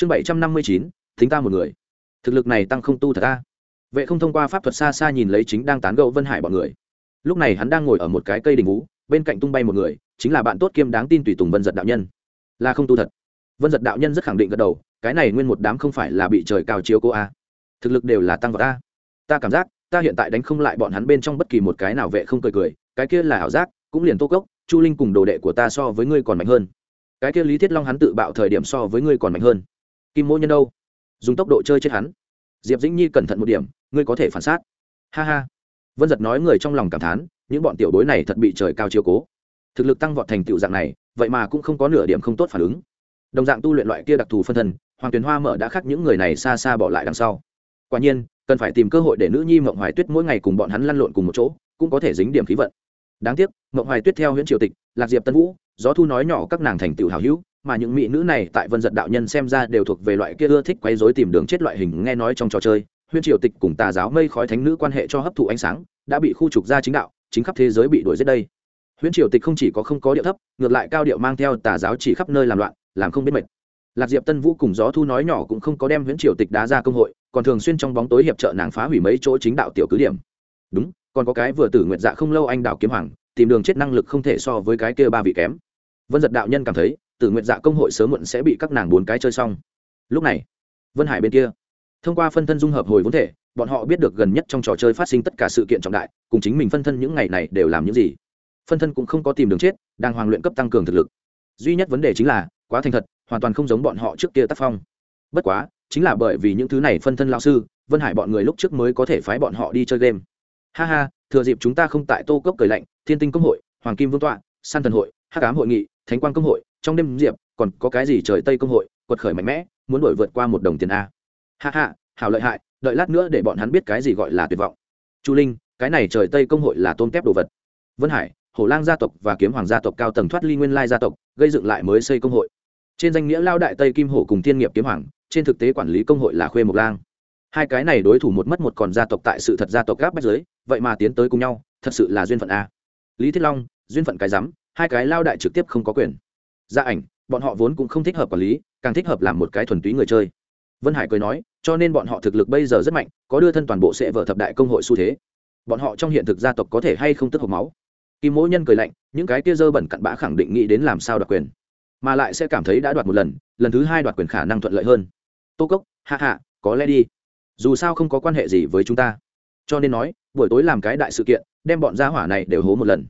chương bảy trăm năm mươi chín, thính ta một người. Thực lực này tăng không tu thật ta vệ không thông qua pháp thuật xa xa nhìn lấy chính đang tán gẫu vân hải bọn người. Lúc này hắn đang ngồi ở một cái cây đình vũ, bên cạnh tung bay một người, chính là bạn tốt kiêm đáng tin tùy tùng vân giật đạo nhân. Là không tu thật. Vân giật đạo nhân rất khẳng định gật đầu, cái này nguyên một đám không phải là bị trời cao chiếu cô a. Thực lực đều là tăng vào ta ta cảm giác, ta hiện tại đánh không lại bọn hắn bên trong bất kỳ một cái nào vệ không cười cười, cái kia là ảo giác, cũng liền tô cốc, chu linh cùng đồ đệ của ta so với ngươi còn mạnh hơn. Cái kia lý thiết long hắn tự bạo thời điểm so với ngươi còn mạnh hơn kim mỗ nhân đâu? Dùng tốc độ chơi chết hắn. Diệp dĩnh nhi cẩn thận một điểm, ngươi có thể phản xác. Ha ha. Vân giật nói người trong lòng cảm thán, những bọn tiểu bối này thật bị trời cao chiều cố. Thực lực tăng vọt thành tựu dạng này, vậy mà cũng không có nửa điểm không tốt phản ứng. Đồng dạng tu luyện loại kia đặc thù phân thân, hoàng tuyền hoa mở đã khắc những người này xa xa bỏ lại đằng sau. Quả nhiên, cần phải tìm cơ hội để nữ nhi mộng hoài tuyết mỗi ngày cùng bọn hắn lăn lộn cùng một chỗ, cũng có thể dính điểm khí vận. Đáng tiếc, mộng hoài tuyết theo huyện triều tịch, lạc diệp tân vũ, gió thu nói nhỏ các nàng thành tựu hào hữu mà những mỹ nữ này tại vân giật đạo nhân xem ra đều thuộc về loại kia ưa thích quấy rối tìm đường chết loại hình nghe nói trong trò chơi. Huyên triều tịch cùng tà giáo mây khói thánh nữ quan hệ cho hấp thụ ánh sáng, đã bị khu trục ra chính đạo, chính khắp thế giới bị đuổi giết đây. Huyễn triều tịch không chỉ có không có điệu thấp, ngược lại cao điệu mang theo tà giáo chỉ khắp nơi làm loạn, làm không biết mệt. Lạc diệp tân vũ cùng gió thu nói nhỏ cũng không có đem huyễn triều tịch đá ra công hội, còn thường xuyên trong bóng tối hiệp trợ nàng phá hủy mấy chỗ chính đạo tiểu cứ điểm. Đúng, còn có cái vừa tử nguyện dạ không lâu anh đào kiếm hoàng, tìm đường chết năng lực không thể so với cái kia ba vị kém. Vân giật đạo nhân cảm thấy tử nguyện dạ công hội sớm muộn sẽ bị các nàng bốn cái chơi xong. Lúc này, vân hải bên kia, thông qua phân thân dung hợp hồi vốn thể, bọn họ biết được gần nhất trong trò chơi phát sinh tất cả sự kiện trọng đại, cùng chính mình phân thân những ngày này đều làm những gì. Phân thân cũng không có tìm đường chết, đang hoàng luyện cấp tăng cường thực lực. Duy nhất vấn đề chính là, quá thành thật, hoàn toàn không giống bọn họ trước kia tác phong. Bất quá, chính là bởi vì những thứ này phân thân lao sư, vân hải bọn người lúc trước mới có thể phái bọn họ đi chơi game. Ha ha, thừa dịp chúng ta không tại tô cốc cười lạnh, thiên tinh công hội, hoàng kim vương tọa, san thần hội, hắc ám hội nghị, thánh quang công hội trong đêm diệp, còn có cái gì trời tây công hội, quật khởi mạnh mẽ, muốn đổi vượt qua một đồng tiền a. Ha ha, hảo lợi hại, đợi lát nữa để bọn hắn biết cái gì gọi là tuyệt vọng. Chu linh, cái này trời tây công hội là tôn kép đồ vật. Vân hải, hổ lang gia tộc và kiếm hoàng gia tộc cao tầng thoát ly nguyên lai gia tộc, gây dựng lại mới xây công hội. Trên danh nghĩa lao đại tây kim hổ cùng thiên nghiệp kiếm hoàng, trên thực tế quản lý công hội là khuê mộc lang. Hai cái này đối thủ một mất một còn gia tộc tại sự thật gia tộc gáp bách giới vậy mà tiến tới cùng nhau, thật sự là duyên phận a. Lý thiết long, duyên phận cái rắm, hai cái lao đại trực tiếp không có quyền gia ảnh, bọn họ vốn cũng không thích hợp quản lý, càng thích hợp làm một cái thuần túy người chơi. Vân hải cười nói, cho nên bọn họ thực lực bây giờ rất mạnh, có đưa thân toàn bộ sẽ vở thập đại công hội xu thế. Bọn họ trong hiện thực gia tộc có thể hay không tức hộp máu? Kim mỗi nhân cười lạnh, những cái kia dơ bẩn cặn bã khẳng định nghĩ đến làm sao đoạt quyền. Mà lại sẽ cảm thấy đã đoạt một lần lần thứ hai đoạt quyền khả năng thuận lợi hơn. Tô cốc hạ hạ có lẽ đi. Dù sao không có quan hệ gì với chúng ta. Cho nên nói, buổi tối làm cái đại sự kiện, đem bọn gia hỏa này đều hố một lần.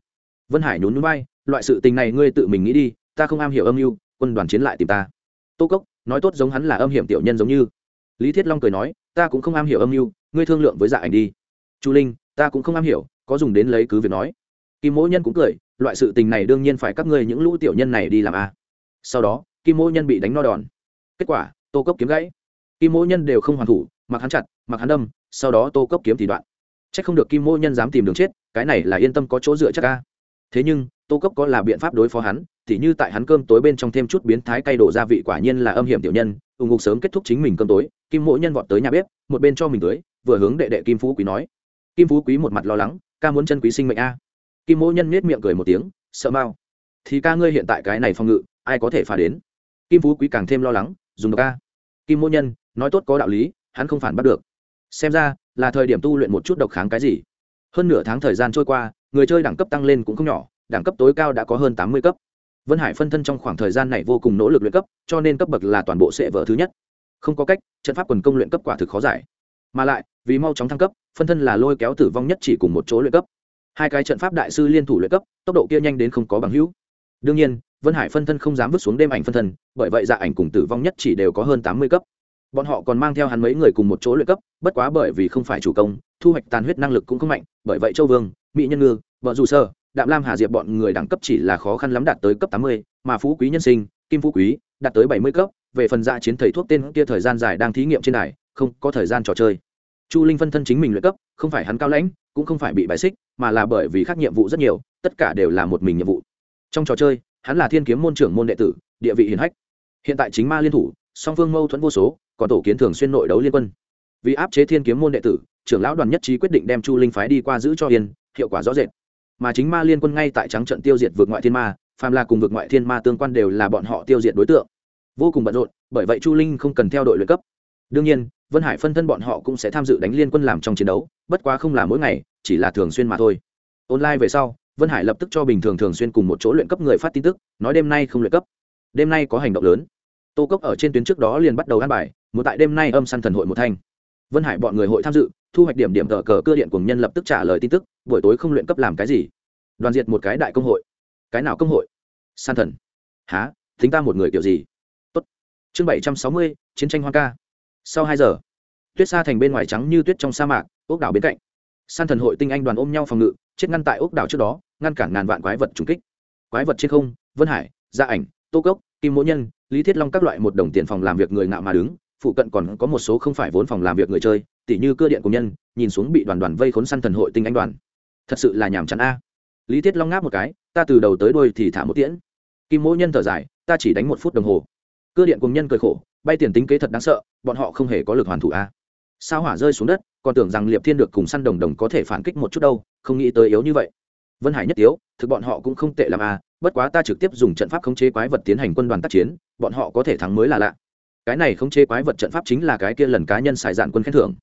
Vân hải nhún núi bay loại sự tình này ngươi tự mình nghĩ đi ta không am hiểu âm mưu, quân đoàn chiến lại tìm ta. Tô cốc, nói tốt giống hắn là âm hiểm tiểu nhân giống như. Lý thiết long cười nói, ta cũng không am hiểu âm mưu, ngươi thương lượng với dạ ảnh đi. Chu linh, ta cũng không am hiểu, có dùng đến lấy cứ việc nói. Kim mỗ nhân cũng cười, loại sự tình này đương nhiên phải các ngươi những lũ tiểu nhân này đi làm a à. sau đó, kim mỗ nhân bị đánh no đòn. Kết quả, tô cốc kiếm gãy. Kim mỗ nhân đều không hoàn thủ, mặc hắn chặt, mặc hắn đâm, sau đó tô cốc kiếm thì đoạn. C h ắ c không được kim mỗ nhân dám tìm đường chết, cái này là yên tâm có chỗ dựa chắc ca thế nhưng tô cốc có là biện pháp đối phó hắn thì như tại hắn cơm tối bên trong thêm chút biến thái cay đổ gia vị quả nhiên là âm hiểm tiểu nhân ủng ngục sớm kết thúc chính mình cơm tối, kim mỗ nhân vọt tới nhà bếp, một bên cho mình tưới, vừa hướng đệ đệ kim phú quý nói. Kim phú quý một mặt lo lắng, ca muốn chân quý sinh mệnh a? Kim mỗ nhân nết miệng cười một tiếng, sợ mau. Thì ca ngươi hiện tại cái này phòng ngự, ai có thể phá đến? Kim phú quý càng thêm lo lắng, dùng được ca kim mỗ nhân, nói tốt có đạo lý, hắn không phản bắt được. Xem ra, là thời điểm tu luyện một chút độc kháng cái gì. Hơn nửa tháng thời gian trôi qua, người chơi đẳng cấp tăng lên cũng không nhỏ đẳng cấp tối cao đã có hơn tám mươi cấp. Vân hải phân thân trong khoảng thời gian này vô cùng nỗ lực luyện cấp, cho nên cấp bậc là toàn bộ sệ vở thứ nhất. Không có cách, trận pháp quần công luyện cấp quả thực khó giải. Mà lại, vì mau chóng thăng cấp, phân thân là lôi kéo tử vong nhất chỉ cùng một chỗ luyện cấp. Hai cái trận pháp đại sư liên thủ luyện cấp, tốc độ kia nhanh đến không có bằng hữu. Đương nhiên, vân hải phân thân không dám vứt xuống đêm ảnh phân thân, bởi vậy dạ ảnh cùng tử vong nhất chỉ đều có hơn tám mươi cấp. Bọn họ còn mang theo hắn mấy người cùng một chỗ luyện cấp, bất quá bởi vì không phải chủ công, thu hoạch tàn huyết năng lực cũng không mạnh, bởi vậy châu vương, mỹ nhân ngư, vợ dù sơ đạm lam hà diệp bọn người đẳng cấp chỉ là khó khăn lắm đạt tới cấp tám mươi, mà phú quý nhân sinh, kim phú quý, đạt tới bảy mươi cấp, về phần dạ chiến thầy thuốc tên kia thời gian dài đang thí nghiệm trên đài, không có thời gian trò chơi. Chu linh phân thân chính mình luyện cấp, không phải hắn cao lãnh, cũng không phải bị bài xích, mà là bởi vì khác nhiệm vụ rất nhiều, tất cả đều là một mình nhiệm vụ. Trong trò chơi, hắn là thiên kiếm môn trưởng môn đệ tử, địa vị hiền hách. Hiện tại chính ma liên thủ, song phương mâu thuẫn vô số, còn tổ kiến thường xuyên nội đấu liên quân. Vì áp chế thiên kiếm môn đệ tử, trưởng lão đoàn nhất trí quyết định đem chu linh phái đi qua giữ cho yên, hiệu quả rõ rệt mà chính ma liên quân ngay tại trắng trận tiêu diệt vượt ngoại thiên ma, phàm là cùng vượt ngoại thiên ma tương quan đều là bọn họ tiêu diệt đối tượng. Vô cùng bận rộn, bởi vậy chu linh không cần theo đội luyện cấp. Đương nhiên, vân hải phân thân bọn họ cũng sẽ tham dự đánh liên quân làm trong chiến đấu, bất quá không là mỗi ngày, chỉ là thường xuyên mà thôi. Online về sau, vân hải lập tức cho bình thường thường xuyên cùng một chỗ luyện cấp người phát tin tức, nói đêm nay không luyện cấp. Đêm nay có hành động lớn. Tô cốc ở trên tuyến trước đó liền bắt đầu ăn bài, muốn tại đêm nay âm săn thần hội một thanh vân hải bọn người hội tham dự thu hoạch điểm điểm tờ cờ cơ điện cùng nhân lập tức trả lời tin tức, buổi tối không luyện cấp làm cái gì? Đoàn diệt một cái đại công hội. Cái nào công hội? San thần. Há thính ta một người kiểu gì? Tốt. Chương bảy trăm sáu mươi, chiến tranh hoa ca. Sau hai giờ, tuyết xa thành bên ngoài trắng như tuyết trong sa mạc, ốc đảo bên cạnh. San thần hội tinh anh đoàn ôm nhau phòng ngự, chết ngăn tại ốc đảo trước đó, ngăn cản ngàn vạn quái vật trùng kích. Quái vật trên không, vân hải gia ảnh, tô cốc, kim mỗ nhân, lý thiết long các loại một đồng tiền phòng làm việc người ngạo mà đứng, phụ cận còn có một số không phải vốn phòng làm việc người chơi tỉ như cơ điện của nhân, nhìn xuống bị đoàn đoàn vây khốn săn thần hội tinh anh đoàn. Thật sự là nhàm chán a. Lý thiết long ngáp một cái, ta từ đầu tới đôi thì thả một tiễn. Kim mỗ nhân thở dài, ta chỉ đánh một phút đồng hồ. Cơ điện cùng nhân cười khổ, bay tiền tính kế thật đáng sợ, bọn họ không hề có lực hoàn thủ a. Sao hỏa rơi xuống đất, còn tưởng rằng liệp thiên được cùng săn đồng đồng có thể phản kích một chút đâu, không nghĩ tới yếu như vậy. Vân hải nhất yếu, thực bọn họ cũng không tệ làm a, bất quá ta trực tiếp dùng trận pháp khống chế quái vật tiến hành quân đoàn tác chiến, bọn họ có thể thắng mới là lạ. Cái này khống chế quái vật trận pháp chính là cái kia lần cá nhân xài dạn quân khen thưởng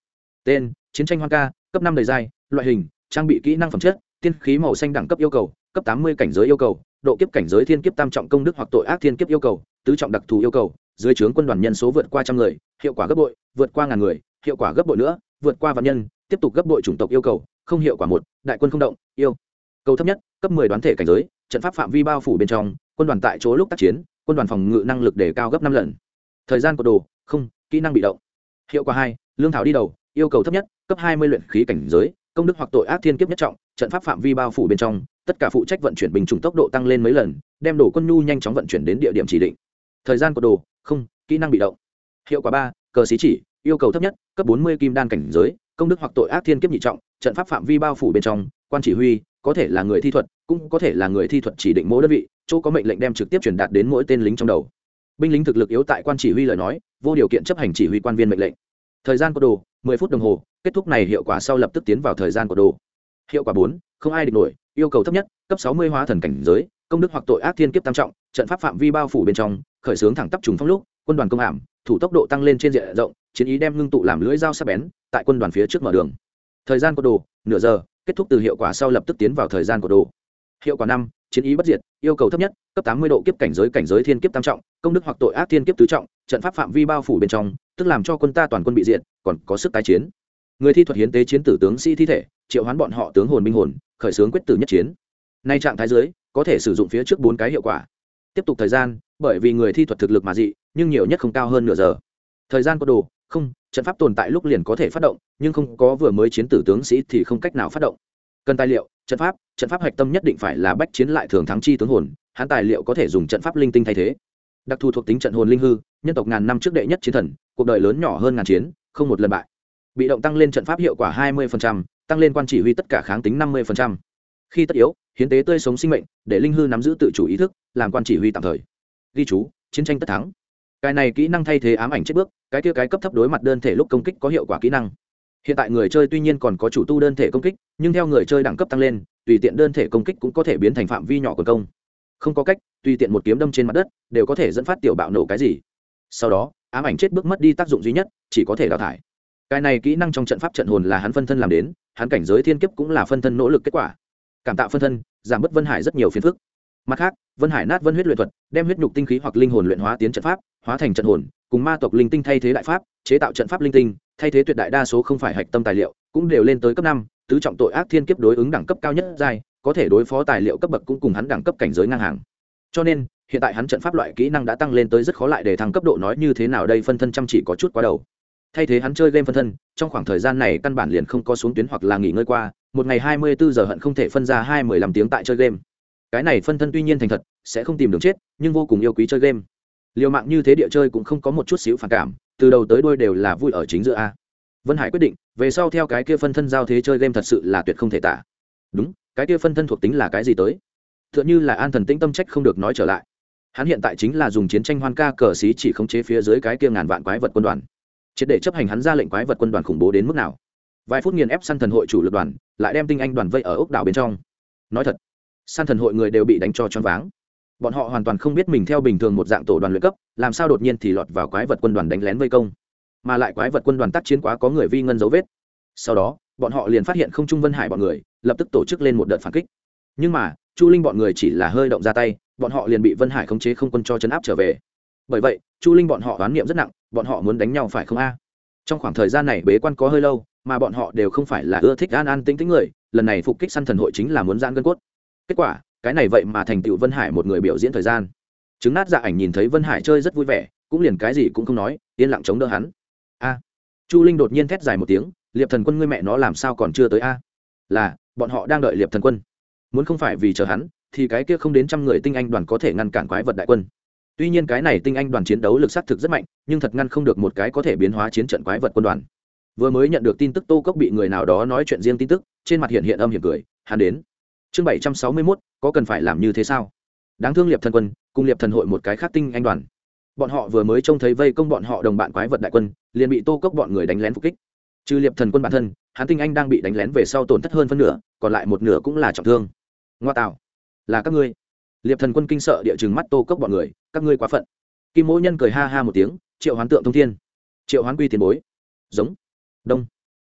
tên chiến tranh hoang ca cấp năm đầy dài, loại hình trang bị kỹ năng phẩm chất tiên khí màu xanh đẳng cấp yêu cầu cấp tám mươi cảnh giới yêu cầu độ kiếp cảnh giới thiên kiếp tam trọng công đức hoặc tội ác thiên kiếp yêu cầu tứ trọng đặc thù yêu cầu dưới trướng quân đoàn nhân số vượt qua trăm người hiệu quả gấp bội vượt qua ngàn người hiệu quả gấp bội nữa vượt qua vạn nhân tiếp tục gấp bội chủng tộc yêu cầu không hiệu quả một đại quân không động yêu. Cầu thấp nhất cấp mười đoán thể cảnh giới trận pháp phạm vi bao phủ bên trong quân đoàn tại chỗ lúc tác chiến quân đoàn phòng ngự năng lực để cao gấp năm lần. Thời gian của đồ không kỹ năng bị động. Hiệu quả hai lương thảo đi đầu yêu cầu thấp nhất, cấp hai mươi luyện khí cảnh giới, công đức hoặc tội ác thiên kiếp nhất trọng, trận pháp phạm vi bao phủ bên trong, tất cả phụ trách vận chuyển bình trùng tốc độ tăng lên mấy lần, đem đồ quân nhu nhanh chóng vận chuyển đến địa điểm chỉ định. Thời gian của đồ, không, kỹ năng bị động. Hiệu quả ba, cờ xí chỉ, yêu cầu thấp nhất, cấp bốn mươi kim đan cảnh giới, công đức hoặc tội ác thiên kiếp nhị trọng, trận pháp phạm vi bao phủ bên trong, quan chỉ huy, có thể là người thi thuật, cũng có thể là người thi thuật chỉ định mỗi đơn vị, chỗ có mệnh lệnh đem trực tiếp truyền đạt đến mỗi tên lính trong đầu. Binh lính thực lực yếu tại quan chỉ huy lời nói, vô điều kiện chấp hành chỉ huy quan viên mệnh lệnh thời gian của đồ 10 phút đồng hồ, kết thúc này hiệu quả sau lập tức tiến vào thời gian của đồ. Hiệu quả bốn, không ai địch nổi, yêu cầu thấp nhất, cấp 60 hóa thần cảnh giới, công đức hoặc tội ác thiên kiếp tam trọng, trận pháp phạm vi bao phủ bên trong, khởi xướng thẳng tắp trùng phong lúc, quân đoàn công ảm thủ tốc độ tăng lên trên diện rộng, chiến ý đem ngưng tụ làm lưỡi dao sắc bén, tại quân đoàn phía trước mở đường. Thời gian của đồ, nửa giờ, kết thúc từ hiệu quả sau lập tức tiến vào thời gian của đồ. Hiệu quả năm, chiến ý bất diệt, yêu cầu thấp nhất, cấp tám mươi độ kiếp cảnh giới cảnh giới thiên kiếp tam trọng, công đức hoặc tội ác thiên kiếp tứ trọng, trận pháp phạm vi bao phủ bên trong tức làm cho quân ta toàn quân bị diệt, còn có sức tái chiến. Người thi thuật hiến tế chiến tử tướng sĩ thi thể, triệu hoán bọn họ tướng hồn minh hồn, khởi xướng quyết tử nhất chiến. Nay trạng thái dưới, có thể sử dụng phía trước bốn cái hiệu quả. Tiếp tục thời gian, bởi vì người thi thuật thực lực mà dị, nhưng nhiều nhất không cao hơn nửa giờ. Thời gian có đồ, không, trận pháp tồn tại lúc liền có thể phát động, nhưng không có vừa mới chiến tử tướng sĩ thì không cách nào phát động. Cần tài liệu, trận pháp trận pháp hạch tâm nhất định phải là bách chiến lại thường thắng chi tướng hồn, hắn tài liệu có thể dùng trận pháp linh tinh thay thế. Đặc thù thuộc tính trận hồn linh hư, nhân tộc ngàn năm trước đệ nhất chiến thần cuộc đời lớn nhỏ hơn ngàn chiến không một lần bại. Bị động tăng lên trận pháp hiệu quả 20%, tăng lên quan chỉ huy tất cả kháng tính 50%. khi tất yếu hiến tế tươi sống sinh mệnh để linh hư nắm giữ tự chủ ý thức làm quan chỉ huy tạm thời. Ghi chú chiến tranh tất thắng. Cái này kỹ năng thay thế ám ảnh chết bước cái kia cái cấp thấp đối mặt đơn thể lúc công kích có hiệu quả kỹ năng. Hiện tại người chơi tuy nhiên còn có chủ tu đơn thể công kích nhưng theo người chơi đẳng cấp tăng lên tùy tiện đơn thể công kích cũng có thể biến thành phạm vi nhỏ của công. Không có cách tùy tiện một kiếm đâm trên mặt đất đều có thể dẫn phát tiểu bạo nổ cái gì. Sau đó ám ảnh chết bước mất đi tác dụng duy nhất, chỉ có thể đào thải. Cái này kỹ năng trong trận pháp trận hồn là hắn phân thân làm đến, hắn cảnh giới thiên kiếp cũng là phân thân nỗ lực kết quả. Cảm tạo phân thân, giảm bớt vân hải rất nhiều phiền phức. Mặt khác, vân hải nát vân huyết luyện thuật, đem huyết nhục tinh khí hoặc linh hồn luyện hóa tiến trận pháp, hóa thành trận hồn, cùng ma tộc linh tinh thay thế đại pháp, chế tạo trận pháp linh tinh, thay thế tuyệt đại đa số không phải hạch tâm tài liệu, cũng đều lên tới cấp năm, tứ trọng tội ác thiên kiếp đối ứng đẳng cấp cao nhất giai, có thể đối phó tài liệu cấp bậc cũng cùng hắn đẳng cấp cảnh giới ngang hàng. Cho nên hiện tại hắn trận pháp loại kỹ năng đã tăng lên tới rất khó lại để thăng cấp độ nói như thế nào đây phân thân chăm chỉ có chút quá đầu. Thay thế hắn chơi game phân thân, trong khoảng thời gian này căn bản liền không có xuống tuyến hoặc là nghỉ ngơi qua, một ngày hai mươi bốn giờ hận không thể phân ra hai mười lăm tiếng tại chơi game. Cái này phân thân tuy nhiên thành thật, sẽ không tìm đường chết, nhưng vô cùng yêu quý chơi game. Liều mạng như thế địa chơi cũng không có một chút xíu phản cảm, từ đầu tới đuôi đều là vui ở chính giữa a. Vân hải quyết định, về sau theo cái kia phân thân giao thế chơi game thật sự là tuyệt không thể tả. Đúng, cái kia phân thân thuộc tính là cái gì tới? T h ư ợ n h ư là an thần tĩnh tâm trách không được nói trở lại hắn hiện tại chính là dùng chiến tranh hoan ca cờ xí chỉ khống chế phía dưới cái kia ngàn vạn quái vật quân đoàn. Triệt để chấp hành hắn ra lệnh quái vật quân đoàn khủng bố đến mức nào. Vài phút nghiền ép săn thần hội chủ lực đoàn, lại đem tinh anh đoàn vây ở ốc đảo bên trong. Nói thật, săn thần hội người đều bị đánh cho choáng váng. Bọn họ hoàn toàn không biết mình theo bình thường một dạng tổ đoàn luyện cấp, làm sao đột nhiên thì lọt vào quái vật quân đoàn đánh lén vây công. Mà lại quái vật quân đoàn tác chiến quá có người vi ngân dấu vết. Sau đó, bọn họ liền phát hiện không trung vân hải bọn người, lập tức tổ chức lên một đợt phản kích. Nhưng mà, chu linh bọn người chỉ là hơi động ra tay bọn họ liền bị vân hải khống chế không quân cho chấn áp trở về. Bởi vậy, chu linh bọn họ oán niệm rất nặng, bọn họ muốn đánh nhau phải không a? Trong khoảng thời gian này bế quan có hơi lâu, mà bọn họ đều không phải là ưa thích an an tĩnh tĩnh người, lần này phục kích săn thần hội chính là muốn giãn gân cốt. Kết quả, cái này vậy mà thành tựu vân hải một người biểu diễn thời gian. Chứng nát dạ ảnh nhìn thấy vân hải chơi rất vui vẻ, cũng liền cái gì cũng không nói, yên lặng chống đỡ hắn. A. Chu linh đột nhiên thét dài một tiếng, liệp thần quân ngươi mẹ nó làm sao còn chưa tới a? Là, bọn họ đang đợi liệp thần quân. Muốn không phải vì chờ hắn thì cái kia không đến trăm người tinh anh đoàn có thể ngăn cản quái vật đại quân. Tuy nhiên cái này tinh anh đoàn chiến đấu lực s á t thực rất mạnh, nhưng thật ngăn không được một cái có thể biến hóa chiến trận quái vật quân đoàn. Vừa mới nhận được tin tức tô cốc bị người nào đó nói chuyện riêng tin tức, trên mặt hiện hiện âm hiểm cười, hắn đến. Chương bảy trăm sáu mươi mốt, có cần phải làm như thế sao? Đáng thương liệp thần quân, cùng liệp thần hội một cái khác tinh anh đoàn. Bọn họ vừa mới trông thấy vây công bọn họ đồng bạn quái vật đại quân, liền bị tô cốc bọn người đánh lén phục kích. Trừ liệp thần quân bản thân, hắn tinh anh đang bị đánh lén về sau tổn thất hơn phân nửa, còn lại một nửa cũng là trọng thương. Ngoa tạo là các ngươi. Liệp thần quân kinh sợ địa chừng mắt tô cốc bọn người, các ngươi quá phận. Kim mỗ nhân cười ha ha một tiếng, triệu hoán tượng thông thiên. Triệu hoán quy tiền bối. Giống. Đông.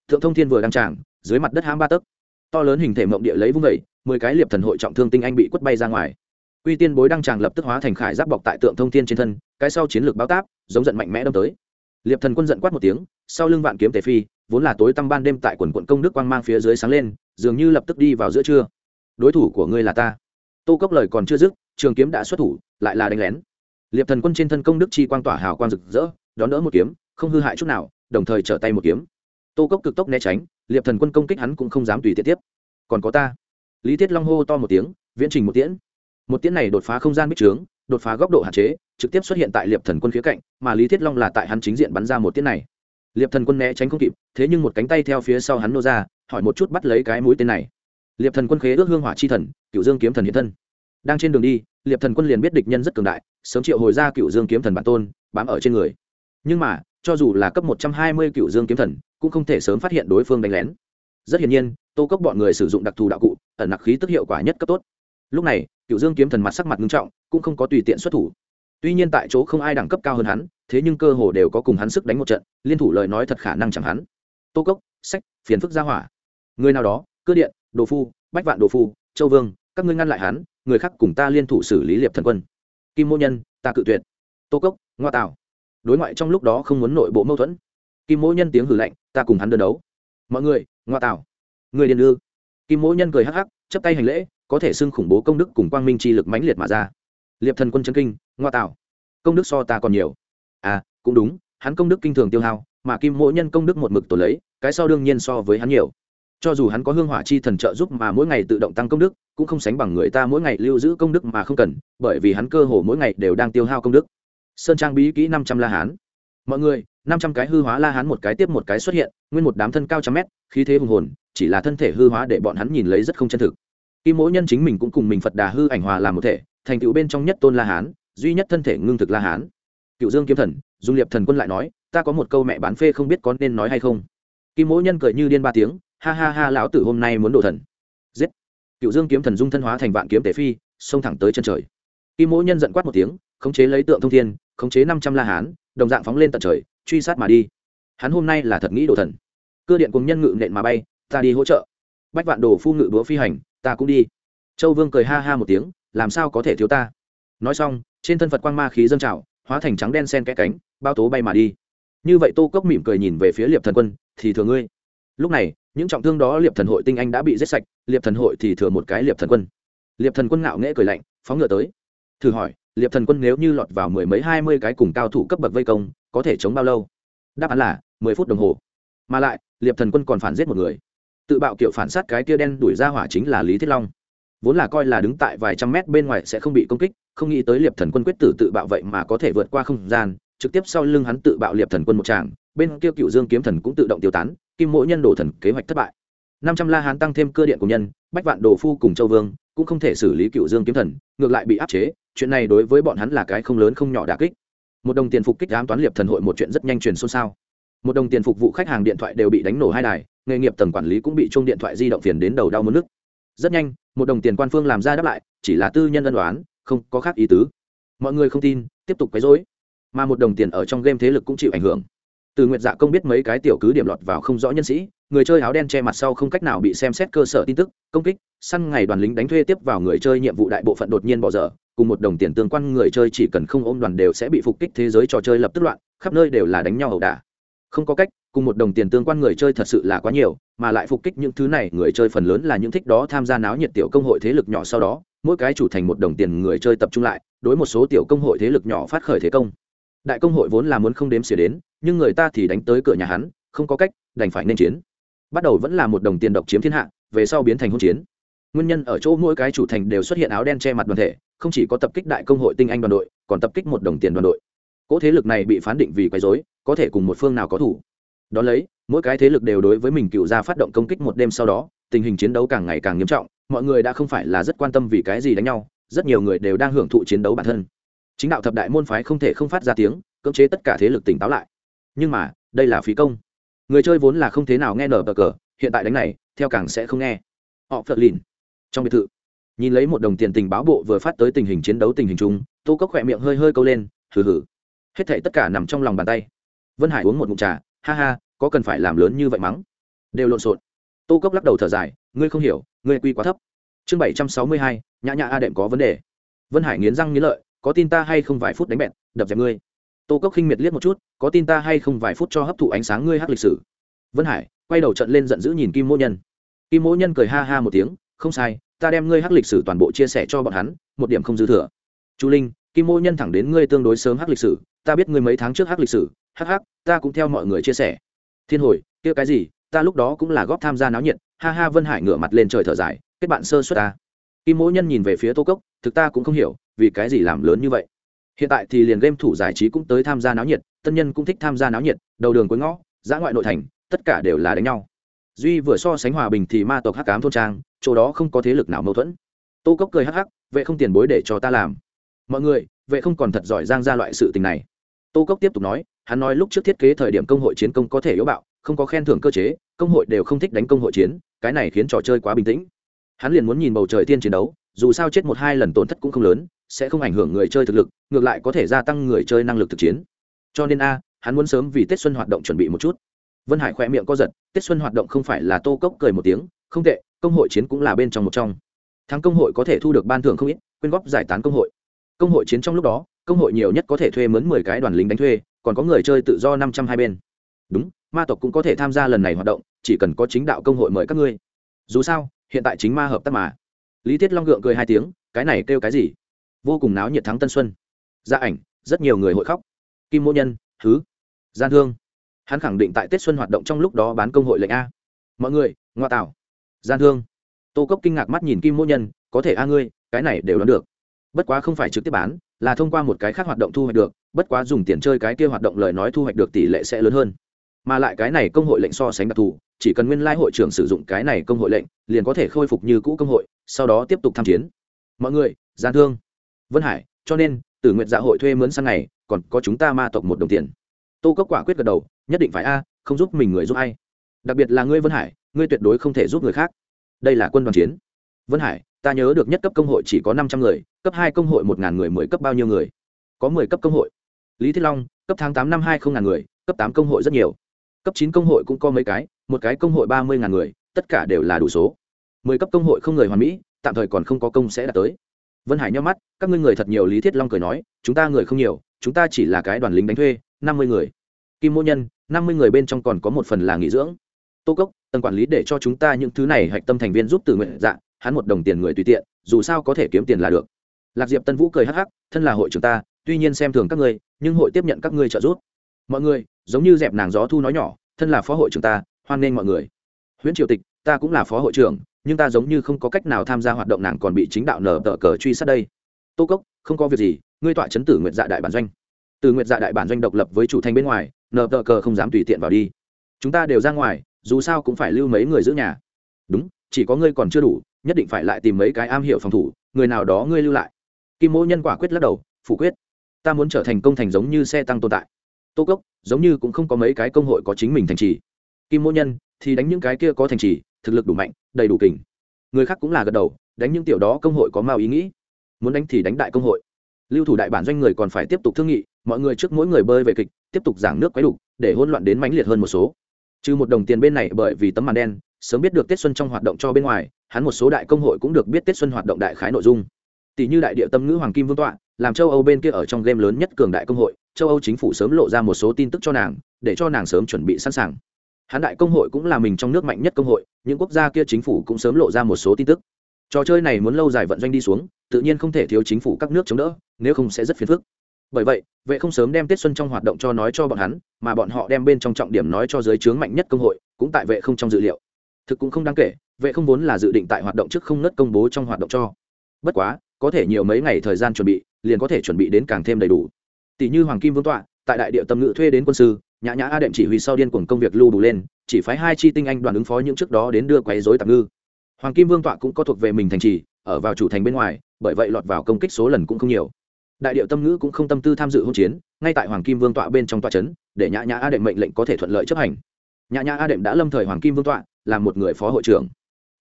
Thượng thông thiên vừa đăng tràng, dưới mặt đất hãm ba tấc. To lớn hình thể mộng địa lấy vung vẩy mười cái liệp thần hội trọng thương tinh anh bị quất bay ra ngoài. Quy tiên bối đăng tràng lập tức hóa thành khải giáp bọc tại tượng thông thiên trên thân, cái sau chiến lược báo táp, giống giận mạnh mẽ đâm tới. Liệp thần quân giận quát một tiếng, sau lưng vạn kiếm tề phi, vốn là tối tăm ban đêm tại quần quận công đức quang mang phía dưới sáng lên, dường như lập tức đi vào giữa trưa. Đối thủ của ngươi là ta tô cốc lời còn chưa dứt, trường kiếm đã xuất thủ, lại là đánh lén. Liệp thần quân trên thân công đức chi quang tỏa hào quang rực rỡ, đón đỡ một kiếm, không hư hại chút nào, đồng thời trở tay một kiếm. Tô cốc cực tốc né tránh, liệp thần quân công kích hắn cũng không dám tùy tiện tiếp. Còn có ta. Lý thiết long hô to một tiếng, viễn trình một tiễn. Một tiễn này đột phá không gian bích trướng, đột phá góc độ hạn chế, trực tiếp xuất hiện tại liệp thần quân khía cạnh, mà lý thiết long là tại hắn chính diện bắn ra một tiễn này. Liệp thần quân né tránh không kịp, thế nhưng một cánh tay theo phía sau hắn nô ra, hỏi một chút bắt lấy cái mũi tên này liệp thần quân khế ước hương hỏa chi thần cựu dương kiếm thần hiện thân. Đang trên đường đi, liệp thần quân liền biết địch nhân rất cường đại, sớm triệu hồi ra cựu dương kiếm thần bản tôn, bám ở trên người. Nhưng mà, cho dù là cấp một trăm hai mươi cựu dương kiếm thần, cũng không thể sớm phát hiện đối phương đánh lén. Rất hiển nhiên, tô cốc bọn người sử dụng đặc thù đạo cụ, ẩn nặc khí tức hiệu quả nhất cấp tốt. Lúc này cựu dương kiếm thần mặt sắc mặt nghiêm trọng, cũng không có tùy tiện xuất thủ. Tuy nhiên tại chỗ không ai đẳng cấp cao hơn hắn, thế nhưng cơ hồ đều có cùng hắn sức đánh một trận, liên thủ lời nói thật khả năng chẳng hắn. Tô cốc, sách, phiền phức gia hỏa. Người nào đó, cơ điện đồ phu, bách vạn đồ phu, châu vương, các ngươi ngăn lại hắn, người khác cùng ta liên thủ xử lý liệp thần quân. Kim mô nhân, ta cự tuyệt. Tô cốc, ngoa tạo đối ngoại trong lúc đó không muốn nội bộ mâu thuẫn. Kim mỗ nhân tiếng hử lạnh, ta cùng hắn đơn đấu. Mọi người, ngoa tạo người điền ư? Kim mỗ nhân cười hắc hắc, chấp tay hành lễ, có thể xưng khủng bố công đức cùng quang minh chi lực mãnh liệt mà ra. Liệp thần quân chân kinh, ngoa tạo công đức so ta còn nhiều. À cũng đúng, hắn công đức kinh thường tiêu hao, mà kim mỗ nhân công đức một mực tổ lấy, cái so đương nhiên so với hắn nhiều cho dù hắn có hương hỏa chi thần trợ giúp mà mỗi ngày tự động tăng công đức, cũng không sánh bằng người ta mỗi ngày lưu giữ công đức mà không cần, bởi vì hắn cơ hồ mỗi ngày đều đang tiêu hao công đức. Sơn trang bí kỹ năm trăm la hán. Mọi người, năm trăm cái hư hóa la hán một cái tiếp một cái xuất hiện, nguyên một đám thân cao trăm mét, khí thế hùng hồn, chỉ là thân thể hư hóa để bọn hắn nhìn lấy rất không chân thực. Kim mỗi nhân chính mình cũng cùng mình phật đà hư ảnh hòa làm một thể, thành tựu bên trong nhất tôn la hán, duy nhất thân thể ngưng thực la hán. Cựu dương kiếm thần, dung liệp thần quân lại nói, ta có một câu mẹ bán phê không biết có nên nói hay không. Kim mỗi nhân cười như điên ba tiếng ha ha ha, lão tử hôm nay muốn đổ thần. Giết. Cựu dương kiếm thần dung thân hóa thành vạn kiếm tể phi, xông thẳng tới chân trời. Kim mỗi nhân giận quát một tiếng, khống chế lấy tượng thông thiên, khống chế năm trăm la hán, đồng dạng phóng lên tận trời, truy sát mà đi. Hắn hôm nay là thật nghĩ đồ thần. Cơ điện cùng nhân ngự nện mà bay, ta đi hỗ trợ. Bách vạn đồ phu ngự búa phi hành, ta cũng đi. Châu vương cười ha ha một tiếng, làm sao có thể thiếu ta? Nói xong, trên thân phật quang ma khí dâng trào, hóa thành trắng đen sen kẽ cánh, bao tố bay mà đi. Như vậy tô cốc mỉm cười nhìn về phía liệp thần quân, thì thường ngươi. Lúc này những trọng thương đó liệp thần hội tinh anh đã bị giết sạch, liệp thần hội thì thừa một cái liệp thần quân. Liệp thần quân ngạo nghễ cười lạnh, phóng ngựa tới. Thử hỏi, liệp thần quân nếu như lọt vào mười mấy hai mươi cái cùng cao thủ cấp bậc vây công, có thể chống bao lâu? Đáp án là, mười phút đồng hồ. Mà lại, liệp thần quân còn phản giết một người. Tự bạo kiểu phản sát cái kia đen đuổi ra hỏa chính là lý thiết long. Vốn là coi là đứng tại vài trăm mét bên ngoài sẽ không bị công kích, không nghĩ tới liệp thần quân quyết tử tự bạo vậy mà có thể vượt qua không gian. Trực tiếp sau lưng hắn tự bạo liệp thần quân một tràng, bên kia cựu dương kiếm thần cũng tự động tiêu tán kim mỗi nhân đồ thần kế hoạch thất bại. Năm trăm la hán tăng thêm cơ điện của nhân, bách vạn đồ phu cùng châu vương, cũng không thể xử lý cựu dương kiếm thần, ngược lại bị áp chế, chuyện này đối với bọn hắn là cái không lớn không nhỏ đà kích. Một đồng tiền phục kích ám toán liệp thần hội một chuyện rất nhanh truyền xôn xao. Một đồng tiền phục vụ khách hàng điện thoại đều bị đánh nổ hai đài, nghề nghiệp tầng quản lý cũng bị chung điện thoại di động phiền đến đầu đau mất nước. Rất nhanh, một đồng tiền quan phương làm ra đáp lại, chỉ là tư nhân ân đoán không có khác ý tứ. Mọi người không tin, tiếp tục quấy rối. Mà một đồng tiền ở trong game thế lực cũng chịu ảnh hưởng từ nguyệt dạ công biết mấy cái tiểu cứ điểm lọt vào không rõ nhân sĩ, người chơi áo đen che mặt sau không cách nào bị xem xét cơ sở tin tức, công kích, săn ngày đoàn lính đánh thuê tiếp vào người chơi nhiệm vụ đại bộ phận đột nhiên bỏ dở, cùng một đồng tiền tương quan người chơi chỉ cần không ôm đoàn đều sẽ bị phục kích thế giới trò chơi lập tức loạn, khắp nơi đều là đánh nhau ẩu đả. Không có cách, cùng một đồng tiền tương quan người chơi thật sự là quá nhiều, mà lại phục kích những thứ này, người chơi phần lớn là những thích đó tham gia náo nhiệt tiểu công hội thế lực nhỏ sau đó, mỗi cái chủ thành một đồng tiền người chơi tập trung lại, đối một số tiểu công hội thế lực nhỏ phát khởi thế công đại công hội vốn là muốn không đếm xỉa đến, nhưng người ta thì đánh tới cửa nhà hắn, không có cách, đành phải nên chiến. Bắt đầu vẫn là một đồng tiền độc chiếm thiên hạ, về sau biến thành hỗn chiến. Nguyên nhân ở chỗ mỗi cái chủ thành đều xuất hiện áo đen che mặt đoàn thể, không chỉ có tập kích đại công hội tinh anh đoàn đội, còn tập kích một đồng tiền đoàn đội. Cỗ thế lực này bị phán định vì quấy dối có thể cùng một phương nào có thủ. Đón lấy, mỗi cái thế lực đều đối với mình cựu ra phát động công kích một đêm sau đó, tình hình chiến đấu càng ngày càng nghiêm trọng, mọi người đã không phải là rất quan tâm vì cái gì đánh nhau, rất nhiều người đều đang hưởng thụ chiến đấu bản thân chính đạo thập đại môn phái không thể không phát ra tiếng, cưỡng chế tất cả thế lực tỉnh táo lại. Nhưng mà, đây là phí công. Người chơi vốn là không thế nào nghe nở bờ cờ, hiện tại đánh này, theo càng sẽ không nghe. Họ phật lìn. Trong biệt thự, nhìn lấy một đồng tiền tình báo bộ vừa phát tới tình hình chiến đấu tình hình chung, tô cốc khỏe miệng hơi hơi câu lên, hừ hừ. Hết thảy tất cả nằm trong lòng bàn tay. Vân hải uống một ngụm trà, ha ha, có cần phải làm lớn như vậy mắng? Đều lộn xộn. Tô cốc lắc đầu thở dài, ngươi không hiểu, ngươi quy quá thấp. Chương bảy trăm sáu mươi hai, nhã nhã a đệm có vấn đề. Vân hải nghiến răng nghiến lợi có tin ta hay không vài phút đánh bẹn, đập dẹp ngươi. Tô cốc khinh miệt liếc một chút, có tin ta hay không vài phút cho hấp thụ ánh sáng ngươi hát lịch sử. Vân hải, quay đầu trận lên giận dữ nhìn kim mỗ nhân. Kim mỗ nhân cười ha ha một tiếng, không sai, ta đem ngươi hát lịch sử toàn bộ chia sẻ cho bọn hắn, một điểm không dư thừa. Chu linh, kim mỗ nhân thẳng đến ngươi tương đối sớm hát lịch sử, ta biết ngươi mấy tháng trước hát lịch sử, hắc hắc, ta cũng theo mọi người chia sẻ. Thiên hồi, kia cái gì, ta lúc đó cũng là góp tham gia náo nhiệt, ha ha vân hải ngửa mặt lên trời thở dài, kết bạn sơ xuất ta. Kim mỗ nhân nhìn về phía tô cốc thực ta cũng không hiểu, vì cái gì làm lớn như vậy. Hiện tại thì liền game thủ giải trí cũng tới tham gia náo nhiệt, tân nhân cũng thích tham gia náo nhiệt, đầu đường cuối ngõ, giã ngoại nội thành, tất cả đều là đánh nhau. Duy vừa so sánh hòa bình thì ma tộc hắc cám thôn trang, chỗ đó không có thế lực nào mâu thuẫn. Tô cốc cười hắc hắc, vệ không tiền bối để cho ta làm. Mọi người, vệ không còn thật giỏi giang ra loại sự tình này. Tô cốc tiếp tục nói, hắn nói lúc trước thiết kế thời điểm công hội chiến công có thể yếu bạo, không có khen thưởng cơ chế, công hội đều không thích đánh công hội chiến, cái này khiến trò chơi quá bình tĩnh. Hắn liền muốn nhìn bầu trời tiên chiến đấu dù sao chết một hai lần tổn thất cũng không lớn, sẽ không ảnh hưởng người chơi thực lực, ngược lại có thể gia tăng người chơi năng lực thực chiến. Cho nên a, hắn muốn sớm vì tết xuân hoạt động chuẩn bị một chút. Vân hải khỏe miệng co giật, tết xuân hoạt động không phải là tô cốc cười một tiếng, không tệ, công hội chiến cũng là bên trong một trong. Thắng công hội có thể thu được ban thưởng không ít, quyên góp giải tán công hội. Công hội chiến trong lúc đó, công hội nhiều nhất có thể thuê mướn mười cái đoàn lính đánh thuê, còn có người chơi tự do năm trăm hai bên. Đúng, ma tộc cũng có thể tham gia lần này hoạt động, chỉ cần có chính đạo công hội mời các ngươi. Dù sao, hiện tại chính ma hợp tác mà lý thiết long gượng cười hai tiếng, cái này kêu cái gì? Vô cùng náo nhiệt thắng tân xuân. Gia ảnh, rất nhiều người hội khóc. Kim mô nhân thứ gian thương hắn khẳng định tại tết xuân hoạt động trong lúc đó bán công hội lệnh a. Mọi người, ngoa tạo. Gian thương tô cốc kinh ngạc mắt nhìn kim mô nhân, có thể a ngươi, cái này đều đoán được. Bất quá không phải trực tiếp bán, là thông qua một cái khác hoạt động thu hoạch được, bất quá dùng tiền chơi cái kia hoạt động lời nói thu hoạch được tỷ lệ sẽ lớn hơn. Mà lại cái này công hội lệnh so sánh đặc thù chỉ cần nguyên lai hội trưởng sử dụng cái này công hội lệnh, liền có thể khôi phục như cũ công hội, sau đó tiếp tục tham chiến. Mọi người, gian thương. Vân hải, cho nên, tử nguyện dạ hội thuê mướn sang ngày, còn có chúng ta ma tộc một đồng tiền. Tô cốc quả quyết gật đầu, nhất định phải a, không giúp mình người giúp ai. Đặc biệt là ngươi vân hải, ngươi tuyệt đối không thể giúp người khác. Đây là quân đoàn chiến. Vân hải, ta nhớ được nhất cấp công hội chỉ có năm trăm người, cấp hai công hội một ngàn người, mười cấp bao nhiêu người? Có mười cấp công hội. Lý thiết long, cấp tháng tám năm hai không ngàn người, cấp tám công hội rất nhiều. Cấp chín công hội cũng có mấy cái một cái công hội ba mươi ngàn người, tất cả đều là đủ số. Mười cấp công hội không người hoàn mỹ, tạm thời còn không có công sẽ đạt tới. Vân hải nhắc mắt, các ngươi người thật nhiều, lý thiết long cười nói, chúng ta người không nhiều, chúng ta chỉ là cái đoàn lính đánh thuê, năm mươi người. Kim mô nhân, năm mươi người bên trong còn có một phần là nghỉ dưỡng. Tô cốc, tầng quản lý để cho chúng ta những thứ này hạch tâm thành viên giúp từ nguyện dạ hắn một đồng tiền người tùy tiện, dù sao có thể kiếm tiền là được. Lạc diệp tân vũ cười hắc hắc, thân là hội trưởng ta, tuy nhiên xem thường các ngươi, nhưng hội tiếp nhận các ngươi trợ giúp. Mọi người, giống như dẹp nàng gió thu nói nhỏ, thân là phó hội trưởng ta hoan nghênh mọi người. Huyễn triều tịch, ta cũng là phó hội trưởng, nhưng ta giống như không có cách nào tham gia hoạt động nàng còn bị chính đạo nở tờ cờ truy sát đây. Tô cốc, không có việc gì, ngươi tọa chấn tử nguyện dạ đại bản doanh. Từ nguyện dạ đại bản doanh độc lập với chủ thành bên ngoài, nở tờ cờ không dám tùy tiện vào đi. Chúng ta đều ra ngoài, dù sao cũng phải lưu mấy người giữ nhà. Đúng, chỉ có ngươi còn chưa đủ, nhất định phải lại tìm mấy cái am hiểu phòng thủ, người nào đó ngươi lưu lại. Kim mỗ nhân quả quyết lắc đầu, phủ quyết. Ta muốn trở thành công thành giống như xe tăng tồn tại. Tô cốc, giống như cũng không có mấy cái công hội có chính mình thành trì kim mỗ nhân thì đánh những cái kia có thành trì, thực lực đủ mạnh, đầy đủ kình. Người khác cũng là gật đầu, đánh những tiểu đó công hội có mao ý nghĩ. Muốn đánh thì đánh đại công hội. Lưu thủ đại bản doanh người còn phải tiếp tục thương nghị, mọi người trước mỗi người bơi về kịch, tiếp tục giảng nước quấy đục để hỗn loạn đến mãnh liệt hơn một số. Trừ một đồng tiền bên này bởi vì tấm màn đen, sớm biết được tết xuân trong hoạt động cho bên ngoài, hắn một số đại công hội cũng được biết tết xuân hoạt động đại khái nội dung. Tỷ như đại địa tâm ngữ hoàng kim vương tọa, làm châu âu bên kia ở trong game lớn nhất cường đại công hội, châu âu chính phủ sớm lộ ra một số tin tức cho nàng, để cho nàng sớm chuẩn bị sẵn sàng hắn đại công hội cũng là mình trong nước mạnh nhất công hội, những quốc gia kia chính phủ cũng sớm lộ ra một số tin tức. Trò chơi này muốn lâu dài vận doanh đi xuống, tự nhiên không thể thiếu chính phủ các nước chống đỡ, nếu không sẽ rất phiền phức. Bởi vậy, vệ không sớm đem tết xuân trong hoạt động cho nói cho bọn hắn, mà bọn họ đem bên trong trọng điểm nói cho giới trướng mạnh nhất công hội, cũng tại vệ không trong dự liệu. Thực cũng không đáng kể, vệ không vốn là dự định tại hoạt động trước không nớt công bố trong hoạt động cho. Bất quá, có thể nhiều mấy ngày thời gian chuẩn bị, liền có thể chuẩn bị đến càng thêm đầy đủ. Tỷ như hoàng kim vương tọa, tại đại địa tâm ngự thuê đến quân sư nhã nhã a đệm chỉ huy sau điên cuồng công việc lưu đủ lên, chỉ phái hai chi tinh anh đoàn ứng phó những trước đó đến đưa quấy dối tạm ngư. Hoàng kim vương tọa cũng có thuộc về mình thành trì, ở vào chủ thành bên ngoài, bởi vậy lọt vào công kích số lần cũng không nhiều. Đại điệu tâm ngữ cũng không tâm tư tham dự hỗn chiến, ngay tại hoàng kim vương tọa bên trong tọa trấn để nhã nhã a đệm mệnh lệnh có thể thuận lợi chấp hành. Nhã nhã a đệm đã lâm thời hoàng kim vương tọa là một người phó hội trưởng.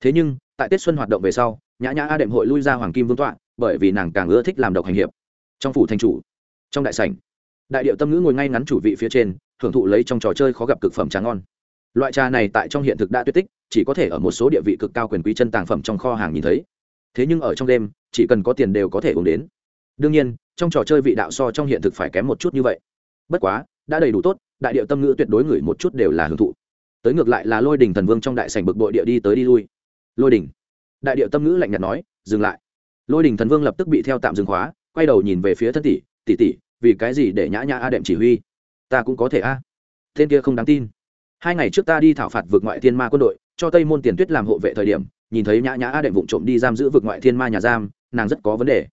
Thế nhưng, tại tết xuân hoạt động về sau, nhã nhã a đệm hội lui ra hoàng kim vương tọa, bởi vì nàng càng ưa thích làm độc hành hiệp. Trong phủ thành chủ, trong đại sảnh, đại điệu tâm ngữ ngồi ngay ngắn chủ vị phía trên hưởng thụ lấy trong trò chơi khó gặp cực phẩm trà ngon. Loại trà này tại trong hiện thực đã tuyệt tích, chỉ có thể ở một số địa vị cực cao quyền quý chân tàng phẩm trong kho hàng nhìn thấy. Thế nhưng ở trong đêm, chỉ cần có tiền đều có thể uống đến. Đương nhiên, trong trò chơi vị đạo so trong hiện thực phải kém một chút như vậy. Bất quá, đã đầy đủ tốt, đại điệu tâm ngữ tuyệt đối ngửi một chút đều là hưởng thụ. Tới ngược lại là lôi đình thần vương trong đại sảnh bực bội địa đi tới đi lui. Lôi đình. Đại điệu tâm ngữ lạnh nhạt nói, dừng lại. Lôi đình thần vương lập tức bị theo tạm dừng khóa, quay đầu nhìn về phía thân tỷ tỷ tỷ, vì cái gì để nhã nhã a đệm chỉ huy? Ta cũng có thể a. Tên kia không đáng tin. Hai ngày trước ta đi thảo phạt vượt ngoại thiên ma quân đội, cho tây môn tiền tuyết làm hộ vệ thời điểm, nhìn thấy nhã nhã a đệm vụ trộm đi giam giữ vượt ngoại thiên ma nhà giam, nàng rất có vấn đề.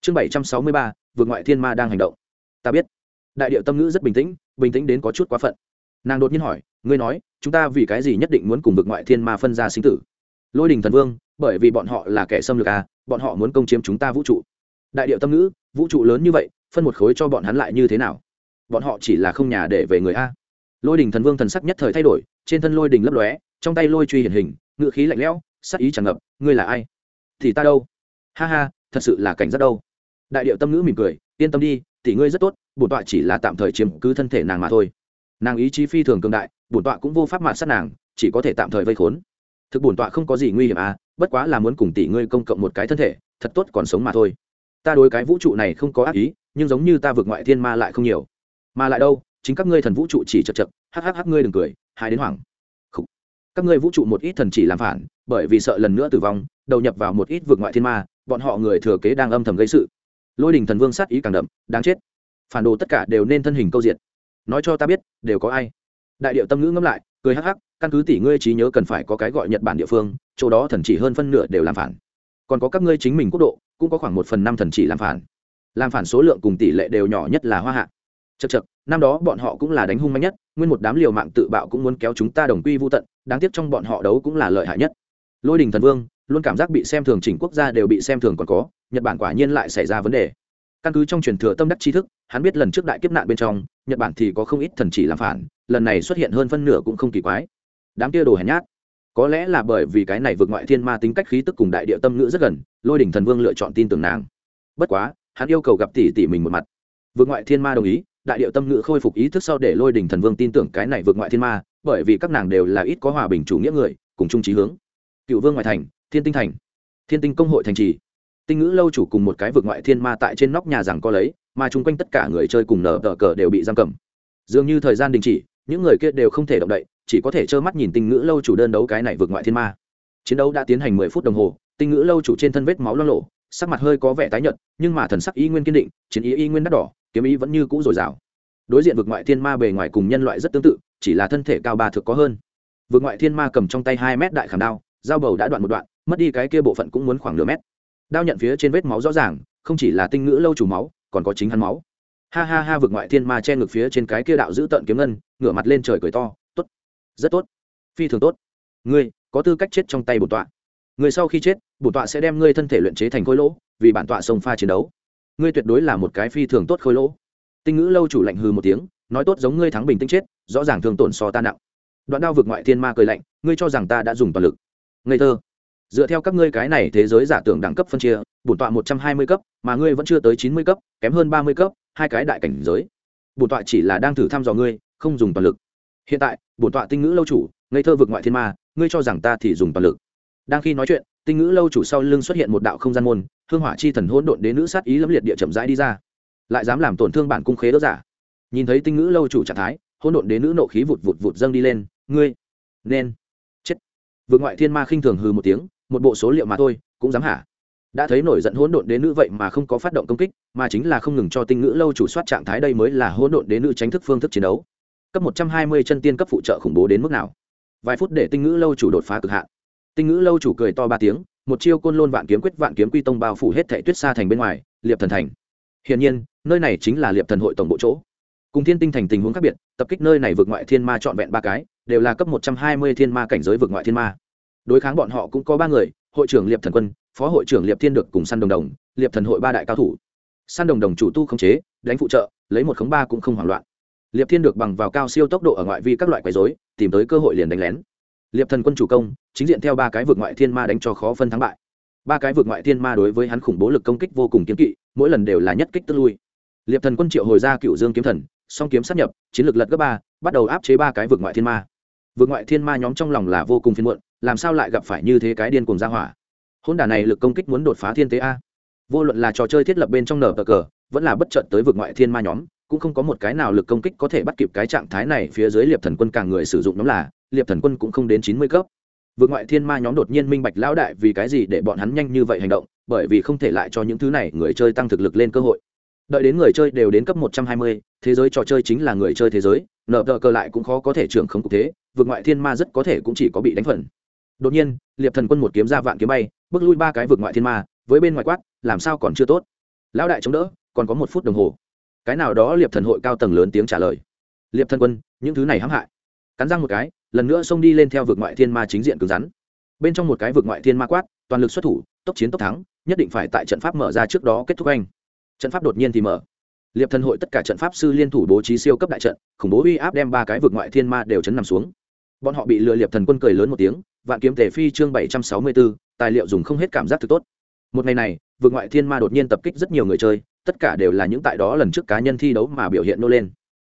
Chương bảy trăm sáu mươi ba vượt ngoại thiên ma đang hành động. Ta biết. Đại điệu tâm ngữ rất bình tĩnh bình tĩnh đến có chút quá phận. Nàng đột nhiên hỏi, ngươi nói, chúng ta vì cái gì nhất định muốn cùng vượt ngoại thiên ma phân ra sinh tử? Lôi đình thần vương, bởi vì bọn họ là kẻ xâm lược à bọn họ muốn công chiếm chúng ta vũ trụ. Đại điệu tâm ngữ, vũ trụ lớn như vậy, phân một khối cho bọn hắn lại như thế nào? Bọn họ chỉ là không nhà để về người a. Lôi đình thần vương thần sắc nhất thời thay đổi, trên thân lôi đình lấp lóe, trong tay lôi truy hiển hình, ngự khí lạnh lẽo, sắc ý tràn ngập, ngươi là ai? Thì ta đâu? Ha ha, thật sự là cảnh giác đâu. Đại điệu tâm ngữ mỉm cười, yên tâm đi, tỷ ngươi rất tốt, bổn tọa chỉ là tạm thời chiếm cứ thân thể nàng mà thôi. Nàng ý chí phi thường cường đại, bổn tọa cũng vô pháp mạn sát nàng, chỉ có thể tạm thời vây khốn. Thực bổn tọa không có gì nguy hiểm à bất quá là muốn cùng tỷ ngươi công cộng một cái thân thể, thật tốt còn sống mà thôi. Ta đối cái vũ trụ này không có ác ý, nhưng giống như ta vượt ngoại thiên ma lại không nhiều mà lại đâu chính các ngươi thần vũ trụ chỉ chật chật hắc, ngươi đừng cười hai đến hoảng. Khủ. các ngươi vũ trụ một ít thần chỉ làm phản bởi vì sợ lần nữa tử vong đầu nhập vào một ít vượt ngoại thiên ma bọn họ người thừa kế đang âm thầm gây sự. Lôi đình thần vương sát ý càng đậm đáng chết. Phản đồ tất cả đều nên thân hình câu diện nói cho ta biết đều có ai? Đại điệu tâm ngữ ngẫm lại cười hắc hắc căn cứ tỷ ngươi trí nhớ cần phải có cái gọi nhật bản địa phương chỗ đó thần chỉ hơn phân nửa đều làm phản. Còn có các ngươi chính mình quốc độ cũng có khoảng một phần năm thần chỉ làm phản. Làm phản số lượng cùng tỷ lệ đều nhỏ nhất là hoa hạ chật chật năm đó bọn họ cũng là đánh hung mạnh nhất, nguyên một đám liều mạng tự bạo cũng muốn kéo chúng ta đồng quy vô tận, đáng tiếc trong bọn họ đấu cũng là lợi hại nhất. Lôi đình thần vương, luôn cảm giác bị xem thường chỉnh quốc gia đều bị xem thường còn có, nhật bản quả nhiên lại xảy ra vấn đề. Căn cứ trong truyền thừa tâm đắc tri thức, hắn biết lần trước đại kiếp nạn bên trong, nhật bản thì có không ít thần chỉ làm phản, lần này xuất hiện hơn phân nửa cũng không kỳ quái. Đám kia đồ hèn nhát. Có lẽ là bởi vì cái này vượt ngoại thiên ma tính cách khí tức cùng đại địa tâm ngữ rất gần, lôi đỉnh thần vương lựa chọn tin tưởng nàng. Bất quá, hắn yêu cầu gặp tỷ tỷ mình một mặt. Vượt ngoại thiên ma đồng ý đại điệu tâm ngữ khôi phục ý thức sau để lôi đình thần vương tin tưởng cái này vượt ngoại thiên ma, bởi vì các nàng đều là ít có hòa bình chủ nghĩa người, cùng chung trí hướng. Cựu vương ngoại thành, thiên tinh thành. Thiên tinh công hội thành trì. Tinh ngữ lâu chủ cùng một cái vượt ngoại thiên ma tại trên nóc nhà rằng có lấy, mà chung quanh tất cả người chơi cùng nở tờ cờ đều bị giam cầm. Dường như thời gian đình chỉ, những người kia đều không thể động đậy, chỉ có thể trơ mắt nhìn tinh ngữ lâu chủ đơn đấu cái này vượt ngoại thiên ma. Chiến đấu đã tiến hành mười phút đồng hồ, tinh ngữ lâu chủ trên thân vết máu lo lộ sắc mặt hơi có vẻ tái nhợt, nhưng mà thần sắc y nguyên kiên định, chiến ý y nguyên đắt đỏ kiếm ý vẫn như cũ dồi dào. Đối diện vực ngoại thiên ma bề ngoài cùng nhân loại rất tương tự, chỉ là thân thể cao ba thực có hơn. Vực ngoại thiên ma cầm trong tay hai mét đại khảm đao, dao bầu đã đoạn một đoạn, mất đi cái kia bộ phận cũng muốn khoảng nửa mét. Đao nhận phía trên vết máu rõ ràng, không chỉ là tinh ngữ lâu chủ máu, còn có chính hắn máu. Ha ha ha, vực ngoại thiên ma che ngực phía trên cái kia đạo giữ tận kiếm ngân, ngửa mặt lên trời cười to, tốt, rất tốt, phi thường tốt. Ngươi, có tư cách chết trong tay bổn tọa. Người sau khi chết, bổn tọa sẽ đem ngươi thân thể luyện chế thành khối lỗ, vì bản tọa sông pha chiến đấu ngươi tuyệt đối là một cái phi thường tốt khôi lỗ. Tinh ngữ lâu chủ lạnh hư một tiếng, nói tốt giống ngươi thắng bình tĩnh chết, rõ ràng thường tổn so ta nặng. Đoạn đao vực ngoại thiên ma cười lạnh, ngươi cho rằng ta đã dùng toàn lực. Ngây thơ. Dựa theo các ngươi cái này thế giới giả tưởng đẳng cấp phân chia, bổn tọa một trăm hai mươi cấp, mà ngươi vẫn chưa tới chín mươi cấp, kém hơn ba mươi cấp, hai cái đại cảnh giới. Bổn tọa chỉ là đang thử thăm dò ngươi, không dùng toàn lực. Hiện tại, bổn tọa tinh ngữ lâu chủ, ngây thơ vượt ngoại thiên ma, ngươi cho rằng ta thì dùng toàn lực. Đang khi nói chuyện, tinh ngữ lâu chủ sau lưng xuất hiện một đạo không gian môn hương hỏa chi thần hỗn độn đến nữ sát ý lẫm liệt địa chậm rãi đi ra. Lại dám làm tổn thương bản cung khế đỡ giả. Nhìn thấy tinh ngữ lâu chủ trạng thái, hỗn độn đến nữ nộ khí vụt vụt vụt dâng đi lên. Ngươi nên chết. Vượt ngoại thiên ma khinh thường hừ một tiếng, một bộ số liệu mà thôi, cũng dám hả? Đã thấy nổi giận hỗn độn đến nữ vậy mà không có phát động công kích, mà chính là không ngừng cho tinh ngữ lâu chủ soát trạng thái đây mới là hỗn độn đến nữ tránh thức phương thức chiến đấu. Cấp một trăm hai mươi chân tiên cấp phụ trợ khủng bố đến mức nào? Vài phút để tinh ngữ lâu chủ đột phá cực hạn. Tinh ngữ lâu chủ cười to ba tiếng một chiêu côn lôn vạn kiếm quyết vạn kiếm quy tông bao phủ hết thệ tuyết xa thành bên ngoài, liệp thần thành. Hiển nhiên, nơi này chính là liệp thần hội tổng bộ chỗ. Cùng thiên tinh thành tình huống khác biệt, tập kích nơi này vượt ngoại thiên ma trọn vẹn ba cái, đều là cấp một trăm hai mươi thiên ma cảnh giới vượt ngoại thiên ma. Đối kháng bọn họ cũng có ba người, hội trưởng liệp thần quân, phó hội trưởng liệp thiên được cùng săn đồng đồng, liệp thần hội ba đại cao thủ. Săn đồng đồng chủ tu không chế, đánh phụ trợ, lấy một khống ba cũng không hoảng loạn. Liệp thiên được bằng vào cao siêu tốc độ ở ngoại vi các loại quấy dối tìm tới cơ hội liền đánh lén. Liệp thần quân chủ công chính diện theo ba cái vượt ngoại thiên ma đánh cho khó phân thắng bại. Ba cái vượt ngoại thiên ma đối với hắn khủng bố lực công kích vô cùng kiếm kỵ, mỗi lần đều là nhất kích tức lui. Liệp thần quân triệu hồi ra cựu dương kiếm thần, song kiếm sát nhập, chiến lược lật gấp ba, bắt đầu áp chế ba cái vượt ngoại thiên ma. Vượt ngoại thiên ma nhóm trong lòng là vô cùng phiền muộn, làm sao lại gặp phải như thế cái điên cuồng ra hỏa? Hôn đả này lực công kích muốn đột phá thiên tế a. Vô luận là trò chơi thiết lập bên trong nở cờ cờ, vẫn là bất trận tới vượt ngoại thiên ma nhóm, cũng không có một cái nào lực công kích có thể bắt kịp cái trạng thái này phía dưới liệp thần quân càng người sử dụng nhóm là, liệp thần quân cũng không đến chín mươi cấp vượt ngoại thiên ma nhóm đột nhiên minh bạch lão đại vì cái gì để bọn hắn nhanh như vậy hành động, bởi vì không thể lại cho những thứ này người chơi tăng thực lực lên cơ hội. Đợi đến người chơi đều đến cấp một trăm hai mươi, thế giới trò chơi chính là người chơi thế giới, nợ tờ cơ lại cũng khó có thể trưởng không cục thế, vượt ngoại thiên ma rất có thể cũng chỉ có bị đánh phần. Đột nhiên, liệp thần quân một kiếm ra vạn kiếm bay, bước lui ba cái vượt ngoại thiên ma, với bên ngoài quát, làm sao còn chưa tốt? Lão đại chống đỡ, còn có một phút đồng hồ. Cái nào đó liệp thần hội cao tầng lớn tiếng trả lời. Liệp thần quân, những thứ này hãm hại cắn răng một cái, lần nữa xông đi lên theo vực ngoại thiên ma chính diện cứng rắn. Bên trong một cái vực ngoại thiên ma quát, toàn lực xuất thủ, tốc chiến tốc thắng, nhất định phải tại trận pháp mở ra trước đó kết thúc anh. Trận pháp đột nhiên thì mở. Liệp thần hội tất cả trận pháp sư liên thủ bố trí siêu cấp đại trận, khủng bố uy áp đem ba cái vực ngoại thiên ma đều chấn nằm xuống. Bọn họ bị lừa liệp thần quân cười lớn một tiếng, vạn kiếm tề phi chương bảy trăm sáu mươi bốn tài liệu dùng không hết cảm giác thực tốt. Một ngày này, vực ngoại thiên ma đột nhiên tập kích rất nhiều người chơi, tất cả đều là những tại đó lần trước cá nhân thi đấu mà biểu hiện nô lên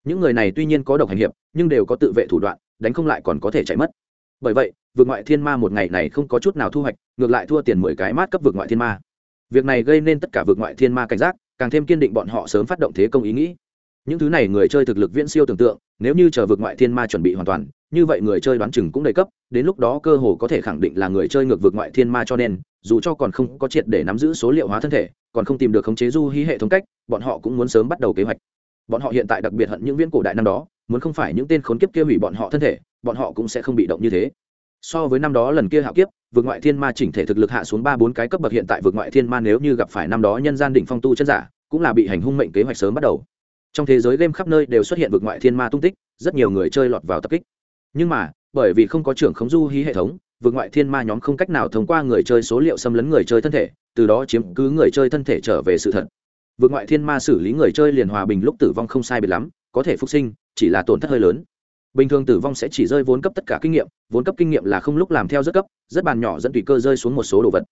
những người này tuy nhiên có độc hành hiệp, nhưng đều có tự vệ thủ đoạn, đánh không lại còn có thể chạy mất. Bởi vậy, vượt ngoại thiên ma một ngày này không có chút nào thu hoạch, ngược lại thua tiền mười cái mát cấp vượt ngoại thiên ma. Việc này gây nên tất cả vượt ngoại thiên ma cảnh giác, càng thêm kiên định bọn họ sớm phát động thế công ý nghĩ. Những thứ này người chơi thực lực viễn siêu tưởng tượng, nếu như chờ vượt ngoại thiên ma chuẩn bị hoàn toàn, như vậy người chơi đoán chừng cũng đầy cấp, đến lúc đó cơ hồ có thể khẳng định là người chơi ngược vượt ngoại thiên ma cho nên, dù cho còn không có triệt để nắm giữ số liệu hóa thân thể, còn không tìm được khống chế du hí hệ thống cách, bọn họ cũng muốn sớm bắt đầu kế hoạch bọn họ hiện tại đặc biệt hận những viễn cổ đại năm đó, muốn không phải những tên khốn kiếp kia hủy bọn họ thân thể, bọn họ cũng sẽ không bị động như thế. So với năm đó lần kia hạo kiếp, vượt ngoại thiên ma chỉnh thể thực lực hạ xuống ba bốn cái cấp bậc hiện tại vượt ngoại thiên ma nếu như gặp phải năm đó nhân gian đỉnh phong tu chân giả, cũng là bị hành hung mệnh kế hoạch sớm bắt đầu. Trong thế giới game khắp nơi đều xuất hiện vượt ngoại thiên ma tung tích, rất nhiều người chơi lọt vào tập kích. Nhưng mà, bởi vì không có trưởng khống du hí hệ thống, vượt ngoại thiên ma nhóm không cách nào thông qua người chơi số liệu xâm lấn người chơi thân thể, từ đó chiếm cứ người chơi thân thể trở về sự thật vượt ngoại thiên ma xử lý người chơi liền hòa bình lúc tử vong không sai biệt lắm, có thể phục sinh, chỉ là tổn thất hơi lớn. Bình thường tử vong sẽ chỉ rơi vốn cấp tất cả kinh nghiệm, vốn cấp kinh nghiệm là không lúc làm theo rất cấp, rất bàn nhỏ dẫn tùy cơ rơi xuống một số đồ vật.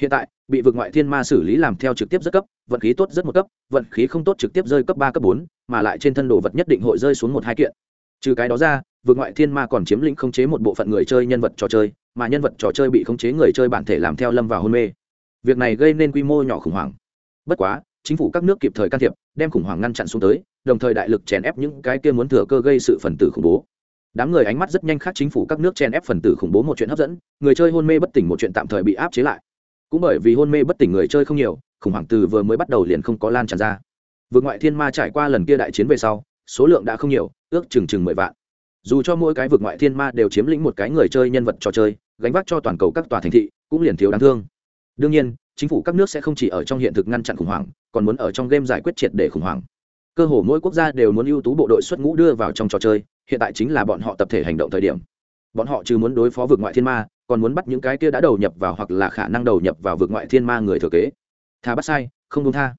Hiện tại, bị vượt ngoại thiên ma xử lý làm theo trực tiếp rất cấp, vận khí tốt rất một cấp, vận khí không tốt trực tiếp rơi cấp ba, cấp bốn, mà lại trên thân đồ vật nhất định hội rơi xuống một hai kiện. Trừ cái đó ra, vượt ngoại thiên ma còn chiếm lĩnh khống chế một bộ phận người chơi nhân vật trò chơi, mà nhân vật trò chơi bị khống chế người chơi bản thể làm theo lâm vào hôn mê. Việc này gây nên quy mô nhỏ khủng hoảng. Bất quá chính phủ các nước kịp thời can thiệp, đem khủng hoảng ngăn chặn xuống tới, đồng thời đại lực chèn ép những cái kia muốn thừa cơ gây sự phần tử khủng bố. Đám người ánh mắt rất nhanh khác chính phủ các nước chèn ép phần tử khủng bố một chuyện hấp dẫn, người chơi hôn mê bất tỉnh một chuyện tạm thời bị áp chế lại. Cũng bởi vì hôn mê bất tỉnh người chơi không nhiều, khủng hoảng từ vừa mới bắt đầu liền không có lan tràn ra. Vượt ngoại thiên ma trải qua lần kia đại chiến về sau, số lượng đã không nhiều, ước chừng chừng mười vạn. Dù cho mỗi cái vượt ngoại thiên ma đều chiếm lĩnh một cái người chơi nhân vật trò chơi, gánh vác cho toàn cầu các tòa thành thị cũng liền thiếu đáng thương. Đương nhiên, chính phủ các nước sẽ không chỉ ở trong hiện thực ngăn chặn khủng hoảng còn muốn ở trong game giải quyết triệt để khủng hoảng. Cơ hồ mỗi quốc gia đều muốn ưu tú bộ đội xuất ngũ đưa vào trong trò chơi, hiện tại chính là bọn họ tập thể hành động thời điểm. Bọn họ trừ muốn đối phó vượt ngoại thiên ma, còn muốn bắt những cái kia đã đầu nhập vào hoặc là khả năng đầu nhập vào vượt ngoại thiên ma người thừa kế. Tha bắt sai, không đúng tha.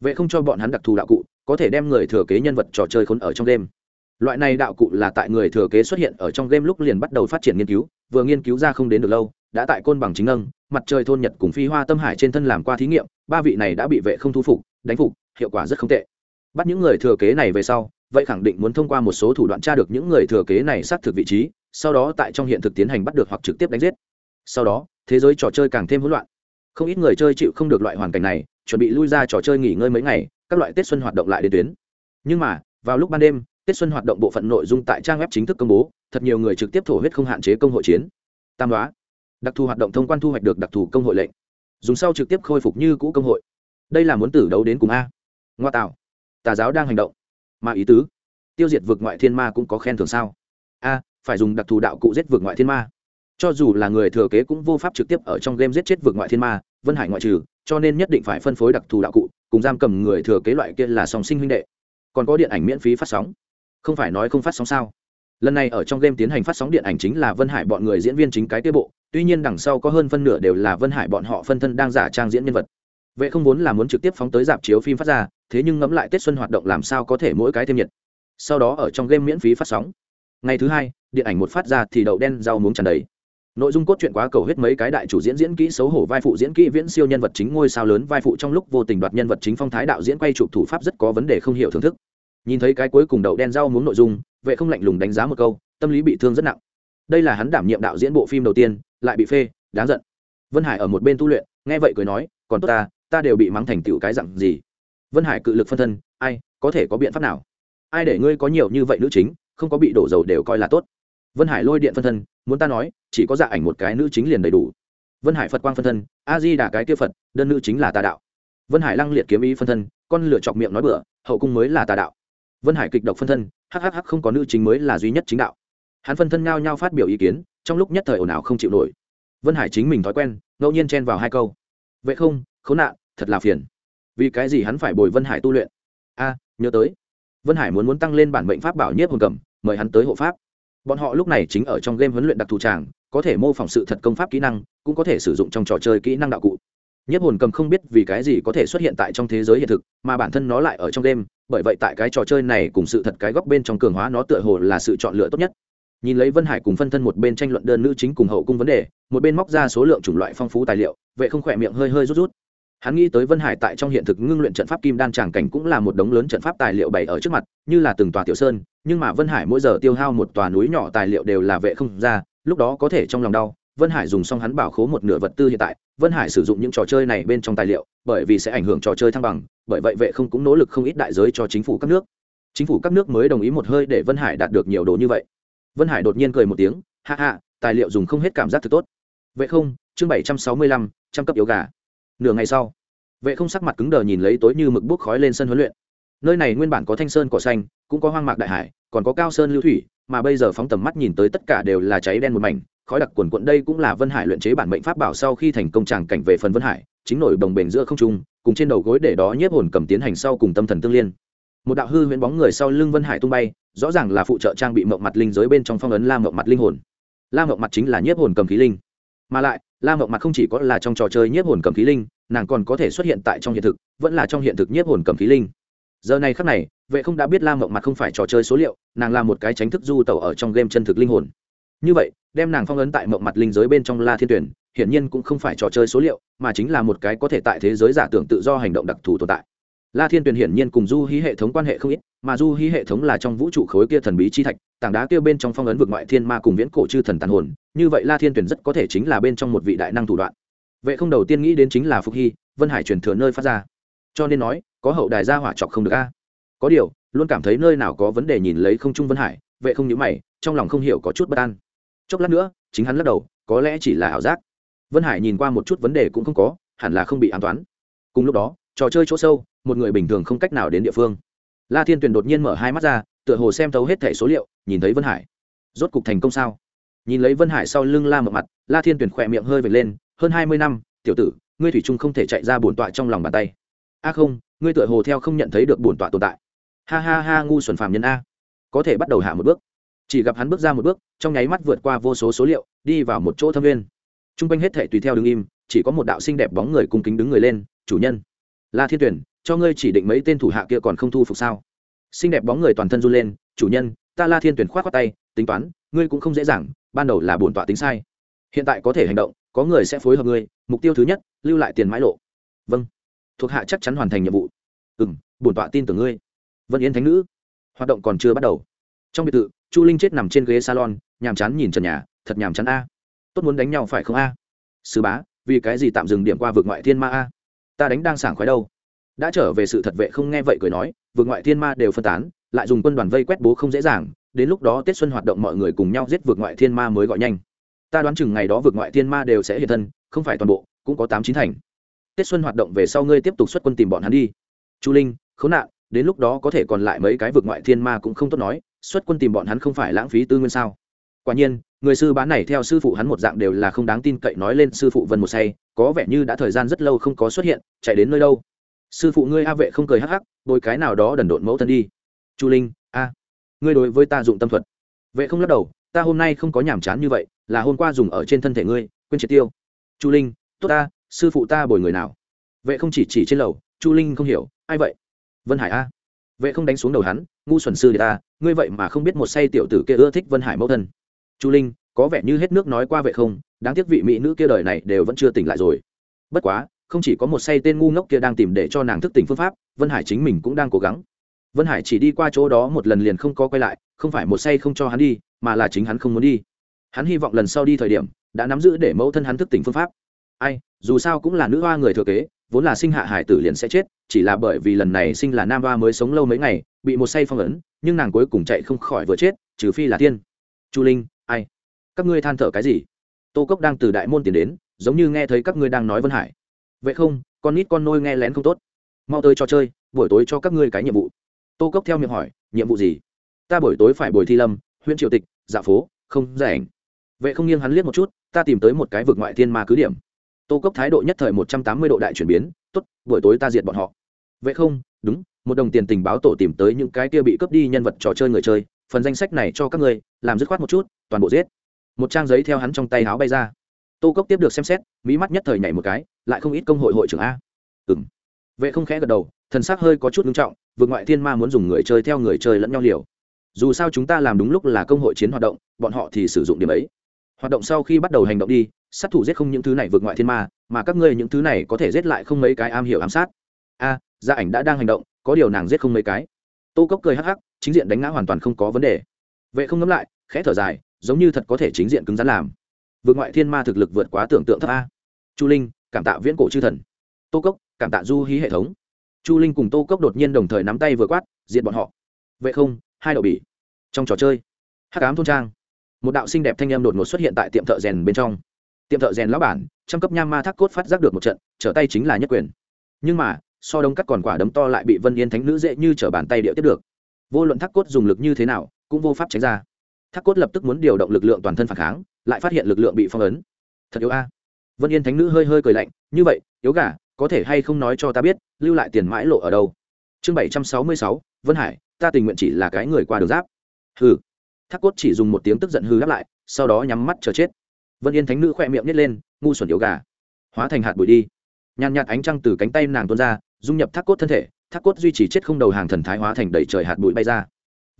Vậy không cho bọn hắn đặc thù đạo cụ, có thể đem người thừa kế nhân vật trò chơi khốn ở trong game. Loại này đạo cụ là tại người thừa kế xuất hiện ở trong game lúc liền bắt đầu phát triển nghiên cứu, vừa nghiên cứu ra không đến được lâu, đã tại côn bằng chính ngân mặt trời thôn nhật cùng phi hoa tâm hải trên thân làm qua thí nghiệm, ba vị này đã bị vệ không thu phục, đánh phục, hiệu quả rất không tệ. Bắt những người thừa kế này về sau, vậy khẳng định muốn thông qua một số thủ đoạn tra được những người thừa kế này xác thực vị trí, sau đó tại trong hiện thực tiến hành bắt được hoặc trực tiếp đánh giết. Sau đó, thế giới trò chơi càng thêm hỗn loạn. Không ít người chơi chịu không được loại hoàn cảnh này, chuẩn bị lui ra trò chơi nghỉ ngơi mấy ngày, các loại tết xuân hoạt động lại đến tuyến. Nhưng mà, vào lúc ban đêm, tết xuân hoạt động bộ phận nội dung tại trang web chính thức công bố, thật nhiều người trực tiếp thổ huyết không hạn chế công hội chiến. Tam đoá đặc thù hoạt động thông quan thu hoạch được đặc thù công hội lệnh. Dùng sau trực tiếp khôi phục như cũ công hội. Đây là muốn tử đấu đến cùng a. Ngoa tạo. Tà giáo đang hành động. Mà ý tứ. Tiêu diệt vực ngoại thiên ma cũng có khen thưởng sao? A, phải dùng đặc thù đạo cụ giết vực ngoại thiên ma. Cho dù là người thừa kế cũng vô pháp trực tiếp ở trong game giết chết vực ngoại thiên ma, vân hải ngoại trừ, cho nên nhất định phải phân phối đặc thù đạo cụ, cùng giam cầm người thừa kế loại kia là song sinh huynh đệ. Còn có điện ảnh miễn phí phát sóng. Không phải nói không phát sóng sao? Lần này ở trong game tiến hành phát sóng điện ảnh chính là vân hải bọn người diễn viên chính cái kia bộ tuy nhiên đằng sau có hơn phân nửa đều là vân hải bọn họ phân thân đang giả trang diễn nhân vật. Vậy không muốn là muốn trực tiếp phóng tới dạp chiếu phim phát ra, thế nhưng ngẫm lại tết xuân hoạt động làm sao có thể mỗi cái thêm nhiệt. Sau đó ở trong game miễn phí phát sóng. Ngày thứ hai, điện ảnh một phát ra thì đậu đen rau muống tràn đầy. Nội dung cốt truyện quá cầu hết mấy cái đại chủ diễn diễn kỹ xấu hổ vai phụ diễn kỹ viễn siêu nhân vật chính ngôi sao lớn vai phụ trong lúc vô tình đoạt nhân vật chính phong thái đạo diễn quay chụp thủ pháp rất có vấn đề không hiểu thưởng thức. Nhìn thấy cái cuối cùng đậu đen rau muống nội dung, vệ không lạnh lùng đánh giá một câu, tâm lý bị thương rất nặng. Đây là hắn đảm nhiệm đạo diễn bộ phim đầu tiên lại bị phê, đáng giận. Vân hải ở một bên tu luyện, nghe vậy cười nói, còn tốt ta ta đều bị mắng thành tựu cái dặn gì. Vân hải cự lực phân thân, ai, có thể có biện pháp nào? Ai để ngươi có nhiều như vậy nữ chính, không có bị đổ dầu đều coi là tốt. Vân hải lôi điện phân thân, muốn ta nói, chỉ có dạ ảnh một cái nữ chính liền đầy đủ. Vân hải phật quang phân thân, a di đà cái kia phật, đơn nữ chính là tà đạo. Vân hải lăng liệt kiếm ý phân thân, con lửa chọc miệng nói bựa hậu cung mới là tà đạo. Vân hải kịch độc phân thân hhh không có nữ chính mới là duy nhất chính đạo. Hắn phân thân nhao nhao phát biểu ý kiến trong lúc nhất thời ồn ào không chịu nổi. Vân hải chính mình thói quen, ngẫu nhiên chen vào hai câu. Vậy không, khốn nạn, thật là phiền. Vì cái gì hắn phải bồi vân hải tu luyện? A, nhớ tới. Vân hải muốn muốn tăng lên bản mệnh pháp bảo nhiếp hồn cầm, mời hắn tới hộ pháp. Bọn họ lúc này chính ở trong game huấn luyện đặc thù tràng, có thể mô phỏng sự thật công pháp kỹ năng, cũng có thể sử dụng trong trò chơi kỹ năng đạo cụ. Nhiếp hồn cầm không biết vì cái gì có thể xuất hiện tại trong thế giới hiện thực, mà bản thân nó lại ở trong game, bởi vậy tại cái trò chơi này cùng sự thật cái góc bên trong cường hóa nó tựa hồ là sự chọn lựa tốt nhất nhìn lấy vân hải cùng phân thân một bên tranh luận đơn nữ chính cùng hậu cung vấn đề, một bên móc ra số lượng chủng loại phong phú tài liệu, vệ không khỏe miệng hơi hơi rút rút. Hắn nghĩ tới vân hải tại trong hiện thực ngưng luyện trận pháp kim đan tràng cảnh cũng là một đống lớn trận pháp tài liệu bày ở trước mặt, như là từng tòa tiểu sơn, nhưng mà vân hải mỗi giờ tiêu hao một tòa núi nhỏ tài liệu đều là vệ không ra, lúc đó có thể trong lòng đau, vân hải dùng xong hắn bảo khố một nửa vật tư hiện tại, vân hải sử dụng những trò chơi này bên trong tài liệu, bởi vì sẽ ảnh hưởng trò chơi thăng bằng, bởi vậy vệ không cũng nỗ lực không ít đại giới cho chính phủ các nước. Chính phủ các nước mới đồng ý một hơi để vân hải đạt được nhiều đồ như vậy vân hải đột nhiên cười một tiếng hạ hạ tài liệu dùng không hết cảm giác thật tốt. Vệ không, chương bảy trăm sáu mươi lăm, trăm cấp yếu gà. Nửa ngày sau, vệ không sắc mặt cứng đờ nhìn lấy tối như mực bốc khói lên sân huấn luyện. Nơi này nguyên bản có thanh sơn cỏ xanh, cũng có hoang mạc đại hải, còn có cao sơn lưu thủy, mà bây giờ phóng tầm mắt nhìn tới tất cả đều là cháy đen một mảnh. Khói đặc quần quận đây cũng là vân hải luyện chế bản mệnh pháp bảo sau khi thành công tràng cảnh về phần vân hải, chính nổi đồng bền giữa không trung, cùng trên đầu gối để đó nhiếp hồn cầm tiến hành sau cùng tâm thần tương liên một đạo hư huyễn bóng người sau lưng vân hải tung bay, rõ ràng là phụ trợ trang bị mộng mặt linh giới bên trong phong ấn la mộng mặt linh hồn. La mộng mặt chính là nhiếp hồn cầm khí linh. Mà lại, la mộng mặt không chỉ có là trong trò chơi nhiếp hồn cầm khí linh, nàng còn có thể xuất hiện tại trong hiện thực, vẫn là trong hiện thực nhiếp hồn cầm khí linh. Giờ này khắc này, vệ không đã biết la mộng mặt không phải trò chơi số liệu, nàng là một cái tránh thức du tẩu ở trong game chân thực linh hồn. Như vậy, đem nàng phong ấn tại mộng mặt linh giới bên trong la thiên tuyển, hiển nhiên cũng không phải trò chơi số liệu, mà chính là một cái có thể tại thế giới giả tưởng tự do hành động đặc thù tồn tại la thiên tuyển hiển nhiên cùng du hí hệ thống quan hệ không ít, mà du hí hệ thống là trong vũ trụ khối kia thần bí chi thạch, tảng đá kia bên trong phong ấn vực ngoại thiên ma cùng viễn cổ chư thần tàn hồn, như vậy la thiên tuyển rất có thể chính là bên trong một vị đại năng thủ đoạn. Vệ không đầu tiên nghĩ đến chính là phục hy, vân hải truyền thừa nơi phát ra. Cho nên nói, có hậu đài gia hỏa chọc không được a. Có điều, luôn cảm thấy nơi nào có vấn đề nhìn lấy không trung vân hải vệ không nhớ mày, trong lòng không hiểu có chút bất an. Chốc lát nữa, chính hắn lắc đầu, có lẽ chỉ là ảo giác. Vân hải nhìn qua một chút vấn đề cũng không có, hẳn là không bị an toán. Cùng lúc đó trò chơi chỗ sâu, một người bình thường không cách nào đến địa phương. La thiên tuyền đột nhiên mở hai mắt ra, tựa hồ xem thấu hết thẻ số liệu, nhìn thấy vân hải. Rốt cục thành công sao? Nhìn lấy vân hải sau lưng la mở mặt la thiên tuyền khỏe miệng hơi vệt lên, hơn hai mươi năm, tiểu tử, ngươi thủy trung không thể chạy ra bổn tọa trong lòng bàn tay. A không, ngươi tựa hồ theo không nhận thấy được bổn tọa tồn tại. Ha ha ha, ngu xuẩn phàm nhân a. Có thể bắt đầu hạ một bước. Chỉ gặp hắn bước ra một bước, trong nháy mắt vượt qua vô số số liệu, đi vào một chỗ thâm viên t r u n g quanh hết thể tùy theo đứng im, chỉ có một đạo xinh đẹp bóng người cung kính đứng người lên, chủ nhân la thiên tuyển, cho ngươi chỉ định mấy tên thủ hạ kia còn không thu phục sao? Xinh đẹp bóng người toàn thân run lên, chủ nhân, ta la thiên tuyển k h o á t khoác tay, tính toán, ngươi cũng không dễ dàng, ban đầu là bổn tọa tính sai. Hiện tại có thể hành động, có người sẽ phối hợp ngươi, mục tiêu thứ nhất, lưu lại tiền mãi lộ. Vâng. Thuộc hạ chắc chắn hoàn thành nhiệm vụ. Ừ m bổn tọa tin tưởng ngươi. Vân yến thánh nữ. Hoạt động còn chưa bắt đầu. Trong biệt thự, chu linh chết nằm trên ghế salon, nhàm chán nhìn trần nhà, thật nhàm chán a. Tốt muốn đánh nhau phải không a? Sứ bá, vì cái gì tạm dừng điểm qua vượt ngoại thiên ma a? Ta đánh đang sảng khoái đâu. Đã trở về sự thật vệ không nghe vậy cười nói, vượt ngoại thiên ma đều phân tán, lại dùng quân đoàn vây quét bố không dễ dàng, đến lúc đó tết xuân hoạt động mọi người cùng nhau giết vượt ngoại thiên ma mới gọi nhanh. Ta đoán chừng ngày đó vượt ngoại thiên ma đều sẽ hiện thân, không phải toàn bộ, cũng có tám chín thành. Tết xuân hoạt động về sau ngươi tiếp tục xuất quân tìm bọn hắn đi. Chu linh, khốn nạn, đến lúc đó có thể còn lại mấy cái vượt ngoại thiên ma cũng không tốt nói, xuất quân tìm bọn hắn không phải lãng phí tư nguyên sao? Quả nhiên, người sư bán này theo sư phụ hắn một dạng đều là không đáng tin cậy nói lên sư phụ vân một say có vẻ như đã thời gian rất lâu không có xuất hiện, chạy đến nơi đâu? Sư phụ ngươi a vệ không cười hắc hắc đôi cái nào đó đần độn mẫu thân đi. Chu linh, a, ngươi đối với ta dụng tâm thuật. Vệ không lắc đầu, ta hôm nay không có nhàm chán như vậy, là hôm qua dùng ở trên thân thể ngươi, quên triệt tiêu. Chu linh, tốt ta, sư phụ ta bồi người nào? Vệ không chỉ chỉ trên lầu, chu linh không hiểu, ai vậy? Vân hải a. Vệ không đánh xuống đầu hắn, ngu xuẩn sư để ta, ngươi vậy mà không biết một say tiểu tử kia ưa thích vân hải mẫu thân. Chu linh, có vẻ như hết nước nói qua vệ không đáng tiếc vị mỹ nữ kia đời này đều vẫn chưa tỉnh lại rồi. Bất quá, không chỉ có một say tên ngu ngốc kia đang tìm để cho nàng thức tỉnh phương pháp, vân hải chính mình cũng đang cố gắng. Vân hải chỉ đi qua chỗ đó một lần liền không có quay lại, không phải một say không cho hắn đi, mà là chính hắn không muốn đi. Hắn hy vọng lần sau đi thời điểm, đã nắm giữ để mẫu thân hắn thức tỉnh phương pháp. Ai, dù sao cũng là nữ hoa người thừa kế, vốn là sinh hạ hải tử liền sẽ chết, chỉ là bởi vì lần này sinh là nam hoa mới sống lâu mấy ngày, bị một say phong ấn, nhưng nàng cuối cùng chạy không khỏi vừa chết, trừ phi là tiên. Chu linh, ai? Các ngươi than thở cái gì? Tô cốc đang từ đại môn tiến đến, giống như nghe thấy các ngươi đang nói vân hải. Vậy không, con nít con nôi nghe lén không tốt. Mau tới cho chơi, buổi tối cho các ngươi cái nhiệm vụ. Tô cốc theo miệng hỏi, nhiệm vụ gì? Ta buổi tối phải bồi thi lâm, huyện triều tịch dạ phố, không giải ảnh. Vệ không nghiêng hắn liếc một chút, ta tìm tới một cái vực ngoại thiên ma cứ điểm. Tô cốc thái độ nhất thời một trăm tám mươi độ đại chuyển biến t ố t buổi tối ta diệt bọn họ. Vậy không, đúng, một đồng tiền tình báo tổ tìm tới những cái kia bị cướp đi nhân vật trò chơi người chơi, phần danh sách này cho các ngươi, làm dứt khoát một chút, toàn bộ giết một trang giấy theo hắn trong tay áo bay ra. Tô cốc tiếp được xem xét mỹ mắt nhất thời nhảy một cái, lại không ít công hội hội trưởng a. Ừ m vệ không khẽ gật đầu, thần sắc hơi có chút nghiêm trọng, vượt ngoại thiên ma muốn dùng người chơi theo người chơi lẫn nhau liều. Dù sao chúng ta làm đúng lúc là công hội chiến hoạt động, bọn họ thì sử dụng điểm ấy. Hoạt động sau khi bắt đầu hành động đi, sát thủ giết không những thứ này vượt ngoại thiên ma, mà các ngươi những thứ này có thể giết lại không mấy cái am hiểu ám sát. A, gia ảnh đã đang hành động, có điều nàng giết không mấy cái. Tô cốc cười hắc hắc, chính diện đánh ngã hoàn toàn không có vấn đề. Vệ không ngấm lại, khẽ thở dài giống như thật có thể chính diện cứng rắn làm. Vượt ngoại thiên ma thực lực vượt quá tưởng tượng thấp a. Chu linh, cảm tạ viễn cổ chư thần. Tô cốc, cảm tạ du hí hệ thống. Chu linh cùng tô cốc đột nhiên đồng thời nắm tay vừa quát diện bọn họ. Vệ không, hai đậu bỉ. Trong trò chơi hát cám thôn trang, một đạo xinh đẹp thanh em đột ngột xuất hiện tại tiệm thợ rèn bên trong. Tiệm thợ rèn lão bản, trăm cấp nham ma thác cốt phát giác được một trận, trở tay chính là nhất quyền. Nhưng mà, so đông cắt còn quả đấm to lại bị vân yên thánh nữ dễ như trở bàn tay điệu tiếp được. Vô luận thác cốt dùng lực như thế nào, cũng vô pháp tránh ra thác cốt lập tức muốn điều động lực lượng toàn thân phản kháng, lại phát hiện lực lượng bị phong ấn. Thật yếu a. Vân yên thánh nữ hơi hơi cười lạnh, như vậy, yếu gà, có thể hay không nói cho ta biết, lưu lại tiền mãi lộ ở đâu? Chương bảy trăm sáu mươi sáu, vân hải, ta tình nguyện chỉ là cái người qua đường giáp. Hừ. Thác cốt chỉ dùng một tiếng tức giận hư đáp lại, sau đó nhắm mắt chờ chết. Vân yên thánh nữ khoe miệng nhét lên, ngu xuẩn yếu gà. Hóa thành hạt bụi đi. Nhàn nhạt ánh trăng từ cánh tay nàng tuôn ra, dung nhập thác cốt thân thể, thác cốt duy trì chết không đầu hàng thần thái hóa thành đầy trời hạt bụi bay ra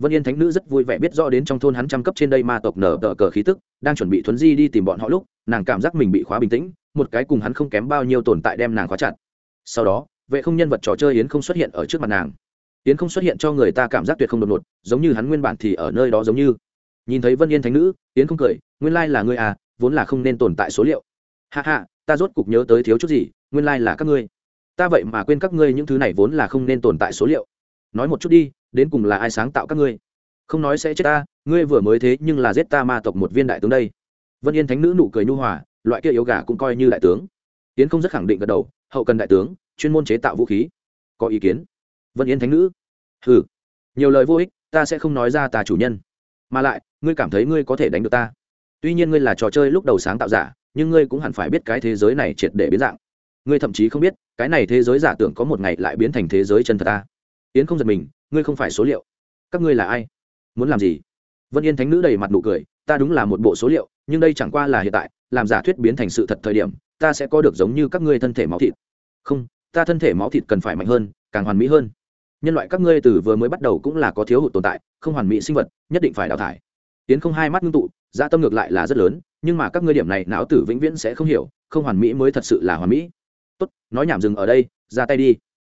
vân yên thánh nữ rất vui vẻ biết rõ đến trong thôn hắn trăm cấp trên đây ma tộc nở tờ cờ khí tức, đang chuẩn bị thuấn di đi tìm bọn họ lúc, nàng cảm giác mình bị khóa bình tĩnh, một cái cùng hắn không kém bao nhiêu tồn tại đem nàng khóa chặt. Sau đó, vệ không nhân vật trò chơi yến không xuất hiện ở trước mặt nàng. Yến không xuất hiện cho người ta cảm giác tuyệt không đột ngột, giống như hắn nguyên bản thì ở nơi đó giống như. Nhìn thấy vân yên thánh nữ, yến không cười, nguyên lai là ngươi à vốn là không nên tồn tại số liệu. Hạ hạ ta rốt cục nhớ tới thiếu chút gì, nguyên lai là các ngươi. Ta vậy mà quên các ngươi những thứ này vốn là không nên tồn tại số liệu. Nói một chút đi đến cùng là ai sáng tạo các ngươi? Không nói sẽ chết ta, ngươi vừa mới thế nhưng là giết ta ma tộc một viên đại tướng đây. Vân yên thánh nữ nụ cười nhu hòa, loại kia yếu gà cũng coi như đại tướng. Tiến không rất khẳng định gật đầu, hậu cần đại tướng, chuyên môn chế tạo vũ khí. Có ý kiến? Vân yên thánh nữ. Ừ nhiều lời vô ích, ta sẽ không nói ra ta chủ nhân. Mà lại, ngươi cảm thấy ngươi có thể đánh được ta. Tuy nhiên ngươi là trò chơi lúc đầu sáng tạo giả, nhưng ngươi cũng hẳn phải biết cái thế giới này triệt để biến dạng. Ngươi thậm chí không biết, cái này thế giới giả tưởng có một ngày lại biến thành thế giới chân thật ta. Yến không giật mình ngươi không phải số liệu. Các ngươi là ai? Muốn làm gì? Vân yên thánh nữ đầy mặt nụ cười, ta đúng là một bộ số liệu, nhưng đây chẳng qua là hiện tại, làm giả thuyết biến thành sự thật thời điểm, ta sẽ có được giống như các ngươi thân thể máu thịt. Không, ta thân thể máu thịt cần phải mạnh hơn, càng hoàn mỹ hơn. Nhân loại các ngươi từ vừa mới bắt đầu cũng là có thiếu hụt tồn tại, không hoàn mỹ sinh vật, nhất định phải đào thải. Tiến không hai mắt ngưng tụ gia tâm ngược lại là rất lớn, nhưng mà các ngươi điểm này não tử vĩnh viễn sẽ không hiểu, không hoàn mỹ mới thật sự là hoàn mỹ. Tốt, nói nhảm dừng ở đây, ra tay đi.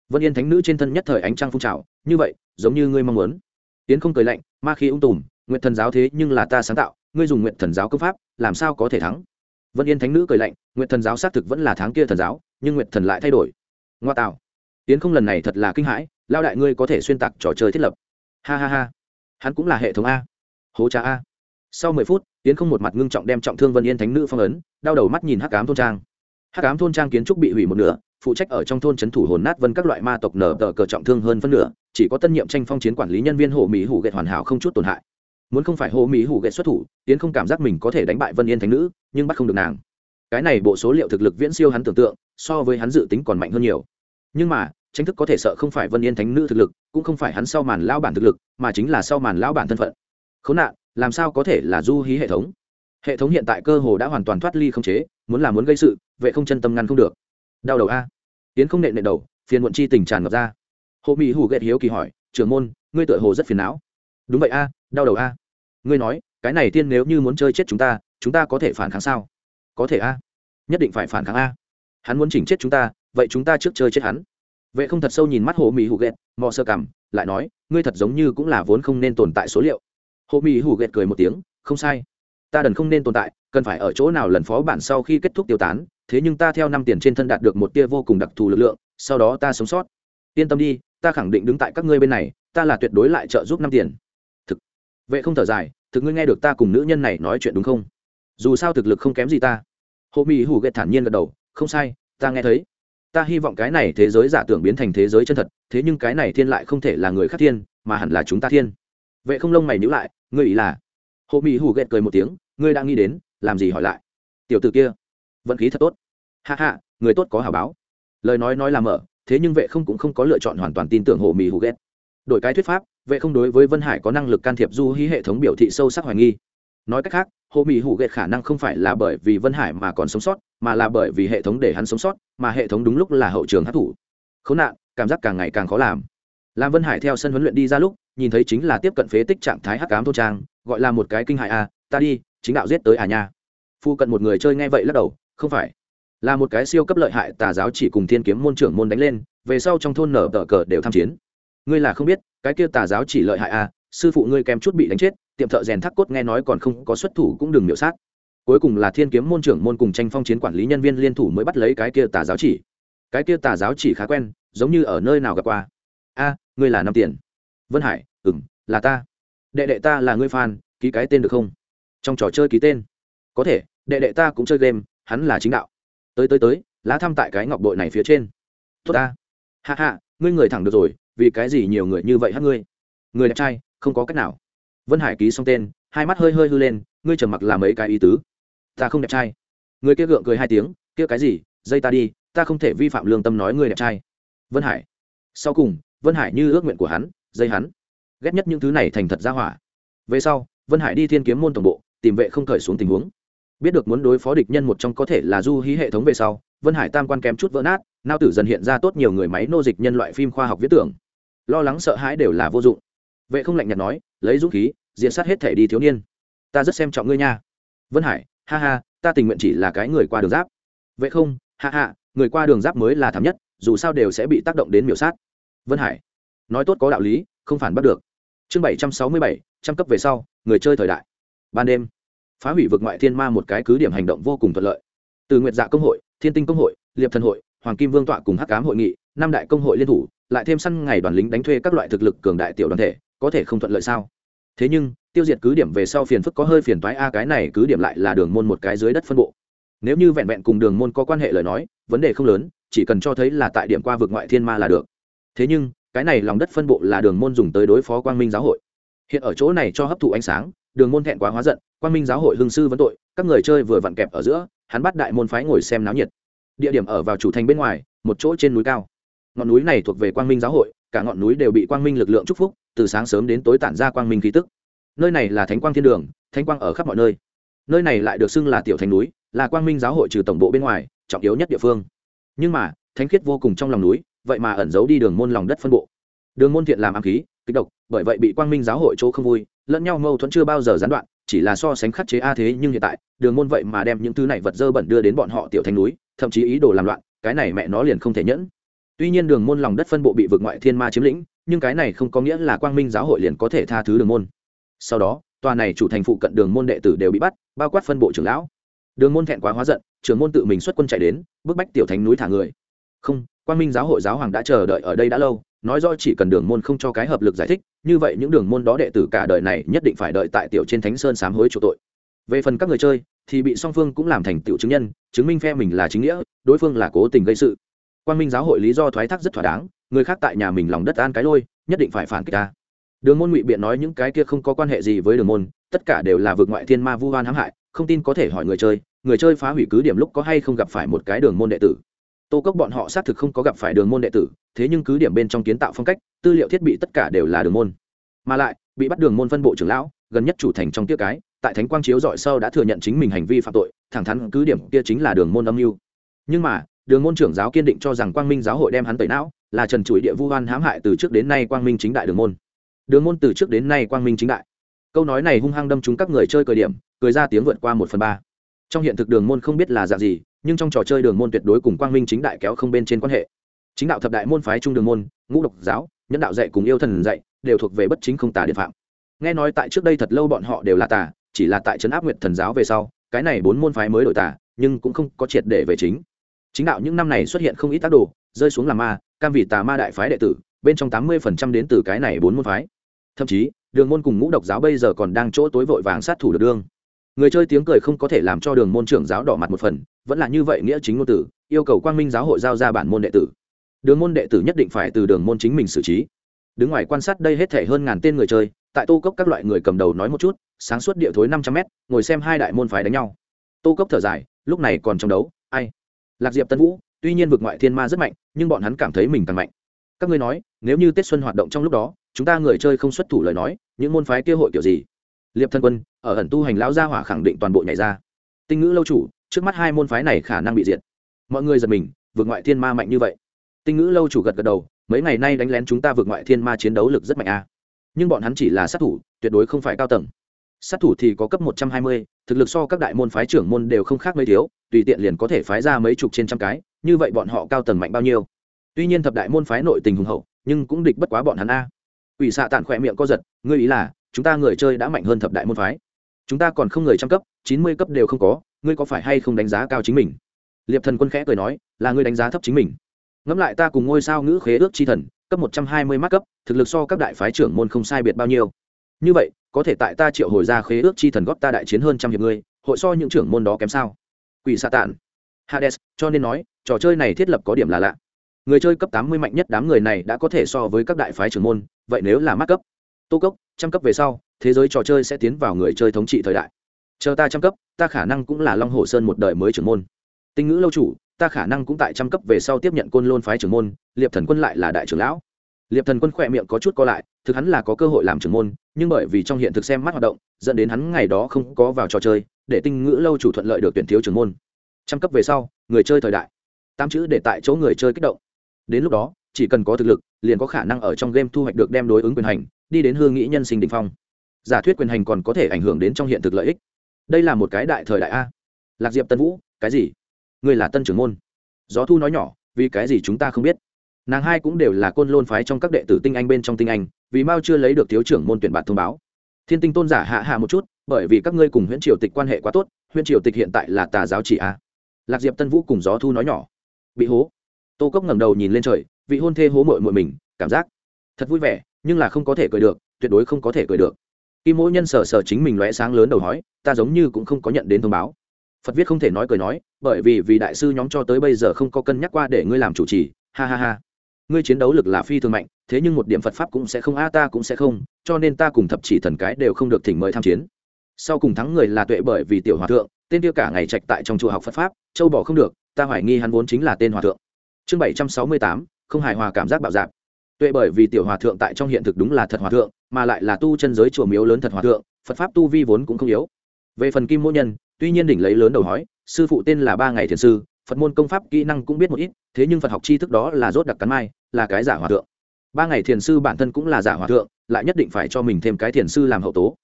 Vân yên thánh nữ trên thân nhất thời ánh trăng phun trào, như vậy giống như ngươi mong muốn. Tiến không cười lạnh, ma khí ung tùm, nguyện thần giáo thế nhưng là ta sáng tạo, ngươi dùng nguyện thần giáo công pháp, làm sao có thể thắng? Vân yên thánh nữ cười lạnh, nguyện thần giáo xác thực vẫn là tháng kia thần giáo, nhưng nguyện thần lại thay đổi. Ngoa tạo. Tiến không lần này thật là kinh hãi lao đại ngươi có thể xuyên tạc trò chơi thiết lập. Ha ha ha. Hắn cũng là hệ thống a. Hố cha a. Sau mười phút, tiến không một mặt ngưng trọng đem trọng thương vân yên thánh nữ phong ấn, đau đầu mắt nhìn hắc cám thôn trang. Hắc cám thôn trang kiến trúc bị hủy một nửa, phụ trách ở trong thôn trấn thủ hồn nát vân các loại ma tộc nở tờ cờ trọng thương hơn phân nửa chỉ có tân nhiệm tranh phong chiến quản lý nhân viên hồ mỹ hủ ghẹt hoàn hảo không chút tổn hại. Muốn không phải hồ mỹ hủ ghẹt xuất thủ tiến không cảm giác mình có thể đánh bại vân yên thánh nữ, nhưng bắt không được nàng. Cái này bộ số liệu thực lực viễn siêu hắn tưởng tượng, so với hắn dự tính còn mạnh hơn nhiều. Nhưng mà, tranh thức có thể sợ không phải vân yên thánh nữ thực lực, cũng không phải hắn sau màn lao bản thực lực, mà chính là sau màn lao bản thân phận. Khốn nạn, làm sao có thể là du hí hệ thống? Hệ thống hiện tại cơ hồ đã hoàn toàn thoát ly không chế, muốn là muốn gây sự, vệ không chân tâm ngăn không được. Đau đầu a. Tiến không nện nện đầu, phiền muộn chi tình tràn ngập ra hồ mỹ hủ ghét hiếu kỳ hỏi, trưởng môn, ngươi tựa hồ rất phiền não. Đúng vậy a, đau đầu a. Ngươi nói, cái này tiên nếu như muốn chơi chết chúng ta chúng ta có thể phản kháng sao? Có thể a, nhất định phải phản kháng a. Hắn muốn chỉnh chết chúng ta, vậy chúng ta trước chơi chết hắn. Vệ không thật sâu nhìn mắt hồ mỹ hủ ghét mò sơ cằm, lại nói, ngươi thật giống như cũng là vốn không nên tồn tại số liệu. Hồ mỹ hủ ghét cười một tiếng, không sai. Ta đần không nên tồn tại, cần phải ở chỗ nào lần phó bản sau khi kết thúc tiêu tán, thế nhưng ta theo năm tiền trên thân đạt được một tia vô cùng đặc thù lực lượng, sau đó ta sống sót. Yên tâm đi ta khẳng định đứng tại các ngươi bên này, ta là tuyệt đối lại trợ giúp năm tiền. Thực. Vệ không thở dài, thực ngươi nghe được ta cùng nữ nhân này nói chuyện đúng không? Dù sao thực lực không kém gì ta. Hộ mỹ hủ ghét thản nhiên gật đầu, không sai, ta nghe thấy. Ta hy vọng cái này thế giới giả tưởng biến thành thế giới chân thật, thế nhưng cái này thiên lại không thể là người khác thiên, mà hẳn là chúng ta thiên. Vệ không lông mày nhữ lại, ngươi ý là? Hộ mỹ hủ ghét cười một tiếng, ngươi đang nghĩ đến, làm gì hỏi lại? Tiểu t ử kia, vận khí thật tốt. Hạ hạ người tốt có hảo báo. Lời nói nói là mở thế nhưng vệ không cũng không có lựa chọn hoàn toàn tin tưởng hồ mì hù ghét. Đổi cái thuyết pháp vệ không đối với vân hải có năng lực can thiệp du hí hệ thống biểu thị sâu sắc hoài nghi. Nói cách khác hồ mì hủ ghét khả năng không phải là bởi vì vân hải mà còn sống sót mà là bởi vì hệ thống để hắn sống sót mà hệ thống đúng lúc là hậu trường hát thủ n nạn cảm giác càng ngày càng khó làm. Làm vân hải theo sân huấn luyện đi ra lúc nhìn thấy chính là tiếp cận phế tích trạng thái hắc cám thôn trang gọi là một cái kinh hại a à, ta đi chính đạo giết tới à nha. Phu cận một người chơi nghe vậy lắc đầu không phải là một cái siêu cấp lợi hại tà giáo chỉ cùng thiên kiếm môn trưởng môn đánh lên, về sau trong thôn nở tờ cờ đều tham chiến. Ngươi là không biết, cái kia tà giáo chỉ lợi hại à sư phụ ngươi kèm chút bị đánh chết, tiệm thợ rèn thác cốt nghe nói còn không có xuất thủ cũng đừng miễu sát. Cuối cùng là thiên kiếm môn trưởng môn cùng tranh phong chiến quản lý nhân viên liên thủ mới bắt lấy cái kia tà giáo chỉ. Cái kia tà giáo chỉ khá quen, giống như ở nơi nào gặp qua. A, ngươi là năm tiền. Vân hải ừng là ta. Đệ đệ ta là ngươi fan, ký cái tên được không? Trong trò chơi ký tên. Có thể, đệ đệ ta cũng chơi game, hắn là chính đạo tới tới tới, lá thăm tại cái ngọc bội này phía trên. Tốt ta. Hạ hạ ngươi người thẳng được rồi, vì cái gì nhiều người như vậy hát ngươi? Người đẹp trai, không có cách nào. Vân hải ký xong tên, hai mắt hơi hơi hư lên, ngươi trầm mặc làm mấy cái ý tứ. Ta không đẹp trai. Người kia gượng cười hai tiếng, kia cái gì, dây ta đi, ta không thể vi phạm lương tâm nói người đẹp trai. Vân hải. Sau cùng, vân hải như ước nguyện của hắn, dây hắn. Ghét nhất những thứ này thành thật ra hỏa. Về sau, vân hải đi thiên kiếm môn tổng bộ, tìm vệ không khởi xuống tình huống biết được muốn đối phó địch nhân một trong có thể là du hí hệ thống về sau, vân hải tam quan kém chút vỡ nát, nao tử dần hiện ra tốt nhiều người máy nô dịch nhân loại phim khoa học viết tưởng. Lo lắng sợ hãi đều là vô dụng. Vệ không lạnh nhạt nói, lấy dũng khí diện sát hết thể đi thiếu niên. Ta rất xem trọng ngươi nha. Vân hải, ha ha, ta tình nguyện chỉ là cái người qua đường giáp. Vệ không, ha ha, người qua đường giáp mới là thảm nhất, dù sao đều sẽ bị tác động đến miểu sát. Vân hải, nói tốt có đạo lý, không phản bắt được. Chương bảy trăm sáu mươi bảy, trăm cấp về sau, người chơi thời đại. Ban đêm phá hủy vực ngoại thiên ma một cái cứ điểm hành động vô cùng thuận lợi. Từ nguyệt dạ công hội, thiên tinh công hội, liệp thần hội, hoàng kim vương tọa cùng hắc cám hội nghị, năm đại công hội liên thủ, lại thêm săn ngày đoàn lính đánh thuê các loại thực lực cường đại tiểu đoàn thể, có thể không thuận lợi sao? Thế nhưng, tiêu diệt cứ điểm về sau phiền phức có hơi phiền toái a, cái này cứ điểm lại là đường môn một cái dưới đất phân bộ. Nếu như vẹn vẹn cùng đường môn có quan hệ lời nói, vấn đề không lớn, chỉ cần cho thấy là tại điểm qua vực ngoại thiên ma là được. Thế nhưng, cái này lòng đất phân bộ là đường môn dùng tới đối phó quang minh giáo hội. Hiện ở chỗ này cho hấp thụ ánh sáng đường môn thẹn quá hóa giận, quang minh giáo hội hương sư vấn tội, các người chơi vừa vặn kẹp ở giữa, hắn bắt đại môn phái ngồi xem náo nhiệt. Địa điểm ở vào chủ thành bên ngoài, một chỗ trên núi cao. Ngọn núi này thuộc về quang minh giáo hội, cả ngọn núi đều bị quang minh lực lượng chúc phúc, từ sáng sớm đến tối tản ra quang minh khí tức. Nơi này là thánh quang thiên đường, thánh quang ở khắp mọi nơi. Nơi này lại được xưng là tiểu thành núi, là quang minh giáo hội trừ tổng bộ bên ngoài, trọng yếu nhất địa phương. Nhưng mà, thánh khiết vô cùng trong lòng núi, vậy mà ẩn giấu đi đường môn lòng đất phân bộ. Đường môn thiện làm ám khí kích độc, bởi vậy bị quang minh giáo hội chỗ không vui lẫn nhau mâu thuẫn chưa bao giờ gián đoạn, chỉ là so sánh khắc chế a thế nhưng hiện tại, đường môn vậy mà đem những thứ này vật dơ bẩn đưa đến bọn họ tiểu thành núi, thậm chí ý đồ làm loạn, cái này mẹ nó liền không thể nhẫn. Tuy nhiên đường môn lòng đất phân bộ bị vực ngoại thiên ma chiếm lĩnh, nhưng cái này không có nghĩa là quang minh giáo hội liền có thể tha thứ đường môn. Sau đó, tòa này chủ thành phụ cận đường môn đệ tử đều bị bắt, bao quát phân bộ trưởng lão. Đường môn thẹn quá hóa giận, trưởng môn tự mình xuất quân chạy đến, bức bách tiểu thành núi thả người. Không, quang minh giáo hội giáo hoàng đã chờ đợi ở đây đã lâu nói rõ chỉ cần đường môn không cho cái hợp lực giải thích, như vậy những đường môn đó đệ tử cả đời này nhất định phải đợi tại tiểu trên thánh sơn sám hối chủ tội. Về phần các người chơi, thì bị song phương cũng làm thành tiểu chứng nhân, chứng minh phe mình là chính nghĩa, đối phương là cố tình gây sự. Quan minh giáo hội lý do thoái thác rất thỏa đáng, người khác tại nhà mình lòng đất an cái lôi, nhất định phải phản kích ta. Đường môn ngụy biện nói những cái kia không có quan hệ gì với đường môn, tất cả đều là vượt ngoại thiên ma vu hoan hãm hại, không tin có thể hỏi người chơi người chơi phá hủy cứ điểm lúc có hay không gặp phải một cái đường môn đệ tử tô cốc bọn họ xác thực không có gặp phải đường môn đệ tử, thế nhưng cứ điểm bên trong kiến tạo phong cách, tư liệu thiết bị tất cả đều là đường môn. Mà lại, bị bắt đường môn phân bộ trưởng lão, gần nhất chủ thành trong tiết cái, tại thánh quang chiếu dọi sau đã thừa nhận chính mình hành vi phạm tội, thẳng thắn cứ điểm kia chính là đường môn âm mưu. Nhưng mà, đường môn trưởng giáo kiên định cho rằng quang minh giáo hội đem hắn tẩy não, là trần chuỗi địa vu hoan hãm hại từ trước đến nay quang minh chính đại đường môn. Đường môn từ trước đến nay quang minh chính đại. Câu nói này hung hăng đâm trúng các người chơi cờ điểm, cười ra tiếng vượt qua một phần ba. Trong hiện thực đường môn không biết là dạng gì nhưng trong trò chơi đường môn tuyệt đối cùng quang minh chính đại kéo không bên trên quan hệ. Chính đạo thập đại môn phái trung đường môn, ngũ độc giáo, nhân đạo dạy cùng yêu thần dạy, đều thuộc về bất chính không tà điện phạm. Nghe nói tại trước đây thật lâu bọn họ đều là tà, chỉ là tại trấn áp nguyệt thần giáo về sau, cái này bốn môn phái mới đổi tà, nhưng cũng không có triệt để về chính. Chính đạo những năm này xuất hiện không ít tác đồ, rơi xuống làm ma, cam vị tà ma đại phái đệ tử, bên trong tám mươi phần trăm đến từ cái này bốn môn phái. Thậm chí, đường môn cùng ngũ độc giáo bây giờ còn đang chỗ tối vội vàng sát thủ được đương người chơi tiếng cười không có thể làm cho đường môn trưởng giáo đỏ mặt một phần, vẫn là như vậy nghĩa chính ngôn tử, yêu cầu quang minh giáo hội giao ra bản môn đệ tử. Đường môn đệ tử nhất định phải từ đường môn chính mình xử trí. Đứng ngoài quan sát đây hết thể hơn ngàn tên người chơi, tại tô cốc các loại người cầm đầu nói một chút, sáng suốt địa thối năm trăm mét, ngồi xem hai đại môn phái đánh nhau. Tô cốc thở dài, lúc này còn trong đấu, ai? Lạc diệp tân vũ, tuy nhiên vực ngoại thiên ma rất mạnh, nhưng bọn hắn cảm thấy mình càng mạnh. Các ngươi nói, nếu như tết xuân hoạt động trong lúc đó, chúng ta người chơi không xuất thủ lời nói, những môn phái kia hội kiểu gì? Liệp thân quân, ở ẩn tu hành lão gia hỏa khẳng định toàn bộ nhảy ra. Tinh ngữ lâu chủ, trước mắt hai môn phái này khả năng bị diệt. Mọi người giật mình, vượt ngoại thiên ma mạnh như vậy. Tinh ngữ lâu chủ gật gật đầu, mấy ngày nay đánh lén chúng ta vượt ngoại thiên ma chiến đấu lực rất mạnh a. À. nhưng bọn hắn chỉ là sát thủ, tuyệt đối không phải cao tầng. Sát thủ thì có cấp một trăm hai mươi, thực lực so các đại môn phái trưởng môn đều không khác mấy thiếu, tùy tiện liền có thể phái ra mấy chục trên trăm cái, như vậy bọn họ cao tầng mạnh bao nhiêu? Tuy nhiên thập đại môn phái nội tình hùng hậu, nhưng cũng địch bất quá bọn hắn a. Ủy xạ tàn khỏe miệng co giật, ngươi ý là chúng ta người chơi đã mạnh hơn thập đại môn phái. Chúng ta còn không người trăm cấp, chín mươi cấp đều không có, ngươi có phải hay không đánh giá cao chính mình? Liệp thần quân khẽ cười nói, là ngươi đánh giá thấp chính mình. Ngẫm lại ta cùng ngôi sao ngữ khế ước chi thần, cấp một trăm hai mươi mắc cấp, thực lực so các đại phái trưởng môn không sai biệt bao nhiêu. Như vậy, có thể tại ta triệu hồi ra khế ước chi thần góp ta đại chiến hơn trăm hiệp ngươi hội so những trưởng môn đó kém sao? Quỷ xạ tản hades, cho nên nói, trò chơi này thiết lập có điểm là lạ. Người chơi cấp tám mươi mạnh nhất đám người này đã có thể so với các đại phái trưởng môn, vậy nếu là mắc cấp tô cốc, trăm cấp về sau, thế giới trò chơi sẽ tiến vào người chơi thống trị thời đại. Chờ ta trăm cấp, ta khả năng cũng là long hồ sơn một đời mới trưởng môn. Tinh ngữ lâu chủ, ta khả năng cũng tại trăm cấp về sau tiếp nhận côn lôn phái trưởng môn, liệp thần quân lại là đại trưởng lão. Liệp thần quân khỏe miệng có chút co lại, thực hắn là có cơ hội làm trưởng môn, nhưng bởi vì trong hiện thực xem mắt hoạt động, dẫn đến hắn ngày đó không có vào trò chơi, để tinh ngữ lâu chủ thuận lợi được tuyển thiếu trưởng môn. Trăm cấp về sau, người chơi thời đại. Tám chữ để tại chỗ người chơi kích động. Đến lúc đó, chỉ cần có thực lực, liền có khả năng ở trong game thu hoạch được đem đối ứng quyền hành đi đến hương nghĩ nhân sinh đ phong. Giả thuyết quyền hành còn có thể ảnh hưởng đến trong hiện thực lợi ích. Đây là một cái đại thời đại a. Lạc diệp tân vũ, cái gì? Người là tân trưởng môn. Gió thu nói nhỏ, vì cái gì chúng ta không biết? Nàng hai cũng đều là côn lôn phái trong các đệ tử tinh anh bên trong tinh anh, vì mao chưa lấy được thiếu trưởng môn tuyển bạt thông báo. Thiên tinh tôn giả hạ hạ một chút, bởi vì các ngươi cùng huyện triều tịch quan hệ quá tốt huyện triều tịch hiện tại là tà giáo chỉ a. Lạc diệp tân vũ cùng gió thu nói nhỏ. Bị hố. Tô cốc ngẩng đầu nhìn lên trời, vị hôn thê hố mội mội mình, cảm giác thật vui vẻ nhưng là không có thể cười được, tuyệt đối không có thể cười được. Kim mỗi nhân sờ sờ chính mình lóe sáng lớn đầu hói ta giống như cũng không có nhận đến thông báo. Phật viết không thể nói cười nói, bởi vì vì đại sư nhóm cho tới bây giờ không có cân nhắc qua để ngươi làm chủ trì, ha ha ha. Ngươi chiến đấu lực là phi thường mạnh, thế nhưng một điểm phật pháp cũng sẽ không, a ta cũng sẽ không, cho nên ta cùng thập chỉ thần cái đều không được thỉnh mời tham chiến. Sau cùng thắng người là tuệ bởi vì tiểu hòa thượng, tên kia cả ngày trạch tại trong chùa học phật pháp, châu bỏ không được, ta hoài nghi hắn vốn chính là tên hòa thượng. Chương bảy trăm sáu mươi tám, không hài hòa cảm giác bạo dạp tuệ bởi vì tiểu hòa thượng tại trong hiện thực đúng là thật hòa thượng, mà lại là tu chân giới chùa miếu lớn thật hòa thượng, phật pháp tu vi vốn cũng không yếu. Về phần kim mỗ nhân, tuy nhiên đỉnh lấy lớn đầu hói, sư phụ tên là ba ngày thiền sư, phật môn công pháp kỹ năng cũng biết một ít, thế nhưng phật học tri thức đó là rốt đặc cắn mai, là cái giả hòa thượng. Ba ngày thiền sư bản thân cũng là giả hòa thượng, lại nhất định phải cho mình thêm cái thiền sư làm hậu tố.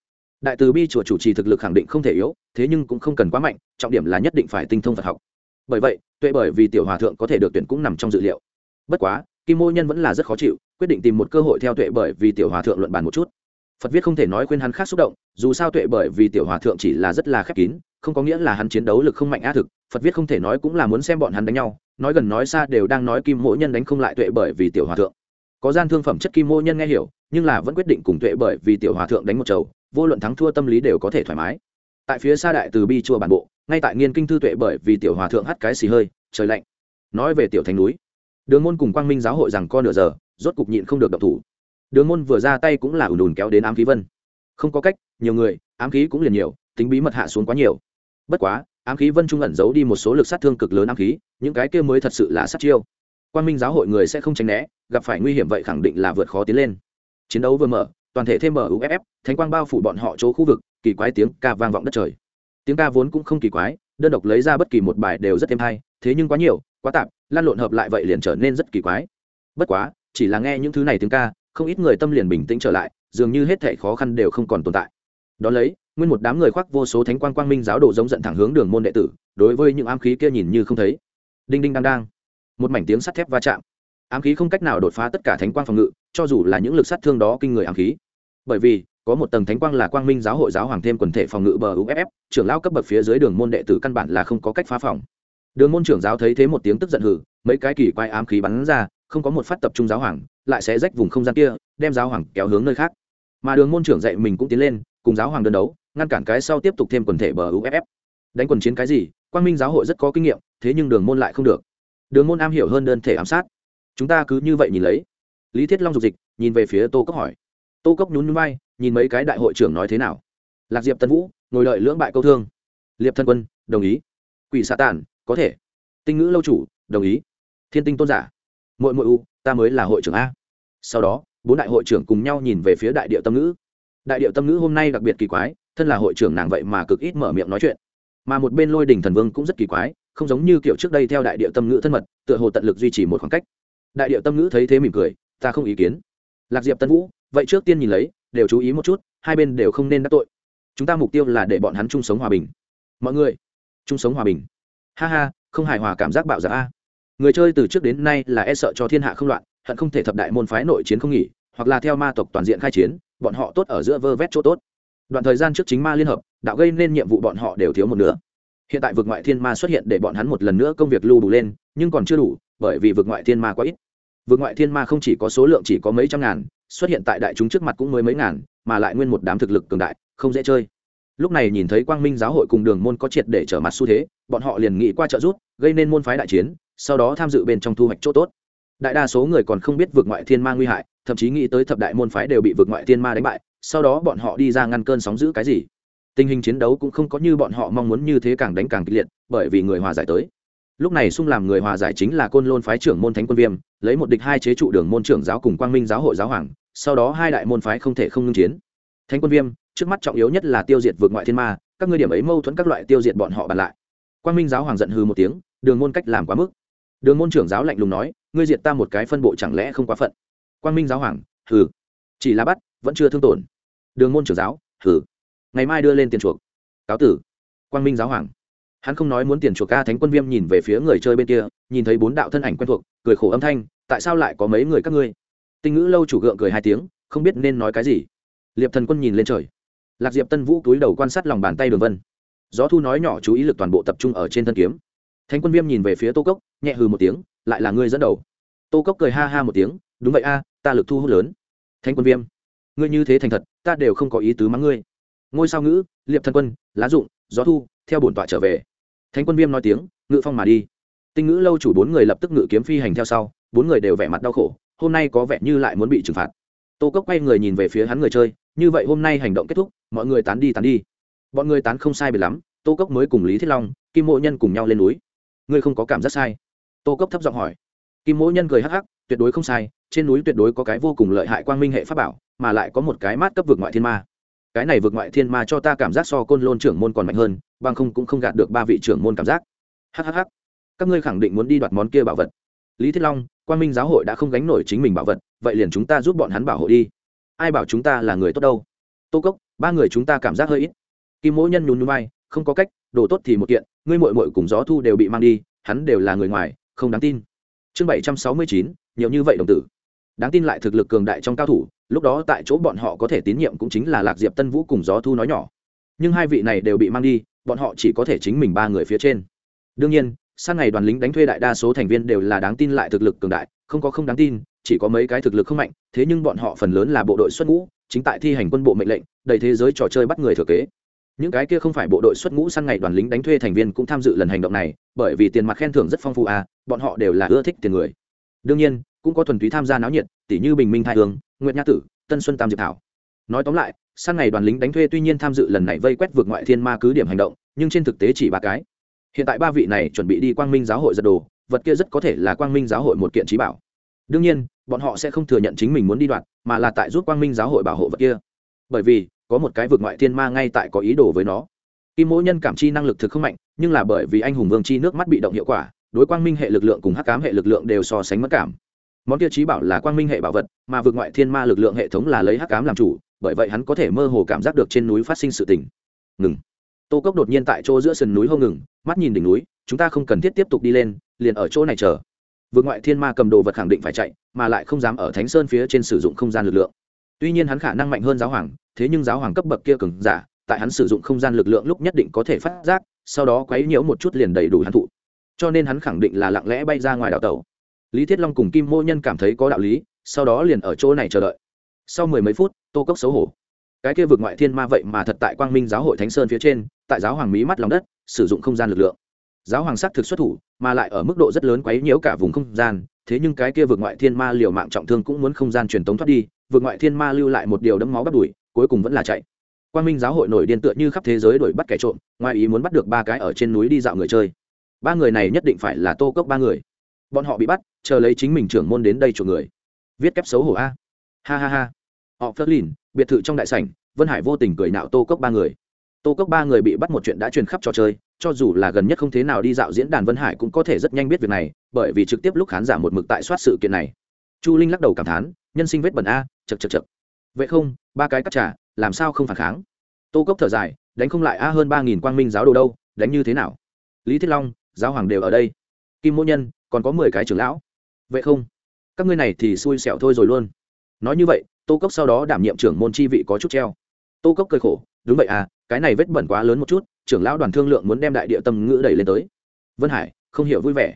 Đại từ bi chùa chủ trì thực lực khẳng định không thể yếu, thế nhưng cũng không cần quá mạnh, trọng điểm là nhất định phải tinh thông phật học. Bởi vậy, tuệ bởi vì tiểu hòa thượng có thể được tuyển cũng nằm trong dự liệu. Bất quá kim mô nhân vẫn là rất khó chịu, quyết định tìm một cơ hội theo tuệ bởi vì tiểu hòa thượng luận bàn một chút. Phật viết không thể nói khuyên hắn khác xúc động, dù sao tuệ bởi vì tiểu hòa thượng chỉ là rất là khép kín, không có nghĩa là hắn chiến đấu lực không mạnh á thực, phật viết không thể nói cũng là muốn xem bọn hắn đánh nhau, nói gần nói xa đều đang nói kim mỗ nhân đánh không lại tuệ bởi vì tiểu hòa thượng. Có gian thương phẩm chất kim mô nhân nghe hiểu, nhưng là vẫn quyết định cùng tuệ bởi vì tiểu hòa thượng đánh một chầu, vô luận thắng thua tâm lý đều có thể thoải mái. Tại phía xa đại từ bi chùa bản bộ, ngay tại nghiên kinh thư tuệ bởi vì tiểu hòa thượng hắt cái xì hơi, trời lạnh. Nói về tiểu thành núi đường môn cùng quang minh giáo hội rằng con nửa giờ, rốt cục nhịn không được độc thủ. Đường môn vừa ra tay cũng là ùn ùn kéo đến ám khí vân. Không có cách, nhiều người, ám khí cũng liền nhiều, tính bí mật hạ xuống quá nhiều. Bất quá, ám khí vân trung ẩn giấu đi một số lực sát thương cực lớn ám khí, những cái kia mới thật sự là sát chiêu. Quan minh giáo hội người sẽ không tránh né, gặp phải nguy hiểm vậy khẳng định là vượt khó tiến lên. Chiến đấu vừa mở, toàn thể thêm mở uff thánh quang bao phủ bọn họ chỗ khu vực, kỳ quái tiếng ca vang vọng đất trời. Tiếng ca vốn cũng không kỳ quái, đơn độc lấy ra bất kỳ một bài đều rất êm hay thế nhưng quá nhiều, quá tạp, lan lộn hợp lại vậy liền trở nên rất kỳ quái. Bất quá, chỉ là nghe những thứ này tiếng ca, không ít người tâm liền bình tĩnh trở lại, dường như hết thảy khó khăn đều không còn tồn tại. Đó lấy, nguyên một đám người khoác vô số thánh quang quang minh giáo đồ giống giận thẳng hướng đường môn đệ tử, đối với những ám khí kia nhìn như không thấy. Đinh đinh đang đang. Một mảnh tiếng sắt thép va chạm. Ám khí không cách nào đột phá tất cả thánh quang phòng ngự, cho dù là những lực sát thương đó kinh người ám khí. Bởi vì, có một tầng thánh quang là quang minh giáo hội giáo hoàng thêm quần thể phòng ngự bờ uff trưởng lao cấp bậc phía dưới đường môn đệ tử căn bản là không có cách phá phòng đường môn trưởng giáo thấy thế một tiếng tức giận hử, mấy cái kỳ quái ám khí bắn ra, không có một phát tập trung giáo hoàng, lại sẽ rách vùng không gian kia, đem giáo hoàng kéo hướng nơi khác. Mà đường môn trưởng dạy mình cũng tiến lên, cùng giáo hoàng đơn đấu, ngăn cản cái sau tiếp tục thêm quần thể bờ uff đánh quần chiến cái gì, quang minh giáo hội rất có kinh nghiệm, thế nhưng đường môn lại không được. Đường môn am hiểu hơn đơn thể ám sát. Chúng ta cứ như vậy nhìn lấy. Lý thiết long dục dịch, nhìn về phía tô cốc hỏi. Tô cốc nhún nhún vai, nhìn mấy cái đại hội trưởng nói thế nào. Lạc diệp tân vũ, ngồi đợi lưỡng bại câu thương. Liệp thân quân, đồng ý. Quỷ xạ tản có thể. Tinh ngữ lâu chủ, đồng ý. Thiên tinh tôn giả. Mội mội u, ta mới là hội trưởng a. Sau đó, bốn đại hội trưởng cùng nhau nhìn về phía đại điệu tâm ngữ. Đại điệu tâm ngữ hôm nay đặc biệt kỳ quái, thân là hội trưởng nàng vậy mà cực ít mở miệng nói chuyện. Mà một bên lôi đình thần vương cũng rất kỳ quái, không giống như kiểu trước đây theo đại điệu tâm ngữ thân mật, tựa hồ tận lực duy trì một khoảng cách. Đại điệu tâm ngữ thấy thế mỉm cười, ta không ý kiến. Lạc diệp tân vũ, vậy trước tiên nhìn lấy, đều chú ý một chút, hai bên đều không nên đắc tội. Chúng ta mục tiêu là để bọn hắn chung sống hòa bình. Mọi người, chung sống hòa bình ha ha, không hài hòa cảm giác bạo giả a người chơi từ trước đến nay là e sợ cho thiên hạ không loạn, hận không thể thập đại môn phái nội chiến không nghỉ, hoặc là theo ma tộc toàn diện khai chiến, bọn họ tốt ở giữa vơ vét chỗ tốt. Đoạn thời gian trước chính ma liên hợp, đạo gây nên nhiệm vụ bọn họ đều thiếu một nửa. Hiện tại vực ngoại thiên ma xuất hiện để bọn hắn một lần nữa công việc lưu đủ lên, nhưng còn chưa đủ, bởi vì vực ngoại thiên ma quá ít. Vực ngoại thiên ma không chỉ có số lượng chỉ có mấy trăm ngàn, xuất hiện tại đại chúng trước mặt cũng mới mấy ngàn, mà lại nguyên một đám thực lực cường đại, không dễ chơi. Lúc này nhìn thấy quang minh giáo hội cùng đường môn có triệt để trở mặt xu thế bọn họ liền nghĩ qua trợ giúp, gây nên môn phái đại chiến, sau đó tham dự bên trong thu hoạch chỗ tốt. Đại đa số người còn không biết vượt ngoại thiên ma nguy hại, thậm chí nghĩ tới thập đại môn phái đều bị vượt ngoại thiên ma đánh bại, sau đó bọn họ đi ra ngăn cơn sóng giữ cái gì. Tình hình chiến đấu cũng không có như bọn họ mong muốn như thế càng đánh càng kịch liệt, bởi vì người hòa giải tới. Lúc này xung làm người hòa giải chính là côn lôn phái trưởng môn thánh quân viêm, lấy một địch hai chế trụ đường môn trưởng giáo cùng quang minh giáo hội giáo hoàng, sau đó hai đại môn phái không thể không ngưng chiến. Thánh quân viêm, trước mắt trọng yếu nhất là tiêu diệt vượt ngoại thiên ma, các ngươi điểm ấy mâu thuẫn các loại tiêu diệt bọn họ bàn lại quang minh giáo hoàng giận hư một tiếng, đường môn cách làm quá mức. Đường môn trưởng giáo lạnh lùng nói, ngươi diệt ta một cái phân bộ chẳng lẽ không quá phận? Quang minh giáo hoàng, hừ. Chỉ là bắt, vẫn chưa thương tổn. Đường môn trưởng giáo, hừ. Ngày mai đưa lên tiền chuộc. Cáo tử. Quang minh giáo hoàng. Hắn không nói muốn tiền chuộc ca thánh quân viêm nhìn về phía người chơi bên kia, nhìn thấy bốn đạo thân ảnh quen thuộc, cười khổ âm thanh, tại sao lại có mấy người các ngươi? Tinh ngữ lâu chủ gượng cười hai tiếng, không biết nên nói cái gì. Liệp thần quân nhìn lên trời. Lạc diệp tân vũ túi đầu quan sát lòng bàn tay đường vân gió thu nói nhỏ chú ý lực toàn bộ tập trung ở trên thân kiếm. Thánh quân viêm nhìn về phía tô cốc, nhẹ hừ một tiếng, lại là ngươi dẫn đầu. Tô cốc cười ha ha một tiếng, đúng vậy a, ta lực thu hút lớn. Thánh quân viêm, ngươi như thế thành thật, ta đều không có ý tứ mắng ngươi. Ngôi sao ngữ, liệp thần quân, lá dụng, gió thu, theo bổn tọa trở về. Thánh quân viêm nói tiếng, ngự phong mà đi. Tinh ngữ lâu chủ bốn người lập tức ngự kiếm phi hành theo sau, bốn người đều vẻ mặt đau khổ, hôm nay có vẻ như lại muốn bị trừng phạt. Tô cốc quay người nhìn về phía hắn người chơi, như vậy hôm nay hành động kết thúc, mọi người tán đi tán đi bọn người tán không sai biệt lắm, tô cốc mới cùng lý thiết long, kim mộ nhân cùng nhau lên núi. Ngươi không có cảm giác sai? Tô cốc thấp giọng hỏi. Kim mộ nhân cười hắc hắc, tuyệt đối không sai, trên núi tuyệt đối có cái vô cùng lợi hại quang minh hệ pháp bảo, mà lại có một cái mát cấp vượt ngoại thiên ma. Cái này vượt ngoại thiên ma cho ta cảm giác so côn lôn trưởng môn còn mạnh hơn, bằng không cũng không gạt được ba vị trưởng môn cảm giác. Hhh các ngươi khẳng định muốn đi đoạt món kia bảo vật. Lý thiết long quan minh giáo hội đã không gánh nổi chính mình bảo vật, vậy liền chúng ta giúp bọn hắn bảo hộ đi. Ai bảo chúng ta là người tốt đâu? Tô cốc, ba người chúng ta cảm giác hơi ít kim mỗ nhân nhún nhún vai, không có cách, đồ tốt thì một kiện, ngươi mội mội cùng gió thu đều bị mang đi, hắn đều là người ngoài, không đáng tin. Chương bảy trăm sáu mươi chín, nhiều như vậy đồng tử. Đáng tin lại thực lực cường đại trong cao thủ, lúc đó tại chỗ bọn họ có thể tín nhiệm cũng chính là lạc diệp tân vũ cùng gió thu nói nhỏ. Nhưng hai vị này đều bị mang đi, bọn họ chỉ có thể chính mình ba người phía trên. Đương nhiên, sang ngày đoàn lính đánh thuê đại đa số thành viên đều là đáng tin lại thực lực cường đại, không có không đáng tin, chỉ có mấy cái thực lực không mạnh, thế nhưng bọn họ phần lớn là bộ đội xuất ngũ, chính tại thi hành quân bộ mệnh lệnh, đầy thế giới trò chơi bắt người thừa kế những cái kia không phải bộ đội xuất ngũ săn ngày đoàn lính đánh thuê thành viên cũng tham dự lần hành động này, bởi vì tiền mặt khen thưởng rất phong phú à bọn họ đều là ưa thích tiền người. Đương nhiên, cũng có thuần túy tham gia náo nhiệt tỷ như bình minh thái hương, nguyệt nha tử, tân xuân tam diệp thảo. Nói tóm lại, săn ngày đoàn lính đánh thuê tuy nhiên tham dự lần này vây quét vượt ngoại thiên ma cứ điểm hành động, nhưng trên thực tế chỉ ba cái. Hiện tại ba vị này chuẩn bị đi quang minh giáo hội giật đồ, vật kia rất có thể là quang minh giáo hội một kiện trí bảo. Đương nhiên, bọn họ sẽ không thừa nhận chính mình muốn đi đoạt, mà là tại giúp quang minh giáo hội bảo hộ vật kia. Bởi vì có một cái vượt ngoại thiên ma ngay tại có ý đồ với nó. Kim mỗ nhân cảm chi năng lực thực không mạnh, nhưng là bởi vì anh hùng vương chi nước mắt bị động hiệu quả, đối quang minh hệ lực lượng cùng hắc cám hệ lực lượng đều so sánh mất cảm. Món tiêu chí bảo là quang minh hệ bảo vật, mà vượt ngoại thiên ma lực lượng hệ thống là lấy hắc cám làm chủ, bởi vậy hắn có thể mơ hồ cảm giác được trên núi phát sinh sự tình. Ngừng. Tô cốc đột nhiên tại chỗ giữa sườn núi hô ngừng, mắt nhìn đỉnh núi, chúng ta không cần thiết tiếp tục đi lên, liền ở chỗ này chờ. Vượt ngoại thiên ma cầm đồ vật khẳng định phải chạy, mà lại không dám ở thánh sơn phía trên sử dụng không gian lực lượng. Tuy nhiên hắn khả năng mạnh hơn giáo hoàng thế nhưng giáo hoàng cấp bậc kia cường giả, tại hắn sử dụng không gian lực lượng lúc nhất định có thể phát giác, sau đó quấy nhiễu một chút liền đầy đủ hắn thụ. Cho nên hắn khẳng định là lặng lẽ bay ra ngoài đảo tàu. Lý thiết long cùng kim mô nhân cảm thấy có đạo lý, sau đó liền ở chỗ này chờ đợi. Sau mười mấy phút, tô cốc xấu hổ. Cái kia vực ngoại thiên ma vậy mà thật tại quang minh giáo hội thánh sơn phía trên, tại giáo hoàng mí mắt lòng đất, sử dụng không gian lực lượng. Giáo hoàng sắc thực xuất thủ, mà lại ở mức độ rất lớn quấy nhiễu cả vùng không gian, thế nhưng cái kia vực ngoại thiên ma liều mạng trọng thương cũng muốn không gian truyền tống thoát đi, vực ngoại thiên ma lưu lại một điều đấm máu bắt đuổi cuối cùng vẫn là chạy. Quang minh giáo hội nổi điên tựa như khắp thế giới đuổi bắt kẻ trộm, ngoài ý muốn bắt được ba cái ở trên núi đi dạo người chơi. Ba người này nhất định phải là tô cốc ba người. Bọn họ bị bắt, chờ lấy chính mình trưởng môn đến đây chuộc người. Viết kép xấu hổ a. Ha ha ha. Họ phớt lìn, biệt thự trong đại sảnh, vân hải vô tình cười nạo tô cốc ba người. Tô cốc ba người bị bắt một chuyện đã truyền khắp trò chơi, cho dù là gần nhất không thế nào đi dạo diễn đàn vân hải cũng có thể rất nhanh biết việc này, bởi vì trực tiếp lúc khán giả một mực tại soát sự kiện này. Chu linh lắc đầu cảm thán, nhân sinh vết bẩn a chật chật chật vậy không, ba cái cắt trả làm sao không phản kháng? Tô cốc thở dài, đánh không lại a hơn ba nghìn quang minh giáo đồ đâu, đánh như thế nào? Lý thiết long, giáo hoàng đều ở đây. Kim mỗ nhân, còn có mười cái trưởng lão. Vậy không, các ngươi này thì xui xẻo thôi rồi luôn. Nói như vậy, tô cốc sau đó đảm nhiệm trưởng môn chi vị có chút treo. Tô cốc cười khổ, đúng vậy à cái này vết bẩn quá lớn một chút, trưởng lão đoàn thương lượng muốn đem đại địa tâm ngữ đẩy lên tới. Vân hải, không hiểu vui vẻ.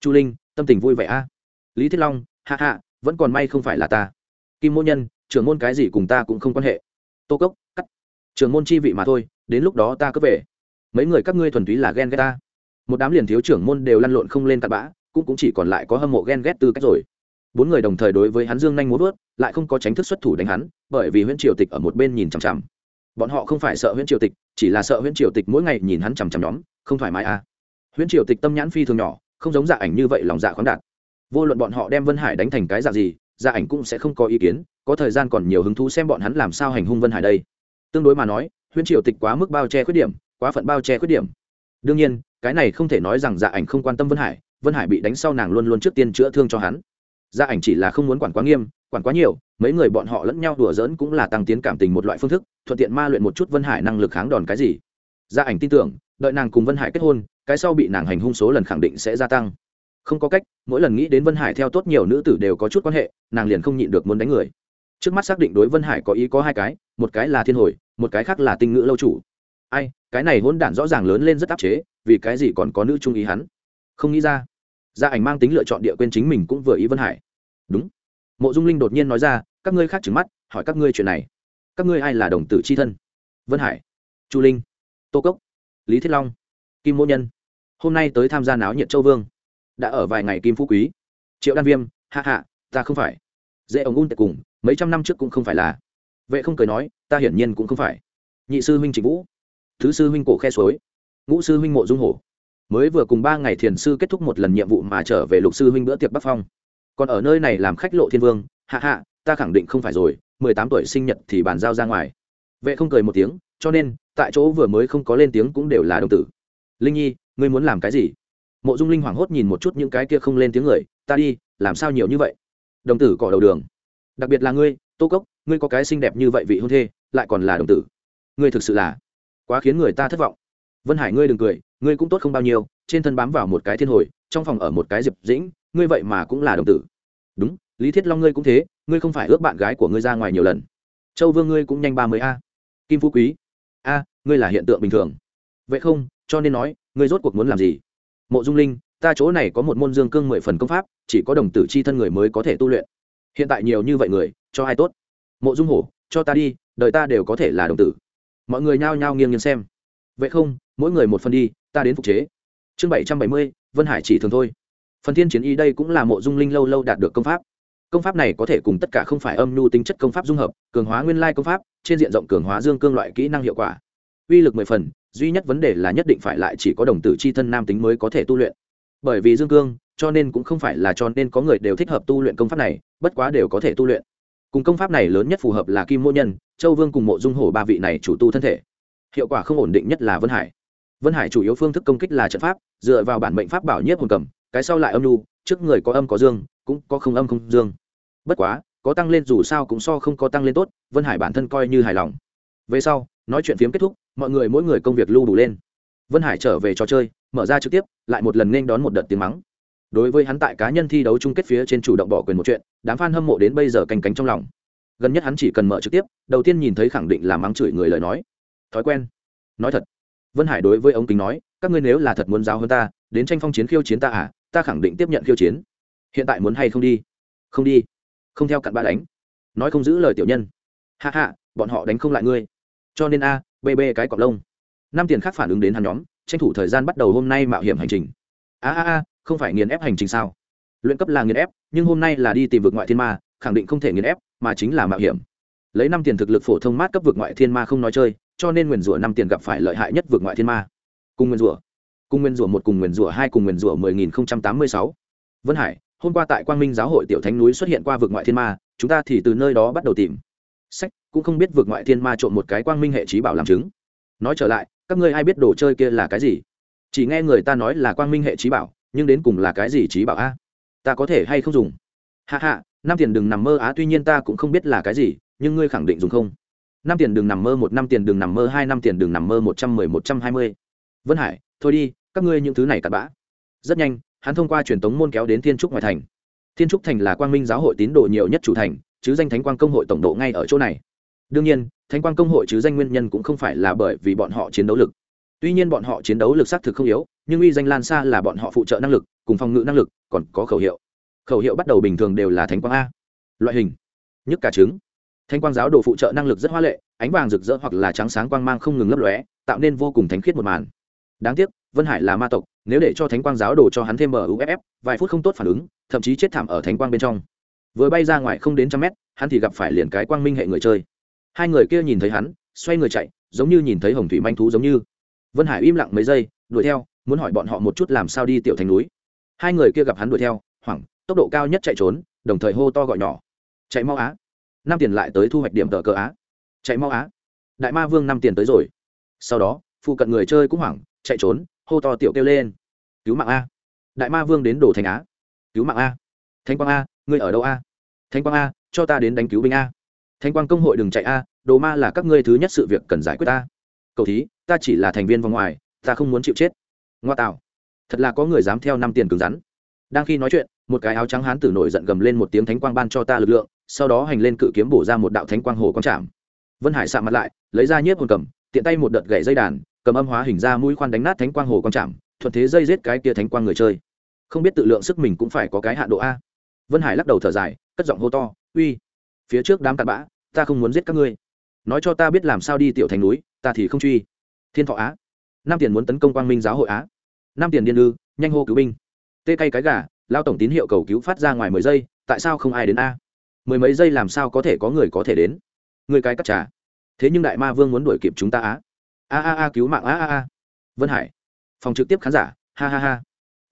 Chu linh, tâm tình vui vẻ a. À? lý thiết long hạ hạ vẫn còn may không phải là ta. Kim mỗ nhân trưởng môn cái gì cùng ta cũng không quan hệ. Tô cốc, cắt. Trưởng môn chi vị mà thôi, đến lúc đó ta cứ về. Mấy người các ngươi thuần túy là ghen ghét ta. Một đám liền thiếu trưởng môn đều lăn lộn không lên cặn bã, cũng cũng chỉ còn lại có hâm mộ ghen ghét tư cách rồi. Bốn người đồng thời đối với hắn dương nhanh muốn vớt, lại không có tránh thức xuất thủ đánh hắn, bởi vì huyễn triều tịch ở một bên nhìn chằm chằm. Bọn họ không phải sợ huyễn triều tịch, chỉ là sợ huyễn triều tịch mỗi ngày nhìn hắn chằm chằm nhóm, không thoải mái à. Huyễn triều tịch tâm nhãn phi thường nhỏ, không giống dạ ảnh như vậy lòng dạ khoáng đạt. Vô luận bọn họ đem vân hải đánh thành cái dạng gì dạ ảnh cũng sẽ không có ý kiến có thời gian còn nhiều hứng thú xem bọn hắn làm sao hành hung vân hải đây. Tương đối mà nói, huyễn triều tịch quá mức bao che khuyết điểm, quá phận bao che khuyết điểm. Đương nhiên, cái này không thể nói rằng dạ ảnh không quan tâm vân hải vân hải bị đánh sau nàng luôn luôn trước tiên chữa thương cho hắn. Gia ảnh chỉ là không muốn quản quá nghiêm, quản quá nhiều, mấy người bọn họ lẫn nhau đùa giỡn cũng là tăng tiến cảm tình một loại phương thức, thuận tiện ma luyện một chút vân hải năng lực kháng đòn cái gì. Gia ảnh tin tưởng, đợi nàng cùng vân hải kết hôn, cái sau bị nàng hành hung số lần khẳng định sẽ gia tăng. Không có cách, mỗi lần nghĩ đến vân hải theo tốt nhiều nữ tử đều có chút quan hệ, nàng liền không nhịn được muốn đánh người trước mắt xác định đối vân hải có ý có hai cái, một cái là thiên hồi, một cái khác là tinh ngữ lâu chủ. Ai, cái này hôn đản rõ ràng lớn lên rất áp chế, vì cái gì còn có nữ trung ý hắn? Không nghĩ ra. Gia ảnh mang tính lựa chọn địa quên chính mình cũng vừa ý vân hải. Đúng. Mộ dung linh đột nhiên nói ra, các ngươi khác trừng mắt, hỏi các ngươi chuyện này. Các ngươi ai là đồng tử c h i thân? Vân hải. Chu linh. Tô cốc. Lý thiết long. Kim mỗ nhân. Hôm nay tới tham gia náo nhiệt châu vương. Đã ở vài ngày kim phú quý. Triệu đan viêm. Hạ hạ ta không phải. Dễ ông un tệ cùng mấy trăm năm trước cũng không phải là. Vệ không cười nói, ta hiển nhiên cũng không phải. Nhị sư huynh trịnh vũ. Thứ sư huynh cổ khe suối. Ngũ sư huynh mộ dung hổ. Mới vừa cùng ba ngày thiền sư kết thúc một lần nhiệm vụ mà trở về lục sư huynh bữa tiệc bắc phong. Còn ở nơi này làm khách lộ thiên vương, hạ hạ, ta khẳng định không phải rồi, mười tám tuổi sinh nhật thì bàn giao ra ngoài. Vệ không cười một tiếng, cho nên, tại chỗ vừa mới không có lên tiếng cũng đều là đồng tử. Linh nhi, ngươi muốn làm cái gì? Mộ dung linh hoảng hốt nhìn một chút những cái kia không lên tiếng người, ta đi, làm sao nhiều như vậy? Đồng tử cỏ đầu đường đặc biệt là ngươi, tô cốc, ngươi có cái xinh đẹp như vậy vị hôn thê, lại còn là đồng tử. Ngươi thực sự là quá khiến người ta thất vọng. Vân hải ngươi đừng cười, ngươi cũng tốt không bao nhiêu, trên thân bám vào một cái thiên hồi, trong phòng ở một cái diệp dĩnh, ngươi vậy mà cũng là đồng tử. Đúng, lý thiết long ngươi cũng thế, ngươi không phải ước bạn gái của ngươi ra ngoài nhiều lần. Châu vương ngươi cũng nhanh ba mươi a. Kim phú quý. A, ngươi là hiện tượng bình thường. Vậy không, cho nên nói, ngươi rốt cuộc muốn làm gì? Mộ dung linh, ta chỗ này có một môn dương cương mười phần công pháp, chỉ có đồng tử c h i thân người mới có thể tu luyện hiện tại nhiều như vậy người, cho ai tốt? Mộ dung hổ, cho ta đi đợi ta đều có thể là đồng tử. Mọi người nhao nhao nghiêng nghiêng xem. Vậy không, mỗi người một phần đi, ta đến phục chế. Chương bảy trăm bảy mươi, vân hải chỉ thường thôi. Phần thiên chiến y đây cũng là mộ dung linh lâu lâu đạt được công pháp. Công pháp này có thể cùng tất cả không phải âm nhu tính chất công pháp dung hợp, cường hóa nguyên lai công pháp, trên diện rộng cường hóa dương cương loại kỹ năng hiệu quả. Uy lực mười phần, duy nhất vấn đề là nhất định phải lại chỉ có đồng tử c h i thân nam tính mới có thể tu luyện. Bởi vì dương cương cho nên cũng không phải là cho nên có người đều thích hợp tu luyện công pháp này, bất quá đều có thể tu luyện. Cùng công pháp này lớn nhất phù hợp là kim mô nhân, châu vương cùng mộ dung hổ ba vị này chủ tu thân thể. Hiệu quả không ổn định nhất là vân hải. Vân hải chủ yếu phương thức công kích là trận pháp, dựa vào bản mệnh pháp bảo nhiếp hồn cầm, cái sau lại âm lưu trước người có âm có dương, cũng có không âm không dương. Bất quá, có tăng lên dù sao cũng so không có tăng lên tốt, vân hải bản thân coi như hài lòng. Về sau, nói chuyện phiếm kết thúc, mọi người mỗi người công việc lưu đủ lên. Vân hải trở về trò chơi, mở ra trực tiếp, lại một lần nên đón một đợt tiếng mắng đối với hắn tại cá nhân thi đấu chung kết phía trên chủ động bỏ quyền một chuyện, đám f a n hâm mộ đến bây giờ canh cánh trong lòng. Gần nhất hắn chỉ cần mở trực tiếp, đầu tiên nhìn thấy khẳng định là mắng chửi người lời nói. Thói quen. Nói thật. Vân hải đối với ông kính nói, các ngươi nếu là thật muốn giáo hơn ta, đến tranh phong chiến khiêu chiến ta à ta khẳng định tiếp nhận khiêu chiến. Hiện tại muốn hay không đi? Không đi. Không theo cặn ba đánh. Nói không giữ lời tiểu nhân. Hạ hạ bọn họ đánh không lại ngươi. Cho nên a bb cái cọc lông. Năm tiền khác phản ứng đến hắn nhóm, tranh thủ thời gian bắt đầu hôm nay mạo hiểm hành trình. A a a không phải nghiền ép hành trình sao? Luyện cấp là nghiền ép, nhưng hôm nay là đi tìm vực ngoại thiên ma, khẳng định không thể nghiền ép, mà chính là mạo hiểm. Lấy năm tiền thực lực phổ thông mát cấp vực ngoại thiên ma không nói chơi, cho nên nguyền rủa năm tiền gặp phải lợi hại nhất vực ngoại thiên ma. Cùng nguyền rủa. Cùng nguyền rủa một, cùng nguyền rủa hai, cùng nguyền rủa mười nghìn không trăm tám mươi sáu. Vân hải, hôm qua tại quang minh giáo hội tiểu thánh núi xuất hiện qua vực ngoại thiên ma, chúng ta thì từ nơi đó bắt đầu tìm. Sách, cũng không biết vực ngoại thiên ma trộn một cái quang minh hệ trí bảo làm chứng. Nói trở lại, các ngươi ai biết đồ chơi kia là cái gì? Chỉ nghe người ta nói là quang minh hệ trí bảo nhưng đến cùng là cái gì trí bảo a? Ta có thể hay không dùng? Hạ hạ năm tiền đừng nằm mơ á, tuy nhiên ta cũng không biết là cái gì, nhưng ngươi khẳng định dùng không? Năm tiền đừng nằm mơ một, năm tiền đừng nằm mơ hai, năm tiền đừng nằm mơ một trăm mười, một trăm hai mươi. Vân hải, thôi đi, các ngươi những thứ này cặn bã. Rất nhanh, hắn thông qua truyền tống môn kéo đến thiên trúc ngoại thành. Thiên trúc thành là quang minh giáo hội tín đồ nhiều nhất chủ thành, chứ danh thánh quang công hội tổng độ ngay ở chỗ này. Đương nhiên, thánh quang công hội chứ danh nguyên nhân cũng không phải là bởi vì bọn họ chiến đấu lực. Tuy nhiên bọn họ chiến đấu lực xác thực không yếu nhưng uy danh lan xa là bọn họ phụ trợ năng lực, cùng phòng ngự năng lực còn có khẩu hiệu. Khẩu hiệu bắt đầu bình thường đều là thánh quang a. Loại hình. Nhất cả trứng. Thánh quang giáo đồ phụ trợ năng lực rất hoa lệ, ánh vàng rực rỡ hoặc là trắng sáng quang mang không ngừng lấp lóe, tạo nên vô cùng thánh khiết một màn. Đáng tiếc, vân hải là ma tộc, nếu để cho thánh quang giáo đồ cho hắn thêm muff vài phút không tốt phản ứng, thậm chí chết thảm ở thánh quang bên trong. Vừa bay ra ngoài không đến trăm mét, hắn thì gặp phải liền cái quang minh hệ người chơi. Hai người kia nhìn thấy hắn, xoay người chạy, giống như nhìn thấy hồng thủy manh thú giống như. Vân hải im lặng mấy giây, đuổi theo muốn hỏi bọn họ một chút làm sao đi tiểu thành núi. Hai người kia gặp hắn đuổi theo, hoảng, tốc độ cao nhất chạy trốn, đồng thời hô to gọi nhỏ. Chạy mau á. Năm tiền lại tới thu hoạch điểm tờ cờ á. Chạy mau á. Đại ma vương năm tiền tới rồi. Sau đó, phụ cận người chơi cũng hoảng, chạy trốn, hô to tiểu kêu lên. Cứu mạng a. Đại ma vương đến đổ thành á. Cứu mạng a. Thanh quang a, ngươi ở đâu a? Thanh quang a, cho ta đến đánh cứu binh a. Thanh quang công hội đừng chạy a, đồ ma là các ngươi thứ nhất sự việc cần giải quyết ta cầu thí, ta chỉ là thành viên vòng ngoài, ta không muốn chịu chết ngoa tạo thật là có người dám theo năm tiền cứng rắn. Đang khi nói chuyện, một cái áo trắng hán tử nổi giận gầm lên một tiếng thánh quang ban cho ta lực lượng, sau đó hành lên cự kiếm bổ ra một đạo thánh quang hồ quang trảm. Vân hải sạ mặt lại, lấy ra nhiếp hồn cầm, tiện tay một đợt gậy dây đàn, cầm âm hóa hình ra mũi khoan đánh nát thánh quang hồ quang trảm, thuận thế dây giết cái kia thánh quang người chơi. Không biết tự lượng sức mình cũng phải có cái hạ độ a. Vân hải lắc đầu thở dài, cất giọng hô to, uy, phía trước đám cặn bã, ta không muốn giết các ngươi. Nói cho ta biết làm sao đi tiểu thành núi, ta thì không truy. Thiên thọ á. Nam tiền muốn tấn công quang minh giáo hội á. Nam tiền điên ư, nhanh hô cứu binh. Tê cay cái gà, lao tổng tín hiệu cầu cứu phát ra ngoài mười giây, tại sao không ai đến a? Mười mấy giây làm sao có thể có người có thể đến? Người cái cắt trà. Thế nhưng đại ma vương muốn đuổi kịp chúng ta á. A a a, cứu mạng a a a. Vân hải. Phòng trực tiếp khán giả, ha ha ha.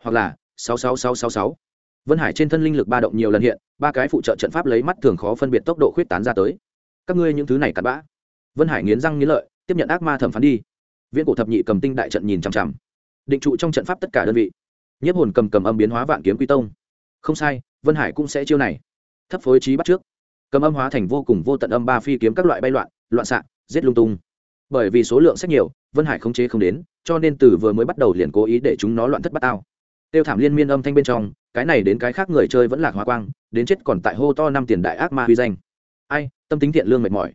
Hoặc là, sáu sáu sáu sáu sáu. Vân hải trên thân linh lực ba động nhiều lần hiện, ba cái phụ trợ trận pháp lấy mắt thường khó phân biệt tốc độ khuyết tán ra tới. Các ngươi những thứ này cặn bã. Vân hải nghiến răng nghiến lợi, tiếp nhận ác ma thẩm phán đi viễn cổ thập nhị cầm tinh đại trận nhìn chằm chằm. Định trụ trong trận pháp tất cả đơn vị. Nhiếp hồn cầm cầm âm biến hóa vạn kiếm quy tông. Không sai, vân hải cũng sẽ chiêu này. Thấp phối trí bắt trước. Cầm âm hóa thành vô cùng vô tận âm ba phi kiếm các loại bay loạn loạn xạ, giết lung tung. Bởi vì số lượng sách nhiều, vân hải khống chế không đến, cho nên từ vừa mới bắt đầu liền cố ý để chúng nó loạn thất bát ao tiêu thảm liên miên âm thanh bên trong, cái này đến cái khác người chơi vẫn lạc hoa quang, đến chết còn tại hô to năm tiền đại ác ma huy danh. Ai, tâm tính thiện lương mệt mỏi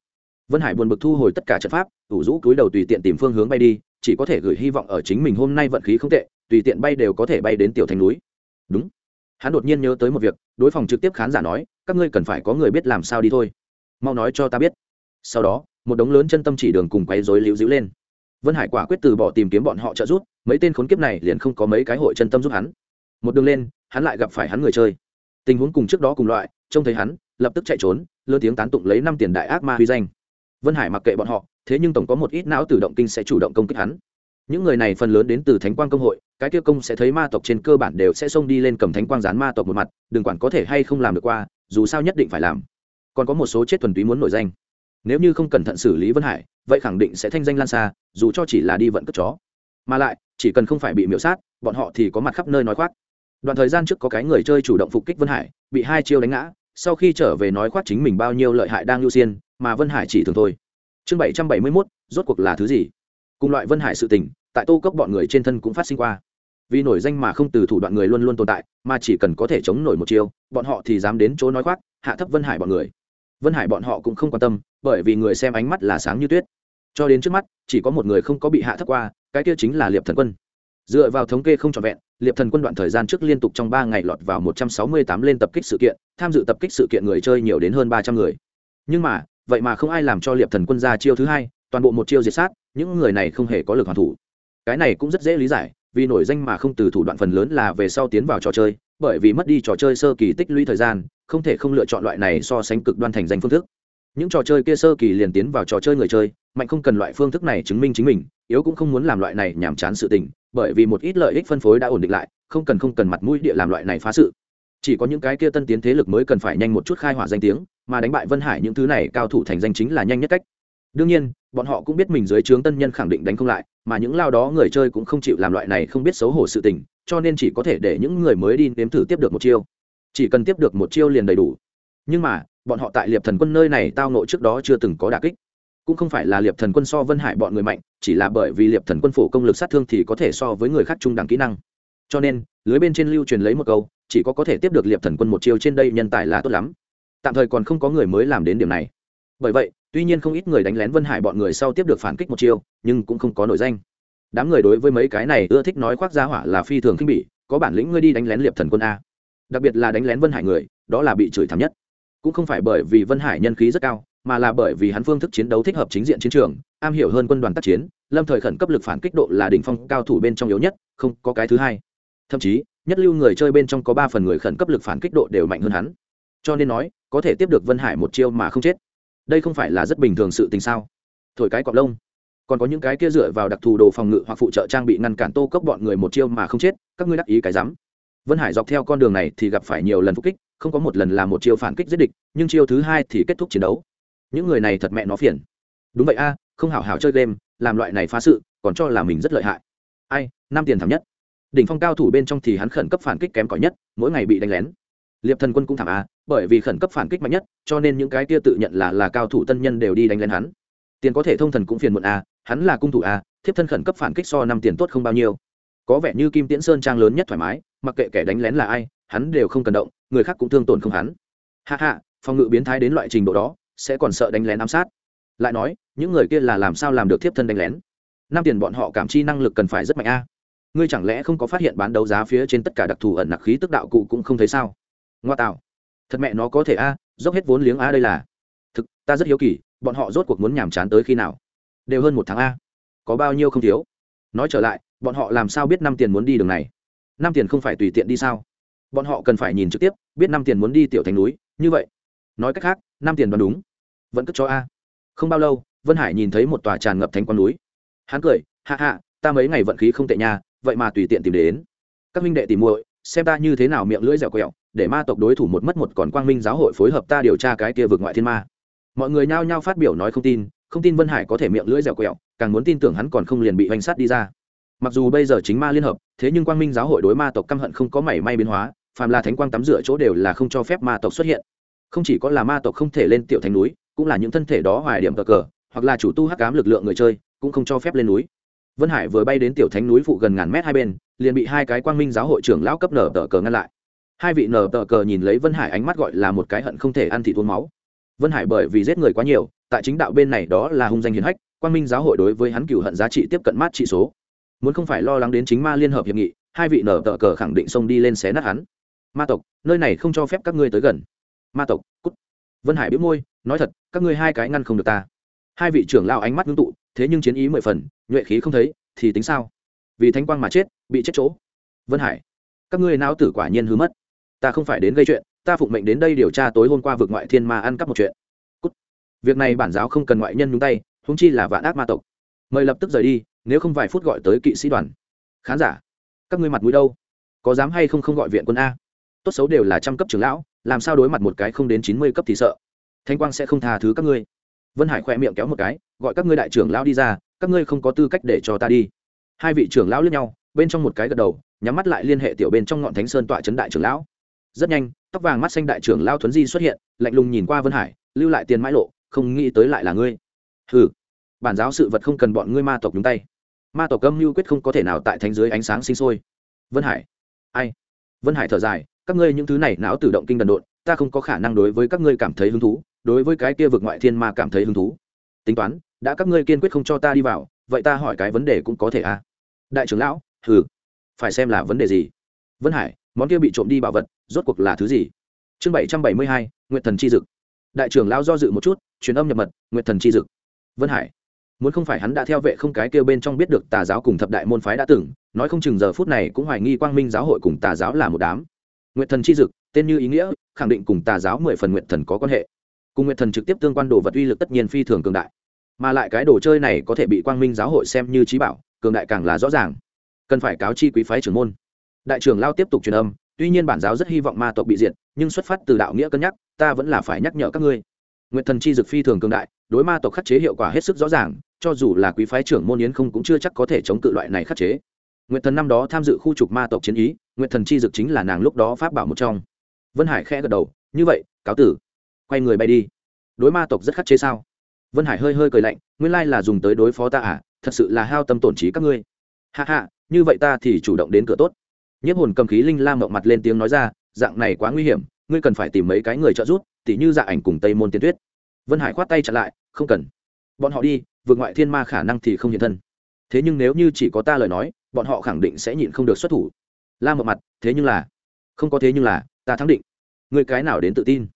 vân hải buồn bực thu hồi tất cả trận pháp, ủ rũ túi đầu tùy tiện tìm phương hướng bay đi, chỉ có thể gửi hy vọng ở chính mình hôm nay vận khí không tệ, tùy tiện bay đều có thể bay đến tiểu thành núi. Đúng. Hắn đột nhiên nhớ tới một việc, đối phòng trực tiếp khán giả nói, các ngươi cần phải có người biết làm sao đi thôi. Mau nói cho ta biết. Sau đó, một đống lớn chân tâm chỉ đường cùng quay rối liễu dữ lên. Vân hải quả quyết từ bỏ tìm kiếm bọn họ trợ giúp, mấy tên khốn kiếp này liền không có mấy cái hội chân tâm giúp hắn. Một đường lên, hắn lại gặp phải hắn người chơi. Tình huống cùng trước đó cùng loại, trông thấy hắn, lập tức chạy trốn lơ tiếng tán tụng lấy năm tiền đại ác ma huy danh vân hải mặc kệ bọn họ, thế nhưng tổng có một ít não tự động kinh sẽ chủ động công kích hắn. Những người này phần lớn đến từ thánh quang công hội, cái kia công sẽ thấy ma tộc trên cơ bản đều sẽ xông đi lên cầm thánh quang dán ma tộc một mặt, đừng quản có thể hay không làm được qua, dù sao nhất định phải làm. Còn có một số chết thuần túy muốn nổi danh. Nếu như không cẩn thận xử lý vân hải, vậy khẳng định sẽ thanh danh lan xa, dù cho chỉ là đi vận cất chó. Mà lại, chỉ cần không phải bị miễu sát, bọn họ thì có mặt khắp nơi nói khoác. Đoạn thời gian trước có cái người chơi chủ động phục kích vân hải, bị hai chiêu đánh ngã, sau khi trở về nói khoác chính mình bao nhiêu lợi hại đang ưu xiên mà vân hải chỉ thường thôi. Chương bảy trăm bảy mươi mốt, rốt cuộc là thứ gì? Cùng loại vân hải sự tình, tại tô cốc bọn người trên thân cũng phát sinh qua. Vì nổi danh mà không từ thủ đoạn người luôn luôn tồn tại, mà chỉ cần có thể chống nổi một chiêu, bọn họ thì dám đến chỗ nói khoác, hạ thấp vân hải bọn người. Vân hải bọn họ cũng không quan tâm, bởi vì người xem ánh mắt là sáng như tuyết. Cho đến trước mắt, chỉ có một người không có bị hạ thấp qua, cái kia chính là liệp thần quân. Dựa vào thống kê không trọn vẹn, liệp thần quân đoạn thời gian trước liên tục trong ba ngày lọt vào một trăm sáu mươi tám lên tập kích sự kiện, tham dự tập kích sự kiện người chơi nhiều đến hơn ba trăm người. Nhưng mà vậy mà không ai làm cho liệp thần quân ra chiêu thứ hai, toàn bộ một chiêu diệt sát, những người này không hề có lực hoàn thủ. Cái này cũng rất dễ lý giải, vì nổi danh mà không từ thủ đoạn phần lớn là về sau tiến vào trò chơi, bởi vì mất đi trò chơi sơ kỳ tích lũy thời gian, không thể không lựa chọn loại này so sánh cực đoan thành danh phương thức. Những trò chơi kia sơ kỳ liền tiến vào trò chơi người chơi, mạnh không cần loại phương thức này chứng minh chính mình, yếu cũng không muốn làm loại này nhàm chán sự tình, bởi vì một ít lợi ích phân phối đã ổn định lại, không cần không cần mặt mũi địa làm loại này phá sự. Chỉ có những cái kia tân tiến thế lực mới cần phải nhanh một chút khai hỏa danh tiếng mà đánh bại vân hải những thứ này cao thủ thành danh chính là nhanh nhất cách. Đương nhiên, bọn họ cũng biết mình dưới trướng tân nhân khẳng định đánh không lại, mà những lao đó người chơi cũng không chịu làm loại này không biết xấu hổ sự tình, cho nên chỉ có thể để những người mới đi nếm thử tiếp được một chiêu. Chỉ cần tiếp được một chiêu liền đầy đủ. Nhưng mà, bọn họ tại liệp thần quân nơi này tao nộ trước đó chưa từng có đà kích. Cũng không phải là liệp thần quân so vân hải bọn người mạnh, chỉ là bởi vì liệp thần quân phổ công lực sát thương thì có thể so với người khác trung đẳng kỹ năng. Cho nên, lưới bên trên lưu truyền lấy một câu, chỉ có có thể tiếp được liệp thần quân một chiêu trên đây nhân tài là tốt lắm tạm thời còn không có người mới làm đến điểm này. Bởi vậy, tuy nhiên không ít người đánh lén vân hải bọn người sau tiếp được phản kích một chiêu, nhưng cũng không có nổi danh. Đám người đối với mấy cái này ưa thích nói khoác gia hỏa là phi thường khinh bỉ, có bản lĩnh ngươi đi đánh lén liệp thần quân a. Đặc biệt là đánh lén vân hải người, đó là bị chửi thảm nhất. Cũng không phải bởi vì vân hải nhân khí rất cao, mà là bởi vì hắn phương thức chiến đấu thích hợp chính diện chiến trường, am hiểu hơn quân đoàn tác chiến, lâm thời khẩn cấp lực phản kích độ là đỉnh phong cao thủ bên trong yếu nhất, không có cái thứ hai. Thậm chí, nhất lưu người chơi bên trong có ba phần người khẩn cấp lực phản kích độ đều mạnh hơn hắn cho nên nói, có thể tiếp được vân hải một chiêu mà không chết. Đây không phải là rất bình thường sự tình sao? Thổi cái cọc lông. Còn có những cái kia dựa vào đặc thù đồ phòng ngự hoặc phụ trợ trang bị ngăn cản tô cốc bọn người một chiêu mà không chết, các ngươi đắc ý cái rắm vân hải dọc theo con đường này thì gặp phải nhiều lần phục kích, không có một lần là một chiêu phản kích giết địch, nhưng chiêu thứ hai thì kết thúc chiến đấu. Những người này thật mẹ nó phiền. Đúng vậy a, không hảo hảo chơi game, làm loại này phá sự, còn cho là mình rất lợi hại. Ai, năm tiền thảm nhất. Đỉnh phong cao thủ bên trong thì hắn khẩn cấp phản kích kém cỏi nhất, mỗi ngày bị đánh lén liệp thần quân cũng thảm a bởi vì khẩn cấp phản kích mạnh nhất, cho nên những cái kia tự nhận là là cao thủ tân nhân đều đi đánh lén hắn. Tiền có thể thông thần cũng phiền muộn a hắn là cung thủ a thiếp thân khẩn cấp phản kích so năm tiền tốt không bao nhiêu. Có vẻ như kim tiễn sơn trang lớn nhất thoải mái, mặc kệ kẻ đánh lén là ai, hắn đều không cần động, người khác cũng thương tổn không hắn. Hạ hạ phòng ngự biến thái đến loại trình độ đó, sẽ còn sợ đánh lén ám sát. Lại nói, những người kia là làm sao làm được thiếp thân đánh lén? Năm tiền bọn họ cảm chi năng lực cần phải rất mạnh a ngươi chẳng lẽ không có phát hiện bán đấu giá phía trên tất cả đặc thù ẩn nặc khí tức đạo cụ cũng không thấy sao? Ngoa tạo thật mẹ nó có thể a, dốc hết vốn liếng a đây là. Thực, ta rất hiếu kỳ, bọn họ rốt cuộc muốn nhàm chán tới khi nào? Đều hơn một tháng a. Có bao nhiêu không thiếu? Nói trở lại, bọn họ làm sao biết năm tiền muốn đi đường này? Năm tiền không phải tùy tiện đi sao? Bọn họ cần phải nhìn trực tiếp, biết năm tiền muốn đi tiểu thành núi, như vậy. Nói cách khác, năm tiền đoán đúng. Vẫn cất cho a. Không bao lâu, vân hải nhìn thấy một tòa tràn ngập thánh quán núi. Hắn cười hạ hạ ta mấy ngày vận khí không tệ nhà vậy mà tùy tiện tìm đến. Các minh đệ tìm muội, xem ta như thế nào miệng lưỡi dẻo quẹo để ma tộc đối thủ một mất một còn quang minh giáo hội phối hợp ta điều tra cái kia vực ngoại thiên ma. Mọi người nhao nhao phát biểu nói không tin không tin vân hải có thể miệng lưỡi dẻo quẹo, càng muốn tin tưởng hắn còn không liền bị oanh sát đi ra. Mặc dù bây giờ chính ma liên hợp, thế nhưng quang minh giáo hội đối ma tộc căm hận không có mảy may biến hóa, phàm là thánh quang tắm rửa chỗ đều là không cho phép ma tộc xuất hiện. Không chỉ có là ma tộc không thể lên tiểu thành núi, cũng là những thân thể đó hoài điểm cờ cờ, hoặc là chủ tu hắc ám lực lượng người chơi, cũng không cho phép lên núi. Vân hải vừa bay đến tiểu thánh núi phụ gần ngàn mét hai bên, liền bị hai cái quang minh giáo hội trưởng lão cấp nở tờ cờ ngăn lại hai vị nở tờ cờ nhìn lấy vân hải ánh mắt gọi là một cái hận không thể ăn thịt uống máu. Vân hải bởi vì giết người quá nhiều, tại chính đạo bên này đó là hung danh hiền hách, quang minh giáo hội đối với hắn cựu hận giá trị tiếp cận mát trị số. Muốn không phải lo lắng đến chính ma liên hợp hiệp nghị, hai vị nở tờ cờ khẳng định xông đi lên xé nát hắn. Ma tộc, nơi này không cho phép các ngươi tới gần. Ma tộc, cút. Vân hải biết môi, nói thật, các ngươi hai cái ngăn không được ta. Hai vị trưởng lao ánh mắt ngưng tụ, thế nhưng chiến ý mười phần, nhuệ khí không thấy, thì tính sao? Vì thánh quang mà chết, bị chết chỗ. Vân hải, các ngươi não tử quả nhiên hứa mất ta không phải đến gây chuyện, ta phụng mệnh đến đây điều tra tối hôm qua vượt ngoại thiên ma ăn cắp một chuyện. Cút. việc này bản giáo không cần ngoại nhân nhúng tay húng chi là vạn ác ma tộc. Mời lập tức rời đi, nếu không vài phút gọi tới kỵ sĩ đoàn. Khán giả, các ngươi mặt mũi đâu? Có dám hay không không gọi viện quân a? Tốt xấu đều là trăm cấp trưởng lão, làm sao đối mặt một cái không đến chín mươi cấp thì sợ? Thanh quang sẽ không tha thứ các ngươi. Vân hải khoe miệng kéo một cái, gọi các ngươi đại trưởng lão đi ra, các ngươi không có tư cách để cho ta đi. Hai vị trưởng lão lướt nhau, bên trong một cái gật đầu, nhắm mắt lại liên hệ tiểu bên trong ngọn thánh sơn tọa trấn đại trưởng lão rất nhanh, tóc vàng mắt xanh đại trưởng lao thuấn di xuất hiện, lạnh lùng nhìn qua vân hải, lưu lại tiền mãi lộ, không nghĩ tới lại là ngươi. Hừ, bản giáo sự vật không cần bọn ngươi ma tộc nhúng tay. Ma tộc âm mưu quyết không có thể nào tại thánh dưới ánh sáng sinh sôi. Vân hải, ai? Vân hải thở dài, các ngươi những thứ này não tự động kinh đần độn, ta không có khả năng đối với các ngươi cảm thấy hứng thú, đối với cái kia vực ngoại thiên ma cảm thấy hứng thú. Tính toán, đã các ngươi kiên quyết không cho ta đi vào, vậy ta hỏi cái vấn đề cũng có thể à? Đại trưởng lão, hừ, phải xem là vấn đề gì? Vân hải, món kia bị trộm đi bảo vật rốt cuộc là thứ gì? Chương bảy trăm bảy mươi hai nguyện thần chi dực. Đại trưởng lão do dự một chút, truyền âm nhập mật nguyện thần chi dực. Vân hải, muốn không phải hắn đã theo vệ không cái kêu bên trong biết được tà giáo cùng thập đại môn phái đã từng, nói không chừng giờ phút này cũng hoài nghi quang minh giáo hội cùng tà giáo là một đám. Nguyện thần chi dực, tên như ý nghĩa, khẳng định cùng tà giáo mười phần nguyện thần có quan hệ. Cùng nguyện thần trực tiếp tương quan đồ vật uy lực tất nhiên phi thường cường đại. Mà lại cái đồ chơi này có thể bị quang minh giáo hội xem như trí bảo, cường đại càng là rõ ràng. Cần phải cáo chi quý phái trưởng môn. Đại trưởng lao tiếp tục truyền âm tuy nhiên bản giáo rất hy vọng ma tộc bị diệt, nhưng xuất phát từ đạo nghĩa cân nhắc, ta vẫn là phải nhắc nhở các ngươi. Nguyện thần chi dực phi thường cường đại, đối ma tộc khắc chế hiệu quả hết sức rõ ràng, cho dù là quý phái trưởng môn yến không cũng chưa chắc có thể chống cự loại này khắc chế. Nguyện thần năm đó tham dự khu trục ma tộc chiến ý nguyện thần chi dực chính là nàng lúc đó pháp bảo một trong. Vân hải khẽ gật đầu, như vậy, cáo tử. Quay người bay đi. Đối ma tộc rất khắc chế sao? Vân hải hơi hơi cười lạnh, nguyên lai là dùng tới đối phó ta à thật sự là hao tâm tổn trí các ngươi. Hạ hạ như vậy ta thì chủ động đến cửa tốt nhiếp hồn cầm khí linh la mộng mặt lên tiếng nói ra, dạng này quá nguy hiểm, ngươi cần phải tìm mấy cái người trợ giúp, tỉ như dạ ảnh cùng tây môn tiên tuyết. Vân hải khoát tay chặn lại, không cần. Bọn họ đi, vượt ngoại thiên ma khả năng thì không hiện thân. Thế nhưng nếu như chỉ có ta lời nói, bọn họ khẳng định sẽ nhịn không được xuất thủ. La mộng mặt, thế nhưng là, không có thế nhưng là, ta thắng định. Người cái nào đến tự tin?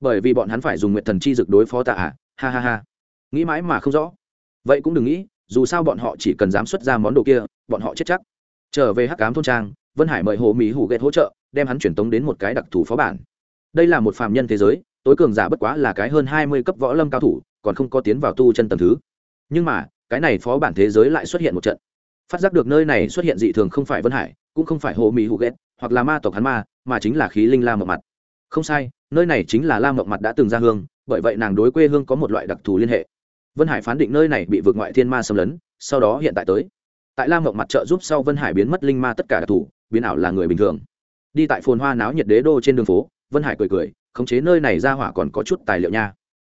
Bởi vì bọn hắn phải dùng nguyện thần chi dực đối phó ta à? Ha ha ha. Nghĩ mãi mà không rõ. Vậy cũng đừng nghĩ, dù sao bọn họ chỉ cần dám xuất ra món đồ kia, bọn họ chết chắc. Trở về hắc cám thôn trang vân hải mời hồ mỹ hủ ghét hỗ trợ, đem hắn chuyển tống đến một cái đặc thù phó bản. Đây là một phàm nhân thế giới, tối cường giả bất quá là cái hơn hai mươi cấp võ lâm cao thủ, còn không có tiến vào tu chân tầm thứ. Nhưng mà, cái này phó bản thế giới lại xuất hiện một trận. Phát giác được nơi này xuất hiện dị thường không phải vân hải, cũng không phải hồ mỹ hủ ghét hoặc là ma tộc hắn ma, mà chính là khí linh la mộng mặt. Không sai, nơi này chính là la mộng mặt đã từng ra hương, bởi vậy nàng đối quê hương có một loại đặc thù liên hệ. Vân hải phán định nơi này bị vượt ngoại thiên ma xâm lấn, sau đó hiện tại tới. Tại lam mộng mặt trợ giúp sau vân hải biến mất linh ma tất cả đặc thù biến ảo là người bình thường. Đi tại phồn hoa náo nhiệt đế đô trên đường phố, vân hải cười cười, khống chế nơi này ra hỏa còn có chút tài liệu nha.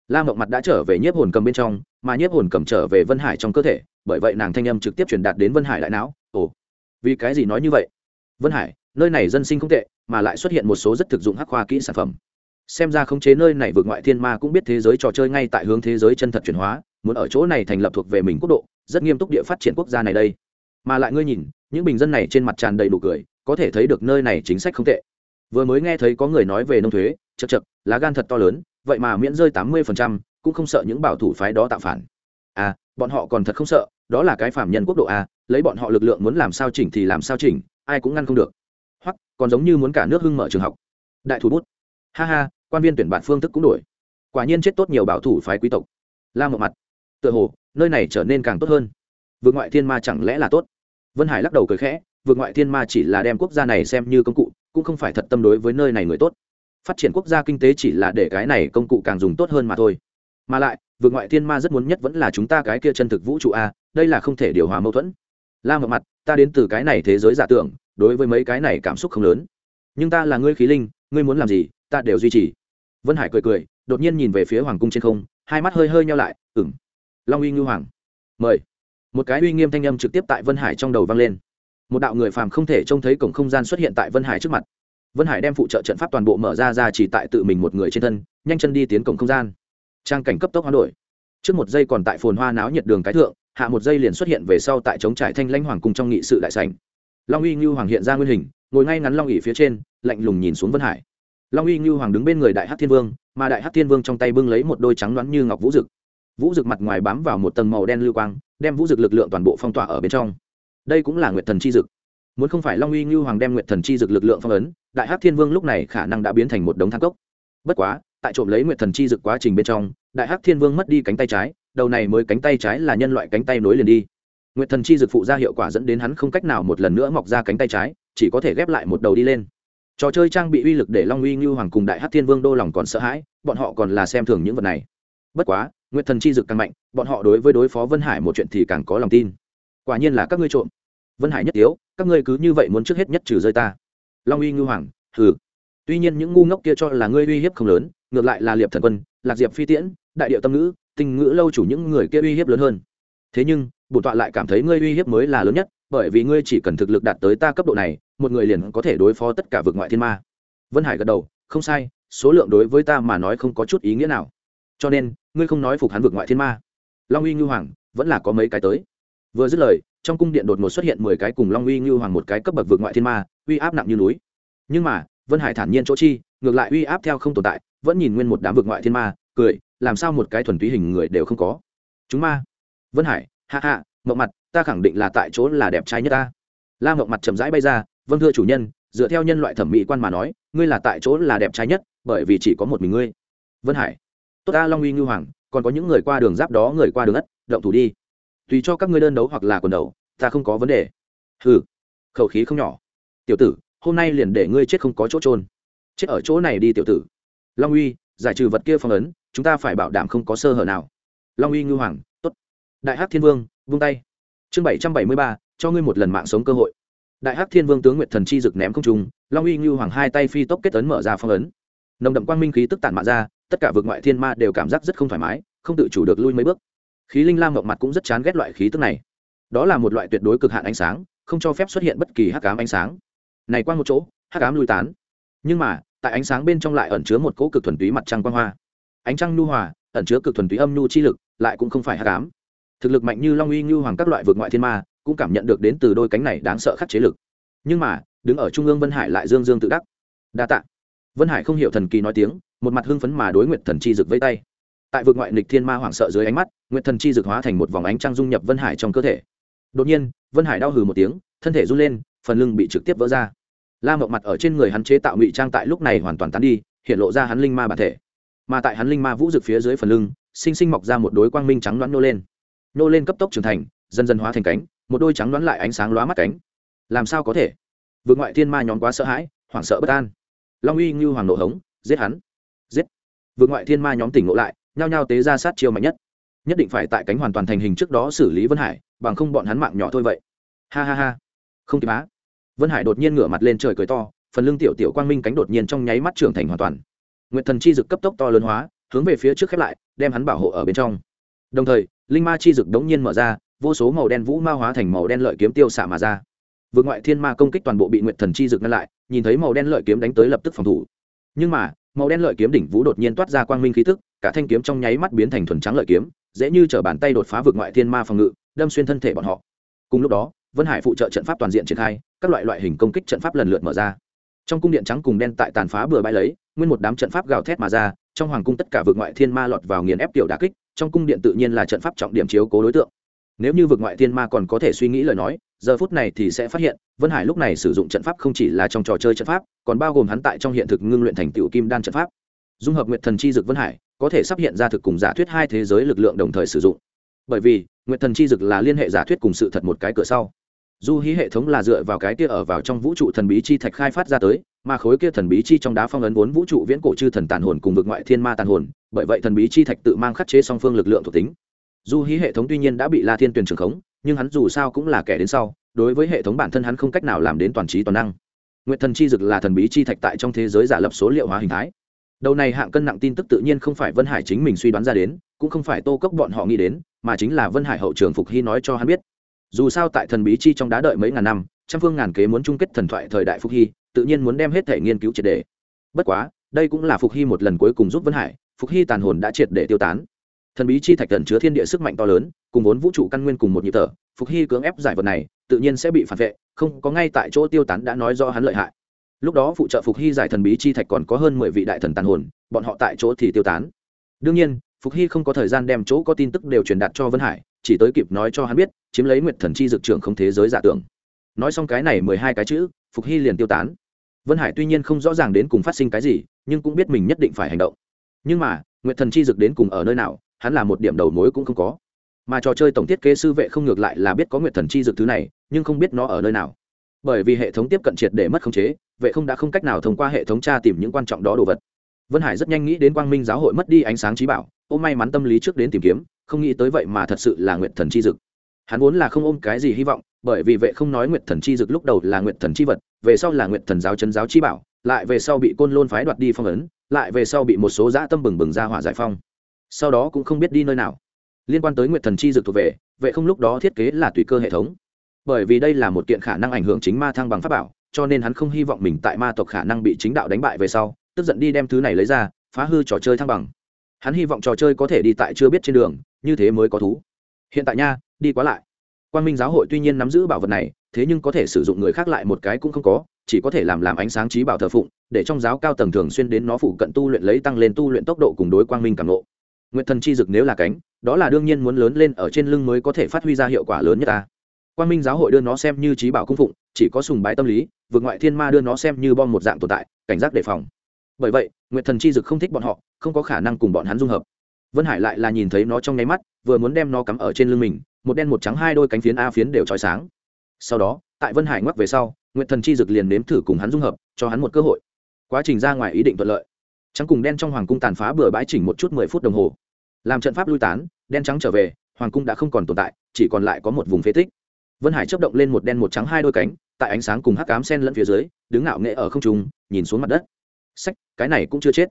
Lam mộng mặt đã trở về nhiếp hồn cầm bên trong, mà nhiếp hồn cầm trở về vân hải trong cơ thể, bởi vậy nàng thanh âm trực tiếp truyền đạt đến vân hải đại não, ồ, vì cái gì nói như vậy? Vân hải, nơi này dân sinh không tệ, mà lại xuất hiện một số rất thực dụng hắc khoa kỹ sản phẩm. Xem ra khống chế nơi này vượt ngoại thiên ma cũng biết thế giới trò chơi ngay tại hướng thế giới chân thật chuyển hóa, muốn ở chỗ này thành lập thuộc về mình quốc độ, rất nghiêm túc địa phát triển quốc gia này đây. Mà lại ngươi nhìn những bình dân này trên mặt tràn đầy đủ cười, có thể thấy được nơi này chính sách không tệ. Vừa mới nghe thấy có người nói về nông thuế, chật chật, lá gan thật to lớn, vậy mà miễn rơi tám mươi phần trăm, cũng không sợ những bảo thủ phái đó tạo phản. À bọn họ còn thật không sợ, đó là cái phạm nhân quốc độ à lấy bọn họ lực lượng muốn làm sao chỉnh thì làm sao chỉnh, ai cũng ngăn không được. Hoặc, còn giống như muốn cả nước hưng mở trường học. Đại thủ bút. Ha ha, quan viên tuyển bản phương thức cũng đổi. Quả nhiên chết tốt nhiều bảo thủ phái quý tộc. La một mặt. Tựa hồ, nơi này trở nên càng tốt hơn. Vượt ngoại thiên ma chẳng lẽ là tốt? Vân hải lắc đầu cười khẽ, vượt ngoại thiên ma chỉ là đem quốc gia này xem như công cụ, cũng không phải thật tâm đối với nơi này người tốt. Phát triển quốc gia kinh tế chỉ là để cái này công cụ càng dùng tốt hơn mà thôi. Mà lại, vượt ngoại thiên ma rất muốn nhất vẫn là chúng ta cái kia chân thực vũ trụ a, đây là không thể điều hòa mâu thuẫn. La một mặt, ta đến từ cái này thế giới giả tưởng, đối với mấy cái này cảm xúc không lớn. Nhưng ta là ngươi khí linh, ngươi muốn làm gì, ta đều duy trì. Vân hải cười cười, đột nhiên nhìn về phía hoàng cung trên không, hai mắt hơi hơi nhau lại ừng long uy ngư hoàng, mời một cái uy nghiêm thanh âm trực tiếp tại vân hải trong đầu vang lên. Một đạo người phàm không thể trông thấy cổng không gian xuất hiện tại vân hải trước mặt. Vân hải đem phụ trợ trận pháp toàn bộ mở ra ra chỉ tại tự mình một người trên thân, nhanh chân đi tiến cổng không gian. Trang cảnh cấp tốc hoán đổi. Trước một giây còn tại phồn hoa náo nhiệt đường cái thượng, hạ một giây liền xuất hiện về sau tại chống trải thanh lãnh hoàng cùng trong nghị sự đại sảnh. Long uy ngưu hoàng hiện ra nguyên hình, ngồi ngay ngắn long ỉ phía trên, lạnh lùng nhìn xuống vân hải. Long uy ngưu hoàng đứng bên người đại hát thiên vương, mà đại hát thiên vương trong tay bưng lấy một đôi trắng đoán như ngọc vũ rực vũ rực mặt ngoài bám vào một tầng màu đen lưu quang đem vũ dực lực lượng toàn bộ phong tỏa ở bên trong. Đây cũng là nguyệt thần chi dực. Muốn không phải long uy ngưu hoàng đem nguyệt thần chi dực lực lượng phong ấn, đại hát thiên vương lúc này khả năng đã biến thành một đống thang cốc. Bất quá, tại trộm lấy nguyệt thần chi dực quá trình bên trong, đại hát thiên vương mất đi cánh tay trái, đầu này mới cánh tay trái là nhân loại cánh tay nối liền đi. Nguyệt thần chi dực phụ ra hiệu quả dẫn đến hắn không cách nào một lần nữa mọc ra cánh tay trái, chỉ có thể ghép lại một đầu đi lên. Trò chơi trang bị uy lực để long uy ngưu hoàng cùng đại hát thiên vương đô lòng còn sợ hãi, bọn họ còn là xem thường những vật này. Bất quá nguyện thần chi dực càng mạnh, bọn họ đối với đối phó vân hải một chuyện thì càng có lòng tin. Quả nhiên là các ngươi trộm. Vân hải nhất yếu các ngươi cứ như vậy muốn trước hết nhất trừ rơi ta. Long uy ngưu hoàng, hừ. Tuy nhiên những ngu ngốc kia cho là ngươi uy hiếp không lớn, ngược lại là liệp thần quân, lạc diệp phi tiễn, đại điệu tâm ngữ tình ngữ lâu chủ những người kia uy hiếp lớn hơn. Thế nhưng, bổn tọa lại cảm thấy ngươi uy hiếp mới là lớn nhất, bởi vì ngươi chỉ cần thực lực đạt tới ta cấp độ này, một người liền có thể đối phó tất cả vực ngoại thiên ma. Vân hải gật đầu, không sai, số lượng đối với ta mà nói không có chút ý nghĩa nào cho nên, ngươi không nói phục hắn vượt ngoại thiên ma. Long uy ngưu hoàng, vẫn là có mấy cái tới. Vừa dứt lời, trong cung điện đột ngột xuất hiện mười cái cùng long uy ngưu hoàng một cái cấp bậc vượt ngoại thiên ma, uy áp nặng như núi. Nhưng mà, vân hải thản nhiên chỗ chi, ngược lại uy áp theo không tồn tại, vẫn nhìn nguyên một đám vượt ngoại thiên ma, cười, làm sao một cái thuần túy hình người đều không có. Chúng ma. Vân hải hạ hạ mộng mặt, ta khẳng định là tại chỗ là đẹp trai nhất ta. La mộng mặt chậm rãi bay ra vâng thưa chủ nhân, dựa theo nhân loại thẩm mỹ quan mà nói, ngươi là tại chỗ là đẹp trai nhất, bởi vì chỉ có một mình ngươi. Vân hải tốt ta long uy ngư hoàng, còn có những người qua đường giáp đó người qua đường ất, động thủ đi. Tùy cho các ngươi đơn đấu hoặc là quần đầu, ta không có vấn đề. Ừ khẩu khí không nhỏ. Tiểu tử, hôm nay liền để ngươi chết không có chỗ trôn chết ở chỗ này đi tiểu tử. Long uy, giải trừ vật kia phong ấn, chúng ta phải bảo đảm không có sơ hở nào. Long uy ngư hoàng t ố t đại hắc thiên vương, vung tay. Chương bảy trăm bảy mươi ba, cho ngươi một lần mạng sống cơ hội. Đại hắc thiên vương tướng nguyệt thần chi rực ném không trung, long uy ngư hoàng hai tay phi tốc kết tấn mở ra phong ấn. Nồng đậm quang minh khí tức tản mạ ra tất cả vực ngoại thiên ma đều cảm giác rất không thoải mái, không tự chủ được lui mấy bước. Khí linh lam ngọc mặt cũng rất chán ghét loại khí tức này. Đó là một loại tuyệt đối cực hạn ánh sáng, không cho phép xuất hiện bất kỳ hắc ám ánh sáng. Này qua một chỗ, hắc ám lui tán. Nhưng mà, tại ánh sáng bên trong lại ẩn chứa một cỗ cực thuần túy mặt trăng quang hoa. Ánh trăng nhu hòa, ẩn chứa cực thuần túy âm nhu chi lực, lại cũng không phải hắc ám. Thực lực mạnh như long uy như hoàng các loại vượt ngoại thiên ma, cũng cảm nhận được đến từ đôi cánh này đáng sợ khắc chế lực. Nhưng mà, đứng ở trung ương vân hải lại dương dương tự đắc. Đa tạ vân hải không hiểu thần kỳ nói tiếng, một mặt hưng phấn mà đối nguyện thần chi dực vây tay. Tại vực ngoại nịch thiên ma hoảng sợ dưới ánh mắt nguyện thần chi dực hóa thành một vòng ánh trăng dung nhập vân hải trong cơ thể. Đột nhiên, vân hải đau hừ một tiếng, thân thể run lên, phần lưng bị trực tiếp vỡ ra. La mộng mặt ở trên người hắn chế tạo ngụy trang tại lúc này hoàn toàn tán đi, hiện lộ ra hắn linh ma bản thể. Mà tại hắn linh ma vũ rực phía dưới phần lưng, sinh sinh mọc ra một đối quang minh trắng đoán nô lên. Nô lên cấp tốc trưởng thành, dần dần hóa thành cánh, một đôi trắng đoán lại ánh sáng lóa mắt cánh. Làm sao có thể? Vượt ngoại thiên ma nhóm quá sợ hãi, hoảng sợ bất an long uy ngưu hoàng nộ hống, giết hắn. Giết. Vượt ngoại thiên ma nhóm tỉnh ngộ lại, nhao nhao tế ra sát chiêu mạnh nhất. Nhất định phải tại cánh hoàn toàn thành hình trước đó xử lý vân hải, bằng không bọn hắn mạng nhỏ thôi vậy. Ha ha ha. Không kịp á. Vân hải đột nhiên ngửa mặt lên trời cười to, phần lưng tiểu tiểu quang minh cánh đột nhiên trong nháy mắt trưởng thành hoàn toàn. Nguyện thần chi dực cấp tốc to lớn hóa, hướng về phía trước khép lại, đem hắn bảo hộ ở bên trong. Đồng thời, linh ma chi dực đống nhiên mở ra, vô số màu đen vũ ma hóa thành màu đen lợi kiếm tiêu xạ mà ra. Vượt ngoại thiên ma công kích toàn bộ bị nguyện thần chi dực ngăn lại nhìn thấy màu đen lợi kiếm đánh tới lập tức phòng thủ. Nhưng mà, màu đen lợi kiếm đỉnh vũ đột nhiên toát ra quang minh khí tức, cả thanh kiếm trong nháy mắt biến thành thuần trắng lợi kiếm, dễ như t bàn tay đột phá vượt ngoại thiên ma phòng ngự, đâm xuyên thân thể bọn họ. Cùng lúc đó, vân hải phụ trợ trận pháp toàn diện triển khai, các loại loại hình công kích trận pháp lần lượt mở ra. Trong cung điện trắng cùng đen tại tàn phá bừa bãi lấy, nguyên một đám trận pháp gào thét mà ra, trong hoàng cung tất cả vượt ngoại thiên ma lọt vào nghiền ép tiểu đà kích, trong cung điện tự nhiên là trận pháp trọng điểm chiếu cố đối tượng. Nếu như vượt ngoại thiên ma còn có thể suy nghĩ lời nói giờ phút này thì sẽ phát hiện, vân hải lúc này sử dụng trận pháp không chỉ là trong trò chơi trận pháp, còn bao gồm hắn tại trong hiện thực ngưng luyện thành tiểu kim đan trận pháp. Dung hợp nguyện thần chi dực vân hải, có thể sắp hiện ra thực cùng giả thuyết hai thế giới lực lượng đồng thời sử dụng. Bởi vì nguyện thần chi dực là liên hệ giả thuyết cùng sự thật một cái cửa sau. Du hí hệ thống là dựa vào cái kia ở vào trong vũ trụ thần bí chi thạch khai phát ra tới, mà khối kia thần bí chi trong đá phong ấn vốn vũ trụ viễn cổ chư thần tàn hồn cùng vực ngoại thiên ma tàn hồn, bởi vậy thần bí chi thạch tự mang khắc chế song phương lực lượng thuộc tính. Du hí hệ thống tuy nhiên đã bị la thiên tuyển trường khống nhưng hắn dù sao cũng là kẻ đến sau, đối với hệ thống bản thân hắn không cách nào làm đến toàn trí toàn năng. Nguyện thần chi dực là thần bí chi thạch tại trong thế giới giả lập số liệu hóa hình thái. Đầu này hạng cân nặng tin tức tự nhiên không phải vân hải chính mình suy đoán ra đến, cũng không phải tô cốc bọn họ nghĩ đến, mà chính là vân hải hậu trường phục hy nói cho hắn biết. Dù sao tại thần bí chi trong đá đợi mấy ngàn năm, trăm phương ngàn kế muốn chung kết thần thoại thời đại phục hy, tự nhiên muốn đem hết thể nghiên cứu triệt đề bất quá, đây cũng là phục hy một lần cuối cùng giúp vân hải, phục hy tàn hồn đã triệt để tiêu tán. Thần bí chi thạch thần chứa thiên địa sức mạnh to lớn cùng vốn vũ trụ căn nguyên cùng một nhịp thở, phục hy cưỡng ép giải vật này, tự nhiên sẽ bị phản vệ, không có ngay tại chỗ tiêu tán đã nói do hắn lợi hại. Lúc đó phụ trợ phục hy giải thần bí chi thạch còn có hơn mười vị đại thần tàn hồn, bọn họ tại chỗ thì tiêu tán. Đương nhiên, phục hy không có thời gian đem chỗ có tin tức đều truyền đạt cho vân hải, chỉ tới kịp nói cho hắn biết, chiếm lấy nguyệt thần chi dược trưởng không thế giới giả tưởng. Nói xong cái này mười hai cái chữ, phục hy liền tiêu tán. Vân hải tuy nhiên không rõ ràng đến cùng phát sinh cái gì, nhưng cũng biết mình nhất định phải hành động. Nhưng mà, nguyệt thần chi dược đến cùng ở nơi nào, hắn là một điểm đầu mối cũng không có mà trò chơi tổng thiết kế sư vệ không ngược lại là biết có nguyệt thần chi dược thứ này, nhưng không biết nó ở nơi nào. Bởi vì hệ thống tiếp cận triệt để mất khống chế, vệ không đã không cách nào thông qua hệ thống tra tìm những quan trọng đó đồ vật. Vân hải rất nhanh nghĩ đến quang minh giáo hội mất đi ánh sáng trí bảo ô may mắn tâm lý trước đến tìm kiếm, không nghĩ tới vậy mà thật sự là nguyệt thần chi dực hắn vốn là không ôm cái gì hy vọng, bởi vì vệ không nói nguyệt thần chi dực lúc đầu là nguyệt thần chi vật, về sau là nguyệt thần giáo chân giáo chi bảo, lại về sau bị côn lôn phái đoạt đi phong ấn, lại về sau bị một số dã tâm bừng bừng ra hỏa giải phong. Sau đó cũng không biết đi nơi nào liên quan tới nguyệt thần chi Dược thuộc về vệ không lúc đó thiết kế là tùy cơ hệ thống. Bởi vì đây là một kiện khả năng ảnh hưởng chính ma thăng bằng pháp bảo, cho nên hắn không hy vọng mình tại ma tộc khả năng bị chính đạo đánh bại về sau, tức giận đi đem thứ này lấy ra, phá hư trò chơi thăng bằng. Hắn hy vọng trò chơi có thể đi tại chưa biết trên đường, như thế mới có thú. Hiện tại nha, đi quá lại. Quan minh giáo hội tuy nhiên nắm giữ bảo vật này, thế nhưng có thể sử dụng người khác lại một cái cũng không có, chỉ có thể làm làm ánh sáng trí bảo thờ phụng, để trong giáo cao tầng thường xuyên đến nó phụ cận tu luyện lấy tăng lên tu luyện tốc độ cùng đối quang minh càng lộ nguyện thần chi dực nếu là cánh, đó là đương nhiên muốn lớn lên ở trên lưng mới có thể phát huy ra hiệu quả lớn nhất ta. Quan minh giáo hội đưa nó xem như trí bảo cung phụng, chỉ có sùng bái tâm lý, vượt ngoại thiên ma đưa nó xem như bom một dạng tồn tại, cảnh giác đề phòng. Bởi vậy, nguyện thần chi dực không thích bọn họ, không có khả năng cùng bọn hắn dung hợp. Vân hải lại là nhìn thấy nó trong nháy mắt, vừa muốn đem nó cắm ở trên lưng mình, một đen một trắng hai đôi cánh phiến a phiến đều trói sáng. Sau đó, tại vân hải ngoắc về sau, nguyện thần chi dực liền nếm thử cùng hắn dung hợp, cho hắn một cơ hội. Quá trình ra ngoài ý định thuận lợi trắng cùng đen trong hoàng cung tàn phá bừa bãi chỉnh một chút mười phút đồng hồ. Làm trận pháp lui tán, đen trắng trở về, hoàng cung đã không còn tồn tại, chỉ còn lại có một vùng phế tích. Vân hải chấp động lên một đen một trắng hai đôi cánh, tại ánh sáng cùng hắc cám sen lẫn phía dưới, đứng ngạo nghệ ở không trung, nhìn xuống mặt đất. Sách, cái này cũng chưa chết.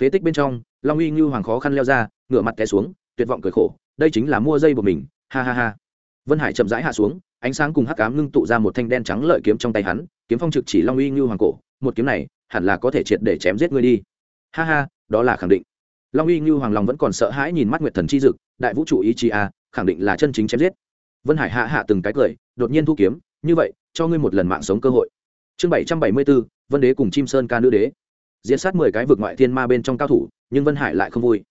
Phế tích bên trong, long uy như hoàng khó khăn leo ra, ngửa mặt té xuống, tuyệt vọng cười khổ, đây chính là mua dây của mình, ha ha ha. Vân hải chậm rãi hạ xuống, ánh sáng cùng hắc cám ngưng tụ ra một thanh đen trắng lợi kiếm trong tay hắn, kiếm phong trực chỉ long uy như hoàng cổ, một kiếm này, hẳn là có thể triệt để chém giết ngươi đi ha ha, đó là khẳng định. Long uy như hoàng lòng vẫn còn sợ hãi nhìn mắt nguyệt thần chi dực, đại vũ trụ ý chí a khẳng định là chân chính chém giết. Vân hải hạ hạ từng cái cười, đột nhiên thu kiếm, như vậy, cho ngươi một lần mạng sống cơ hội. Chương bảy trăm bảy mươi bốn vân đế cùng chim sơn ca nữ đế. Diễn sát mười cái vực ngoại thiên ma bên trong cao thủ, nhưng vân hải lại không vui.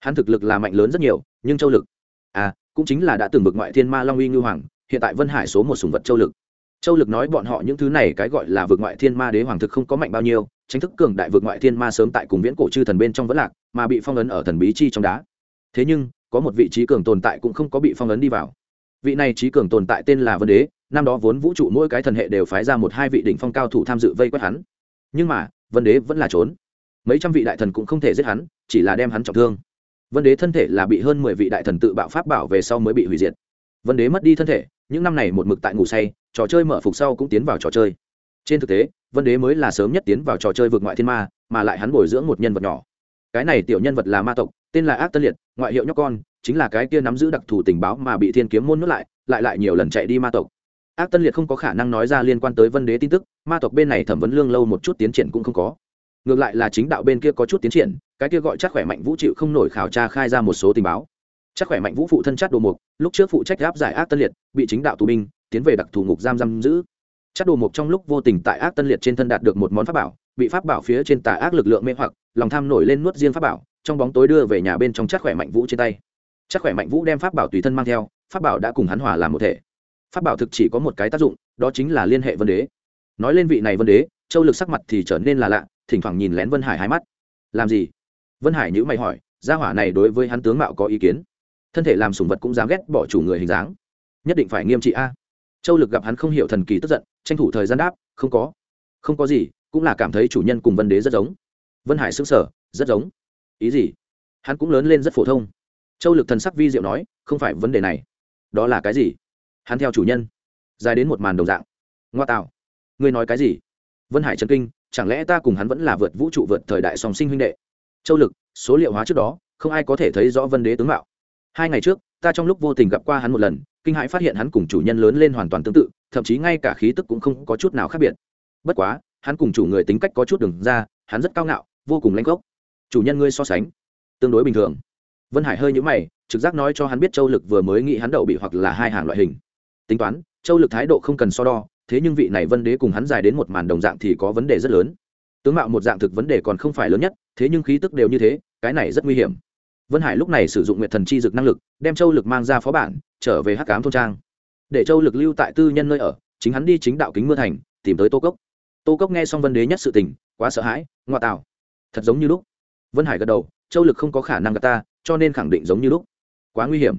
Hắn thực lực là mạnh lớn rất nhiều, nhưng châu lực à cũng chính là đã từng vực ngoại thiên ma long uy ngư hoàng, hiện tại vân hải số một sùng vật châu lực châu lực nói bọn họ những thứ này cái gọi là vực ngoại thiên ma đế hoàng thực không có mạnh bao nhiêu tranh thức cường đại vực ngoại thiên ma sớm tại cùng viễn cổ chư thần bên trong vẫn lạc, mà bị phong ấn ở thần bí chi trong đá. Thế nhưng, có một vị trí cường tồn tại cũng không có bị phong ấn đi vào. Vị này trí cường tồn tại tên là vân đế, năm đó vốn vũ trụ mỗi cái thần hệ đều phái ra một hai vị đỉnh phong cao thủ tham dự vây quét hắn. Nhưng mà, vân đế vẫn là trốn. Mấy trăm vị đại thần cũng không thể giết hắn, chỉ là đem hắn trọng thương. Vân đế thân thể là bị hơn mười vị đại thần tự bạo pháp bảo về sau mới bị hủy diệt. Vân đế mất đi thân thể, những năm này một mực tại ngủ say trò chơi mở phục sau cũng tiến vào trò chơi. Trên thực tế, vân đế mới là sớm nhất tiến vào trò chơi vượt ngoại thiên ma, mà lại hắn bồi dưỡng một nhân vật nhỏ. Cái này tiểu nhân vật là ma tộc, tên là ác tân liệt, ngoại hiệu nhóc con, chính là cái kia nắm giữ đặc thù tình báo mà bị thiên kiếm môn nuốt lại lại lại nhiều lần chạy đi ma tộc. Ác tân liệt không có khả năng nói ra liên quan tới vân đế tin tức, ma tộc bên này thẩm vấn lương lâu một chút tiến triển cũng không có. Ngược lại là chính đạo bên kia có chút tiến triển, cái kia gọi chắc khỏe mạnh vũ chịu không nổi khảo tra khai ra một số tình báo. Chắc khỏe mạnh vũ phụ thân chắc đồ mục, lúc trước phụ trách gáp giải ác tân liệt, bị chính đạo tù binh tiến về đặc thù ngục giam giam giữ. Chắc đồ mục trong lúc vô tình tại ác tân liệt trên thân đạt được một món pháp bảo, bị pháp bảo phía trên tà ác lực lượng mê hoặc, lòng tham nổi lên nuốt riêng pháp bảo, trong bóng tối đưa về nhà bên trong chắc khỏe mạnh vũ trên tay. Chắc khỏe mạnh vũ đem pháp bảo tùy thân mang theo, pháp bảo đã cùng hắn hòa làm một thể. Pháp bảo thực chỉ có một cái tác dụng, đó chính là liên hệ vân đế. Nói lên vị này vân đế, châu lực sắc mặt thì trở nên là lạ, thỉnh thoảng nhìn lén vân hải hai mắt. Làm gì? Vân hải nhữ mày hỏi, gia hỏa này đối với hắn tướng mạo có ý kiến? Thân thể làm sùng vật cũng dám ghét bỏ chủ người hình dáng. Nhất định phải nghiêm trị a châu lực gặp hắn không hiểu thần kỳ tức giận, tranh thủ thời gian đáp, không có. Không có gì, cũng là cảm thấy chủ nhân cùng vân đế rất giống. Vân hải xứng sở rất giống? Ý gì? Hắn cũng lớn lên rất phổ thông. Châu lực thần sắc vi diệu nói, không phải vấn đề này. Đó là cái gì? Hắn theo chủ nhân, dài đến một màn đồng dạng. Ngoa tạo. Ngươi nói cái gì? Vân hải trần kinh, chẳng lẽ ta cùng hắn vẫn là vượt vũ trụ vượt thời đại song sinh huynh đệ? Châu lực, số liệu hóa trước đó, không ai có thể thấy rõ vân đế tướng mạo. Hai ngày trước ta trong lúc vô tình gặp qua hắn một lần, kinh hãi phát hiện hắn cùng chủ nhân lớn lên hoàn toàn tương tự, thậm chí ngay cả khí tức cũng không có chút nào khác biệt. Bất quá, hắn cùng chủ người tính cách có chút đường ra, hắn rất cao ngạo, vô cùng lanh gốc. Chủ nhân ngươi so sánh, tương đối bình thường. Vân hải hơi nhũ mày, trực giác nói cho hắn biết châu lực vừa mới nghĩ hắn đậu bị hoặc là hai hàng loại hình. Tính toán, châu lực thái độ không cần so đo, thế nhưng vị này vân đế cùng hắn dài đến một màn đồng dạng thì có vấn đề rất lớn. Tướng mạo một dạng thực vấn đề còn không phải lớn nhất, thế nhưng khí tức đều như thế, cái này rất nguy hiểm vân hải lúc này sử dụng nguyện thần chi dực năng lực, đem châu lực mang ra phó bản, trở về hắc cám thôn trang. Để châu lực lưu tại tư nhân nơi ở, chính hắn đi chính đạo kính mưa thành, tìm tới tô cốc. Tô cốc nghe xong vân đế nhất sự tình, quá sợ hãi ngoại tạo. Thật giống như lúc. Vân hải gật đầu, châu lực không có khả năng gặp ta, cho nên khẳng định giống như lúc. Quá nguy hiểm.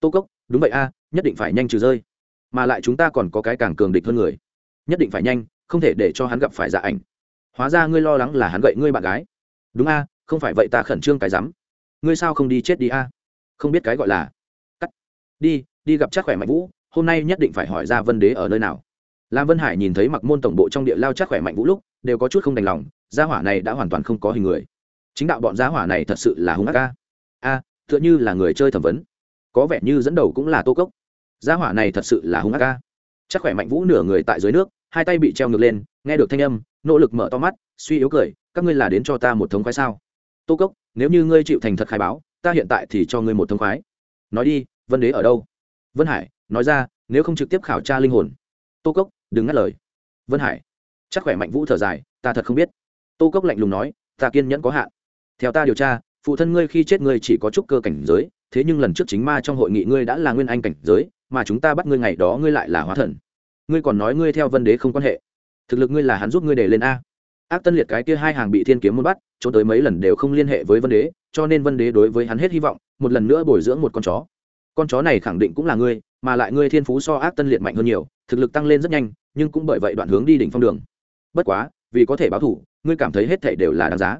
Tô cốc, đúng vậy a, nhất định phải nhanh trừ rơi. Mà lại chúng ta còn có cái càng cường địch hơn người. Nhất định phải nhanh, không thể để cho hắn gặp phải dạ ảnh. Hóa ra ngươi lo lắng là hắn gậy ngươi bạn gái. Đúng a, không phải vậy ta khẩn trương cái rắm ngươi sao không đi chết đi a? Không biết cái gọi là. Cắt. Đi đi gặp chắc khỏe mạnh vũ, hôm nay nhất định phải hỏi ra vân đế ở nơi nào. Lam vân hải nhìn thấy mặc môn tổng bộ trong địa lao chắc khỏe mạnh vũ lúc, đều có chút không đành lòng, gia hỏa này đã hoàn toàn không có hình người. Chính đạo bọn gia hỏa này thật sự là hung ác ca a, tựa như là người chơi thẩm vấn. Có vẻ như dẫn đầu cũng là tô cốc. Gia hỏa này thật sự là hung ác ca chắc khỏe mạnh vũ nửa người tại dưới nước, hai tay bị treo ngược lên, nghe được thanh âm, nỗ lực mở to mắt, suy yếu cười, các ngươi là đến cho ta một thống khoái sao? Tô cốc nếu như ngươi chịu thành thật khai báo, ta hiện tại thì cho ngươi một thông khoái. Nói đi, vân đế ở đâu? Vân hải, nói ra, nếu không trực tiếp khảo tra linh hồn. Tô cốc, đừng ngắt lời. Vân hải, chắc khỏe mạnh vũ thở dài, ta thật không biết. Tô cốc lạnh lùng nói, ta kiên nhẫn có hạn. Theo ta điều tra, phụ thân ngươi khi chết ngươi chỉ có chút cơ cảnh giới, thế nhưng lần trước chính ma trong hội nghị ngươi đã là nguyên anh cảnh giới, mà chúng ta bắt ngươi ngày đó ngươi lại là hóa thần. Ngươi còn nói ngươi theo vân đế không quan hệ. Thực lực ngươi là hắn giúp ngươi để lên a. Ác tân liệt cái kia hai hàng bị thiên kiếm muốn bắt trốn tới mấy lần đều không liên hệ với vân đế, cho nên vân đế đối với hắn hết hy vọng, một lần nữa bồi dưỡng một con chó. Con chó này khẳng định cũng là ngươi, mà lại ngươi thiên phú so ác tân liệt mạnh hơn nhiều, thực lực tăng lên rất nhanh, nhưng cũng bởi vậy đoạn hướng đi đỉnh phong đường. Bất quá, vì có thể báo thủ, ngươi cảm thấy hết thảy đều là đáng giá.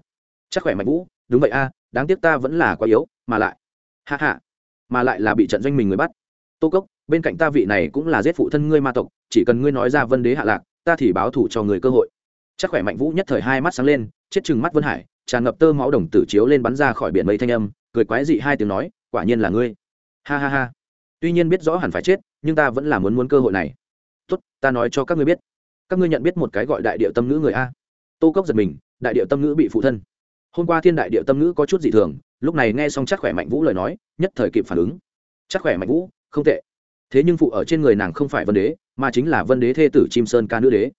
Chắc khỏe mạnh vũ, đúng vậy a, đáng tiếc ta vẫn là quá yếu, mà lại hạ hạ mà lại là bị trận doanh mình người bắt. Tô cốc, bên cạnh ta vị này cũng là giết phụ thân ngươi ma tộc, chỉ cần ngươi nói ra vân đế hạ lạc, ta thì báo thủ cho người cơ hội. Chắc khỏe mạnh vũ nhất thời hai mắt sáng lên chết chừng mắt vân hải, tràn ngập tơ máu đồng tử chiếu lên bắn ra khỏi biển mây thanh âm, cười quái dị hai tiếng nói, quả nhiên là ngươi. Ha ha ha. Tuy nhiên biết rõ hẳn phải chết, nhưng ta vẫn là muốn muốn cơ hội này. Tốt, ta nói cho các ngươi biết. Các ngươi nhận biết một cái gọi đại điệu tâm ngữ người a. Tô cốc giật mình, đại điệu tâm ngữ bị phụ thân. Hôm qua thiên đại điệu tâm ngữ có chút dị thường, lúc này nghe xong chắc khỏe mạnh vũ lời nói, nhất thời kịp phản ứng. Chắc khỏe mạnh vũ, không tệ. Thế nhưng phụ ở trên người nàng không phải vân đế, mà chính là vân đế thê tử chim sơn ca nữ đế.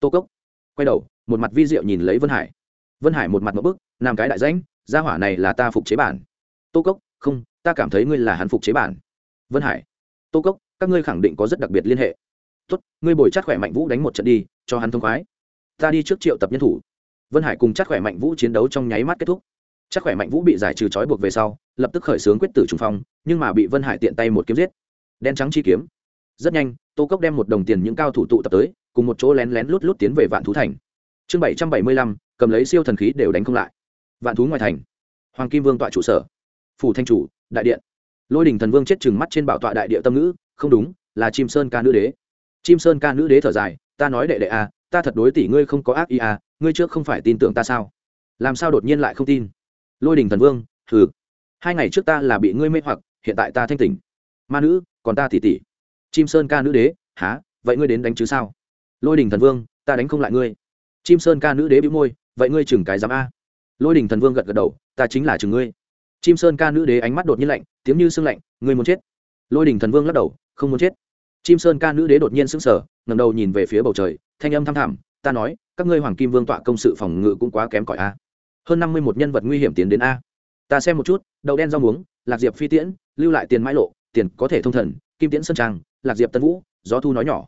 Tô cốc quay đầu, một mặt vi diệu nhìn lấy vân hải vân hải một mặt một bức làm cái đại danh, gia hỏa này là ta phục chế bản. Tô cốc, không, ta cảm thấy ngươi là hắn phục chế bản. Vân hải. Tô cốc, các ngươi khẳng định có rất đặc biệt liên hệ. Tốt, ngươi bồi chắc khỏe mạnh vũ đánh một trận đi, cho hắn thông khoái. Ta đi trước triệu tập nhân thủ. Vân hải cùng chắc khỏe mạnh vũ chiến đấu trong nháy mắt kết thúc. Chắc khỏe mạnh vũ bị giải trừ trói buộc về sau, lập tức khởi xướng quyết tử trùng phong, nhưng mà bị vân hải tiện tay một kiếm giết. Đen trắng chi kiếm. Rất nhanh, tô cốc đem một đồng tiền những cao thủ tụ tập tới, cùng một chỗ lén lén lút lút tiến về vạn thú thành. Chương bảy trăm bảy mươi lăm cầm lấy siêu thần khí đều đánh không lại. Vạn thú ngoài thành. Hoàng kim vương tọa trụ sở. Phủ thanh chủ đại điện. Lôi đình thần vương chết chừng mắt trên bảo tọa đại địa tâm ngữ không đúng là chim sơn ca nữ đế. Chim sơn ca nữ đế thở dài ta nói đệ đệ a à, ta thật đối tỷ ngươi không có ác ý à ngươi trước không phải tin tưởng ta sao? Làm sao đột nhiên lại không tin? Lôi đình thần vương thử hai ngày trước ta là bị ngươi mê hoặc hiện tại ta thanh tỉnh. Ma nữ còn ta tỷ tỷ chim sơn ca nữ đế há vậy ngươi đến đánh chứ sao? Lôi đình thần vương ta đánh không lại ngươi. Chim sơn ca nữ đế bị môi vậy ngươi chừng cái dám a lôi đình thần vương gật gật đầu ta chính là chừng ngươi chim sơn ca nữ đế ánh mắt đột nhiên lạnh tiếng như sưng lạnh ngươi muốn chết lôi đình thần vương lắc đầu không muốn chết chim sơn ca nữ đế đột nhiên sững sờ ngầm đầu nhìn về phía bầu trời thanh âm thăm thẳm ta nói các ngươi hoàng kim vương tọa công sự phòng ngự cũng quá kém cỏi a hơn năm mươi một nhân vật nguy hiểm tiến đến a ta xem một chút đậu đen rau muống lạc diệp phi tiễn lưu lại tiền mãi lộ tiền có thể thông thần kim tiễn sơn trang lạc diệp tân vũ gió thu nói nhỏ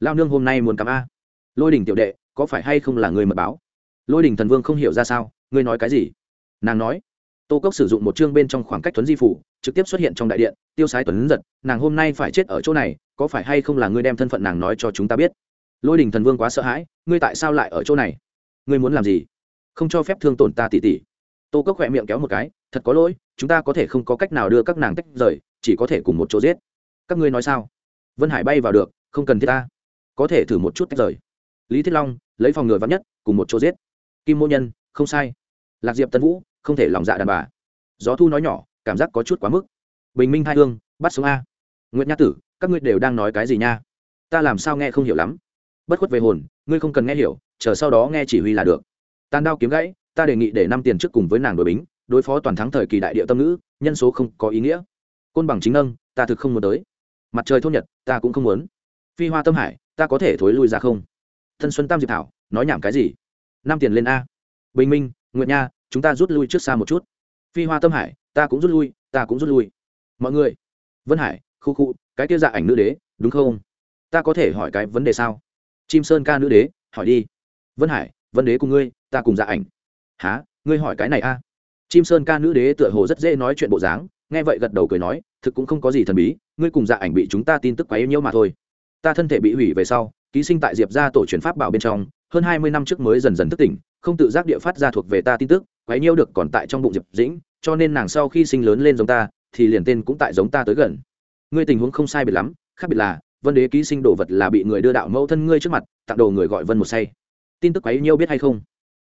lao nương hôm nay muốn cắm a lôi đình tiểu đệ có phải hay không là người mật báo lôi đình thần vương không hiểu ra sao ngươi nói cái gì nàng nói tô cốc sử dụng một chương bên trong khoảng cách tuấn di phủ trực tiếp xuất hiện trong đại điện tiêu sái tuấn giật nàng hôm nay phải chết ở chỗ này có phải hay không là ngươi đem thân phận nàng nói cho chúng ta biết lôi đình thần vương quá sợ hãi ngươi tại sao lại ở chỗ này ngươi muốn làm gì không cho phép thương tổn ta tỉ tỉ tô cốc khỏe miệng kéo một cái thật có lỗi chúng ta có thể không có cách nào đưa các nàng tách rời chỉ có thể cùng một chỗ giết các ngươi nói sao vân hải bay vào được không cần thiết ta có thể thử một chút tách rời lý thiết long lấy phòng ngừa vắn nhất cùng một chỗ giết kim mô nhân, không sai. Lạc diệp tân vũ, không thể lòng dạ đàn bà. Gió thu nói nhỏ, cảm giác có chút quá mức. Bình minh hai hương, bắt sống a. Nguyễn nha tử, các ngươi đều đang nói cái gì nha? Ta làm sao nghe không hiểu lắm. Bất khuất về hồn, ngươi không cần nghe hiểu, chờ sau đó nghe chỉ huy là được. Tàn đao kiếm gãy, ta đề nghị để năm tiền trước cùng với nàng đội bính, đối phó toàn thắng thời kỳ đại địa tâm ngữ, nhân số không có ý nghĩa. Côn bằng chính nâng, ta thực không muốn tới. Mặt trời thôn nhật, ta cũng không muốn. Phi hoa tâm hải, ta có thể thối lui ra không? Thân xuân tam diệp thảo, nói nhảm cái gì? Năm tiền lên a. Bình minh, nguyệt nha, chúng ta rút lui trước xa một chút. Phi hoa tâm hải, ta cũng rút lui, ta cũng rút lui. Mọi người. Vân hải, khu khu, cái kia dạ ảnh nữ đế, đúng không? Ta có thể hỏi cái vấn đề sao? Chim sơn ca nữ đế, hỏi đi. Vân hải vân đế cùng ngươi, ta cùng dạ ảnh. Há ngươi hỏi cái này a? Chim sơn ca nữ đế tựa hồ rất dễ nói chuyện bộ dáng, nghe vậy gật đầu cười nói, thực cũng không có gì thần bí, ngươi cùng dạ ảnh bị chúng ta tin tức quá yêu nhiễu mà thôi. Ta thân thể bị hủy về sau, ký sinh tại diệp ra tổ truyền pháp bảo bên trong hơn hai mươi năm trước mới dần dần thức tỉnh, không tự giác địa phát ra thuộc về ta tin tức quấy nhiêu được còn tại trong bụng diệp dĩnh, cho nên nàng sau khi sinh lớn lên giống ta, thì liền tên cũng tại giống ta tới gần. Ngươi tình huống không sai biệt lắm, khác biệt là, vân đế ký sinh đồ vật là bị người đưa đạo mẫu thân ngươi trước mặt, tặng đồ người gọi vân một say. Tin tức quấy nhiêu biết hay không?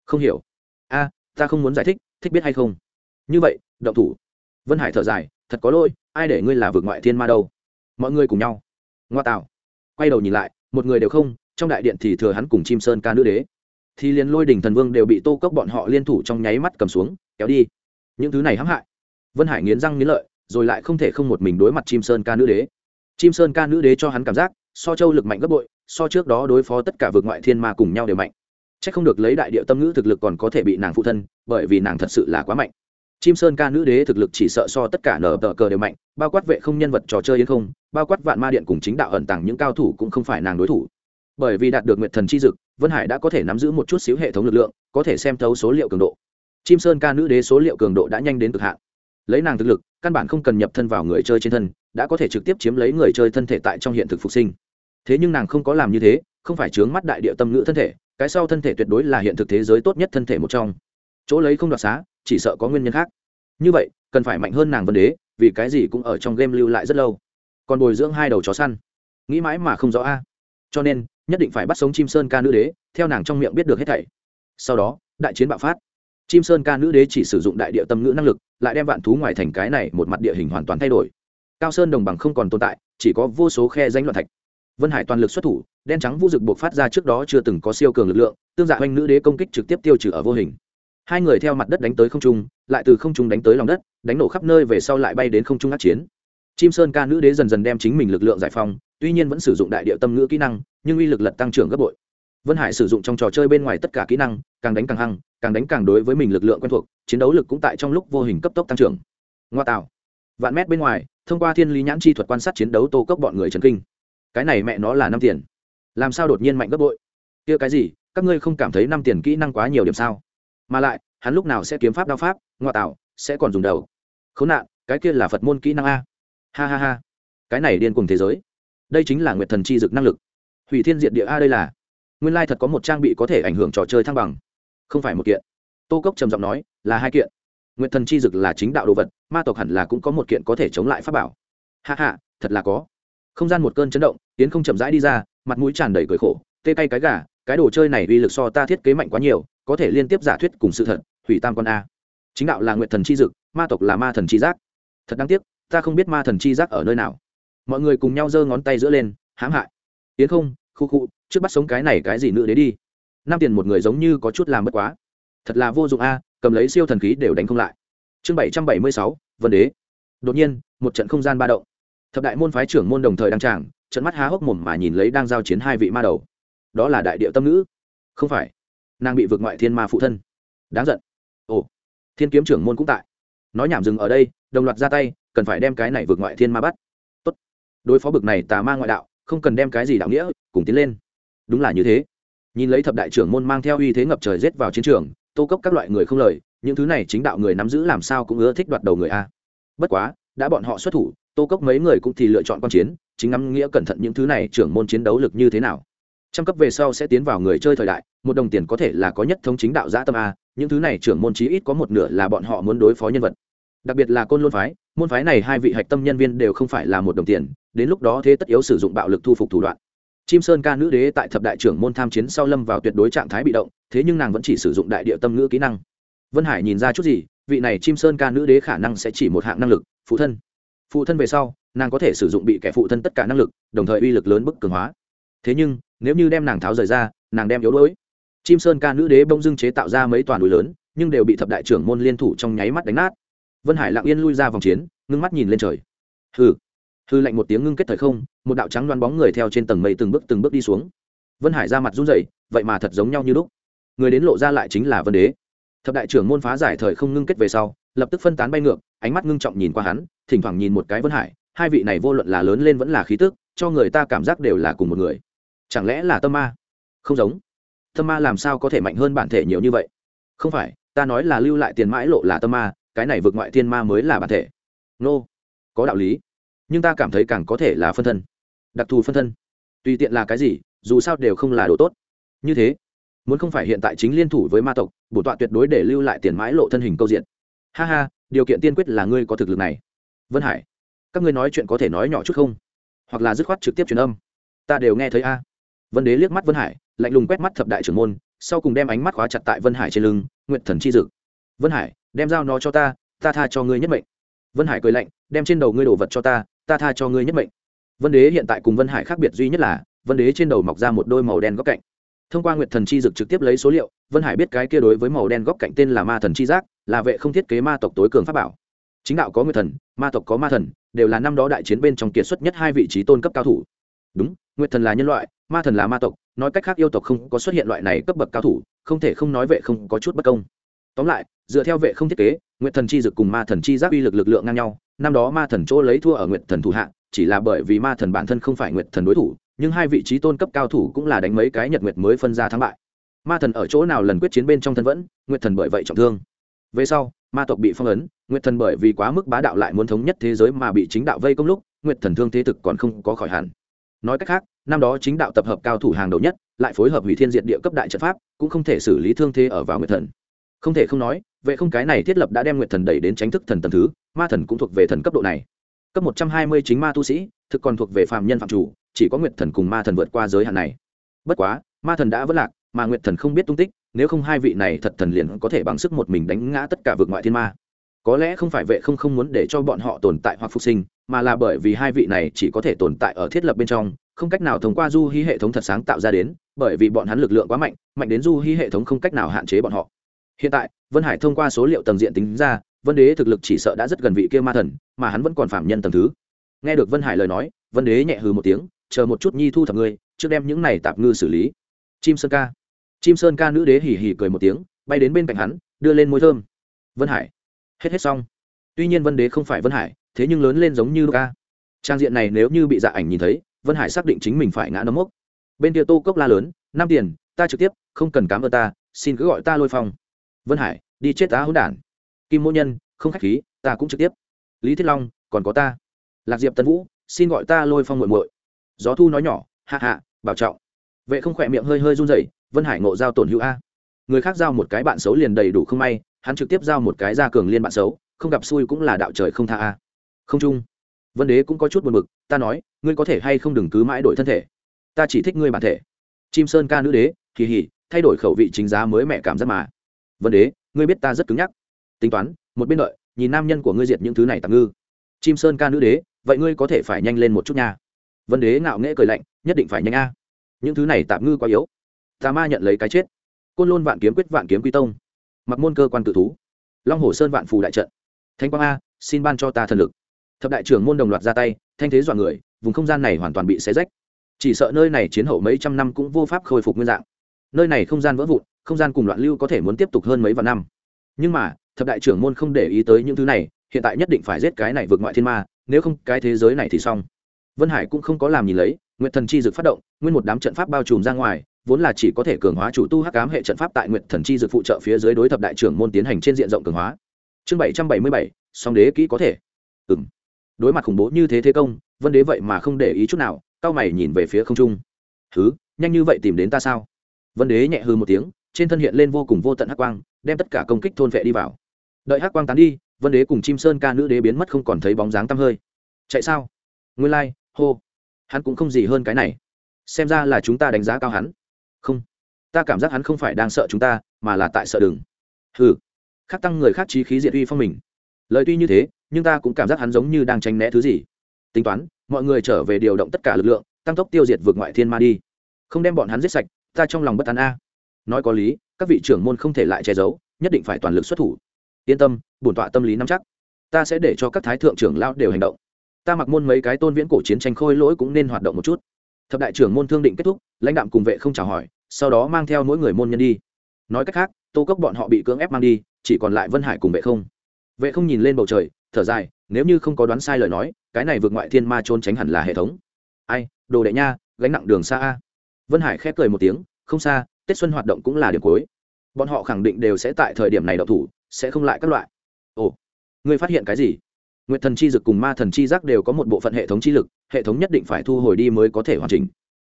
Không hiểu. A, ta không muốn giải thích thích biết hay không? Như vậy, động thủ. Vân hải thở dài, thật có lỗi, ai để ngươi là vượt ngoại thiên ma đâu? Mọi người cùng nhau. Ngoa tạo. Quay đầu nhìn lại, một người đều không trong đại điện thì thừa hắn cùng chim sơn ca nữ đế. Thì liền lôi đình thần vương đều bị tô cốc bọn họ liên thủ trong nháy mắt cầm xuống, kéo đi. Những thứ này hãm hại. Vân hải nghiến răng nghiến lợi, rồi lại không thể không một mình đối mặt chim sơn ca nữ đế. Chim sơn ca nữ đế cho hắn cảm giác, so châu lực mạnh gấp bội, so trước đó đối phó tất cả vượt ngoại thiên ma cùng nhau đều mạnh. C h ắ c không được lấy đại địa tâm ngữ thực lực còn có thể bị nàng phụ thân, bởi vì nàng thật sự là quá mạnh. Chim sơn ca nữ đế thực lực chỉ sợ so tất cả nở tờ cờ đều mạnh, bao quát vệ không nhân vật trò chơi yên không, bao quát vạn ma điện cùng chính đạo ẩn tàng những cao thủ cũng không phải nàng đối thủ bởi vì đạt được nguyện thần chi dực, vân hải đã có thể nắm giữ một chút xíu hệ thống lực lượng, có thể xem thấu số liệu cường độ. Chim sơn ca nữ đế số liệu cường độ đã nhanh đến cực hạn. Lấy nàng thực lực, căn bản không cần nhập thân vào người chơi trên thân, đã có thể trực tiếp chiếm lấy người chơi thân thể tại trong hiện thực phục sinh. Thế nhưng nàng không có làm như thế, không phải chướng mắt đại địa tâm ngữ thân thể, cái sau thân thể tuyệt đối là hiện thực thế giới tốt nhất thân thể một trong. Chỗ lấy không đoạt xá, chỉ sợ có nguyên nhân khác. Như vậy, cần phải mạnh hơn nàng vân đế, vì cái gì cũng ở trong game lưu lại rất lâu. Còn bồi dưỡng hai đầu chó săn. Nghĩ mãi mà không rõ a. Cho nên nhất định phải bắt sống chim sơn ca nữ đế, theo nàng trong miệng biết được hết thảy. Sau đó, đại chiến bạo phát. Chim sơn ca nữ đế chỉ sử dụng đại địa tâm ngữ năng lực, lại đem vạn thú ngoài thành cái này một mặt địa hình hoàn toàn thay đổi. Cao sơn đồng bằng không còn tồn tại, chỉ có vô số khe danh loạn thạch. Vân hải toàn lực xuất thủ, đen trắng vũ dực buộc phát ra trước đó chưa từng có siêu cường lực lượng, tương dạ oanh nữ đế công kích trực tiếp tiêu trừ ở vô hình. Hai người theo mặt đất đánh tới không trung, lại từ không trung đánh tới lòng đất, đánh nổ khắp nơi về sau lại bay đến không trung át chiến. Chim sơn ca nữ đế dần dần đem chính mình lực lượng giải phóng tuy nhiên vẫn sử dụng đại địa tâm ngữ kỹ năng, nhưng uy lực lật tăng trưởng gấp bội. Vân hải sử dụng trong trò chơi bên ngoài tất cả kỹ năng, càng đánh càng hăng, càng đánh càng đối với mình lực lượng quen thuộc, chiến đấu lực cũng tại trong lúc vô hình cấp tốc tăng trưởng. Ngoa tạo. Vạn mét bên ngoài, thông qua thiên lý nhãn chi thuật quan sát chiến đấu tô cốc bọn người trần kinh. Cái này mẹ nó là năm tiền. Làm sao đột nhiên mạnh gấp bội? Kia cái gì? Các ngươi không cảm thấy năm tiền kỹ năng quá nhiều điểm sao? Mà lại, hắn lúc nào sẽ kiếm pháp đao pháp, ngoa tạo, sẽ còn dùng đầu. Khốn nạn, cái kia là phật môn kỹ năng a. Ha ha ha. Cái này điên cùng thế giới đây chính là nguyệt thần chi dực năng lực. Hủy thiên diệt địa a đây là. Nguyên lai thật có một trang bị có thể ảnh hưởng trò chơi thăng bằng. Không phải một kiện. Tô cốc trầm giọng nói, là hai kiện. Nguyệt thần chi dực là chính đạo đồ vật, ma tộc hẳn là cũng có một kiện có thể chống lại pháp bảo. Hạ hạ thật là có. Không gian một cơn chấn động, tiến không chậm rãi đi ra, mặt mũi tràn đầy cười khổ, tê cay cái gà, cái đồ chơi này uy lực so ta thiết kế mạnh quá nhiều, có thể liên tiếp giả thuyết cùng sự thật, hủy tam con a. Chính đạo là nguyệt thần chi dực, ma tộc là ma thần chi giác. Thật đáng tiếc, ta không biết ma thần chi giác ở nơi nào mọi người cùng nhau giơ ngón tay giữa lên, hãm hại. Tiến không, khu khu, trước bắt sống cái này cái gì nữa đấy đi. Năm tiền một người giống như có chút làm mất quá. Thật là vô dụng a, cầm lấy siêu thần khí đều đánh không lại. Chương bảy trăm bảy mươi sáu, vân đế. Đột nhiên, một trận không gian ba động. Thập đại môn phái trưởng môn đồng thời đăng tràng, trận mắt há hốc mồm mà nhìn lấy đang giao chiến hai vị ma đầu. Đó là đại điệu tâm nữ. Không phải, nàng bị vượt ngoại thiên ma phụ thân. Đáng giận. Ồ, thiên kiếm trưởng môn cũng tại. Nói nhảm dừng ở đây, đồng loạt ra tay, cần phải đem cái này vượt ngoại thiên ma bắt đối phó bực này tà ma ngoại đạo, không cần đem cái gì đạo nghĩa, cùng tiến lên. Đúng là như thế. Nhìn lấy thập đại trưởng môn mang theo uy thế ngập trời rết vào chiến trường, tô cốc các loại người không lời, những thứ này chính đạo người nắm giữ làm sao cũng ưa thích đoạt đầu người a. Bất quá, đã bọn họ xuất thủ, tô cốc mấy người cũng thì lựa chọn q chiến, chính ngắm nghĩa cẩn thận những thứ này trưởng môn chiến đấu lực như thế nào. Trăm cấp về sau sẽ tiến vào người chơi thời đại, một đồng tiền có thể là có nhất thống chính đạo giã tâm a, những thứ này trưởng môn chí ít có một nửa là bọn họ muốn đối phó nhân vật đặc biệt là côn lôn phái, môn phái này hai vị hạch tâm nhân viên đều không phải là một đồng tiền, đến lúc đó thế tất yếu sử dụng bạo lực thu phục thủ đoạn. Chim sơn ca nữ đế tại thập đại trưởng môn tham chiến sau lâm vào tuyệt đối trạng thái bị động, thế nhưng nàng vẫn chỉ sử dụng đại địa tâm ngữ kỹ năng. Vân hải nhìn ra chút gì, vị này chim sơn ca nữ đế khả năng sẽ chỉ một hạng năng lực, phụ thân. Phụ thân về sau, nàng có thể sử dụng bị kẻ phụ thân tất cả năng lực, đồng thời uy lực lớn bức cường hóa. Thế nhưng, nếu như đem nàng tháo rời ra, nàng đem yếu đuối. Chim sơn ca nữ đế bông dưng chế tạo ra mấy toàn núi lớn, nhưng đều bị thập đại trưởng môn liên thủ trong nháy mắt đánh nát vân hải lặng yên lui ra vòng chiến, ngưng mắt nhìn lên trời. Hừ. Hư lạnh một tiếng ngưng kết thời không, một đạo trắng đoán bóng người theo trên tầng mây từng bước từng bước đi xuống. Vân hải ra mặt run rẩy, vậy mà thật giống nhau như lúc. Người đến lộ ra lại chính là vân đế. Thập đại trưởng môn phá giải thời không ngưng kết về sau, lập tức phân tán bay ngược, ánh mắt ngưng trọng nhìn qua hắn, thỉnh thoảng nhìn một cái vân hải, hai vị này vô luận là lớn lên vẫn là khí tức, cho người ta cảm giác đều là cùng một người. Chẳng lẽ là tâm ma? Không giống. Tâm ma làm sao có thể mạnh hơn bản thể nhiều như vậy? Không phải, ta nói là lưu lại tiền mãi lộ là tâm ma cái này vượt ngoại thiên ma mới là bản thể. Nô、no. có đạo lý. Nhưng ta cảm thấy càng có thể là phân thân, đặc thù phân thân. Tùy tiện là cái gì, dù sao đều không là đồ tốt. Như thế, muốn không phải hiện tại chính liên thủ với ma tộc, bổ tọa tuyệt đối để lưu lại tiền mãi lộ thân hình câu diện. Ha ha, điều kiện tiên quyết là ngươi có thực lực này. Vân hải, các ngươi nói chuyện có thể nói nhỏ chút không? Hoặc là dứt khoát trực tiếp truyền âm. Ta đều nghe thấy a. Vân đế liếc mắt vân hải, lạnh lùng quét mắt thập đại trưởng môn, sau cùng đem ánh mắt khóa chặt tại vân hải trên lưng, nguyện thần chi dực. Vân hải đem dao nó cho ta ta tha cho ngươi nhất mệnh. Vân hải cười lạnh, đem trên đầu ngươi đổ vật cho ta ta tha cho ngươi nhất mệnh. Vân đế hiện tại cùng vân hải khác biệt duy nhất là, vân đế trên đầu mọc ra một đôi màu đen góc cạnh. Thông qua nguyệt thần chi dực trực tiếp lấy số liệu, vân hải biết cái kia đối với màu đen góc cạnh tên là ma thần chi giác, là vệ không thiết kế ma tộc tối cường pháp bảo. Chính đạo có nguyệt thần, ma tộc có ma thần, đều là năm đó đại chiến bên trong kiệt xuất nhất hai vị trí tôn cấp cao thủ. Đúng, nguyệt thần là nhân loại, ma thần là ma tộc, nói cách khác yêu tộc không có xuất hiện loại này cấp bậc cao thủ, không thể không nói vệ không có chút bất công tóm lại, dựa theo vệ không thiết kế, nguyệt thần chi dực cùng ma thần chi giác uy lực lực lượng ngang nhau, năm đó ma thần chỗ lấy thua ở nguyệt thần thủ hạ, chỉ là bởi vì ma thần bản thân không phải nguyệt thần đối thủ, nhưng hai vị trí tôn cấp cao thủ cũng là đánh mấy cái nhật nguyệt mới phân ra thắng bại. Ma thần ở chỗ nào lần quyết chiến bên trong thân vẫn, nguyệt thần bởi vậy trọng thương. Về sau, ma tộc bị phong ấn, nguyệt thần bởi vì quá mức bá đạo lại muốn thống nhất thế giới mà bị chính đạo vây công lúc, nguyệt thần thương thế thực còn không có khỏi hẳn. Nói cách khác, năm đó chính đạo tập hợp cao thủ hàng đầu nhất, lại phối hợp hủy thiên diệt địa cấp đại trận pháp, cũng không thể xử lý thương thế ở vào nguyệt thần không thể không nói, vệ không cái này thiết lập đã đem nguyệt thần đẩy đến tránh thức thần tầm thứ, ma thần cũng thuộc về thần cấp độ này. Cấp một trăm hai mươi chính ma tu sĩ, thực còn thuộc về phàm nhân phạm chủ, chỉ có nguyệt thần cùng ma thần vượt qua giới hạn này. Bất quá, ma thần đã vất lạc, mà nguyệt thần không biết tung tích, nếu không hai vị này thật thần liền có thể bằng sức một mình đánh ngã tất cả vượt ngoại thiên ma. Có lẽ không phải vệ không không muốn để cho bọn họ tồn tại hoặc phục sinh, mà là bởi vì hai vị này chỉ có thể tồn tại ở thiết lập bên trong, không cách nào thông qua du hy hệ thống thật sáng tạo ra đến, bởi vì bọn hắn lực lượng quá mạnh mạnh đến du hy hệ thống không cách nào hạn chế bọn họ hiện tại, vân hải thông qua số liệu tầng diện tính ra, vân đế thực lực chỉ sợ đã rất gần vị kia ma thần, mà hắn vẫn còn phạm nhân tầng thứ. Nghe được vân hải lời nói, vân đế nhẹ hừ một tiếng, chờ một chút nhi thu thập ngươi, trước đem những này tạp ngư xử lý. Chim sơn ca. Chim sơn ca nữ đế hỉ hỉ cười một tiếng, bay đến bên cạnh hắn, đưa lên môi thơm. Vân hải. Hết hết xong. Tuy nhiên vân đế không phải vân hải, thế nhưng lớn lên giống như ca trang diện này nếu như bị dạ ảnh nhìn thấy, vân hải xác định chính mình phải ngã nấm mốc. Bên kia tô cốc la lớn năm tiền, ta trực tiếp, không cần cám ơn ta, xin cứ gọi ta lôi phong vân hải, đi chết tá hỗn đản. Kim mỗ nhân, không khách khí, ta cũng trực tiếp. Lý thiết long, còn có ta. Lạc diệp tân vũ, xin gọi ta lôi phong muội muội. Gió thu nói nhỏ hạ hạ bảo trọng. Vệ không khỏe miệng hơi hơi run rẩy, vân hải ngộ giao tổn hữu a. Người khác giao một cái bạn xấu liền đầy đủ không may, hắn trực tiếp giao một cái ra cường liên bạn xấu, không gặp xui cũng là đạo trời không tha a. Không chung. Vân đế cũng có chút buồn bực, ta nói, ngươi có thể hay không đừng cứ mãi đổi thân thể. Ta chỉ thích ngươi bản thể. Chim sơn ca nữ đế kỳ hỉ thay đổi khẩu vị chính giá mới mẹ cảm giác mà vân đế, ngươi biết ta rất cứng nhắc. Tính toán, một bên đợi, nhìn nam nhân của ngươi diệt những thứ này tạm ngư. Chim sơn ca nữ đế, vậy ngươi có thể phải nhanh lên một chút nha. Vân đế ngạo nghễ cười lạnh, nhất định phải nhanh a. Những thứ này tạm ngư quá yếu. Tà ma nhận lấy cái chết. Côn lôn vạn kiếm quyết vạn kiếm quy tông. Mặc môn cơ quan tự thú. Long hồ sơn vạn phù đại trận. Thanh quang a, xin ban cho ta thần lực. Thập đại trưởng môn đồng loạt ra tay, thanh thế dọa người, vùng không gian này hoàn toàn bị xé rách. Chỉ sợ nơi này chiến hậu mấy trăm năm cũng vô pháp khôi phục nguyên dạng. Nơi này không gian vỡ vụn không gian cùng loạn lưu có thể muốn tiếp tục hơn mấy vạn năm. Nhưng mà, thập đại trưởng môn không để ý tới những thứ này, hiện tại nhất định phải giết cái này vượt ngoại thiên ma, nếu không cái thế giới này thì xong. Vân hải cũng không có làm nhìn lấy nguyện thần chi dực phát động, nguyên một đám trận pháp bao trùm ra ngoài, vốn là chỉ có thể cường hóa chủ tu hắc ám hệ trận pháp tại nguyện thần chi dực phụ trợ phía dưới đối thập đại trưởng môn tiến hành trên diện rộng cường hóa. Chương bảy trăm bảy mươi bảy, song đế kỹ có thể. Ừ m đối mặt khủng bố như thế thế công, vân đế vậy mà không để ý chút nào, cao mày nhìn về phía không trung. Thứ nhanh như vậy tìm đến ta sao? Vân đế nhẹ hư một tiếng trên thân hiện lên vô cùng vô tận hắc quang đem tất cả công kích thôn vệ đi vào. Đợi hắc quang tán đi vân đế cùng chim sơn ca nữ đế biến mất không còn thấy bóng dáng tăm hơi. Chạy sao? Nguyên lai、like, hô. Hắn cũng không gì hơn cái này. Xem ra là chúng ta đánh giá cao hắn. Không. Ta cảm giác hắn không phải đang sợ chúng ta mà là tại sợ đừng. Hừ. Khắc tăng người khác trí khí diệt uy phong mình. Lời tuy như thế nhưng ta cũng cảm giác hắn giống như đang tránh né thứ gì. Tính toán mọi người trở về điều động tất cả lực lượng tăng tốc tiêu diệt vượt ngoại thiên ma đi. Không đem bọn hắn giết sạch ta trong lòng bất an a nói có lý, các vị trưởng môn không thể lại che giấu, nhất định phải toàn lực xuất thủ. Yên tâm, bổn tọa tâm lý nắm chắc. Ta sẽ để cho các thái thượng trưởng lao đều hành động. Ta mặc môn mấy cái tôn viễn cổ chiến tranh khôi lỗi cũng nên hoạt động một chút. Thập đại trưởng môn thương định kết thúc, lãnh đạm cùng vệ không chào hỏi, sau đó mang theo mỗi người môn nhân đi. Nói cách khác, tô cốc bọn họ bị cưỡng ép mang đi, chỉ còn lại vân hải cùng vệ không. Vệ không nhìn lên bầu trời, thở dài, nếu như không có đoán sai lời nói, cái này vượt ngoại thiên ma trốn tránh hẳn là hệ thống. Ai, đồ đệ nha, gánh nặng đường xa a. Vân hải khép cười một tiếng, không xa tết xuân hoạt động cũng là điểm cuối. Bọn họ khẳng định đều sẽ tại thời điểm này đậu thủ, sẽ không lại các loại. Ồ, ngươi phát hiện cái gì? Nguyệt thần chi dực cùng ma thần chi giác đều có một bộ phận hệ thống chi lực, hệ thống nhất định phải thu hồi đi mới có thể hoàn chỉnh.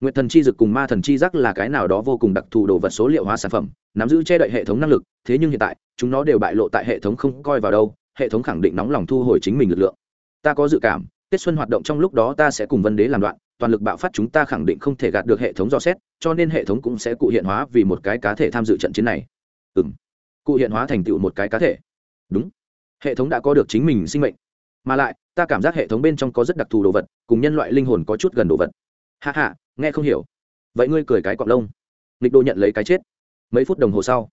Nguyệt thần chi dực cùng ma thần chi giác là cái nào đó vô cùng đặc thù đồ vật số liệu hóa sản phẩm, nắm giữ che đậy hệ thống năng lực, thế nhưng hiện tại, chúng nó đều bại lộ tại hệ thống không coi vào đâu, hệ thống khẳng định nóng lòng thu hồi chính mình lực lượng. Ta có dự cảm, tết xuân hoạt động trong lúc đó ta sẽ cùng vân đế làm đoạn toàn lực bạo phát chúng ta khẳng định không thể gạt được hệ thống do xét, cho nên hệ thống cũng sẽ cụ hiện hóa vì một cái cá thể tham dự trận chiến này. Ừ m cụ hiện hóa thành tựu một cái cá thể. Đúng, hệ thống đã có được chính mình sinh mệnh. Mà lại, ta cảm giác hệ thống bên trong có rất đặc thù đồ vật, cùng nhân loại linh hồn có chút gần đồ vật. Hạ hạ nghe không hiểu. Vậy ngươi cười cái cọc lông. Nghịch đô nhận lấy cái chết. Mấy phút đồng hồ sau,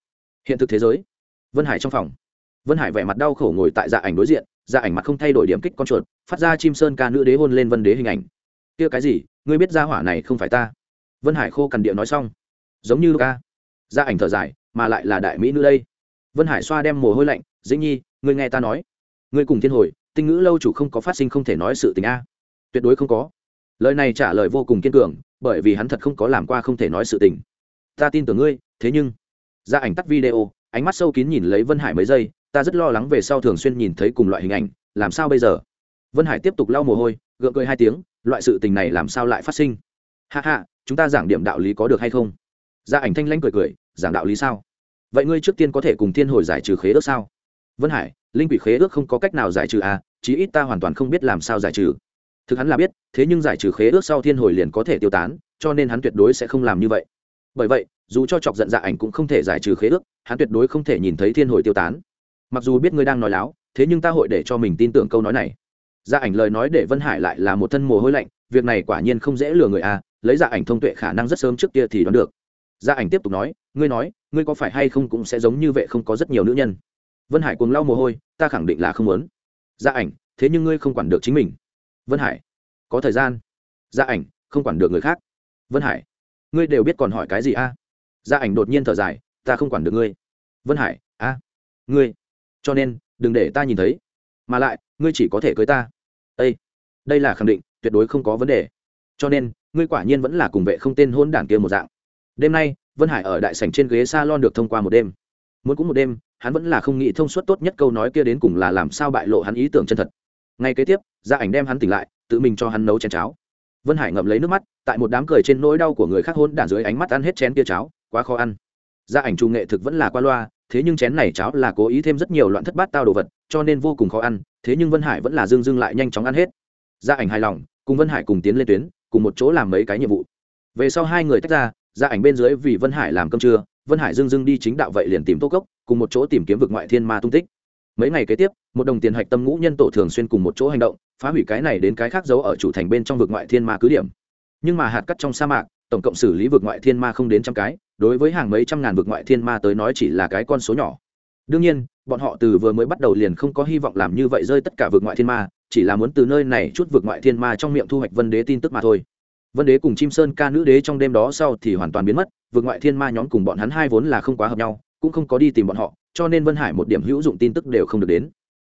hiện thực thế giới. Vân hải trong phòng. Vân hải vẻ mặt đau khổ ngồi tại dạ ảnh đối diện dạ ảnh mặt không thay đổi điểm kích con chuột, phát ra chim sơn ca nữ đế hôn lên vân đế hình ảnh kia cái gì, ngươi biết ra hỏa này không phải ta? Vân hải khô cằn địa nói xong. Giống như ca gia ảnh thở dài, mà lại là đại mỹ nữ đây. Vân hải xoa đem mồ hôi lạnh, dĩnh nhi, ngươi nghe ta nói. Ngươi cùng thiên hồi, tinh ngữ lâu chủ không có phát sinh không thể nói sự tình a. Tuyệt đối không có. Lời này trả lời vô cùng kiên cường, bởi vì hắn thật không có làm qua không thể nói sự tình. Ta tin tưởng ngươi, thế nhưng gia ảnh tắt video, ánh mắt sâu kín nhìn lấy vân hải mấy giây, ta rất lo lắng về sau thường xuyên nhìn thấy cùng loại hình ảnh, làm sao bây giờ? Vân hải tiếp tục lau mồ hôi gượng cười hai tiếng, loại sự tình này làm sao lại phát sinh? Hạ hạ chúng ta giảng điểm đạo lý có được hay không? Gia ảnh thanh lãnh cười cười, giảng đạo lý sao? Vậy ngươi trước tiên có thể cùng thiên hồi giải trừ khế ước sao? Vân hải, linh quỷ khế ước không có cách nào giải trừ à chí ít ta hoàn toàn không biết làm sao giải trừ. Thực hắn là biết, thế nhưng giải trừ khế ước sau thiên hồi liền có thể tiêu tán, cho nên hắn tuyệt đối sẽ không làm như vậy. Bởi vậy, dù cho chọc giận dạ ảnh cũng không thể giải trừ khế ước, hắn tuyệt đối không thể nhìn thấy thiên hồi tiêu tán. Mặc dù biết ngươi đang nói láo, thế nhưng ta hội để cho mình tin tưởng câu nói này dạ ảnh lời nói để vân hải lại là một thân mồ hôi lạnh, việc này quả nhiên không dễ lừa người à lấy dạ ảnh thông tuệ khả năng rất sớm trước kia thì đoán được. Dạ ảnh tiếp tục nói, ngươi nói, ngươi có phải hay không cũng sẽ giống như vậy không có rất nhiều nữ nhân? Vân hải cuồng lau mồ hôi, ta khẳng định là không muốn. Dạ ảnh, thế nhưng ngươi không quản được chính mình. Vân hải, có thời gian. Dạ ảnh, không quản được người khác. Vân hải, ngươi đều biết còn hỏi cái gì a? À? dạ ảnh đột nhiên thở dài, ta không quản được ngươi. Vân hải, a, ngươi, cho nên đừng để ta nhìn thấy. Mà lại ngươi chỉ có thể cưới ta. Ây đây là khẳng định, tuyệt đối không có vấn đề. Cho nên, ngươi quả nhiên vẫn là cùng vệ không tên hôn đản kia một dạng. Đêm nay, vân hải ở đại sảnh trên ghế s a lon được thông qua một đêm. Muốn cũng một đêm, hắn vẫn là không nghĩ thông suốt tốt nhất câu nói kia đến cùng là làm sao bại lộ hắn ý tưởng chân thật. Ngay kế tiếp gia ảnh đem hắn tỉnh lại, tự mình cho hắn nấu chén cháo. Vân hải ngậm lấy nước mắt, tại một đám cười trên nỗi đau của người khác hôn đản dưới ánh mắt ăn hết chén kia cháo, quá khó ăn. Gia ảnh trung nghệ thực vẫn là qua loa, thế nhưng chén này cháo là cố ý thêm rất nhiều loạn thất bát tao đồ vật cho nên vô cùng khó ăn, thế nhưng vân hải vẫn là dương dương lại nhanh chóng ăn hết. Gia ảnh hài lòng, cùng vân hải cùng tiến lên tuyến, cùng một chỗ làm mấy cái nhiệm vụ. Về sau hai người tách ra, gia ảnh bên dưới vì vân hải làm cơm trưa, vân hải dương dương đi chính đạo vậy liền tìm tô cốc, cùng một chỗ tìm kiếm vực ngoại thiên ma tung tích. Mấy ngày kế tiếp, một đồng tiền hạch tâm ngũ nhân tổ thường xuyên cùng một chỗ hành động, phá hủy cái này đến cái khác giấu ở chủ thành bên trong vực ngoại thiên ma cứ điểm. Nhưng mà hạt cắt trong sa mạc, tổng cộng xử lý vực ngoại thiên ma không đến trăm cái, đối với hàng mấy trăm ngàn vực ngoại thiên ma tới nói chỉ là cái con số nhỏ đương nhiên, bọn họ từ vừa mới bắt đầu liền không có hy vọng làm như vậy rơi tất cả vượt ngoại thiên ma, chỉ là muốn từ nơi này chút vượt ngoại thiên ma trong miệng thu hoạch vân đế tin tức mà thôi. Vân đế cùng chim sơn ca nữ đế trong đêm đó sau thì hoàn toàn biến mất vượt ngoại thiên ma nhóm cùng bọn hắn hai vốn là không quá hợp nhau, cũng không có đi tìm bọn họ, cho nên vân hải một điểm hữu dụng tin tức đều không được đến.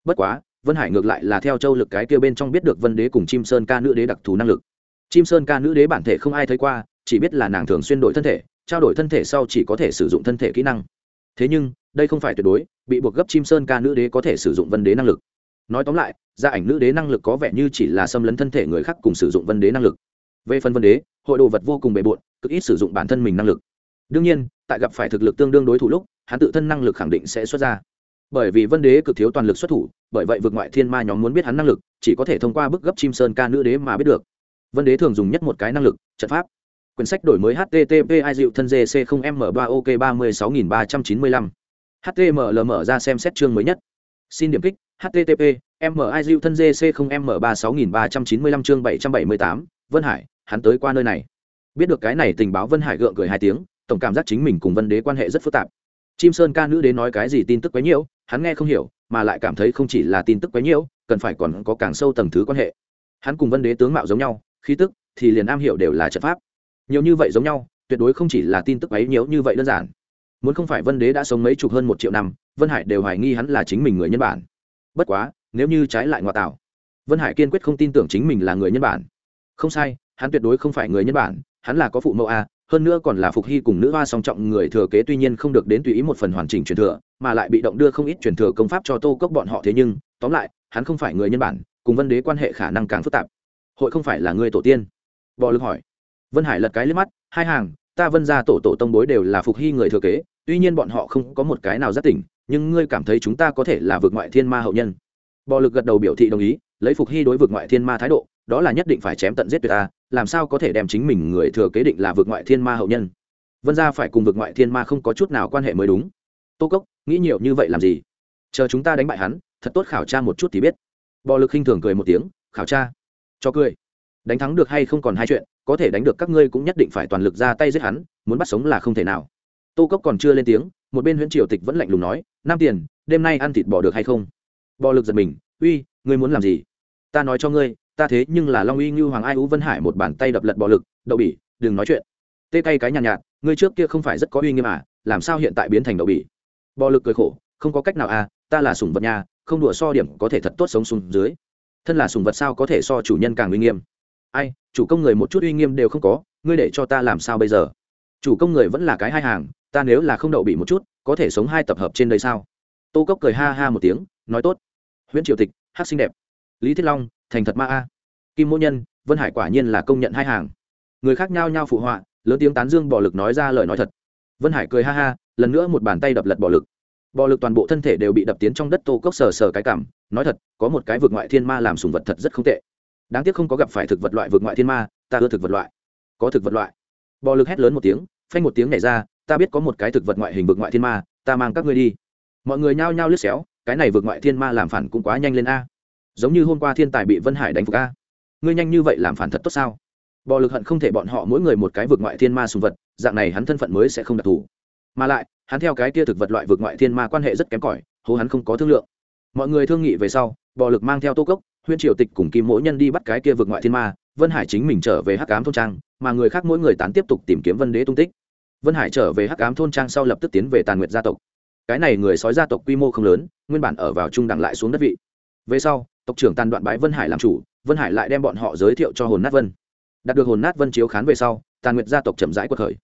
Bất quá, vân hải ngược lại là theo châu lực cái kia bên trong biết được vân đế cùng chim sơn ca nữ đế đặc thù năng lực. Chim sơn ca nữ đế bản thể không ai thấy qua, chỉ biết là nàng thường xuyên đổi thân thể, trao đổi thân thể sau chỉ có thể sử dụng thân thể kỹ năng thế nhưng, đây không phải tuyệt đối, bị buộc gấp chim sơn ca nữ đế có thể sử dụng vân đế năng lực. Nói tóm lại, gia ảnh nữ đế năng lực có vẻ như chỉ là xâm lấn thân thể người khác cùng sử dụng vân đế năng lực. Về phần vân đế, hội đồ vật vô cùng bề bộn, cực ít sử dụng bản thân mình năng lực. Đương nhiên, tại gặp phải thực lực tương đương đối thủ lúc, hắn tự thân năng lực khẳng định sẽ xuất ra. Bởi vì vân đế cực thiếu toàn lực xuất thủ, bởi vậy vượt ngoại thiên ma nhóm muốn biết hắn năng lực, chỉ có thể thông qua bức gấp chim sơn ca nữ đế mà biết được. Vân đế thường dùng nhất một cái năng lực, trận pháp quyển sách đổi mới http i dịu thân gc 0 m 3 ok ba mươi sáu nghìn ba trăm chín mươi lăm. Html mở ra xem xét chương mới nhất. Xin điểm kích http miu thân gc 0 m ba sáu nghìn ba trăm chín mươi lăm chương bảy trăm bảy mươi tám. Vân hải, hắn tới qua nơi này. Biết được cái này tình báo vân hải gượng cười hai tiếng, tổng cảm giác chính mình cùng vân đế quan hệ rất phức tạp. Chim sơn ca nữ đến nói cái gì tin tức quấy nhiễu, hắn nghe không hiểu, mà lại cảm thấy không chỉ là tin tức quấy nhiễu, cần phải còn có càng sâu tầng thứ quan hệ. Hắn cùng vân đế tướng mạo giống nhau, khí tức thì liền am hiểu đều là trận pháp nhiều như vậy giống nhau, tuyệt đối không chỉ là tin tức ấy nhiều như vậy đơn giản. Muốn không phải vân đế đã sống mấy chục hơn một triệu năm, vân hải đều hoài nghi hắn là chính mình người nhân bản. Bất quá, nếu như trái lại ngoại tạo, vân hải kiên quyết không tin tưởng chính mình là người nhân bản. Không sai, hắn tuyệt đối không phải người nhân bản, hắn là có phụ mẫu a, hơn nữa còn là phục hy cùng nữ hoa song trọng người thừa kế tuy nhiên không được đến tùy ý một phần hoàn chỉnh truyền thừa, mà lại bị động đưa không ít truyền thừa công pháp cho tô cốc bọn họ. Thế nhưng, tóm lại, hắn không phải người nhân bản, cùng vân đế quan hệ khả năng càng phức tạp. Hội không phải là người tổ tiên? Bò lực hỏi vân hải lật cái lên mắt, hai hàng, ta vân ra tổ tổ tông bối đều là phục hy người thừa kế, tuy nhiên bọn họ không có một cái nào rất tỉnh, nhưng ngươi cảm thấy chúng ta có thể là vượt ngoại thiên ma hậu nhân. Bò lực gật đầu biểu thị đồng ý, lấy phục hy đối vượt ngoại thiên ma thái độ, đó là nhất định phải chém tận giết tuyệt ta, làm sao có thể đem chính mình người thừa kế định là vượt ngoại thiên ma hậu nhân? Vân gia phải cùng vượt ngoại thiên ma không có chút nào quan hệ mới đúng. Tô cốc, nghĩ nhiều như vậy làm gì? Chờ chúng ta đánh bại hắn, thật tốt khảo tra một chút thì biết. Bò lực khinh thường cười một tiếng, khảo tra? Cho cười. Đánh thắng được hay không còn hai chuyện có thể đánh được các ngươi cũng nhất định phải toàn lực ra tay giết hắn muốn bắt sống là không thể nào. Tô cốc còn chưa lên tiếng một bên huyện triều tịch vẫn lạnh lùng nói Nam tiền đêm nay ăn thịt bò được hay không? Bò lực giật mình uy ngươi muốn làm gì? Ta nói cho ngươi ta thế nhưng là long uy như hoàng ai ú vân hải một bàn tay đập lật bò lực đậu bỉ đừng nói chuyện. Tê tay cái nhàn nhạt, nhạt ngươi trước kia không phải rất có uy nghiêm à làm sao hiện tại biến thành đậu bỉ? Bò lực cười khổ không có cách nào à ta là sùng vật nhà không đùa so điểm có thể thật tốt sống xuống dưới. Thân là sùng vật sao có thể so chủ nhân càng uy nghiêm? Ai, chủ công người một chút uy nghiêm đều không có, ngươi để cho ta làm sao bây giờ? Chủ công người vẫn là cái hai hàng, ta nếu là không đậu bị một chút, có thể sống hai tập hợp trên đây sao? Tô cốc cười ha ha một tiếng, nói tốt. Huyện triều tịch hát xinh đẹp. Lý thiết long, thành thật ma a. Kim mỗ nhân, vân hải quả nhiên là công nhận hai hàng. Người khác nhao nhao phụ họa, lớn tiếng tán dương bỏ lực nói ra lời nói thật. Vân hải cười ha ha, lần nữa một bàn tay đập lật bỏ lực. Bỏ lực toàn bộ thân thể đều bị đập tiến trong đất tô cốc sờ sờ cái cảm, nói thật, có một cái vượt ngoại thiên ma làm sùng vật thật rất không tệ đáng tiếc không có gặp phải thực vật loại vượt ngoại thiên ma, ta ưa thực vật loại. Có thực vật loại. Bò lực hét lớn một tiếng, phanh một tiếng nhảy ra, ta biết có một cái thực vật ngoại hình vượt ngoại thiên ma, ta mang các ngươi đi. Mọi người nhao nhao lướt xéo, cái này vượt ngoại thiên ma làm phản cũng quá nhanh lên a. Giống như hôm qua thiên tài bị vân hải đánh phục a. Ngươi nhanh như vậy làm phản thật tốt sao? Bò lực hận không thể bọn họ mỗi người một cái vượt ngoại thiên ma sùng vật, dạng này hắn thân phận mới sẽ không đặc thù. Mà lại, hắn theo cái kia thực vật loại vượt ngoại thiên ma quan hệ rất kém cỏi, hố hắn không có thương lượng. Mọi người thương nghị về sau, bò lực mang theo tô cốc huyên triều tịch cùng kim mỗi nhân đi bắt cái kia vượt ngoại thiên ma, vân hải chính mình trở về hắc ám thôn trang, mà người khác mỗi người tán tiếp tục tìm kiếm vân đế tung tích. Vân hải trở về hắc ám thôn trang sau lập tức tiến về tàn nguyệt gia tộc. Cái này người sói gia tộc quy mô không lớn, nguyên bản ở vào trung đẳng lại xuống đất vị. Về sau, tộc trưởng tàn đoạn bãi vân hải làm chủ, vân hải lại đem bọn họ giới thiệu cho hồn nát vân. Đạt được hồn nát vân chiếu khán về sau, tàn nguyệt gia tộc chậm rãi quật khởi.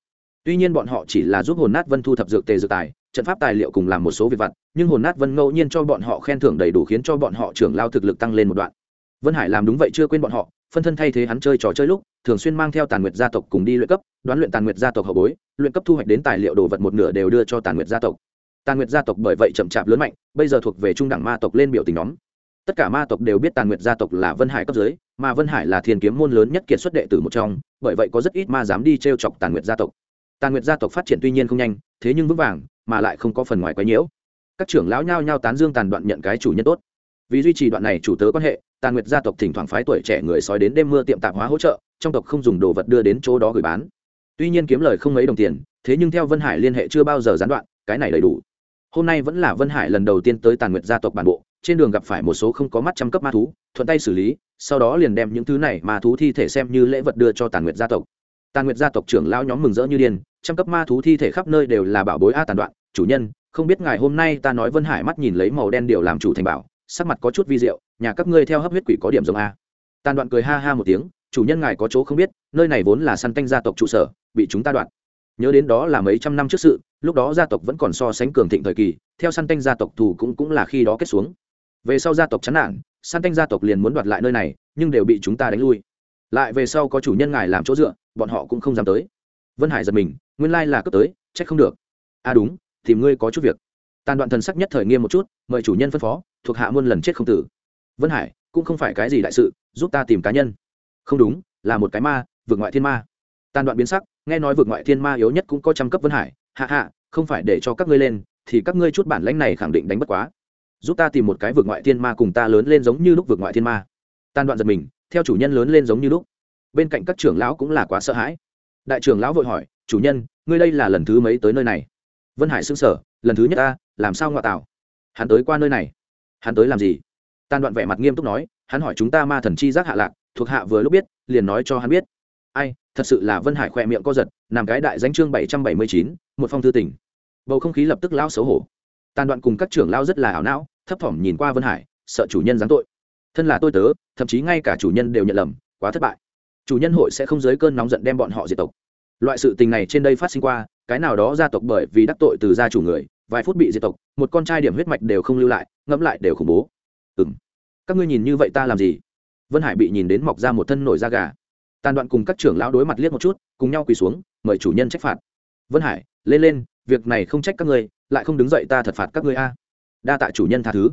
Tuy nhiên bọn họ chỉ là giúp hồn nát vân thu thập dược tề dược tài trận pháp tài liệu cùng làm một số việc vặt, nhưng hồn nát vân ngẫu nhiên cho bọn họ khen thưởng đầy đủ khiến cho bọn họ trưởng lao thực lực tăng lên một đoạn. Vân hải làm đúng vậy chưa quên bọn họ, phân thân thay thế hắn chơi trò chơi lúc, thường xuyên mang theo tàn nguyệt gia tộc cùng đi luyện cấp, đoán luyện tàn nguyệt gia tộc hậu bối, luyện cấp thu hoạch đến tài liệu đồ vật một nửa đều đưa cho tàn nguyệt gia tộc. Tàn nguyệt gia tộc bởi vậy chậm chạp lớn mạnh, bây giờ thuộc về trung đẳng ma tộc lên biểu tình nhóm. Tất cả ma tộc đều biết tàn nguyệt gia tộc là vân hải cấp dưới, mà vân hải là thiên kiếm môn lớn nhất kiệt xuất đệ tử một trong, bởi vậy có rất ít ma dám đi t r e o chọc tàn nguyệt gia tộc. Tàn nguyệt gia tộc phát triển tuy nhiên không nhanh, thế nhưng vững vàng mà lại không có phần ngoài quấy nhiễu. Các trưởng lão nhao nhao tán dương tàn đoạn nhận cái chủ nhân tốt. Vì duy trì đoạn này chủ tớ quan hệ, tàn nguyệt gia tộc thỉnh thoảng phái tuổi trẻ người sói đến đêm mưa tiệm tạp hóa hỗ trợ, trong tộc không dùng đồ vật đưa đến chỗ đó gửi bán. Tuy nhiên kiếm lời không mấy đồng tiền, thế nhưng theo vân hải liên hệ chưa bao giờ gián đoạn, cái này đầy đủ. Hôm nay vẫn là vân hải lần đầu tiên tới tàn nguyệt gia tộc bản bộ, trên đường gặp phải một số không có mắt chăm cấp ma thú, thuận tay xử lý, sau đó liền đem những thứ này ma thú thi thể xem như lễ vật đưa cho tàn nguyệt gia tộc tàn nguyệt gia tộc trưởng lao nhóm mừng rỡ như điên, trăm cấp ma thú thi thể khắp nơi đều là bảo bối a tàn đoạn, chủ nhân, không biết ngài hôm nay ta nói vân hải mắt nhìn lấy màu đen điều làm chủ thành bảo, sắc mặt có chút vi diệu, nhà các ngươi theo hấp huyết quỷ có điểm giống a. Tàn đoạn cười ha ha một tiếng, chủ nhân ngài có chỗ không biết, nơi này vốn là săn tanh gia tộc trụ sở, bị chúng ta đoạn. Nhớ đến đó là mấy trăm năm trước sự, lúc đó gia tộc vẫn còn so sánh cường thịnh thời kỳ, theo săn tanh gia tộc thù cũng cũng là khi đó kết xuống. Về sau gia tộc chán nản, săn tanh gia tộc liền muốn đoạt lại nơi này, nhưng đều bị chúng ta đánh lui lại về sau có chủ nhân ngài làm chỗ dựa, bọn họ cũng không dám tới. Vân hải giật mình, nguyên lai là cướp tới, trách không được. À đúng tìm ngươi có chút việc. Tàn đoạn thần sắc nhất thời nghiêm một chút, mời chủ nhân phân phó, thuộc hạ muôn lần chết không tử. Vân hải, cũng không phải cái gì đại sự, giúp ta tìm cá nhân. Không đúng, là một cái ma, vượt ngoại thiên ma. Tàn đoạn biến sắc, nghe nói vượt ngoại thiên ma yếu nhất cũng có trăm cấp vân hải. Hạ hạ, không phải để cho các ngươi lên, thì các ngươi chút bản lãnh này khẳng định đánh bất quá. Giúp ta tìm một cái vượt ngoại thiên ma cùng ta lớn lên giống như lúc vượt ngoại thiên ma tan đoạn giật mình, theo chủ nhân lớn lên giống như lúc. Bên cạnh các trưởng lão cũng là quá sợ hãi. Đại trưởng lão vội hỏi, chủ nhân, ngươi đây là lần thứ mấy tới nơi này? Vân hải xưng sở lần thứ nhất ta, làm sao ngoại tạo hắn tới qua nơi này. Hắn tới làm gì? Tan đoạn vẻ mặt nghiêm túc nói, hắn hỏi chúng ta ma thần chi giác hạ lạc, thuộc hạ vừa lúc biết, liền nói cho hắn biết. Ai, thật sự là vân hải khỏe miệng co giật làm cái đại danh chương bảy trăm bảy mươi chín, một phong thư tỉnh bầu không khí lập tức lao xấu hổ. Tàn đoạn cùng các trưởng lao rất là ảo não, thấp thỏm nhìn qua vân hải, sợ chủ nhân giáng tội thân là tôi tớ, thậm chí ngay cả chủ nhân đều nhận lầm, quá thất bại. Chủ nhân hội sẽ không dưới cơn nóng giận đem bọn họ diệt tộc. Loại sự tình này trên đây phát sinh qua, cái nào đó gia tộc bởi vì đắc tội từ gia chủ người, vài phút bị diệt tộc, một con trai điểm huyết mạch đều không lưu lại, ngẫm lại đều khủng bố. Ừ m các ngươi nhìn như vậy ta làm gì? Vân hải bị nhìn đến mọc ra một thân nổi da gà. Tàn đoạn cùng các trưởng lão đối mặt liếc một chút, cùng nhau quỳ xuống, mời chủ nhân trách phạt. Vân hải, lên lên, việc này không trách các ngươi, lại không đứng dậy ta thật phạt các ngươi a. Đa tạ chủ nhân tha thứ.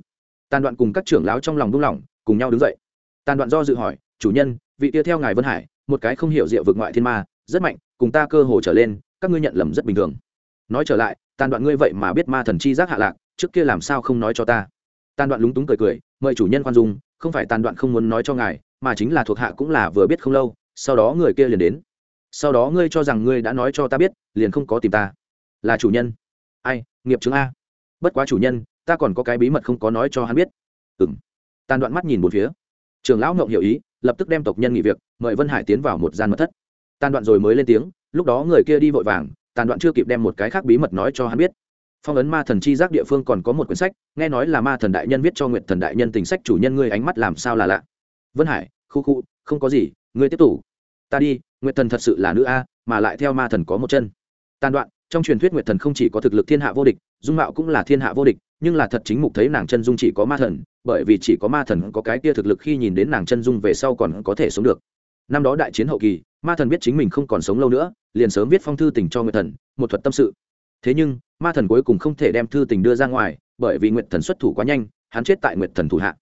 Tàn đoạn cùng các trưởng lão trong lòng đung lòng cùng nhau đứng dậy. Tàn đoạn do dự hỏi, chủ nhân, vị tia theo ngài vân hải, một cái không hiểu diệu vực ngoại thiên ma, rất mạnh, cùng ta cơ hồ trở lên, các ngươi nhận lầm rất bình thường. Nói trở lại, tàn đoạn ngươi vậy mà biết ma thần chi giác hạ lạc, trước kia làm sao không nói cho ta? Tàn đoạn lúng túng cười cười, mời chủ nhân khoan dung, không phải tàn đoạn không muốn nói cho ngài, mà chính là thuộc hạ cũng là vừa biết không lâu, sau đó người kia liền đến. Sau đó ngươi cho rằng ngươi đã nói cho ta biết, liền không có tìm ta. Là chủ nhân. Ai, nghiệp chứng a. Bất quá chủ nhân, ta còn có cái bí mật không có nói cho hắn biết. Ừ tàn đoạn mắt nhìn một phía. Trường lão ngộng hiểu ý, lập tức đem tộc nhân nghỉ việc, mời vân hải tiến vào một gian mật thất. Tàn đoạn rồi mới lên tiếng, lúc đó người kia đi vội vàng, tàn đoạn chưa kịp đem một cái khác bí mật nói cho hắn biết. Phong ấn ma thần chi giác địa phương còn có một quyển sách, nghe nói là ma thần đại nhân viết cho nguyện thần đại nhân tình sách chủ nhân ngươi ánh mắt làm sao là lạ. Vân hải, khu khu, không có gì, ngươi tiếp tục. Ta đi nguyện thần thật sự là nữ a, mà lại theo ma thần có một chân. Tàn đoạn, trong truyền thuyết nguyệt thần không chỉ có thực lực thiên hạ vô địch, dung mạo cũng là thiên hạ vô địch nhưng là thật chính mục thấy nàng chân dung chỉ có ma thần, bởi vì chỉ có ma thần có cái kia thực lực khi nhìn đến nàng chân dung về sau còn có thể sống được. Năm đó đại chiến hậu kỳ, ma thần biết chính mình không còn sống lâu nữa, liền sớm viết phong thư tình cho nguyệt thần, một thuật tâm sự. Thế nhưng, ma thần cuối cùng không thể đem thư tình đưa ra ngoài, bởi vì nguyệt thần xuất thủ quá nhanh, hắn chết tại nguyệt thần thủ hạ.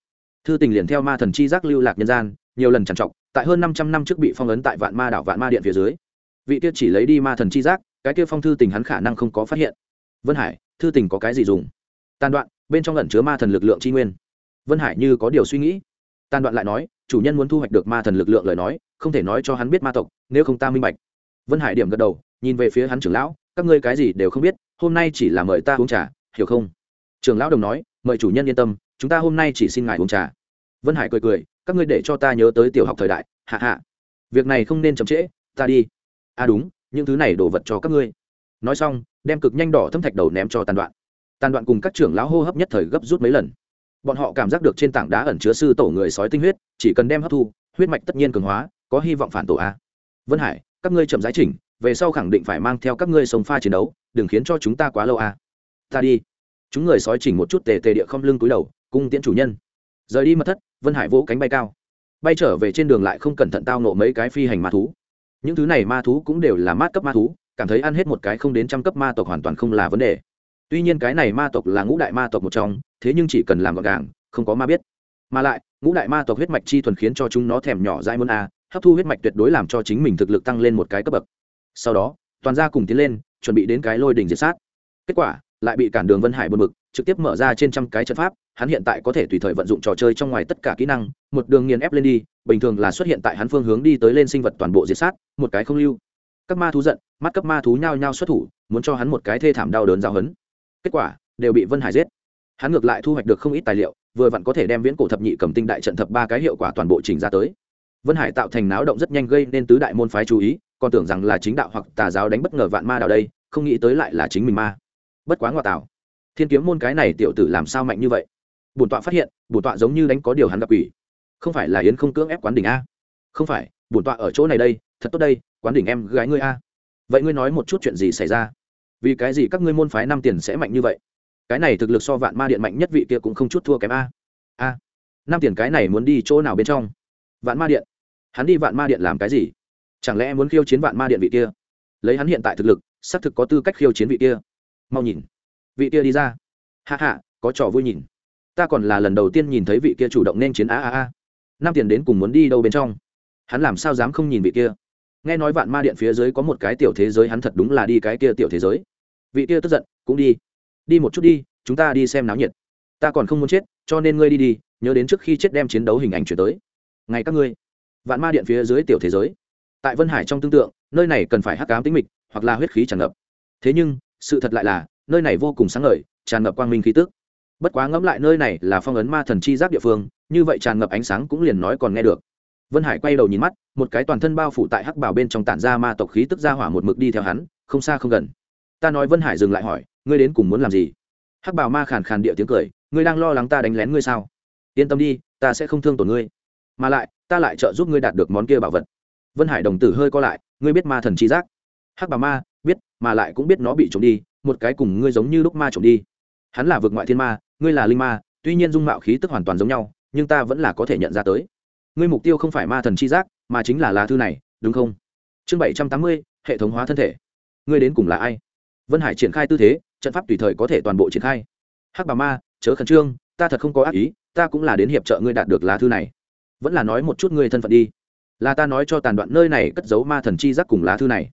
Thư tình liền theo ma thần chi giác lưu lạc nhân gian, nhiều lần trằn trọc, tại hơn năm trăm năm trước bị phong ấn tại vạn ma đảo vạn ma điện phía dưới. Vị kia chỉ lấy đi ma thần chi giác, cái kia phong thư tình hắn khả năng không có phát hiện. Vân hải, thư tình có cái gì dùng? Tàn đoạn, bên trong lẩn chứa ma thần lực lượng tri nguyên. Vân hải như có điều suy nghĩ. Tàn đoạn lại nói, chủ nhân muốn thu hoạch được ma thần lực lượng lời nói, không thể nói cho hắn biết ma tộc, nếu không ta minh bạch. Vân hải điểm gật đầu, nhìn về phía hắn trưởng lão, các ngươi cái gì đều không biết, hôm nay chỉ là mời ta uống trà, hiểu không? Trưởng lão đồng nói, mời chủ nhân yên tâm, chúng ta hôm nay chỉ xin ngài uống trà. Vân hải cười cười, các ngươi để cho ta nhớ tới tiểu học thời đại, hạ hạ. Việc này không nên chậm trễ, ta đi. À đúng, những thứ này đổ vật cho các ngươi. Nói xong, đem cực nhanh đỏ thâm thạch đầu ném cho tàn đoạn tàn đoạn cùng các trưởng lão hô hấp nhất thời gấp rút mấy lần. Bọn họ cảm giác được trên tảng đá ẩn chứa sư tổ người sói tinh huyết, chỉ cần đem hấp thu, huyết mạch tất nhiên cường hóa, có hy vọng phản tổ a. Vân hải, các ngươi chậm giải chỉnh, về sau khẳng định phải mang theo các ngươi sống pha chiến đấu, đừng khiến cho chúng ta quá lâu a. Ta đi. Chúng người sói chỉnh một chút tề tề địa không lưng túi đầu, cung tiễn chủ nhân. Rời đi mật thất, vân hải vỗ cánh bay cao. Bay trở về trên đường lại không cẩn thận tao nộ mấy cái phi hành ma thú. Những thứ này ma thú cũng đều là mát cấp ma thú, cảm thấy ăn hết một cái không đến trăm cấp ma tộc hoàn toàn không là vấn đề tuy nhiên cái này ma tộc là ngũ đại ma tộc một trong, thế nhưng chỉ cần làm gọn gàng, không có ma biết. Mà lại, ngũ đại ma tộc huyết mạch chi thuần khiến cho chúng nó thèm nhỏ dãi môn a, hấp thu huyết mạch tuyệt đối làm cho chính mình thực lực tăng lên một cái cấp bậc. Sau đó, toàn gia cùng tiến lên, chuẩn bị đến cái lôi đỉnh diệt sát. Kết quả, lại bị cản đường vân hải buồn mực trực tiếp mở ra trên trăm cái trận pháp, hắn hiện tại có thể tùy thời vận dụng trò chơi trong ngoài tất cả kỹ năng, một đường nghiền ép lên đi, bình thường là xuất hiện tại hắn phương hướng đi tới lên sinh vật toàn bộ diệt sát, một cái không lưu. Các ma thú giận, mắt cấp ma thú nhao nhao xuất thủ, muốn cho hắn một cái thê thảm đau đớn giao hấn kết quả đều bị vân hải giết hắn ngược lại thu hoạch được không ít tài liệu vừa vặn có thể đem viễn cổ thập nhị cầm tinh đại trận thập ba cái hiệu quả toàn bộ trình ra tới vân hải tạo thành náo động rất nhanh gây nên tứ đại môn phái chú ý còn tưởng rằng là chính đạo hoặc tà giáo đánh bất ngờ vạn ma đào đây không nghĩ tới lại là chính mình ma bất quá ngoại tạo thiên kiếm môn cái này tiểu tử làm sao mạnh như vậy bổn tọa phát hiện bổn tọa giống như đánh có điều hắn gặp quỷ không phải là yến không cưỡng ép quán đỉnh a không phải bổn tọa ở chỗ này đây thật tốt đây quán đỉnh em gái ngươi a vậy ngươi nói một chút chuyện gì xảy ra vì cái gì các ngươi môn phái năm tiền sẽ mạnh như vậy? Cái này thực lực so vạn ma điện mạnh nhất vị kia cũng không chút thua kém a. A, năm tiền cái này muốn đi chỗ nào bên trong? Vạn ma điện. Hắn đi vạn ma điện làm cái gì? Chẳng lẽ muốn khiêu chiến vạn ma điện vị kia? Lấy hắn hiện tại thực lực, xác thực có tư cách khiêu chiến vị kia. Mau nhìn. Vị kia đi ra. Hạ hạ có trò vui nhìn. Ta còn là lần đầu tiên nhìn thấy vị kia chủ động nên chiến a a a. Năm tiền đến cùng muốn đi đâu bên trong? Hắn làm sao dám không nhìn vị kia? Nghe nói vạn ma điện phía dưới có một cái tiểu thế giới hắn thật đúng là đi cái kia tiểu thế giới. Vị kia tức giận, cũng đi. Đi một chút đi, chúng ta đi xem náo nhiệt. Ta còn không muốn chết, cho nên ngươi đi đi, nhớ đến trước khi chết đem chiến đấu hình ảnh chuyển tới. Ngày các ngươi, vạn ma điện phía dưới tiểu thế giới. Tại vân hải trong tương tượng nơi này cần phải hắc cám tính mịch, hoặc là huyết khí tràn ngập. Thế nhưng, sự thật lại là, nơi này vô cùng sáng ngời, tràn ngập quang minh khí tức. Bất quá ngẫm lại nơi này là phong ấn ma thần chi giáp địa phương, như vậy tràn ngập ánh sáng cũng liền nói còn nghe được vân hải quay đầu nhìn mắt, một cái toàn thân bao phủ tại hắc bảo bên trong tản ra ma tộc khí tức ra hỏa một mực đi theo hắn, không xa không gần. Ta nói vân hải dừng lại hỏi, ngươi đến cùng muốn làm gì? Hắc bảo ma khàn khàn địa tiếng cười, ngươi đang lo lắng ta đánh lén ngươi sao? Yên tâm đi, ta sẽ không thương tổn ngươi. Mà lại, ta lại trợ giúp ngươi đạt được món kia bảo vật. Vân hải đồng tử hơi co lại, ngươi biết ma thần chi giác. Hắc bảo ma, biết, mà lại cũng biết nó bị trộm đi, một cái cùng ngươi giống như lúc ma trộm đi. Hắn là vực ngoại thiên ma, ngươi là linh ma, tuy nhiên dung mạo khí tức hoàn toàn giống nhau, nhưng ta vẫn là có thể nhận ra tới ngươi mục tiêu không phải ma thần chi giác, mà chính là lá thư này, đúng không? Chương bảy trăm tám mươi, hệ thống hóa thân thể. Ngươi đến cùng là ai? Vân hải triển khai tư thế, trận pháp tùy thời có thể toàn bộ triển khai. Hắc bà ma, chớ khẩn trương, ta thật không có ác ý, ta cũng là đến hiệp trợ ngươi đạt được lá thư này. Vẫn là nói một chút ngươi thân phận đi. Là ta nói cho tàn đoạn nơi này cất giấu ma thần chi giác cùng lá thư này.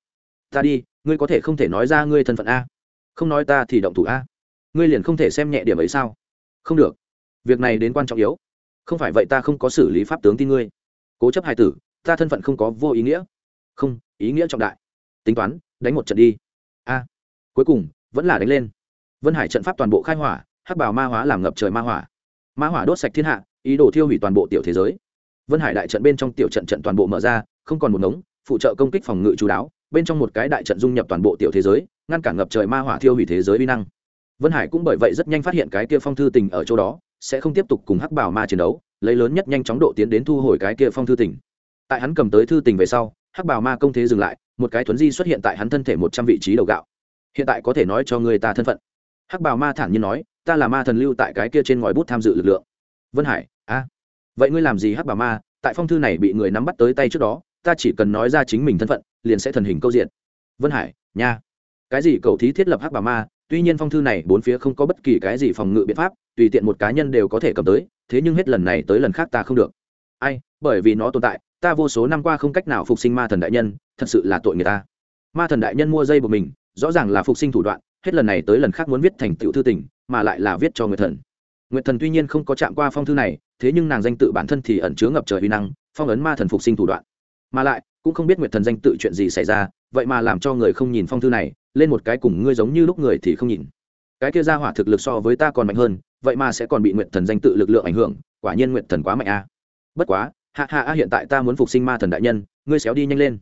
Ta đi, ngươi có thể không thể nói ra ngươi thân phận a. Không nói ta thì động thủ a. Ngươi liền không thể xem nhẹ điểm ấy sao? Không được. Việc này đến quan trọng yếu không phải vậy ta không có xử lý pháp tướng tin ngươi. Cố chấp hai tử, ta thân phận không có vô ý nghĩa. Không, ý nghĩa trọng đại. Tính toán, đánh một trận đi. A. Cuối cùng, vẫn là đánh lên. Vân hải trận pháp toàn bộ khai hỏa, hắc bảo ma hóa làm ngập trời ma hỏa. Ma hỏa đốt sạch thiên hạ, ý đồ thiêu hủy toàn bộ tiểu thế giới. Vân hải đại trận bên trong tiểu trận trận toàn bộ mở ra, không còn một ngống, phụ trợ công kích phòng ngự chú đáo, bên trong một cái đại trận dung nhập toàn bộ tiểu thế giới, ngăn cản ngập trời ma hỏa thiêu hủy thế giới vi năng. Vân hải cũng bởi vậy rất nhanh phát hiện cái kia phong thư tình ở chỗ đó sẽ không tiếp tục cùng hắc bảo ma chiến đấu, lấy lớn nhất nhanh chóng độ tiến đến thu hồi cái kia phong thư tình. Tại hắn cầm tới thư tình về sau, hắc bảo ma công thế dừng lại, một cái thuấn di xuất hiện tại hắn thân thể một trăm vị trí đầu gạo. Hiện tại có thể nói cho người ta thân phận. Hắc bảo ma thản nhiên nói, ta là ma thần lưu tại cái kia trên ngòi bút tham dự lực lượng. Vân hải, a, vậy ngươi làm gì hắc bảo ma? Tại phong thư này bị người nắm bắt tới tay trước đó, ta chỉ cần nói ra chính mình thân phận, liền sẽ thần hình câu diện. Vân hải, nha. Cái gì cầu thí thiết lập hắc bảo ma? Tuy nhiên phong thư này bốn phía không có bất kỳ cái gì phòng ngự biện pháp tùy tiện một cá nhân đều có thể cầm tới, thế nhưng hết lần này tới lần khác ta không được. Ai, bởi vì nó tồn tại, ta vô số năm qua không cách nào phục sinh ma thần đại nhân, thật sự là tội người ta. Ma thần đại nhân mua dây của mình, rõ ràng là phục sinh thủ đoạn, hết lần này tới lần khác muốn viết thành tựu thư tình, mà lại là viết cho người thần. Nguyệt thần tuy nhiên không có chạm qua phong thư này, thế nhưng nàng danh tự bản thân thì ẩn chứa ngập trời uy năng, phong ấn ma thần phục sinh thủ đoạn. Mà lại, cũng không biết nguyệt thần danh tự chuyện gì xảy ra, vậy mà làm cho người không nhìn phong thư này, lên một cái cùng ngươi giống như lúc người thì không nhìn. Cái kia ra hỏa thực lực so với ta còn mạnh hơn vậy mà sẽ còn bị nguyệt thần danh tự lực lượng ảnh hưởng quả nhiên nguyệt thần quá mạnh a. Bất quá hạ hạ a hiện tại ta muốn phục sinh ma thần đại nhân ngươi xéo đi nhanh lên.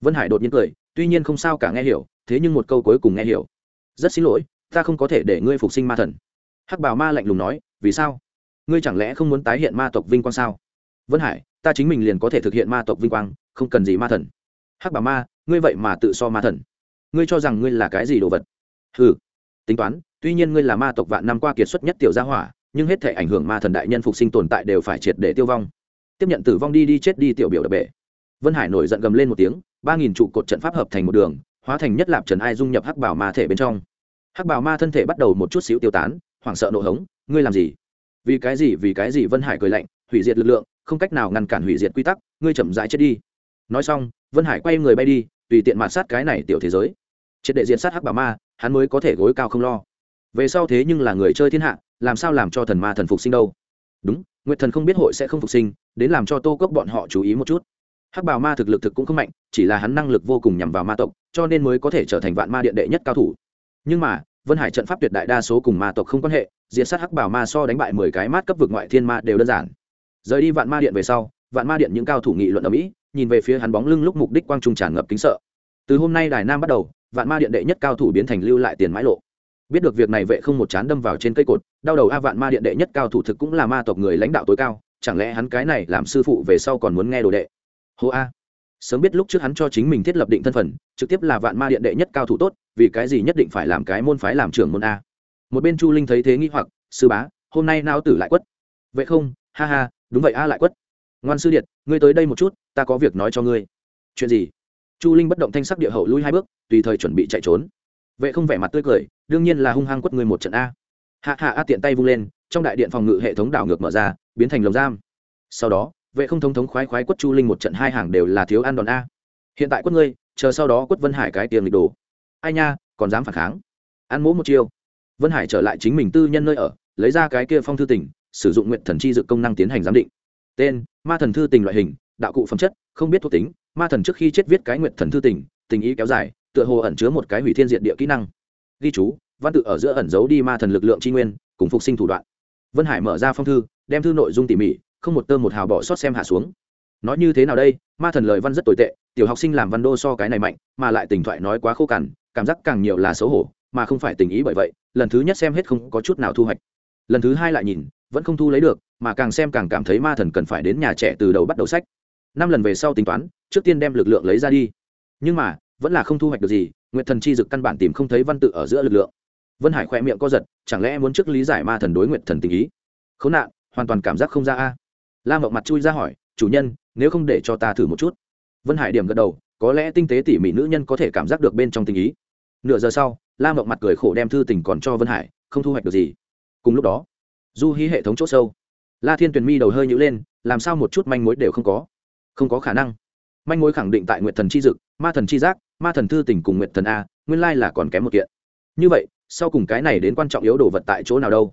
Vân hải đột nhiên cười tuy nhiên không sao cả nghe hiểu thế nhưng một câu cuối cùng nghe hiểu. Rất xin lỗi ta không có thể để ngươi phục sinh ma thần. Hắc bảo ma lạnh lùng nói vì sao? Ngươi chẳng lẽ không muốn tái hiện ma tộc vinh quang sao? Vân hải ta chính mình liền có thể thực hiện ma tộc vinh quang không cần gì ma thần. Hắc bảo ma ngươi vậy mà tự so ma thần. Ngươi cho rằng ngươi là cái gì đồ vật? Hừ, tính toán tuy nhiên ngươi là ma tộc vạn năm qua kiệt xuất nhất tiểu gia hỏa, nhưng hết thể ảnh hưởng ma thần đại nhân phục sinh tồn tại đều phải triệt để tiêu vong. Tiếp nhận tử vong đi đi chết đi tiểu biểu đập bể. Vân hải nổi giận gầm lên một tiếng, ba nghìn trụ cột trận pháp hợp thành một đường, hóa thành nhất lạp trần ai dung nhập hắc bảo ma thể bên trong. Hắc bảo ma thân thể bắt đầu một chút xíu tiêu tán, hoảng sợ nộ hống, ngươi làm gì? Vì cái gì, vì cái gì? Vân hải cười lạnh, hủy diệt lực lượng, không cách nào ngăn cản hủy diệt quy tắc, ngươi chậm rãi chết đi. Nói xong, vân hải quay người bay đi, tùy tiện mạt sát cái này tiểu thế giới. Triệt đệ diện sát hắc bảo ma, hắn mới có thể gối cao không lo về sau thế nhưng là người chơi thiên hạ, làm sao làm cho thần ma thần phục sinh đâu? Đúng, nguyệt thần không biết hội sẽ không phục sinh, đến làm cho tô cốc bọn họ chú ý một chút. Hắc bảo ma thực lực thực cũng không mạnh, chỉ là hắn năng lực vô cùng nhằm vào ma tộc, cho nên mới có thể trở thành vạn ma điện đệ nhất cao thủ. Nhưng mà, vân hải trận pháp tuyệt đại đa số cùng ma tộc không quan hệ, diệt sát hắc bảo ma so đánh bại mười cái mát cấp vực ngoại thiên ma đều đơn giản. Rời đi vạn ma điện về sau, vạn ma điện những cao thủ nghị luận ở mỹ, nhìn về phía hắn bóng lưng lúc mục đích quang trung tràn ngập kính sợ. Từ hôm nay đài nam bắt đầu, vạn ma điện đệ nhất cao thủ biến thành lưu lại tiền mãi lộ biết được việc này vệ không một chán đâm vào trên cây cột, đau đầu a vạn ma điện đệ nhất cao thủ thực cũng là ma tộc người lãnh đạo tối cao, chẳng lẽ hắn cái này làm sư phụ về sau còn muốn nghe đồ đệ? Hô a. Sớm biết lúc trước hắn cho chính mình thiết lập định thân phận, trực tiếp là vạn ma điện đệ nhất cao thủ tốt, vì cái gì nhất định phải làm cái môn phái làm trưởng môn a? Một bên chu linh thấy thế nghĩ hoặc, sư bá, hôm nay nao tử lại quất. Vậy không, ha ha, đúng vậy a lại quất. Ngoan sư điện ngươi tới đây một chút, ta có việc nói cho ngươi. Chuyện gì? Chu linh bất động thanh sắc địa hậu lui hai bước, tùy thời chuẩn bị chạy trốn vệ không vẻ mặt tươi cười, đương nhiên là hung hăng quất người một trận a. Hạ hạ a tiện tay vung lên, trong đại điện phòng ngự hệ thống đảo ngược mở ra, biến thành lồng giam. Sau đó, vệ không thống thống khoái khoái quất chu linh một trận hai hàng đều là thiếu ăn đòn a. Hiện tại quất ngươi, chờ sau đó quất vân hải cái tiền lịch đồ. Ai nha, còn dám phản kháng? Ăn mỗ một chiêu. Vân hải trở lại chính mình tư nhân nơi ở, lấy ra cái kia phong thư tỉnh sử dụng nguyện thần chi dự công năng tiến hành giám định. Tên, ma thần thư tình loại hình, đạo cụ phẩm chất, không biết thuộc tính, ma thần trước khi chết viết cái nguyện thần thư tình tình ý kéo dài tựa hồ ẩn chứa một cái hủy thiên diện địa kỹ năng. Ghi chú, văn tự ở giữa ẩn giấu đi ma thần lực lượng tri nguyên, cùng phục sinh thủ đoạn. Vân hải mở ra phong thư, đem thư nội dung tỉ mỉ, không một tơ một hào bỏ sót xem hạ xuống. Nói như thế nào đây, ma thần lời văn rất tồi tệ, tiểu học sinh làm văn đô so cái này mạnh, mà lại tình thoại nói quá khô cằn, cảm giác càng nhiều là xấu hổ, mà không phải tình ý bởi vậy, lần thứ nhất xem hết không có chút nào thu hoạch. Lần thứ hai lại nhìn, vẫn không thu lấy được, mà càng xem càng cảm thấy ma thần cần phải đến nhà trẻ từ đầu bắt đầu sách. Năm lần về sau tính toán, trước tiên đem lực lượng lấy ra đi. Nhưng mà vẫn là không thu hoạch được gì nguyện thần chi dực căn bản tìm không thấy văn tự ở giữa lực lượng. Vân hải khoe miệng co giật, chẳng lẽ muốn trước lý giải ma thần đối nguyện thần tình ý? Khốn nạn, hoàn toàn cảm giác không ra a. La mộng mặt chui ra hỏi, chủ nhân, nếu không để cho ta thử một chút? Vân hải điểm gật đầu, có lẽ tinh tế tỉ mỉ nữ nhân có thể cảm giác được bên trong tình ý. Nửa giờ sau, la mộng mặt cười khổ đem thư tình còn cho vân hải, không thu hoạch được gì. Cùng lúc đó, du hí hệ thống c h ỗ sâu. La thiên tuyền mi đầu hơi nhữ lên, làm sao một chút manh mối đều không có? Không có khả năng. Manh mối khẳng định tại nguyện thần chi dực ma thần chi giác, ma thần thư tình cùng nguyện thần a, nguyên lai là còn kém một kiện. Như vậy, sau cùng cái này đến quan trọng yếu đồ vật tại chỗ nào đâu?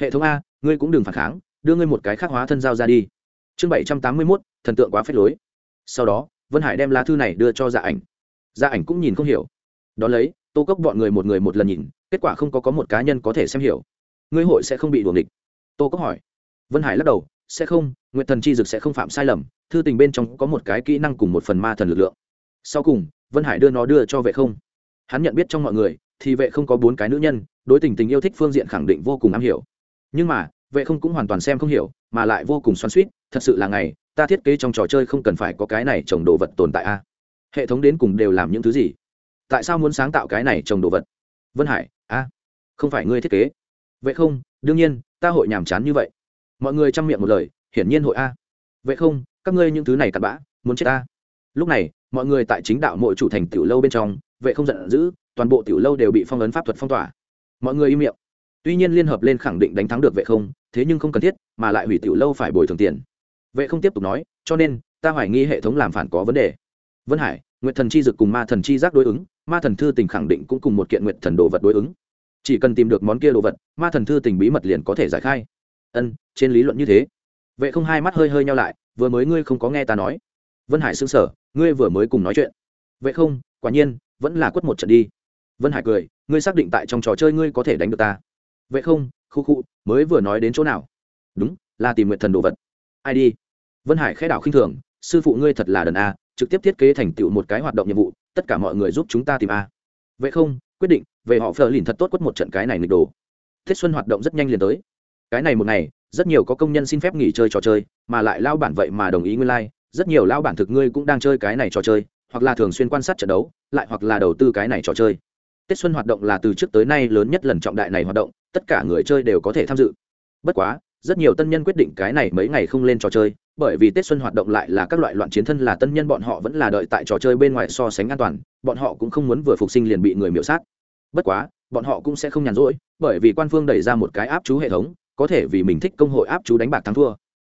Hệ thống a, ngươi cũng đừng phản kháng, đưa ngươi một cái khắc hóa thân giao ra đi. Chương bảy trăm tám mươi mốt, thần tượng quá phết lối. Sau đó, vân hải đem lá thư này đưa cho dạ ảnh. Dạ ảnh cũng nhìn không hiểu. Đón lấy, tô cốc bọn người một người một lần nhìn, kết quả không có có một cá nhân có thể xem hiểu. Ngươi hội sẽ không bị đuồng địch tô cốc hỏi. Vân hải lắc đầu, sẽ không nguyện thần chi dực sẽ không phạm sai lầm, thư tình bên trong có một cái kỹ năng cùng một phần ma thần lực lượng sau cùng, vân hải đưa nó đưa cho vệ không. Hắn nhận biết trong mọi người, thì vệ không có bốn cái nữ nhân, đối tình tình yêu thích phương diện khẳng định vô cùng am hiểu. Nhưng mà, vệ không cũng hoàn toàn xem không hiểu, mà lại vô cùng xoắn suýt thật sự là ngày, ta thiết kế trong trò chơi không cần phải có cái này trồng đồ vật tồn tại a. Hệ thống đến cùng đều làm những thứ gì? Tại sao muốn sáng tạo cái này trồng đồ vật? Vân hải, a, không phải ngươi thiết kế. Vậy không, đương nhiên, ta hội nhàm chán như vậy. Mọi người chăm miệng một lời, hiển nhiên hội a. Vậy không, các ngươi những thứ này cặn bã, muốn chết ta. Lúc này mọi người tại chính đạo mỗi chủ thành tiểu lâu bên trong, vệ không giận dữ, toàn bộ tiểu lâu đều bị phong ấn pháp thuật phong tỏa. Mọi người im miệng. Tuy nhiên liên hợp lên khẳng định đánh thắng được vệ không, thế nhưng không cần thiết, mà lại hủy tiểu lâu phải bồi thường tiền. Vệ không tiếp tục nói, cho nên, ta hoài nghi hệ thống làm phản có vấn đề. Vân hải nguyện thần chi dực cùng ma thần chi giác đối ứng, ma thần thư tình khẳng định cũng cùng một kiện nguyện thần đồ vật đối ứng. Chỉ cần tìm được món kia đồ vật, ma thần thư tình bí mật liền có thể giải khai. Ân, trên lý luận như thế. Vệ không hai mắt hơi hơi nhau lại, vừa mới ngươi không có nghe ta nói vân hải xứng sở ngươi vừa mới cùng nói chuyện. Vậy không, quả nhiên, vẫn là quất một trận đi. Vân hải cười, ngươi xác định tại trong trò chơi ngươi có thể đánh được ta. Vậy không, khu khu, mới vừa nói đến chỗ nào? Đúng, là tìm nguyện thần đồ vật. Ai đi? Vân hải khẽ đảo khinh thường, sư phụ ngươi thật là đần a, trực tiếp thiết kế thành tựu một cái hoạt động nhiệm vụ, tất cả mọi người giúp chúng ta tìm a. Vậy không, quyết định, về họ phờ lìn thật tốt quất một trận cái này nghịch đồ. Thiết xuân hoạt động rất nhanh liền tới. Cái này một ngày, rất nhiều có công nhân xin phép nghỉ chơi trò chơi, mà lại lao bản vậy mà đồng ý nguyên lai、like rất nhiều lao bản thực ngươi cũng đang chơi cái này trò chơi, hoặc là thường xuyên quan sát trận đấu, lại hoặc là đầu tư cái này trò chơi. Tết xuân hoạt động là từ trước tới nay lớn nhất lần trọng đại này hoạt động, tất cả người chơi đều có thể tham dự. Bất quá, rất nhiều tân nhân quyết định cái này mấy ngày không lên trò chơi, bởi vì tết xuân hoạt động lại là các loại loạn chiến thân là tân nhân bọn họ vẫn là đợi tại trò chơi bên ngoài so sánh an toàn, bọn họ cũng không muốn vừa phục sinh liền bị người miễu sát. Bất quá, bọn họ cũng sẽ không nhàn rỗi, bởi vì quan phương đẩy ra một cái áp chú hệ thống, có thể vì mình thích công hội áp chú đánh bạc thắng thua.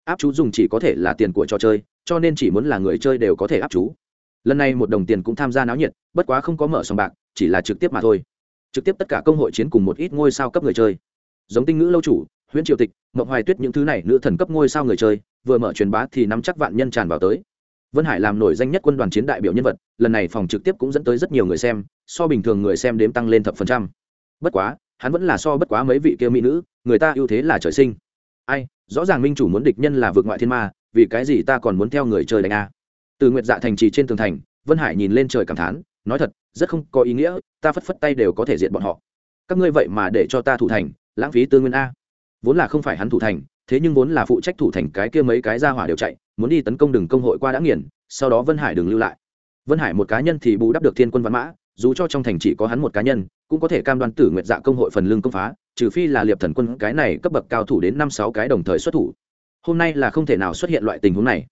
Áp chú dùng chỉ có thể là tiền của trò chơi cho nên chỉ muốn là người chơi đều có thể áp chú. Lần này một đồng tiền cũng tham gia náo nhiệt, bất quá không có mở sòng bạc, chỉ là trực tiếp mà thôi. Trực tiếp tất cả công hội chiến cùng một ít ngôi sao cấp người chơi. Giống tinh ngữ lâu chủ, huyễn triều tịch, mộng hoài tuyết những thứ này nữ thần cấp ngôi sao người chơi, vừa mở truyền bá thì nắm chắc vạn nhân tràn vào tới. Vân hải làm nổi danh nhất quân đoàn chiến đại biểu nhân vật, lần này phòng trực tiếp cũng dẫn tới rất nhiều người xem, so bình thường người xem đếm tăng lên thập phần trăm. Bất quá, hắn vẫn là so bất quá mấy vị kia mỹ nữ, người ta ưu thế là trời sinh. Ai, rõ ràng minh chủ muốn địch nhân là vượt ngoại thiên ma vì cái gì ta còn muốn theo người chơi đánh a? Từ nguyệt dạ thành trì trên tường thành, vân hải nhìn lên trời cảm thán, nói thật, rất không có ý nghĩa, ta phất phất tay đều có thể diện bọn họ. Các ngươi vậy mà để cho ta thủ thành, lãng phí tư nguyên a. Vốn là không phải hắn thủ thành, thế nhưng vốn là phụ trách thủ thành cái kia mấy cái ra hỏa đều chạy, muốn đi tấn công đường công hội qua đã nghiền, sau đó vân hải đừng lưu lại. Vân hải một cá nhân thì bù đắp được thiên quân văn mã, dù cho trong thành chỉ có hắn một cá nhân, cũng có thể cam đoan tử nguyệt dạ công hội phần lương công phá, trừ phi là liệp thần quân cái này cấp bậc cao thủ đến năm sáu cái đồng thời xuất thủ hôm nay là không thể nào xuất hiện loại tình huống này.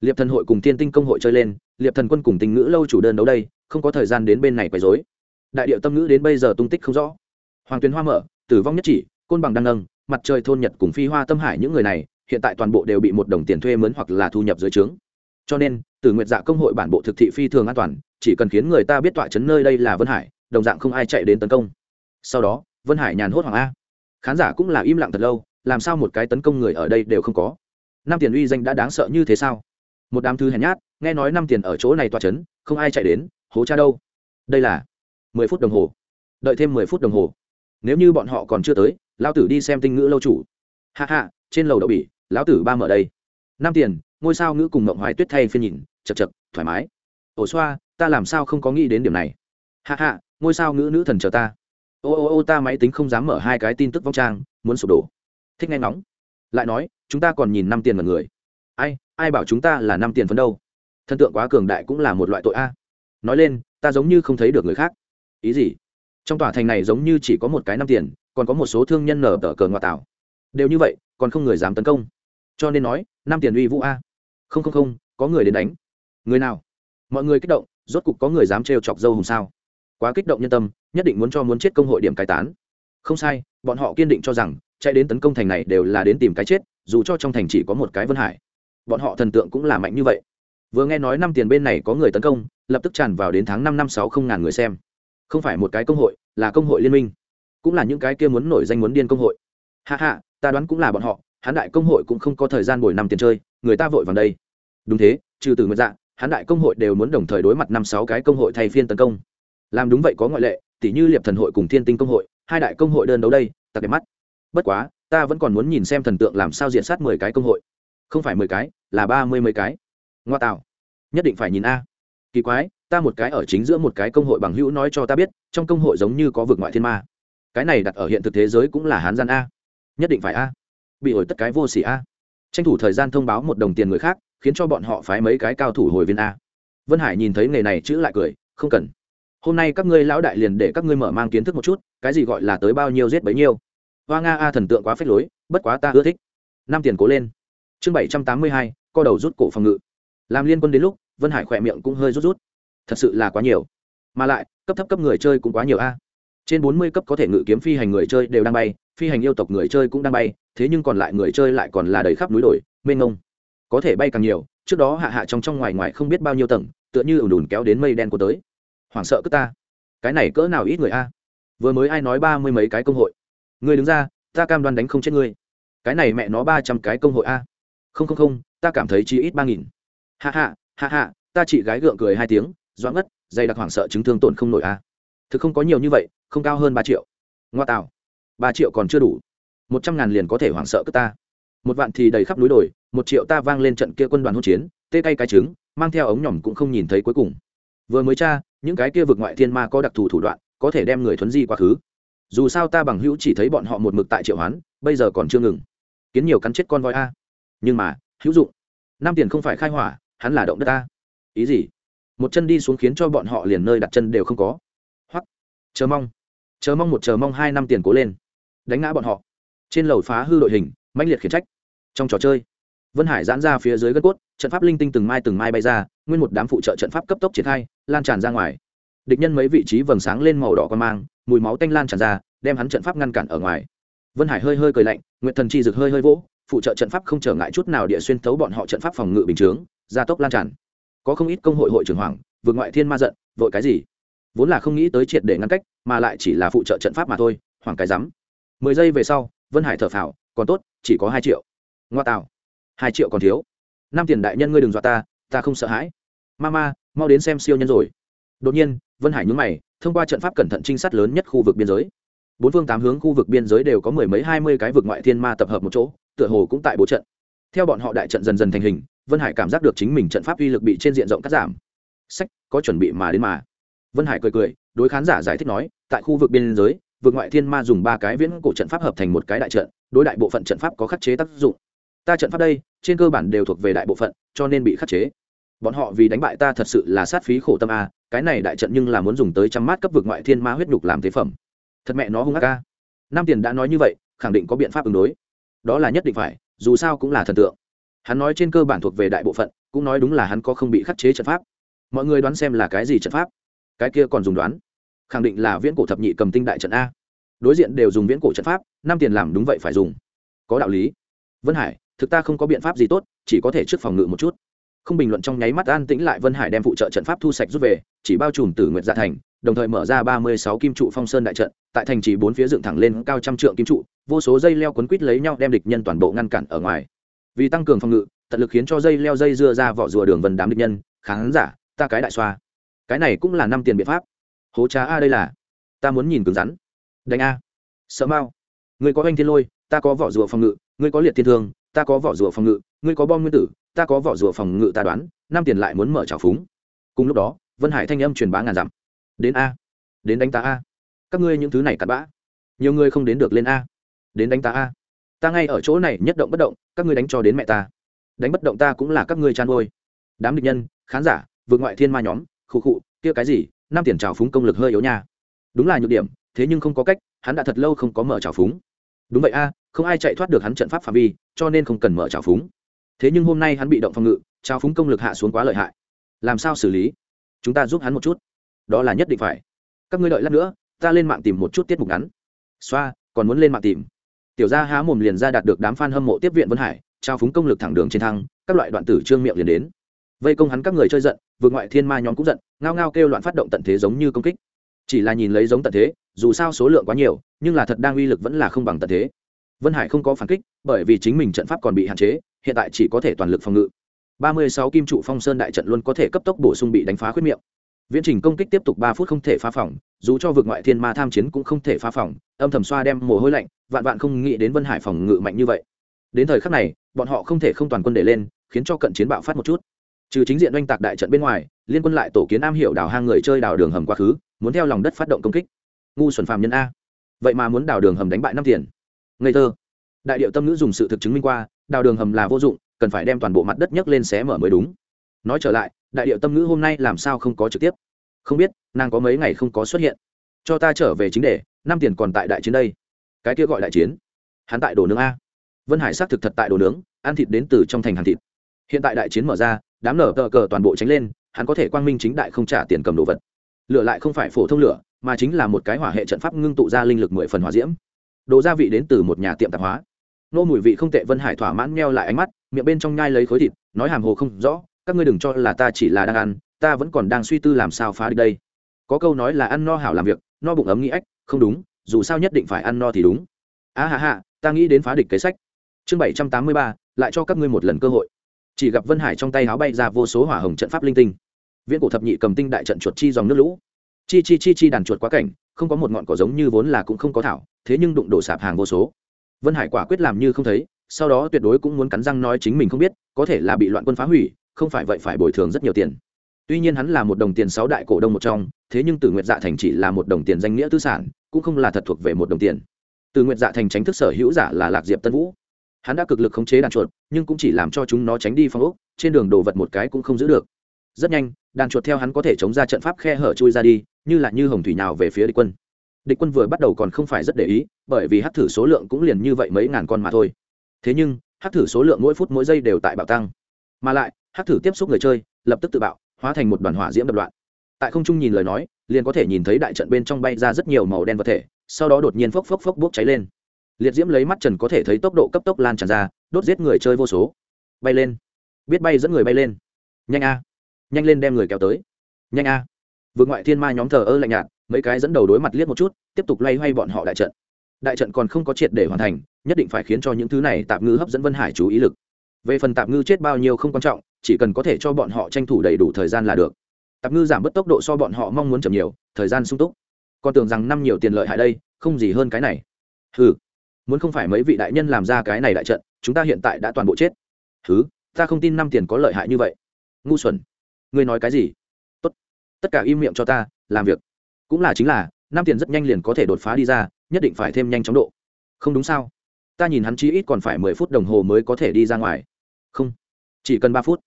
Liệp thần hội cùng thiên tinh công hội chơi lên, liệp thần quân cùng tình ngữ lâu chủ đơn đấu đây, không có thời gian đến bên này quấy dối đại điệu tâm ngữ đến bây giờ tung tích không rõ. Hoàng tuyến hoa mở, tử vong nhất chỉ, côn bằng đăng nâng, mặt trời thôn nhật cùng phi hoa tâm hải những người này, hiện tại toàn bộ đều bị một đồng tiền thuê mướn hoặc là thu nhập dưới trướng. Cho nên từ nguyện dạ công hội bản bộ thực thị phi thường an toàn, chỉ cần khiến người ta biết tọa chấn nơi đây là vân hải, đồng dạng không ai chạy đến tấn công. Sau đó, vân hải nhàn hốt Hoàng a. Khán giả cũng là im lặng thật lâu làm sao một cái tấn công người ở đây đều không có? Năm tiền uy danh đã đáng sợ như thế sao? Một đám thư hèn nhát, nghe nói năm tiền ở chỗ này toa c h ấ n không ai chạy đến, hố cha đâu? Đây là mười phút đồng hồ. Đợi thêm mười phút đồng hồ. Nếu như bọn họ còn chưa tới, lão tử đi xem tinh ngữ lâu chủ. Hạ hạ trên lầu đậu bỉ, lão tử ba mở đây. Năm tiền, ngôi sao ngữ cùng mộng hoài tuyết thay phiên nhìn, chật chật, thoải mái. Ổ xoa, ta làm sao không có nghĩ đến điểm này? Hạ hạ ngôi sao ngữ nữ thần chờ ta. Ô ô ô, ta máy tính không dám mở hai cái tin tức vong trang, muốn sụp đổ thích nghe ngóng. Lại nói, chúng ta còn nhìn năm tiền mật người. Ai ai bảo chúng ta là năm tiền phấn đâu? Thần tượng quá cường đại cũng là một loại tội a. Nói lên, ta giống như không thấy được người khác. Ý gì? Trong tòa thành này giống như chỉ có một cái năm tiền, còn có một số thương nhân nở tờ cờ ngoại tảo đều như vậy, còn không người dám tấn công. Cho nên nói, năm tiền uy vũ a. Không không không, có người đến đánh. Người nào? Mọi người kích động, rốt cục có người dám trêu chọc dâu hùng sao? Quá kích động nhân tâm, nhất định muốn cho muốn chết công hội điểm cai tán. Không sai, bọn họ kiên định cho rằng chạy đến tấn công thành này đều là đến tìm cái chết, dù cho trong thành chỉ có một cái vân hải. Bọn họ thần tượng cũng là mạnh như vậy. Vừa nghe nói năm tiền bên này có người tấn công, lập tức tràn vào đến tháng năm năm sáu không ngàn người xem. Không phải một cái công hội, là công hội liên minh. Cũng là những cái kia muốn nổi danh muốn điên công hội. Hạ hạ ta đoán cũng là bọn họ hán đại công hội cũng không có thời gian bồi năm tiền chơi, người ta vội vàng đây. Đúng thế, trừ từ nguyện dạ hán đại công hội đều muốn đồng thời đối mặt năm sáu cái công hội thay phiên tấn công. Làm đúng vậy có ngoại lệ tỷ như liệp thần hội cùng thiên tinh công hội, hai đại công hội đơn đấu đây, tặc đẹp mắt bất quá, ta vẫn còn muốn nhìn xem thần tượng làm sao diện sát mười cái công hội. Không phải mười cái, là ba mươi mấy cái. Ngoa tạo. Nhất định phải nhìn a. Kỳ quái, ta một cái ở chính giữa một cái công hội bằng hữu nói cho ta biết, trong công hội giống như có vực ngoại thiên ma. Cái này đặt ở hiện thực thế giới cũng là hán gian a. Nhất định phải a. Bị ổi tất cái vô s ỉ a. Tranh thủ thời gian thông báo một đồng tiền người khác, khiến cho bọn họ phái mấy cái cao thủ hồi viên a. Vân hải nhìn thấy nghề này chữ lại cười, không cần. Hôm nay các ngươi lão đại liền để các ngươi mở mang kiến thức một chút, cái gì gọi là tới bao nhiêu giết bấy nhiêu hoa nga a thần tượng quá phết lối, bất quá ta ưa thích. Năm tiền cố lên. Chương bảy trăm tám mươi hai, co đầu rút cổ phòng ngự. Làm liên quân đến lúc, vân hải khỏe miệng cũng hơi rút rút. Thật sự là quá nhiều. Mà lại, cấp thấp cấp người chơi cũng quá nhiều a. Trên bốn mươi cấp có thể ngự kiếm phi hành người chơi đều đang bay, phi hành yêu tộc người chơi cũng đang bay, thế nhưng còn lại người chơi lại còn là đầy khắp núi đồi, mênh ngông có thể bay càng nhiều, trước đó hạ hạ trong trong ngoài ngoài không biết bao nhiêu tầng, tựa như ủn đùn kéo đến mây đen của tới. Hoảng sợ cứ ta. Cái này cỡ nào ít người a? Vừa mới ai nói ba mươi mấy cái công hội? Ngươi đứng ra, ta cam đoan đánh không chết ngươi. Cái này mẹ nó ba trăm cái công hội a. Không không không, ta cảm thấy chỉ ít ba nghìn. Hạ hạ hạ hạ ta chị gái gượng cười hai tiếng, doãn ngất, dày đặc hoảng sợ chứng thương tổn không nổi a. Thực không có nhiều như vậy, không cao hơn ba triệu. Ngoa tạo. Ba triệu còn chưa đủ. Một trăm ngàn liền có thể hoảng sợ cất ta. Một vạn thì đầy khắp núi đồi, một triệu ta vang lên trận kia quân đoàn hỗn chiến, tê tay cái trứng, mang theo ống nhỏm cũng không nhìn thấy cuối cùng. Vừa mới tra, những cái kia vực ngoại thiên ma có đặc thù thủ đoạn, có thể đem người thuấn di quá khứ dù sao ta bằng hữu chỉ thấy bọn họ một mực tại triệu hoán, bây giờ còn chưa ngừng. Kiến nhiều cắn chết con voi a. Nhưng mà, hữu dụng. Năm tiền không phải khai hỏa, hắn là động đất a. Ý gì? Một chân đi xuống khiến cho bọn họ liền nơi đặt chân đều không có. Hoặc chờ mong. Chờ mong một chờ mong hai năm tiền cố lên. Đánh ngã bọn họ. Trên lầu phá hư đội hình, mãnh liệt khiển trách. Trong trò chơi, vân hải giãn ra phía dưới gân cốt, trận pháp linh tinh từng mai từng mai bay ra, nguyên một đám phụ trợ trận pháp cấp tốc triển khai, lan tràn ra ngoài. Địch nhân mấy vị trí vầng sáng lên màu đỏ con mang mùi máu tanh lan tràn ra, đem hắn trận pháp ngăn cản ở ngoài. Vân hải hơi hơi cười lạnh nguyện thần chi rực hơi hơi vỗ, phụ trợ trận pháp không trở ngại chút nào địa xuyên thấu bọn họ trận pháp phòng ngự bình chướng, gia tốc lan tràn. Có không ít công hội hội trưởng hoàng vượt ngoại thiên ma giận, vội cái gì? Vốn là không nghĩ tới triệt để ngăn cách, mà lại chỉ là phụ trợ trận pháp mà thôi hoàng cái rắm. Mười giây về sau, vân hải thở phào, còn tốt, chỉ có hai triệu. Ngoa tạo hai triệu còn thiếu. Năm tiền đại nhân ngươi đừng dọa ta ta không sợ hãi. Ma ma, mau đến xem siêu nhân rồi. Đột nhiên, vân hải nhúng mày thông qua trận pháp cẩn thận trinh sát lớn nhất khu vực biên giới. Bốn phương tám hướng khu vực biên giới đều có mười mấy, hai mươi cái vực ngoại thiên ma tập hợp một chỗ, tựa hồ cũng tại bố trận. Theo bọn họ đại trận dần dần thành hình, vân hải cảm giác được chính mình trận pháp uy lực bị trên diện rộng cắt giảm. Sách, có chuẩn bị mà đến mà. Vân hải cười cười, đối khán giả giải thích nói, tại khu vực biên giới, vực ngoại thiên ma dùng ba cái viễn cổ trận pháp hợp thành một cái đại trận, đối đại bộ phận trận pháp có khắc chế tác dụng. Ta trận pháp đây, trên cơ bản đều thuộc về đại bộ phận, cho nên bị khắc chế. Bọn họ vì đánh bại ta thật sự là sát phí khổ tâm a cái này đại trận nhưng là muốn dùng tới trăm mát cấp vực ngoại thiên ma huyết nhục làm tế phẩm. Thật mẹ nó hung ác ca. Nam tiền đã nói như vậy, khẳng định có biện pháp ứng đối. Đó là nhất định phải, dù sao cũng là thần tượng. Hắn nói trên cơ bản thuộc về đại bộ phận, cũng nói đúng là hắn có không bị khắc chế trận pháp. Mọi người đoán xem là cái gì trận pháp? Cái kia còn dùng đoán. Khẳng định là viễn cổ thập nhị cầm tinh đại trận a. Đối diện đều dùng viễn cổ trận pháp, nam tiền làm đúng vậy phải dùng. Có đạo lý. Vân hải, thực ta không có biện pháp gì tốt, chỉ có thể trước phòng ngự một chút không bình luận trong nháy mắt an tĩnh lại vân hải đem phụ trợ trận pháp thu sạch rút về, chỉ bao trùm từ nguyện dạ thành, đồng thời mở ra ba mươi sáu kim trụ phong sơn đại trận, tại thành trì bốn phía dựng thẳng lên cao trăm trượng kim trụ, vô số dây leo quấn quít lấy nhau đem địch nhân toàn bộ ngăn cản ở ngoài. Vì tăng cường phòng ngự, tận lực khiến cho dây leo dây dưa ra vỏ rùa đường vần đám địch nhân, khán giả, ta cái đại xoa. Cái này cũng là năm tiền biện pháp. Hố trá a đây là. Ta muốn nhìn cứng rắn. Đánh a. Sợ mau. Người có anh thiên lôi, ta có vỏ rùa phòng ngự. Ngươi có liệt thiên thương, ta có vỏ rùa phòng ngự ngươi có bom nguyên tử, ta có vỏ rùa phòng ngự ta đoán, năm tiền lại muốn mở trào phúng. Cùng lúc đó, vân hải thanh âm truyền bá ngàn dặm. Đến a. Đến đánh ta a. Các ngươi những thứ này cặn bã. Nhiều người không đến được lên a. Đến đánh ta a. Ta ngay ở chỗ này nhất động bất động, các ngươi đánh cho đến mẹ ta. Đánh bất động ta cũng là các ngươi chăn ôi đám địch nhân, khán giả, vượt ngoại thiên ma nhóm, khụ khụ, kia cái gì, năm tiền trào phúng công lực hơi yếu nha. Đúng là nhược điểm, thế nhưng không có cách, hắn đã thật lâu không có mở trào phúng. Đúng vậy a, không ai chạy thoát được hắn trận pháp phạm vi, cho nên không cần mở trào phúng thế nhưng hôm nay hắn bị động phòng ngự, trao phúng công lực hạ xuống quá lợi hại. Làm sao xử lý? Chúng ta giúp hắn một chút. Đó là nhất định phải. Các ngươi đợi lát nữa, ta lên mạng tìm một chút tiết mục ngắn. Xoa, còn muốn lên mạng tìm. Tiểu gia há mồm liền ra đạt được đám f a n hâm mộ tiếp viện vân hải, trao phúng công lực thẳng đường trên thăng các loại đoạn tử trương miệng liền đến. Vây công hắn các người chơi giận, vượt ngoại thiên ma nhóm cũng giận, ngao ngao kêu loạn phát động tận thế giống như công kích. Chỉ là nhìn lấy giống tận thế, dù sao số lượng quá nhiều, nhưng là thật đang uy lực vẫn là không bằng tận thế vân hải không có phản kích, bởi vì chính mình trận pháp còn bị hạn chế, hiện tại chỉ có thể toàn lực phòng ngự. Ba mươi sáu kim trụ phong sơn đại trận luôn có thể cấp tốc bổ sung bị đánh phá khuyết miệng. Viễn trình công kích tiếp tục ba phút không thể phá phòng, dù cho vượt ngoại thiên ma tham chiến cũng không thể phá phòng, âm thầm xoa đem mồ hôi lạnh, vạn vạn không nghĩ đến vân hải phòng ngự mạnh như vậy. Đến thời khắc này, bọn họ không thể không toàn quân để lên, khiến cho cận chiến bạo phát một chút. Trừ chính diện oanh tạc đại trận bên ngoài, liên quân lại tổ kiến am hiểu đào hang người chơi đào đường hầm quá khứ, muốn theo lòng đất phát động công kích. Ngu xuẩn phàm nhân a. Vậy mà muốn đào đường hầm đánh bại năm tiền ngây thơ. Đại điệu tâm ngữ dùng sự thực chứng minh qua, đào đường hầm là vô dụng, cần phải đem toàn bộ mặt đất nhấc lên xé mở mới đúng. Nói trở lại, đại điệu tâm ngữ hôm nay làm sao không có trực tiếp? Không biết, nàng có mấy ngày không có xuất hiện. Cho ta trở về chính đề, năm tiền còn tại đại chiến đây. Cái kia gọi đại chiến. Hắn tại đồ nướng a. Vân hải xác thực thật tại đồ nướng, ăn thịt đến từ trong thành hàng thịt. Hiện tại đại chiến mở ra, đám nở tờ cờ toàn bộ tránh lên, hắn có thể quang minh chính đại không trả tiền cầm đồ vật. Lửa lại không phải phổ thông lửa, mà chính là một cái hỏa hệ trận pháp ngưng tụ ra linh lực mười phần hỏa diễm đồ gia vị đến từ một nhà tiệm tạp hóa. Nô mùi vị không tệ vân hải thỏa mãn meo lại ánh mắt miệng bên trong nhai lấy khối thịt nói hàm hồ không rõ các ngươi đừng cho là ta chỉ là đang ăn ta vẫn còn đang suy tư làm sao phá được đây. Có câu nói là ăn no hảo làm việc no bụng ấm nghĩ ách không đúng dù sao nhất định phải ăn no thì đúng. A à, hạ hạ ta nghĩ đến phá địch kế sách. Chương bảy trăm tám mươi ba lại cho các ngươi một lần cơ hội. Chỉ gặp vân hải trong tay áo bay ra vô số hỏa hồng trận pháp linh tinh. Viễn cổ thập nhị cầm tinh đại trận chuột chi dòng nước lũ. Chi chi chi chi đàn chuột quá cảnh không có một ngọn cỏ giống như vốn là cũng không có thảo, thế nhưng đụng đổ sạp hàng vô số. Vân hải quả quyết làm như không thấy, sau đó tuyệt đối cũng muốn cắn răng nói chính mình không biết, có thể là bị loạn quân phá hủy, không phải vậy phải bồi thường rất nhiều tiền. Tuy nhiên hắn là một đồng tiền sáu đại cổ đông một trong, thế nhưng từ nguyệt dạ thành chỉ là một đồng tiền danh nghĩa tư sản, cũng không là thật thuộc về một đồng tiền. Từ nguyệt dạ thành tránh thức sở hữu giả là lạc diệp tân vũ. Hắn đã cực lực khống chế đàn chuột, nhưng cũng chỉ làm cho chúng nó tránh đi phong ốc, trên đường đồ vật một cái cũng không giữ được. Rất nhanh, đàn chuột theo hắn có thể chống ra trận pháp khe hở chui ra đi như là như hồng thủy nào về phía địch quân. Địch quân vừa bắt đầu còn không phải rất để ý, bởi vì hát thử số lượng cũng liền như vậy mấy ngàn con mà thôi. Thế nhưng hát thử số lượng mỗi phút mỗi giây đều tại bạo tăng. Mà lại hát thử tiếp xúc người chơi, lập tức tự bạo, hóa thành một đoàn hỏa diễm đập loạn. Tại không trung nhìn lời nói, liền có thể nhìn thấy đại trận bên trong bay ra rất nhiều màu đen vật thể, sau đó đột nhiên phốc phốc phốc bốc cháy lên. Liệt diễm lấy mắt trần có thể thấy tốc độ cấp tốc lan tràn ra, đốt giết người chơi vô số. Bay lên. Biết bay dẫn người bay lên. Nhanh a. Nhanh lên đem người kéo tới. Nhanh a vượt ngoại thiên ma nhóm thờ ơ lạnh nhạt, mấy cái dẫn đầu đối mặt liếc một chút, tiếp tục loay hoay bọn họ đại trận. Đại trận còn không có triệt để hoàn thành, nhất định phải khiến cho những thứ này tạm ngư hấp dẫn vân hải chú ý lực. Về phần tạm ngư chết bao nhiêu không quan trọng, chỉ cần có thể cho bọn họ tranh thủ đầy đủ thời gian là được. Tạm ngư giảm bớt tốc độ so bọn họ mong muốn chậm nhiều, thời gian sung túc. Con tưởng rằng năm nhiều tiền lợi hại đây, không gì hơn cái này. Ừ muốn không phải mấy vị đại nhân làm ra cái này đại trận, chúng ta hiện tại đã toàn bộ chết. Thứ ta không tin năm tiền có lợi hại như vậy. Ngu xuẩn. Ngươi nói cái gì? Tất cả im miệng cho ta, làm việc. Cũng là chính là, năm tiền rất nhanh liền có thể đột phá đi ra, nhất định phải thêm nhanh chóng độ. Không đúng sao? Ta nhìn hắn chí ít còn phải mười phút đồng hồ mới có thể đi ra ngoài. Không. Chỉ cần ba phút.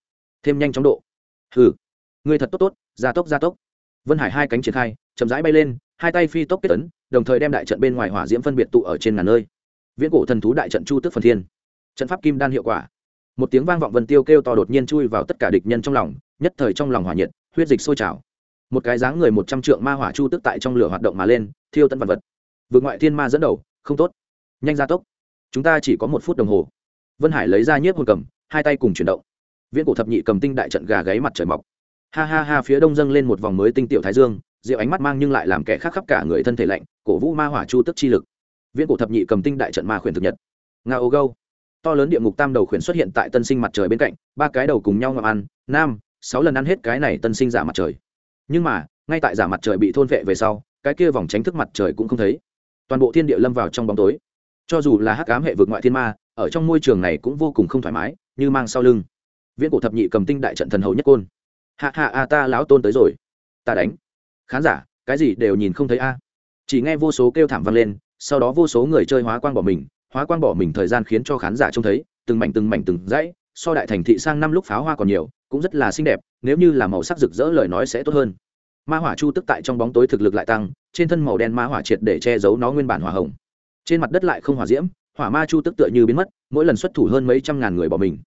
Thêm nhanh chóng độ. Ừ ngươi thật tốt tốt, gia tốc gia tốc. Vân hải hai cánh triển khai, chậm rãi bay lên, hai tay phi tốc kết tấn đồng thời đem đại trận bên ngoài hỏa diễm phân biệt tụ ở trên ngàn nơi. Viễn cổ thần thú đại trận chu tức phần thiên. Trận pháp kim đan hiệu quả. Một tiếng vang vọng vân tiêu kêu to đột nhiên chui vào tất cả địch nhân trong lòng, nhất thời trong lòng hỏa nhiệt, huyết dịch sôi trào một cái dáng người một trăm trượng ma hỏa chu tức tại trong lửa hoạt động mà lên, thiêu tân vật vật. Vượt ngoại thiên ma dẫn đầu, không tốt. Nhanh ra tốc. Chúng ta chỉ có một phút đồng hồ. Vân hải lấy ra nhiếp hồn cầm, hai tay cùng chuyển động. Viễn cổ thập nhị cầm tinh đại trận gà gáy mặt trời mọc. Ha ha ha, phía đông dâng lên một vòng mới tinh tiểu thái dương, rượu ánh mắt mang nhưng lại làm kẻ khác khắp cả người thân thể lạnh, cổ vũ ma hỏa chu tức chi lực. Viễn cổ thập nhị cầm tinh đại trận ma khuyển thực nhật. Nga ô gâu. To lớn địa ngục tam đầu khuyển xuất hiện tại tân sinh mặt trời bên cạnh, ba cái đầu cùng nhau ngậm ăn, nam, sáu lần ăn hết cái này tân sinh giả mặt trời nhưng mà, ngay tại giả mặt trời bị thôn vệ về sau, cái kia vòng tránh thức mặt trời cũng không thấy. Toàn bộ thiên địa lâm vào trong bóng tối. Cho dù là hắc ám hệ vực ngoại thiên ma, ở trong môi trường này cũng vô cùng không thoải mái, như mang sau lưng. Viễn cổ thập nhị cầm tinh đại trận thần hầu nhất côn. Hạ hạ a, ta lão tôn tới rồi. Ta đánh. Khán giả, cái gì đều nhìn không thấy a. Chỉ nghe vô số kêu thảm vang lên, sau đó vô số người chơi hóa quang bỏ mình, hóa quang bỏ mình thời gian khiến cho khán giả trông thấy, từng mảnh từng mảnh từng dãy, so đại thành thị sang năm lúc pháo hoa còn nhiều cũng rất là xinh đẹp, nếu như là màu sắc rực rỡ lời nói sẽ tốt hơn. Ma hỏa chu tức tại trong bóng tối thực lực lại tăng, trên thân màu đen ma hỏa triệt để che giấu nó nguyên bản hỏa hồng. Trên mặt đất lại không hỏa diễm, hỏa ma chu tức tựa như biến mất, mỗi lần xuất thủ hơn mấy trăm ngàn người bỏ mình.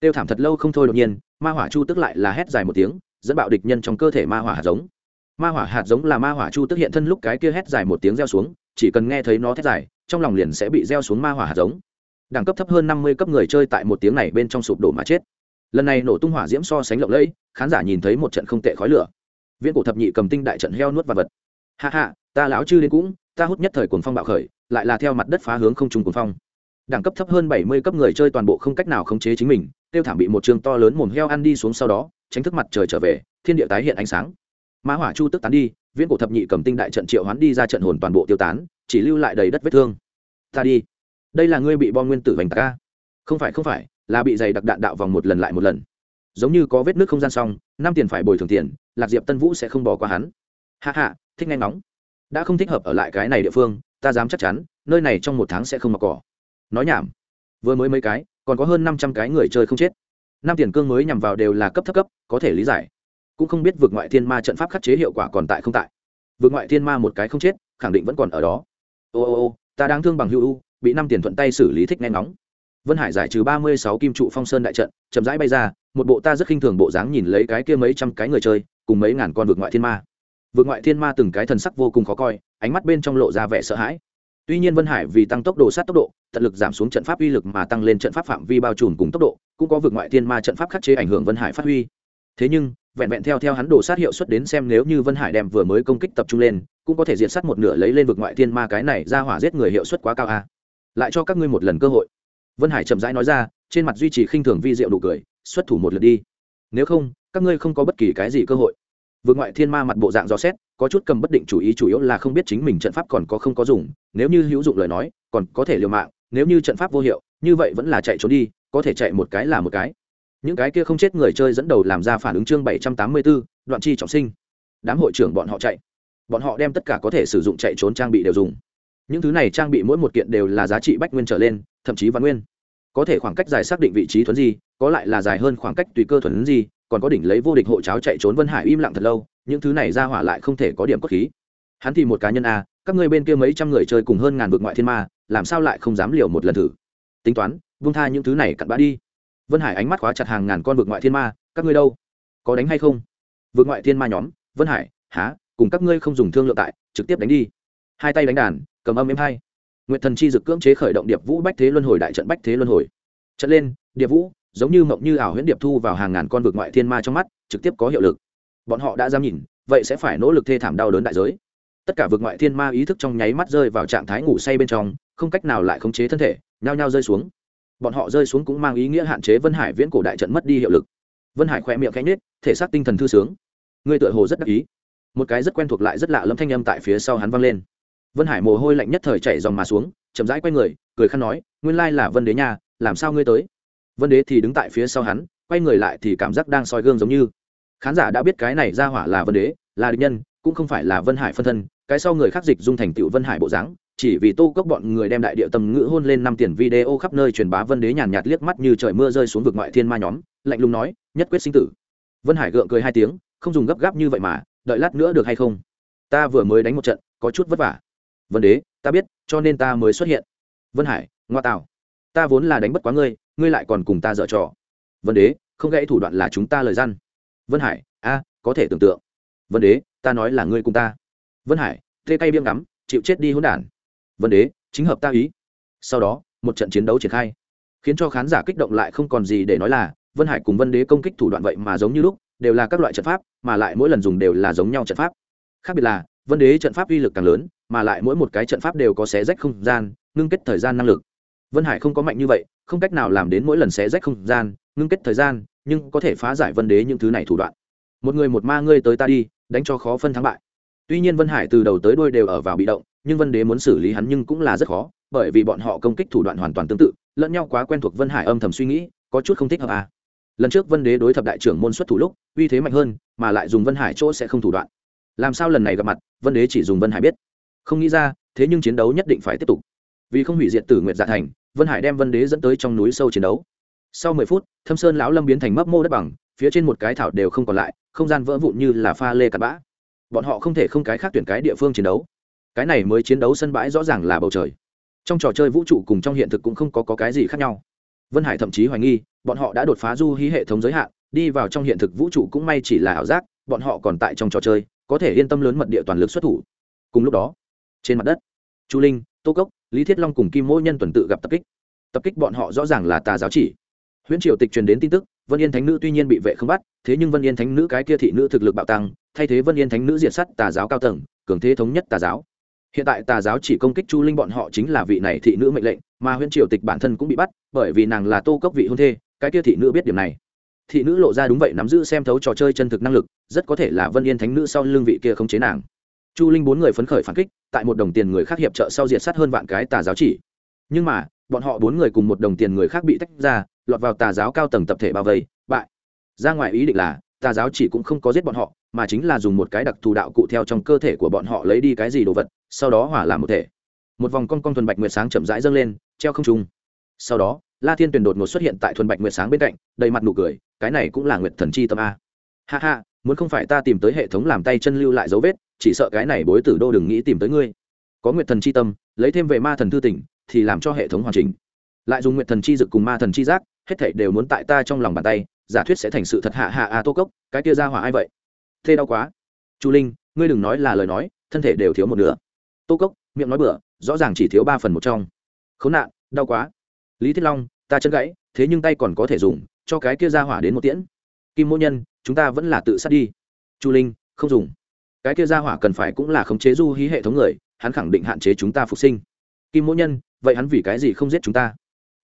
Tiêu thảm thật lâu không thôi đột nhiên, ma hỏa chu tức lại là hét dài một tiếng, dẫn bạo địch nhân trong cơ thể ma hỏa hạt giống. Ma hỏa hạt giống là ma hỏa chu tức hiện thân lúc cái kia hét dài một tiếng reo xuống, chỉ cần nghe thấy nó thét dài, trong lòng liền sẽ bị gieo xuống ma hỏa hạt giống. Đẳng cấp thấp hơn năm mươi cấp người chơi tại một tiếng này bên trong sụp đổ mà chết lần này nổ tung hỏa diễm so sánh lộng lẫy, khán giả nhìn thấy một trận không tệ khói lửa. Viễn cổ thập nhị cầm tinh đại trận heo nuốt vật vật. Hạ hạ ta lão chư đến cũng, ta hút nhất thời cuồng phong bạo khởi, lại là theo mặt đất phá hướng không trùng cuồng phong. Đẳng cấp thấp hơn bảy mươi cấp người chơi toàn bộ không cách nào khống chế chính mình, tiêu thảm bị một trường to lớn mồm heo ăn đi xuống sau đó, tránh thức mặt trời trở về, thiên địa tái hiện ánh sáng. Mã hỏa chu tức tán đi, viễn cổ thập nhị cầm tinh đại trận triệu hoán đi ra trận hồn toàn bộ tiêu tán, chỉ lưu lại đầy đất vết thương. Ta đi. Đây là ngươi bị bom nguyên tử vành tạc không phải không phải là bị dày đặc đạn đạo vòng một lần lại một lần. Giống như có vết nước không gian xong, năm tiền phải bồi thường tiền, lạc diệp tân vũ sẽ không bỏ qua hắn. Hạ hạ thích nghe ngóng. Đã không thích hợp ở lại cái này địa phương, ta dám chắc chắn, nơi này trong một tháng sẽ không mặc cỏ. Nói nhảm. Vừa mới mấy cái, còn có hơn năm trăm cái người chơi không chết. Năm tiền cương mới nhằm vào đều là cấp thấp cấp, có thể lý giải. Cũng không biết vượt ngoại thiên ma trận pháp khắc chế hiệu quả còn tại không tại. Vượt ngoại thiên ma một cái không chết, khẳng định vẫn còn ở đó. Ô ô ô, ta đang thương bằng hữu u, bị năm tiền thuận tay xử lý thích nghe nóng vân hải giải trừ ba mươi sáu kim trụ phong sơn đại trận, chậm rãi bay ra, một bộ ta rất khinh thường bộ dáng nhìn lấy cái kia mấy trăm cái người chơi, cùng mấy ngàn con vượt ngoại thiên ma. Vượt ngoại thiên ma từng cái thần sắc vô cùng khó coi, ánh mắt bên trong lộ ra vẻ sợ hãi. Tuy nhiên vân hải vì tăng tốc độ sát tốc độ, tận lực giảm xuống trận pháp uy lực mà tăng lên trận pháp phạm vi bao trùm cùng tốc độ, cũng có vượt ngoại thiên ma trận pháp khắc chế ảnh hưởng vân hải phát huy. Thế nhưng, vẹn vẹn theo theo hắn đổ sát hiệu suất đến xem nếu như vân hải đem vừa mới công kích tập trung lên, cũng có thể diệt sát một nửa lấy lên vực ngoại thiên ma cái này ra hỏa giết người hiệu suất quá cao a. À. lại cho các ngươi một lần cơ hội vân hải chậm rãi nói ra, trên mặt duy trì khinh thường vi diệu đủ cười, xuất thủ một lượt đi. Nếu không, các ngươi không có bất kỳ cái gì cơ hội. Vượt ngoại thiên ma mặt bộ dạng rõ xét, có chút cầm bất định chủ ý, chủ yếu là không biết chính mình trận pháp còn có không có dùng, nếu như hữu dụng lời nói, còn có thể liều mạng, nếu như trận pháp vô hiệu, như vậy vẫn là chạy trốn đi, có thể chạy một cái là một cái. Những cái kia không chết người chơi dẫn đầu làm ra phản ứng chương bảy trăm tám mươi bốn đoạn chi trọng sinh. Đám hội trưởng bọn họ chạy. Bọn họ đem tất cả có thể sử dụng chạy trốn trang bị đều dùng những thứ này trang bị mỗi một kiện đều là giá trị bách nguyên trở lên, thậm chí văn nguyên. Có thể khoảng cách dài xác định vị trí thuấn di, có lại là dài hơn khoảng cách tùy cơ thuấn di, còn có đỉnh lấy vô địch hộ cháo chạy trốn vân hải im lặng thật lâu, những thứ này ra hỏa lại không thể có điểm cốt khí. Hắn thì một cá nhân a, các ngươi bên kia mấy trăm người chơi cùng hơn ngàn vực ngoại thiên ma, làm sao lại không dám liều một lần thử? Tính toán vung tha những thứ này cặn bã đi. Vân hải ánh mắt khóa chặt hàng ngàn con vực ngoại thiên ma, các ngươi đâu? Có đánh hay không? Vực ngoại thiên ma nhóm, vân hải, há, cùng các ngươi không dùng thương lượng tại, trực tiếp đánh đi hai tay đánh đàn, cầm âm êm hai. Nguyện thần chi dực cưỡng chế khởi động điệp vũ bách thế luân hồi đại trận bách thế luân hồi. Trận lên, điệp vũ, giống như mộng như ảo huyễn điệp thu vào hàng ngàn con vực ngoại thiên ma trong mắt, trực tiếp có hiệu lực. Bọn họ đã dám nhìn, vậy sẽ phải nỗ lực thê thảm đau đớn đại giới. Tất cả vực ngoại thiên ma ý thức trong nháy mắt rơi vào trạng thái ngủ say bên trong, không cách nào lại khống chế thân thể, nhao nhao rơi xuống. Bọn họ rơi xuống cũng mang ý nghĩa hạn chế vân hải viễn cổ đại trận mất đi hiệu lực. Vân hải khoe miệng cánh nết thể xác tinh thần thư sướng. Người tựa hồ rất đắc ý. Một cái rất quen thuộc lại rất lạ lẫm thanh âm tại phía sau hắn vang lên vân hải mồ hôi lạnh nhất thời chảy dòng mà xuống, chậm rãi quay người, cười khăn nói, nguyên lai là vân đế nha, làm sao ngươi tới? Vân đế thì đứng tại phía sau hắn, quay người lại thì cảm giác đang soi gương giống như. Khán giả đã biết cái này ra hỏa là vân đế, là địch nhân, cũng không phải là vân hải phân thân, cái sau người khác dịch dung thành tựu vân hải bộ dáng, chỉ vì tô cốc bọn người đem đại địa tầm ngữ hôn lên năm tiền video khắp nơi truyền bá vân đế nhàn nhạt liếc mắt như trời mưa rơi xuống vực ngoại thiên ma nhóm, lạnh lùng nói, nhất quyết sinh tử. Vân hải gượng cười hai tiếng, không dùng gấp gáp như vậy mà, đợi lát nữa được hay không? Ta vừa mới đánh một trận, có chút vất vả vân đế, ta biết, cho nên ta mới xuất hiện. Vân hải, ngoa tạo. Ta vốn là đánh bất quá ngươi ngươi lại còn cùng ta dở trò. Vân đế, không gãy thủ đoạn là chúng ta lời răn vân hải, a, có thể tưởng tượng. Vân đế, ta nói là ngươi cùng ta. Vân hải tê tay biếng ngắm, chịu chết đi hỗn đản. Vân đế, chính hợp ta ý. Sau đó, một trận chiến đấu triển khai. Khiến cho khán giả kích động lại không còn gì để nói là, vân hải cùng vân đế công kích thủ đoạn vậy mà giống như lúc, đều là các loại trận pháp, mà lại mỗi lần dùng đều là giống nhau trận pháp. Khác biệt là, vân đế trận pháp uy lực càng lớn mà lại mỗi một cái trận pháp đều có xé rách không gian, ngưng kết thời gian năng lực. Vân hải không có mạnh như vậy, không cách nào làm đến mỗi lần xé rách không gian, ngưng kết thời gian, nhưng có thể phá giải vân đế những thứ này thủ đoạn. Một người một ma ngươi tới ta đi, đánh cho khó phân thắng bại. Tuy nhiên vân hải từ đầu tới đuôi đều ở vào bị động, nhưng vân đế muốn xử lý hắn nhưng cũng là rất khó, bởi vì bọn họ công kích thủ đoạn hoàn toàn tương tự, lẫn nhau quá quen thuộc vân hải âm thầm suy nghĩ, có chút không thích hợp à. lần trước vân đế đối thập đại trưởng môn xuất thủ lúc, uy thế mạnh hơn, mà lại dùng vân hải chỗ sẽ không thủ đoạn. Làm sao lần này gặp mặt, vân đế chỉ dùng vân hải biết không nghĩ ra thế nhưng chiến đấu nhất định phải tiếp tục. Vì không hủy diệt tử nguyệt dạ thành vân hải đem vân đế dẫn tới trong núi sâu chiến đấu. Sau mười phút thâm sơn lão lâm biến thành mấp mô đất bằng phía trên một cái thảo đều không còn lại không gian vỡ vụn như là pha lê cặp bã. Bọn họ không thể không cái khác tuyển cái địa phương chiến đấu. Cái này mới chiến đấu sân bãi rõ ràng là bầu trời. Trong trò chơi vũ trụ cùng trong hiện thực cũng không có, có cái gì khác nhau. Vân hải thậm chí hoài nghi bọn họ đã đột phá du hí hệ thống giới hạn đi vào trong hiện thực vũ trụ cũng may chỉ là ảo giác bọn họ còn tại trong trò chơi có thể yên tâm lớn mật địa toàn lực xuất thủ. Cùng lúc đó trên mặt đất. Chu linh, tô cốc, lý thiết long cùng kim mỗi nhân tuần tự gặp tập kích. Tập kích bọn họ rõ ràng là tà giáo chỉ. Huyễn triều tịch truyền đến tin tức, vân yên thánh nữ tuy nhiên bị vệ không bắt, thế nhưng vân yên thánh nữ cái kia thị nữ thực lực bạo tăng, thay thế vân yên thánh nữ diệt sắt tà giáo cao tầng, cường thế thống nhất tà giáo. Hiện tại tà giáo chỉ công kích chu linh bọn họ chính là vị này thị nữ mệnh lệnh, mà huyễn triều tịch bản thân cũng bị bắt, bởi vì nàng là tô cốc vị hôn thê, cái kia thị nữ biết điểm này. Thị nữ lộ ra đúng vậy nắm giữ xem thấu trò chơi chân thực năng lực, rất có thể là vân yên thánh nữ sau lưng vị kia không chế nàng chu linh bốn người phấn khởi phản kích, tại một đồng tiền người khác hiệp trợ sau diệt sát hơn vạn cái tà giáo chỉ. Nhưng mà, bọn họ bốn người cùng một đồng tiền người khác bị tách ra, lọt vào tà giáo cao tầng tập thể bao vây, bại. Ra ngoài ý định là, tà giáo chỉ cũng không có giết bọn họ, mà chính là dùng một cái đặc thù đạo cụ theo trong cơ thể của bọn họ lấy đi cái gì đồ vật, sau đó hỏa làm một thể. Một vòng con con thuần bạch nguyệt sáng chậm rãi dâng lên, treo không trung. Sau đó, la thiên tuyền đột ngột xuất hiện tại thuần bạch nguyệt sáng bên cạnh, đầy mặt nụ cười, cái này cũng là nguyệt thần chi tâm a. Ha ha, muốn không phải ta tìm tới hệ thống làm tay chân lưu lại dấu vết chỉ sợ cái này bối tử đô đừng nghĩ tìm tới ngươi. Có nguyệt thần chi tâm, lấy thêm về ma thần thư tỉnh, thì làm cho hệ thống hoàn chỉnh. Lại dùng nguyệt thần chi dực cùng ma thần chi giác, hết thảy đều muốn tại ta trong lòng bàn tay, giả thuyết sẽ thành sự thật hạ hạ a tô cốc, cái kia ra hỏa ai vậy? Thê đau quá. Chu linh, ngươi đừng nói là lời nói, thân thể đều thiếu một nửa. Tô cốc, miệng nói bừa, rõ ràng chỉ thiếu ba phần một trong. Khốn nạn, đau quá. Lý thiết long, ta chân gãy, thế nhưng tay còn có thể dùng, cho cái kia ra hỏa đến một tiễn. Kim mỗ nhân, chúng ta vẫn là tự sát đi. Chu linh, không dùng cái kia ra hỏa cần phải cũng là khống chế du hí hệ thống người, hắn khẳng định hạn chế chúng ta phục sinh. Kim mỗ nhân, vậy hắn vì cái gì không giết chúng ta?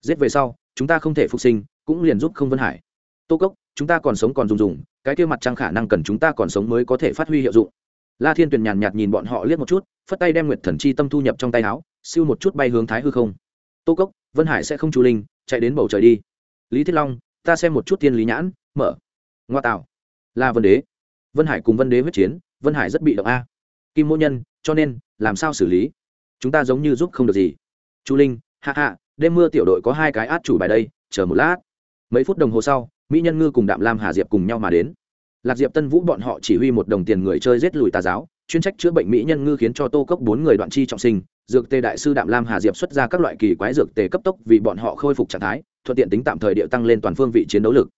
Giết về sau, chúng ta không thể phục sinh, cũng liền giúp không vân hải. Tô cốc, chúng ta còn sống còn dùng dùng, cái kia mặt trăng khả năng cần chúng ta còn sống mới có thể phát huy hiệu dụng. La thiên tuyền nhàn nhạt nhìn bọn họ liếc một chút, phất tay đem nguyệt thần chi tâm thu nhập trong tay áo, siêu một chút bay hướng thái hư không. Tô cốc, vân hải sẽ không chủ linh, chạy đến bầu trời đi. Lý thiết long, ta xem một chút tiên lý nhãn, mở. Ngoa tạo. La vân đế. Vân hải cùng vân đế huyết chiến vân hải rất bị động a. Kim mỗ nhân, cho nên, làm sao xử lý? Chúng ta giống như giúp không được gì. Chu linh hạ hạ đêm mưa tiểu đội có hai cái át chủ bài đây, chờ một lát. Mấy phút đồng hồ sau, mỹ nhân ngư cùng đạm lam hà diệp cùng nhau mà đến. Lạc diệp tân vũ bọn họ chỉ huy một đồng tiền người chơi giết lùi tà giáo, chuyên trách chữa bệnh mỹ nhân ngư khiến cho tô cốc bốn người đoạn chi trọng sinh. Dược tê đại sư đạm lam hà diệp xuất ra các loại kỳ quái dược tề cấp tốc vì bọn họ khôi phục trạng thái, thuận tiện tính tạm thời địa tăng lên toàn phương vị chiến đấu lực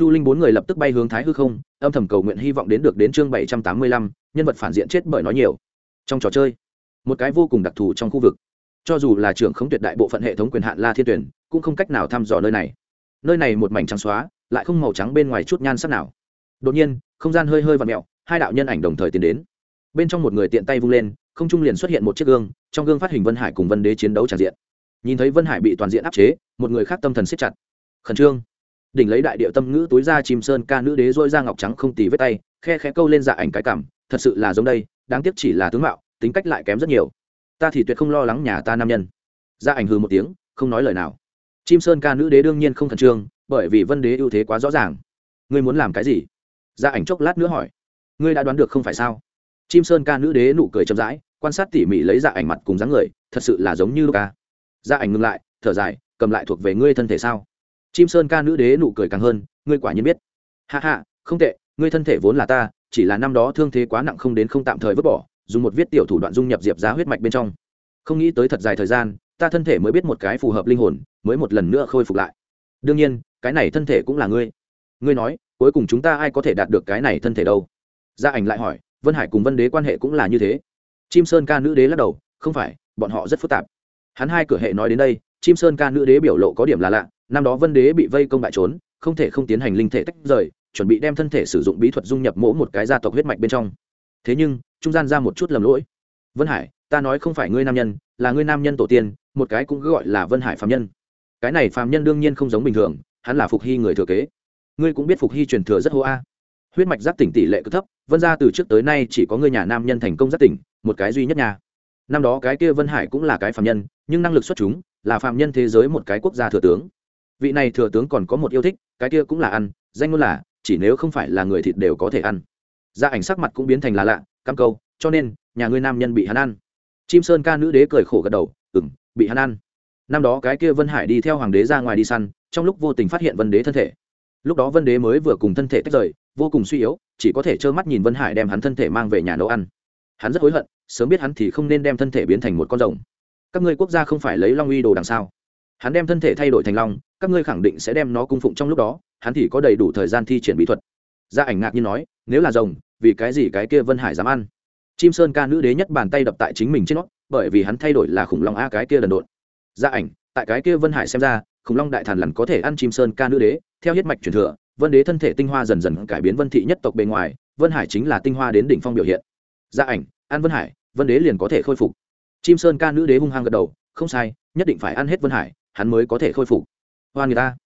chu linh bốn người lập tức bay hướng thái hư không, âm thầm cầu nguyện hy vọng đến được đến chương bảy trăm tám mươi lăm, nhân vật phản diện chết bởi nói nhiều. Trong trò chơi, một cái vô cùng đặc thù trong khu vực. Cho dù là trưởng không tuyệt đại bộ phận hệ thống quyền hạn la thiên tuyển, cũng không cách nào thăm dò nơi này. Nơi này một mảnh trắng xóa, lại không màu trắng bên ngoài chút nhan sắc nào. Đột nhiên, không gian hơi hơi và mẹo hai đạo nhân ảnh đồng thời tiến đến. Bên trong một người tiện tay vung lên, không trung liền xuất hiện một chiếc gương, trong gương phát hình vân hải cùng vân đế chiến đấu tràn diện. Nhìn thấy vân hải bị toàn diện áp chế, một người khác tâm thần siết chặt. Khẩn trương đỉnh lấy đại điệu tâm ngữ túi ra chìm sơn, ca nữ đế dôi ra ngọc trắng không tì vết tay, khe khẽ câu lên dạ ảnh cái cảm, thật sự là giống đây, đáng tiếc chỉ là tướng mạo, tính cách lại kém rất nhiều. Ta thì tuyệt không lo lắng nhà ta nam nhân. Dạ ảnh hư một tiếng, không nói lời nào. Chim sơn, ca nữ đế đương nhiên không khẩn trương, bởi vì vân đế ưu thế quá rõ ràng. Ngươi muốn làm cái gì? Dạ ảnh chốc lát nữa hỏi. Ngươi đã đoán được không phải sao? Chim sơn, ca nữ đế nụ cười chậm rãi, quan sát tỉ mỉ lấy dạ ảnh mặt cùng dáng người, thật sự là giống như ca dạ ảnh ngừng lại, thở dài, cầm lại thuộc về ngươi thân thể sao? Chim sơn ca nữ đế nụ cười càng hơn, ngươi quả nhiên biết. Hạ hạ không tệ, ngươi thân thể vốn là ta, chỉ là năm đó thương thế quá nặng không đến không tạm thời vứt bỏ, dùng một viết tiểu thủ đoạn dung nhập diệp giá huyết mạch bên trong. Không nghĩ tới thật dài thời gian, ta thân thể mới biết một cái phù hợp linh hồn, mới một lần nữa khôi phục lại. Đương nhiên, cái này thân thể cũng là ngươi. Ngươi nói, cuối cùng chúng ta ai có thể đạt được cái này thân thể đâu? Gia ảnh lại hỏi, vân hải cùng vân đế quan hệ cũng là như thế. Chim sơn ca nữ đế lắc đầu, không phải, bọn họ rất phức tạp. Hắn hai cửa hệ nói đến đây, chim sơn ca nữ đế biểu lộ có điểm là lạ năm đó vân đế bị vây công bại trốn, không thể không tiến hành linh thể tách rời, chuẩn bị đem thân thể sử dụng bí thuật dung nhập mỗi một cái gia tộc huyết mạch bên trong. Thế nhưng, trung gian ra một chút lầm lỗi. Vân hải, ta nói không phải ngươi nam nhân, là ngươi nam nhân tổ tiên, một cái cũng gọi là vân hải phạm nhân. Cái này phạm nhân đương nhiên không giống bình thường, hắn là phục hy người thừa kế. Ngươi cũng biết phục hy truyền thừa rất hô a. Huyết mạch giác tỉnh tỷ lệ cứ thấp, vân ra từ trước tới nay chỉ có ngươi nhà nam nhân thành công giác tỉnh, một cái duy nhất nhà. Năm đó cái kia vân hải cũng là cái phạm nhân, nhưng năng lực xuất chúng, là phạm nhân thế giới một cái quốc gia thừa tướng vị này thừa tướng còn có một yêu thích, cái kia cũng là ăn, danh ngôn là, chỉ nếu không phải là người thịt đều có thể ăn. Gia ảnh sắc mặt cũng biến thành là lạ cam câu, cho nên, nhà ngươi nam nhân bị hắn ăn. Chim sơn ca nữ đế cười khổ gật đầu ừng bị hắn ăn. Năm đó cái kia vân hải đi theo hoàng đế ra ngoài đi săn, trong lúc vô tình phát hiện vân đế thân thể. Lúc đó vân đế mới vừa cùng thân thể tách rời, vô cùng suy yếu, chỉ có thể trơ mắt nhìn vân hải đem hắn thân thể mang về nhà nấu ăn. Hắn rất hối hận, sớm biết hắn thì không nên đem thân thể biến thành một con rồng. Các ngươi quốc gia không phải lấy long uy đồ đằng sau hắn đem thân thể thay đổi thành long, các ngươi khẳng định sẽ đem nó cung phụng trong lúc đó, hắn thì có đầy đủ thời gian thi triển bí thuật. Gia ảnh ngạc như nói, nếu là rồng, vì cái gì cái kia vân hải dám ăn? Chim sơn ca nữ đế nhất bàn tay đập tại chính mình trên nó, bởi vì hắn thay đổi là khủng long a cái kia đần độn. Gia ảnh, tại cái kia vân hải xem ra, khủng long đại thần lằn có thể ăn chim sơn ca nữ đế, theo huyết mạch truyền thừa, vân đế thân thể tinh hoa dần dần cải biến vân thị nhất tộc bề ngoài, vân hải chính là tinh hoa đến đỉnh phong biểu hiện. Gia ảnh, ăn vân hải, vân đế liền có thể khôi phục. Chim sơn ca nữ đế hung hăng gật đầu, không sai, nhất định phải ăn hết vân hải hắn mới có thể khôi phục. Hoan người ta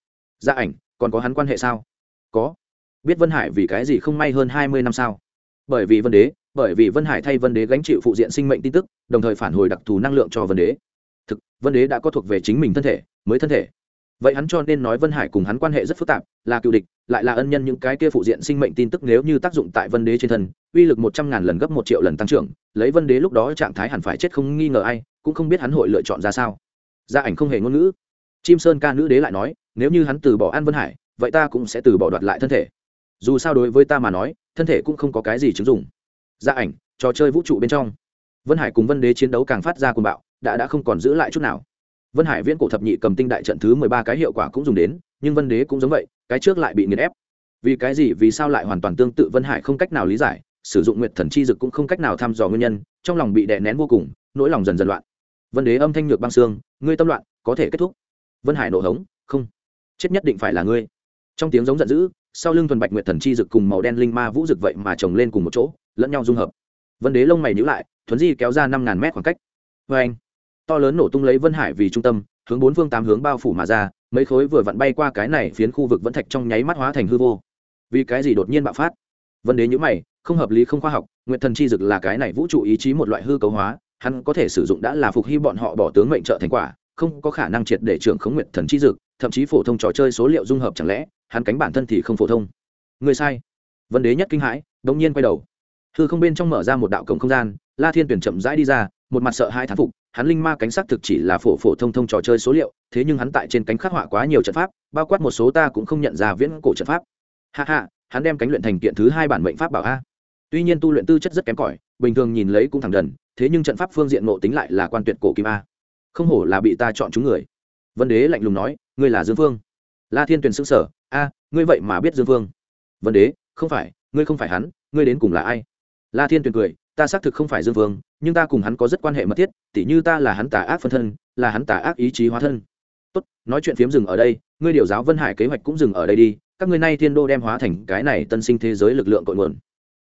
gia ảnh, còn có hắn quan hệ sao? Có. Biết vân hải vì cái gì không may hơn hai mươi năm sao? Bởi vì vân đế, bởi vì vân hải thay vân đế gánh chịu phụ diện sinh mệnh tin tức, đồng thời phản hồi đặc thù năng lượng cho vân đế. Thực, vân đế đã có thuộc về chính mình thân thể, mới thân thể. Vậy hắn cho nên nói vân hải cùng hắn quan hệ rất phức tạp, là cựu địch, lại là ân nhân những cái kia phụ diện sinh mệnh tin tức nếu như tác dụng tại vân đế trên thân, uy lực một trăm ngàn lần gấp một triệu lần tăng trưởng, lấy vân đế lúc đó trạng thái hẳn phải chết không nghi ngờ ai, cũng không biết hắn hội lựa chọn ra sao gia ảnh không hề ngôn ngữ. Chim sơn ca nữ đế lại nói, nếu như hắn từ bỏ an vân hải, vậy ta cũng sẽ từ bỏ đoạt lại thân thể. Dù sao đối với ta mà nói, thân thể cũng không có cái gì chứng dụng. Gia ảnh, trò chơi vũ trụ bên trong. Vân hải cùng vân đế chiến đấu càng phát ra cuồng bạo, đã đã không còn giữ lại chút nào. Vân hải viễn cổ thập nhị cầm tinh đại trận thứ mười ba cái hiệu quả cũng dùng đến, nhưng vân đế cũng giống vậy, cái trước lại bị nghiền ép. Vì cái gì, vì sao lại hoàn toàn tương tự vân hải không cách nào lý giải, sử dụng nguyệt thần chi dực cũng không cách nào thăm dò nguyên nhân, trong lòng bị đè nén vô cùng, nỗi lòng dần dần loạn vân đế âm thanh nhược băng xương, ngươi tâm loạn, có thể kết thúc. Vân hải nổ hống, không. Chết nhất định phải là ngươi. Trong tiếng giống giận dữ, sau lưng thuần bạch nguyệt thần chi rực cùng màu đen linh ma vũ rực vậy mà chồng lên cùng một chỗ, lẫn nhau dung hợp. Vân đế lông mày nhữ lại, thuấn di kéo ra năm ngàn mét khoảng cách. Vê anh, to lớn nổ tung lấy vân hải vì trung tâm, hướng bốn phương tám hướng bao phủ mà ra, mấy khối vừa vặn bay qua cái này phiến khu vực vẫn thạch trong nháy mắt hóa thành hư vô. Vì cái gì đột nhiên bạo phát? Vân đế nhữ mày, không hợp lý không khoa học nguyện thần chi dực là cái này vũ trụ ý chí một loại hư cấu hóa hắn có thể sử dụng đã là phục hy bọn họ bỏ tướng mệnh trợ thành quả, không có khả năng triệt để trưởng khống nguyện thần chi dực, thậm chí phổ thông trò chơi số liệu dung hợp chẳng lẽ, hắn cánh bản thân thì không phổ thông. Người sai. Vân đế nhất kinh hãi, đống nhiên quay đầu. Hư không bên trong mở ra một đạo cổng không gian, la thiên tuyển chậm rãi đi ra, một mặt sợ hai thán phục, hắn linh ma cánh sắc thực chỉ là phổ phổ thông thông trò chơi số liệu, thế nhưng hắn tại trên cánh khắc họa quá nhiều trận pháp, bao quát một số ta cũng không nhận ra viễn cổ trận pháp. Hạ hạ hắn đem cánh luyện thành kiện thứ hai bản mệnh pháp bảo a. Tuy nhiên tu luyện tư chất rất kém cỏi, bình thường nhìn lấy cũng thẳng đần thế nhưng trận pháp phương diện ngộ tính lại là quan tuyệt cổ kim a. Không hổ là bị ta chọn chúng người. Vân đế lạnh lùng nói, ngươi là dương phương la thiên tuyền xưng sở a, ngươi vậy mà biết dương phương vân đế, không phải, ngươi không phải hắn, ngươi đến cùng là ai? La thiên tuyền cười, ta xác thực không phải dương phương nhưng ta cùng hắn có rất quan hệ mật thiết, tỉ như ta là hắn tà ác phân thân, là hắn tà ác ý chí hóa thân. Tốt, nói chuyện phiếm dừng ở đây, ngươi điều giáo vân hải kế hoạch cũng dừng ở đây đi, các ngươi nay thiên đô đem hóa thành cái này tân sinh thế giới lực lượng cội nguồn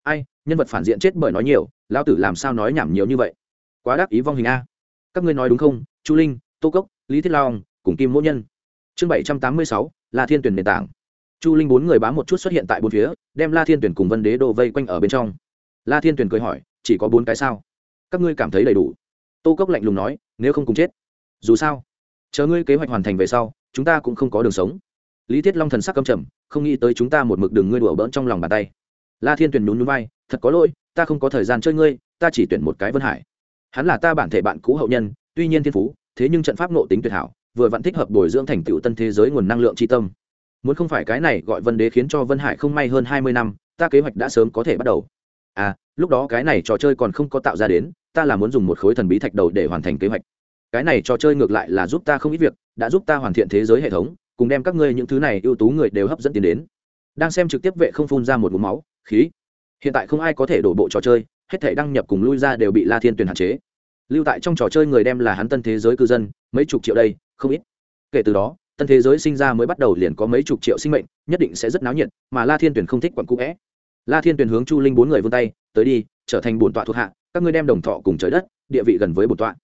ai, nhân vật phản diện chết bởi nói nhiều, lão tử làm sao nói nhảm nhiều như vậy? Quá đắc ý vong hình a. Các ngươi nói đúng không? Chu linh, tô cốc, lý thiết long, cùng kim mỗ nhân. Chương bảy trăm tám mươi sáu, la thiên tuyển nền tảng. Chu linh bốn người bám một chút xuất hiện tại bốn phía, đem la thiên tuyển cùng vân đế đồ vây quanh ở bên trong. La thiên tuyển cười hỏi, chỉ có bốn cái sao? Các ngươi cảm thấy đầy đủ? Tô cốc lạnh lùng nói, nếu không cùng chết. Dù sao, chờ ngươi kế hoạch hoàn thành về sau, chúng ta cũng không có đường sống. Lý thiết long thần sắc căm trầm, không nghĩ tới chúng ta một mực đường ngươi đùa bỡn trong lòng bàn tay la thiên tuyển nhún núi vai, thật có lỗi, ta không có thời gian chơi ngươi, ta chỉ tuyển một cái vân hải. Hắn là ta bản thể bạn cũ hậu nhân, tuy nhiên thiên phú, thế nhưng trận pháp nộ tính tuyệt hảo, vừa vẫn thích hợp bồi dưỡng thành tựu tân thế giới nguồn năng lượng tri tâm. Muốn không phải cái này gọi vân đế khiến cho vân hải không may hơn hai mươi năm, ta kế hoạch đã sớm có thể bắt đầu. À lúc đó cái này trò chơi còn không có tạo ra đến, ta là muốn dùng một khối thần bí thạch đầu để hoàn thành kế hoạch. Cái này trò chơi ngược lại là giúp ta không ít việc, đã giúp ta hoàn thiện thế giới hệ thống, cùng đem các ngươi những thứ này ưu tú người đều hấp dẫn tiền đến. Đang xem trực tiếp vệ không phun ra một mũ máu khí. Hiện tại không ai có thể đổ bộ trò chơi, hết thể đăng nhập cùng lui ra đều bị la thiên Tuyền hạn chế. Lưu tại trong trò chơi người đem là hắn tân thế giới cư dân, mấy chục triệu đây, không ít. Kể từ đó, tân thế giới sinh ra mới bắt đầu liền có mấy chục triệu sinh mệnh, nhất định sẽ rất náo nhiệt, mà la thiên Tuyền không thích quặn cũ vẽ la thiên Tuyền hướng chu linh bốn người vươn tay, tới đi, trở thành bổn tọa thuộc hạ, các ngươi đem đồng thọ cùng trời đất, địa vị gần với bổn tọa.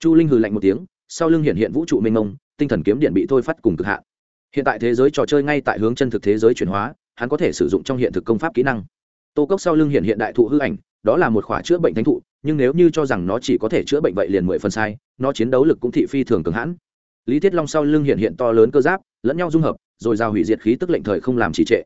Chu linh hừ lạnh một tiếng, sau lưng hiện hiện vũ trụ mênh mông, tinh thần kiếm điện bị thôi phát cùng cực hạn hiện tại thế giới trò chơi ngay tại hướng chân thực thế giới chuyển hóa hắn có thể sử dụng trong hiện thực công pháp kỹ năng. Tô cốc sau lưng hiện hiện đại thụ hư ảnh, đó là một khỏa chữa bệnh thánh thụ, nhưng nếu như cho rằng nó chỉ có thể chữa bệnh vậy liền mười phần sai, nó chiến đấu lực cũng thị phi thường cường hãn. Lý thiết long sau lưng hiện hiện to lớn cơ giáp, lẫn nhau dung hợp, rồi giao hủy diệt khí tức lệnh thời không làm trì trệ.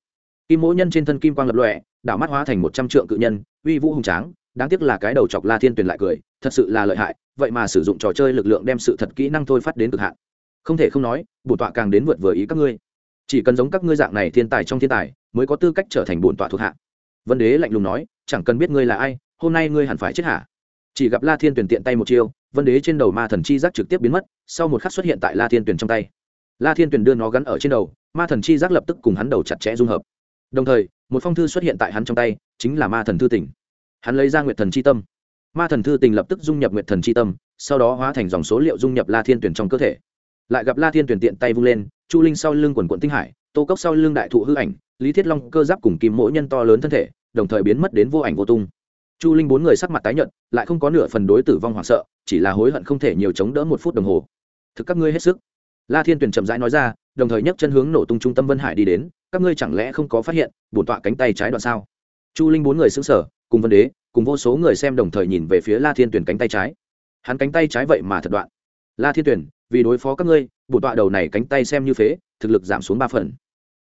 Kim mỗi nhân trên thân kim quang lập lọe đảo mắt hóa thành một trăm trượng cự nhân, uy vũ hùng tráng, đáng tiếc là cái đầu chọc la thiên tuyền lại cười, thật sự là lợi hại, vậy mà sử dụng trò chơi lực lượng đem sự thật kỹ năng thôi phát đến cực hạn. Không thể không nói, bổ tọa càng đến vượt vừa ý các ngươi chỉ cần giống các ngươi dạng này thiên tài trong thiên tài, mới có tư cách trở thành bổn tọa thuộc hạ. Vân đế lạnh lùng nói, chẳng cần biết ngươi là ai, hôm nay ngươi hẳn phải chết hả? Chỉ gặp la thiên tuyển tiện tay một chiêu, vân đế trên đầu ma thần chi giác trực tiếp biến mất, sau một khắc xuất hiện tại la thiên tuyển trong tay. La thiên tuyển đưa nó gắn ở trên đầu, ma thần chi giác lập tức cùng hắn đầu chặt chẽ dung hợp. Đồng thời, một phong thư xuất hiện tại hắn trong tay, chính là ma thần thư tỉnh hắn lấy ra nguyệt thần chi tâm. Ma thần thư tình lập tức dung nhập nguyệt thần chi tâm, sau đó hóa thành dòng số liệu dung nhập la thiên tuyển trong cơ thể. Lại gặp la thiên tuyển tiện tay vung lên chu linh sau lưng quần quận tinh hải, tô cốc sau lưng đại thụ hư ảnh, lý thiết long cơ giáp cùng kim mỗi nhân to lớn thân thể, đồng thời biến mất đến vô ảnh vô tung. Chu linh bốn người sắc mặt tái nhợt, lại không có nửa phần đối tử vong hoảng sợ, chỉ là hối hận không thể nhiều chống đỡ một phút đồng hồ. Thực các ngươi hết sức. La thiên tuyển chậm rãi nói ra, đồng thời nhấc chân hướng nổ tung trung tâm vân hải đi đến, các ngươi chẳng lẽ không có phát hiện, bổn tọa cánh tay trái đoạn sao? Chu linh bốn người xứng sở cùng vân đế, cùng vô số người xem đồng thời nhìn về phía la thiên tuyển cánh tay trái. Hắn cánh tay trái vậy mà thật đoạn. La thiên tuyển vì đối phó các ngươi bổn tọa đầu này cánh tay xem như phế, thực lực giảm xuống ba phần.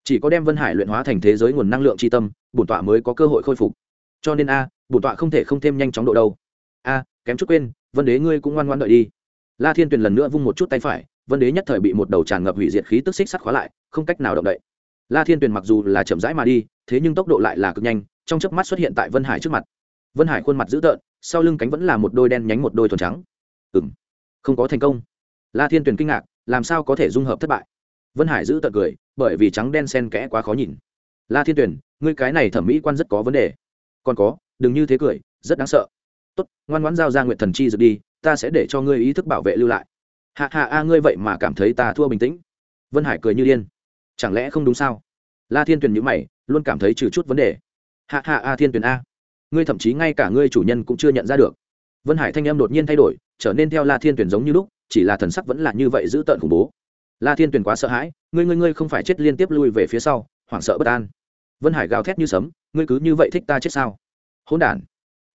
Chỉ có đem vân hải luyện hóa thành thế giới nguồn năng lượng tri tâm bổn tọa mới có cơ hội khôi phục. Cho nên a bổn tọa không thể không thêm nhanh chóng độ đâu. A, kém chút quên, vân đế ngươi cũng ngoan ngoan đợi đi. La thiên tuyền lần nữa vung một chút tay phải, vân đế nhất thời bị một đầu tràn ngập hủy diệt khí tức xích sắt khóa lại, không cách nào động đậy. La thiên tuyền mặc dù là chậm rãi mà đi, thế nhưng tốc độ lại là cực nhanh, trong chớp mắt xuất hiện tại vân hải trước mặt. Vân hải khuôn mặt dữ tợn, sau lưng cánh vẫn là một đôi đen nhánh một đôi thuần trắng. Ừ m không có thành công la thiên tuyền kinh ngạc, làm sao có thể dung hợp thất bại? Vân hải giữ tật cười, bởi vì trắng đen sen kẽ quá khó nhìn. La thiên tuyền, ngươi cái này thẩm mỹ quan rất có vấn đề. Còn có, đừng như thế cười, rất đáng sợ. Tốt, ngoan ngoãn giao ra nguyện thần chi dược đi, ta sẽ để cho ngươi ý thức bảo vệ lưu lại. Hạ hạ a, ngươi vậy mà cảm thấy ta thua bình tĩnh. Vân hải cười như điên. Chẳng lẽ không đúng sao? La thiên tuyền nhữ mày, luôn cảm thấy trừ chút vấn đề. Hạ hạ a, thiên tuyền a. Ngươi thậm chí ngay cả ngươi chủ nhân cũng chưa nhận ra được. Vân hải thanh em đột nhiên thay đổi, trở nên theo la thiên tuyền giống như lúc chỉ là thần sắc vẫn là như vậy giữ tợn khủng bố. La thiên tuyền quá sợ hãi, ngươi ngươi ngươi không phải chết liên tiếp lui về phía sau, hoảng sợ bất an. Vân hải gào thét như sấm, ngươi cứ như vậy thích ta chết sao? Hỗn đản.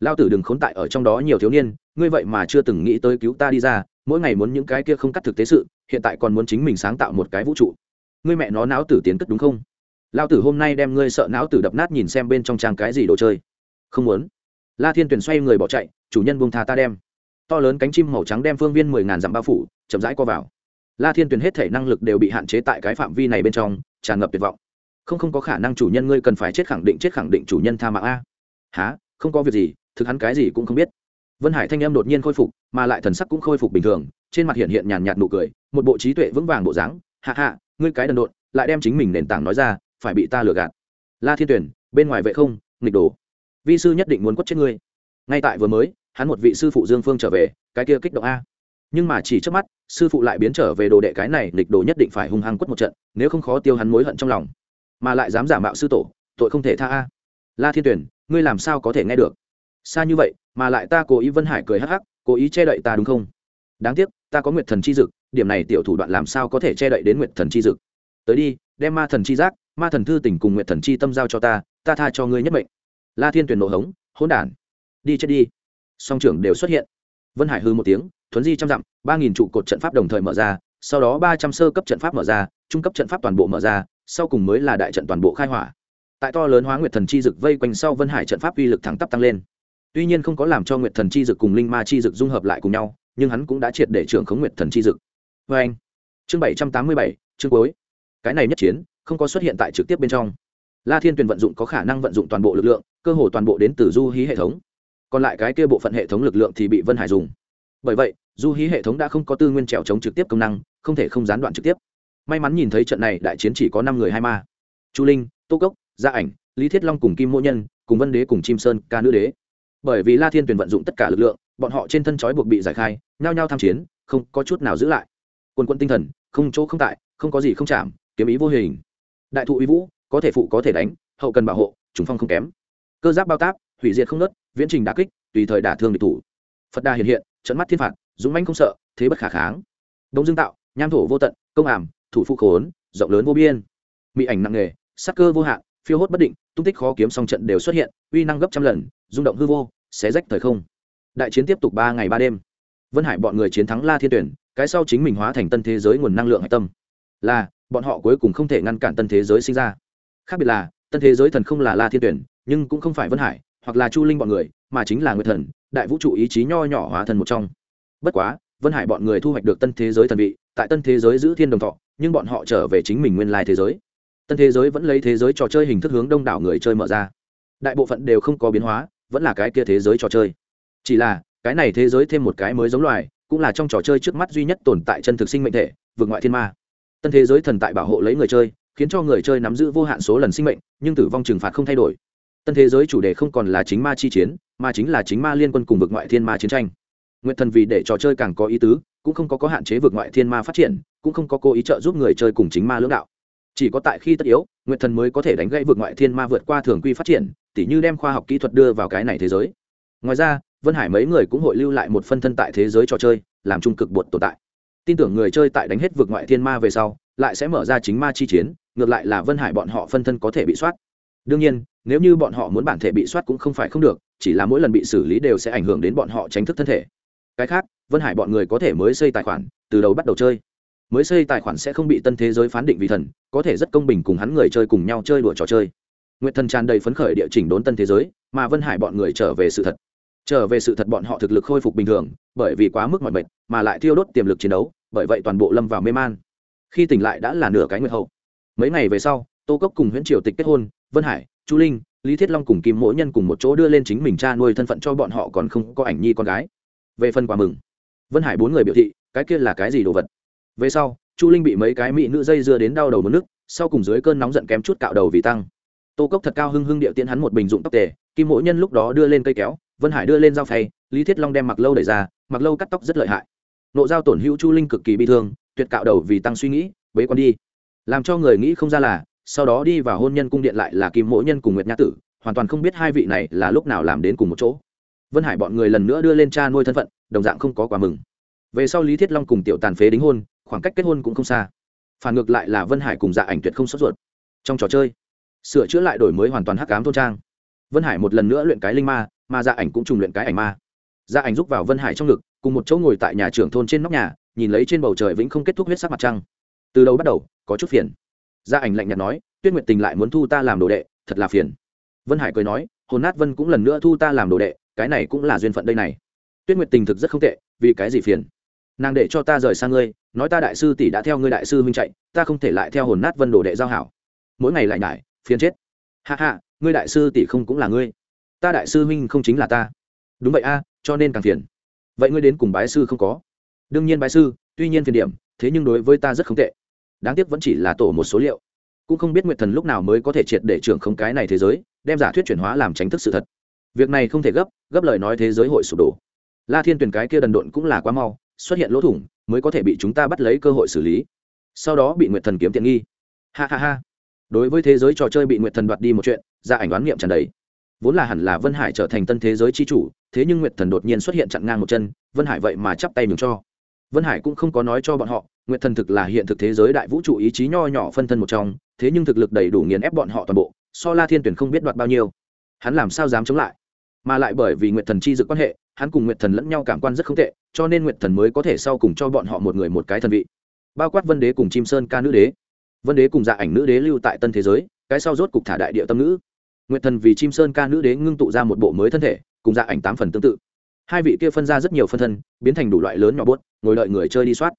Lao tử đừng khốn tại ở trong đó nhiều thiếu niên, ngươi vậy mà chưa từng nghĩ tới cứu ta đi ra, mỗi ngày muốn những cái kia không cắt thực tế sự, hiện tại còn muốn chính mình sáng tạo một cái vũ trụ. Ngươi mẹ nó não tử tiến cất đúng không? Lao tử hôm nay đem ngươi sợ não tử đập nát nhìn xem bên trong trang cái gì đồ chơi. Không muốn. La thiên tuyền xoay người bỏ chạy, chủ nhân buông tha ta đem to lớn cánh chim màu trắng đem phương viên mười ngàn dặm bao phủ, chậm rãi co vào. La thiên tuyền hết thể năng lực đều bị hạn chế tại cái phạm vi này bên trong, tràn ngập tuyệt vọng. Không không có khả năng chủ nhân ngươi cần phải chết khẳng định, chết khẳng định chủ nhân tha mạng a. Há không có việc gì, thực hắn cái gì cũng không biết. Vân hải thanh em đột nhiên khôi phục, mà lại thần sắc cũng khôi phục bình thường, trên mặt hiện hiện nhàn nhạt nụ cười, một bộ trí tuệ vững vàng bộ dáng. Hạ hạ, ngươi cái đần độn, lại đem chính mình nền tảng nói ra, phải bị ta lừa gạt. La thiên tuyển bên ngoài vệ không, nghịch đồ. Vi sư nhất định muốn quất chết ngươi. Ngay tại vừa mới hắn một vị sư phụ dương phương trở về, cái kia kích động a. Nhưng mà chỉ trước mắt, sư phụ lại biến trở về đồ đệ cái này lịch đồ nhất định phải hung hăng quất một trận, nếu không khó tiêu hắn mối hận trong lòng. Mà lại dám giả mạo sư tổ, tội không thể tha a. La thiên tuyển, ngươi làm sao có thể nghe được? Xa như vậy, mà lại ta cố ý vân hải cười hắc hắc, cố ý che đậy ta đúng không? Đáng tiếc, ta có nguyệt thần chi dực, điểm này tiểu thủ đoạn làm sao có thể che đậy đến nguyệt thần chi dực? Tới đi, đem ma thần chi giác, ma thần thư tỉnh cùng nguyệt thần chi tâm giao cho ta ta tha cho ngươi nhất mệnh. La thiên tuyển nổ hống, hỗn đản. Đi chết đi song trưởng đều xuất hiện. Vân hải hư một tiếng, thuấn di trăm dặm, ba nghìn trụ cột trận pháp đồng thời mở ra, sau đó ba trăm sơ cấp trận pháp mở ra, trung cấp trận pháp toàn bộ mở ra, sau cùng mới là đại trận toàn bộ khai hỏa. Tại to lớn hóa nguyệt thần chi dực vây quanh sau vân hải trận pháp uy lực thẳng tắp tăng lên. Tuy nhiên không có làm cho nguyệt thần chi dực cùng linh ma chi dực dung hợp lại cùng nhau, nhưng hắn cũng đã triệt để trưởng khống nguyệt thần chi dực. Vê anh, chương bảy trăm tám mươi bảy, chương cuối. Cái này nhất chiến, không có xuất hiện tại trực tiếp bên trong. La thiên tuyền vận dụng có khả năng vận dụng toàn bộ lực lượng, cơ hồ toàn bộ đến từ du hí hệ thống còn lại cái kia bộ phận hệ thống lực lượng thì bị vân hải dùng. Bởi vậy, du hí hệ thống đã không có tư nguyên trèo chống trực tiếp công năng, không thể không gián đoạn trực tiếp. May mắn nhìn thấy trận này đại chiến chỉ có năm người hai ma. Chu linh, tô cốc, gia ảnh, lý thiết long cùng kim mỗ nhân, cùng vân đế cùng chim sơn, ca nữ đế. Bởi vì la thiên tuyền vận dụng tất cả lực lượng, bọn họ trên thân trói buộc bị giải khai, nhao nhao tham chiến, không có chút nào giữ lại. Quân quân tinh thần, không chỗ không tại, không có gì không chạm, kiếm ý vô hình. Đại thụ uy vũ, có thể phụ có thể đánh, hậu cần bảo hộ, trùng phong không kém. Cơ giáp bao táp, hủy diệt không nớt viễn trình đà kích, tùy thời đả thương địch thủ. Phật đà hiện hiện trận mắt thiên phạt, dũng mãnh không sợ, thế bất khả kháng. Đông dương tạo, nham thổ vô tận, công ảm, thủ phụ khốn, rộng lớn vô biên. Mỹ ảnh nặng nghề sắc cơ vô hạn, phiêu hốt bất định, tung tích khó kiếm song trận đều xuất hiện, uy năng gấp trăm lần, rung động hư vô, xé rách thời không. Đại chiến tiếp tục ba ngày ba đêm. Vân hải bọn người chiến thắng la thiên tuyển, cái sau chính mình hóa thành tân thế giới nguồn năng lượng hạch tâm. Là, bọn họ cuối cùng không thể ngăn cản tân thế giới sinh ra. Khác biệt là, tân thế giới thần không là la thiên tuyển, nhưng cũng không phải vân hải hoặc là chu linh bọn người, mà chính là nguyệt thần, đại vũ trụ ý chí nho nhỏ hóa thần một trong. Bất quá, vân hải bọn người thu hoạch được tân thế giới thần vị, tại tân thế giới giữ thiên đồng thọ, nhưng bọn họ trở về chính mình nguyên lai thế giới. Tân thế giới vẫn lấy thế giới trò chơi hình thức hướng đông đảo người chơi mở ra. Đại bộ phận đều không có biến hóa, vẫn là cái kia thế giới trò chơi. Chỉ là, cái này thế giới thêm một cái mới giống loài, cũng là trong trò chơi trước mắt duy nhất tồn tại chân thực sinh mệnh thể, vượt ngoại thiên ma. Tân thế giới thần tại bảo hộ lấy người chơi, khiến cho người chơi nắm giữ vô hạn số lần sinh mệnh, nhưng tử vong trừng phạt không thay đổi tân thế giới chủ đề không còn là chính ma chi chiến, mà chính là chính ma liên quân cùng vực ngoại thiên ma chiến tranh. Nguyện thần vì để trò chơi càng có ý tứ, cũng không có có hạn chế vực ngoại thiên ma phát triển, cũng không có cố ý trợ giúp người chơi cùng chính ma lưỡng đạo. Chỉ có tại khi tất yếu nguyện thần mới có thể đánh gãy vực ngoại thiên ma vượt qua thường quy phát triển, tỉ như đem khoa học kỹ thuật đưa vào cái này thế giới. Ngoài ra, vân hải mấy người cũng hội lưu lại một phân thân tại thế giới trò chơi, làm trung cực bột tồn tại. Tin tưởng người chơi tại đánh hết vực ngoại thiên ma về sau, lại sẽ mở ra chính ma chi chiến, ngược lại là vân hải bọn họ phân thân có thể bị soát. Đương nhiên nếu như bọn họ muốn bản thể bị soát cũng không phải không được, chỉ là mỗi lần bị xử lý đều sẽ ảnh hưởng đến bọn họ tránh thức thân thể. Cái khác, vân hải bọn người có thể mới xây tài khoản, từ đầu bắt đầu chơi. Mới xây tài khoản sẽ không bị tân thế giới phán định vì thần, có thể rất công bình cùng hắn người chơi cùng nhau chơi đùa trò chơi. Nguyện thần tràn đầy phấn khởi địa chỉnh đốn tân thế giới, mà vân hải bọn người trở về sự thật. Trở về sự thật bọn họ thực lực khôi phục bình thường, bởi vì quá mức mọi bệnh mà lại thiêu đốt tiềm lực chiến đấu, bởi vậy toàn bộ lâm vào mê man. Khi tỉnh lại đã là nửa cái nguyệt hậu. Mấy ngày về sau, tô cốc cùng huyễn triều tịch kết hôn, vân hải chu linh, lý thiết long cùng kim mỗi nhân cùng một chỗ đưa lên chính mình cha nuôi thân phận cho bọn họ còn không có ảnh nhi con gái. Về phần quà mừng, vân hải bốn người biểu thị, cái kia là cái gì đồ vật? Về sau, chu linh bị mấy cái mỹ nữ dây dưa đến đau đầu mất nước, sau cùng dưới cơn nóng giận kém chút cạo đầu vì tăng. Tô cốc thật cao hưng hưng điệu tiến hắn một bình dụng tóc tề, kim mỗi nhân lúc đó đưa lên cây kéo, vân hải đưa lên dao phay, lý thiết long đem mặc lâu đẩy ra, mặc lâu cắt tóc rất lợi hại. Nộ dao tổn hữu chu linh cực kỳ bị thương, tuyệt cạo đầu vì tăng suy nghĩ, bế con đi. Làm cho người nghĩ không ra là sau đó đi vào hôn nhân cung điện lại là kim mỗ nhân cùng nguyệt nhã tử, hoàn toàn không biết hai vị này là lúc nào làm đến cùng một chỗ. Vân hải bọn người lần nữa đưa lên cha nuôi thân phận, đồng dạng không có quà mừng. Về sau lý thiết long cùng tiểu tàn phế đính hôn, khoảng cách kết hôn cũng không xa. Phản ngược lại là vân hải cùng dạ ảnh tuyệt không sốt ruột. Trong trò chơi, sửa chữa lại đổi mới hoàn toàn hắc cám thôn trang. Vân hải một lần nữa luyện cái linh ma, mà dạ ảnh cũng trùng luyện cái ảnh ma. Dạ ảnh giúp vào vân hải trong ngực, cùng một chỗ ngồi tại nhà trưởng thôn trên nóc nhà, nhìn lấy trên bầu trời vĩnh không kết thúc huyết sắc mặt trăng. Từ đầu bắt đầu, có chút phiền gia ảnh lạnh nhạt nói, tuyết nguyệt tình lại muốn thu ta làm đồ đệ, thật là phiền. Vân hải cười nói, hồn nát vân cũng lần nữa thu ta làm đồ đệ, cái này cũng là duyên phận đây này. Tuyết nguyệt tình thực rất không tệ, vì cái gì phiền? Nàng để cho ta rời xa ngươi, nói ta đại sư tỷ đã theo ngươi đại sư huynh chạy, ta không thể lại theo hồn nát vân đồ đệ giao hảo. Mỗi ngày lại nhải, phiền chết. Hạ hạ ngươi đại sư tỷ không cũng là ngươi. Ta đại sư huynh không chính là ta. Đúng vậy a, cho nên càng phiền. Vậy ngươi đến cùng bái sư không có? Đương nhiên bái sư, tuy nhiên phiền điểm, thế nhưng đối với ta rất không tệ đáng tiếc vẫn chỉ là tổ một số liệu. Cũng không biết nguyệt thần lúc nào mới có thể triệt để trưởng không cái này thế giới, đem giả thuyết chuyển hóa làm tránh thức sự thật. Việc này không thể gấp gấp lời nói thế giới hội sụp đổ. La thiên tuyển cái kia đần độn cũng là quá mau, xuất hiện lỗ thủng, mới có thể bị chúng ta bắt lấy cơ hội xử lý. Sau đó bị nguyệt thần kiếm tiện nghi. Ha ha ha. Đối với thế giới trò chơi bị nguyệt thần đoạt đi một chuyện, ra ảnh đoán nghiệm trần đấy vốn là hẳn là vân hải trở thành tân thế giới chi chủ, thế nhưng nguyệt thần đột nhiên xuất hiện chặn ngang một chân, vân hải vậy mà chắp tay nhường cho. Vân hải cũng không có nói cho bọn họ nguyệt thần thực là hiện thực thế giới đại vũ trụ ý chí nho nhỏ phân thân một trong, thế nhưng thực lực đầy đủ nghiền ép bọn họ toàn bộ, so la thiên tuyển không biết đoạt bao nhiêu. Hắn làm sao dám chống lại? Mà lại bởi vì nguyệt thần chi dự quan hệ, hắn cùng nguyệt thần lẫn nhau cảm quan rất không tệ, cho nên nguyệt thần mới có thể sau cùng cho bọn họ một người một cái thần vị. Bao quát vân đế cùng chim sơn ca nữ đế. Vân đế cùng dạ ảnh nữ đế lưu tại tân thế giới, cái sau rốt cục thả đại địa tâm nữ nguyệt thần vì chim sơn ca nữ đế ngưng tụ ra một bộ mới thân thể, cùng dạ ảnh tám phần tương tự. Hai vị kia phân ra rất nhiều phân thân, biến thành đủ loại lớn nhỏ bốt ngồi đợi người chơi đi soát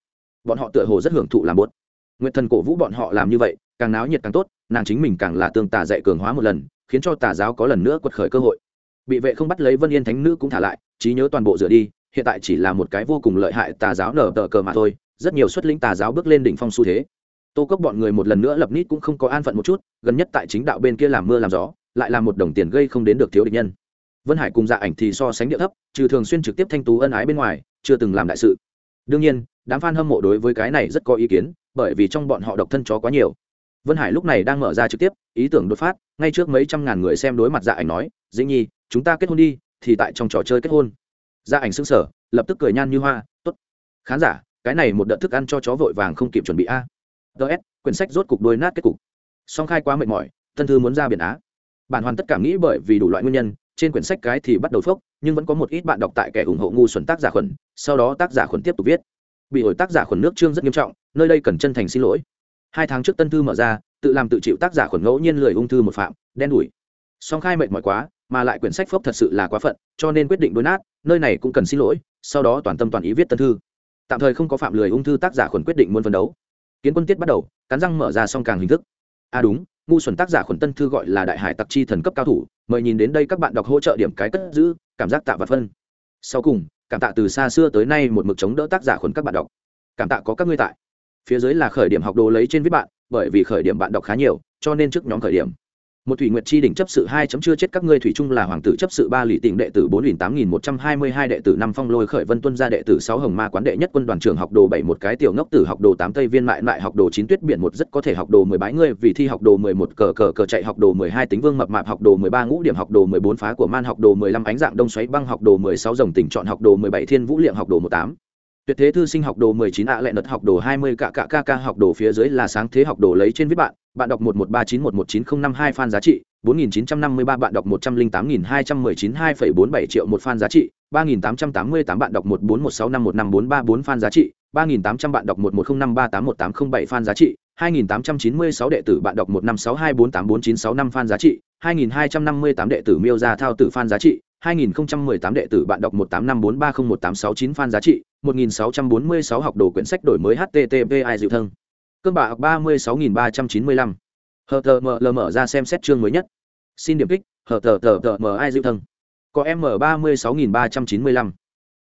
bọn họ tựa hồ rất hưởng thụ làm buốt. Nguyệt thần cổ vũ bọn họ làm như vậy, càng náo nhiệt càng tốt, nàng chính mình càng là tương tà dạy cường hóa một lần, khiến cho tà giáo có lần nữa quật khởi cơ hội. Bị vệ không bắt lấy vân yên thánh nữ cũng thả lại, trí nhớ toàn bộ rửa đi, hiện tại chỉ là một cái vô cùng lợi hại tà giáo nở tờ cờ mà thôi, rất nhiều xuất lĩnh tà giáo bước lên đỉnh phong xu thế. Tô cốc bọn người một lần nữa lập nít cũng không có an phận một chút, gần nhất tại chính đạo bên kia làm mưa làm gió, lại là một đồng tiền gây không đến được thiếu địch nhân. Vân hải cùng dạ ảnh thì so sánh địa thấp, trừ thường xuyên trực tiếp thanh tú ân ái bên ngoài, chưa từng làm đại sự. Đương nhiên đám f a n hâm mộ đối với cái này rất có ý kiến, bởi vì trong bọn họ độc thân chó quá nhiều. Vân hải lúc này đang mở ra trực tiếp, ý tưởng đột phát, ngay trước mấy trăm ngàn người xem đối mặt dạ ảnh nói dĩ nhi, chúng ta kết hôn đi, thì tại trong trò chơi kết hôn. Gia ảnh sững sở lập tức cười nhan như hoa, tốt. Khán giả, cái này một đợt thức ăn cho chó vội vàng không kịp chuẩn bị a. Ts quyển sách rốt cục đôi nát kết cục. Song khai quá mệt mỏi, thân thư muốn ra biển á. Bản hoàn tất cả nghĩ bởi vì đủ loại nguyên nhân, trên quyển sách cái thì bắt đầu phốc, nhưng vẫn có một ít bạn đọc tại kẻ ủng hộ ngu xuẩn tác giả khuẩn, sau đó tác giả khuẩn tiếp tục viết bị ổi tác giả khuẩn nước trương rất nghiêm trọng, nơi đây cần chân thành xin lỗi. Hai tháng trước tân thư mở ra, tự làm tự chịu tác giả khuẩn ngẫu nhiên lười ung thư một phạm, đen đủi. Song khai mệt mỏi quá, mà lại quyển sách phốc thật sự là quá phận, cho nên quyết định đối nát, nơi này cũng cần xin lỗi, sau đó toàn tâm toàn ý viết tân thư. Tạm thời không có phạm lười ung thư tác giả khuẩn quyết định muốn phấn đấu. Kiến quân tiết bắt đầu, cắn răng mở ra song càng hình thức. À đúng, ngu xuẩn tác giả khuẩn tân thư gọi là đại hải tặc chi thần cấp cao thủ, mời nhìn đến đây các bạn đọc hỗ trợ điểm cái cất giữ, cảm giác tạ và phân. Sau cùng cảm tạ từ xa xưa tới nay một mực chống đỡ tác giả khuẩn các bạn đọc. Cảm tạ có các ngươi tại. Phía dưới là khởi điểm học đồ lấy trên viết bạn, bởi vì khởi điểm bạn đọc khá nhiều, cho nên trước nhóm khởi điểm một thủy nguyệt chi đỉnh chấp sự hai chấm chưa chết các ngươi thủy trung là hoàng tử chấp sự ba lì tỉnh đệ tử bốn nghìn tám nghìn một trăm hai mươi hai đệ tử năm phong lôi khởi vân tuân gia đệ tử sáu hồng ma quán đệ nhất quân đoàn trưởng học đồ bảy một cái tiểu ngốc tử học đồ tám tây viên mại mại học đồ chín tuyết biển một rất có thể học đồ mười bái ngươi vì thi học đồ mười một cờ cờ cờ chạy học đồ mười hai tính vương mập mạp học đồ mười ba ngũ điểm học đồ mười bốn phá của man học đồ mười lăm ánh dạng đông xoáy băng học đồ mười sáu dòng tỉnh chọn học đồ mười bảy thiên vũ liệm học đồ một tám tuyệt thế thư sinh học đồ mười chín ạ lệ nật học đồ hai mươi cạ cạ ca ca học đồ phía dưới là sáng thế học đồ lấy trên viết bạn. Bạn đọc một một ba chín một một chín không năm hai fan giá trị bốn nghìn chín trăm năm mươi ba bạn đọc một trăm linh tám nghìn hai trăm mười chín hai phẩy bốn bảy triệu một fan giá trị ba nghìn tám trăm tám mươi tám bạn đọc một bốn một sáu năm một năm bốn ba bốn fan giá trị ba nghìn tám trăm bạn đọc một một không năm ba tám một tám không bảy fan giá trị hai nghìn tám trăm chín mươi sáu đệ tử bạn đọc một năm sáu hai bốn tám bốn chín sáu năm fan giá trị hai nghìn hai trăm năm mươi tám đệ tử miêu ra thao tử fan giá trị 2018 đệ tử bạn đọc 185430186 fan giá trị, 1646 học đồ quyển sách đổi mới http dịu thân. Cơn bạ 36395. Hờ tờ mở lờ mở ra xem xét chương mới nhất. Xin điểm kích, hờ tờ tờ tờ mở ai dịu thân. Có M36395.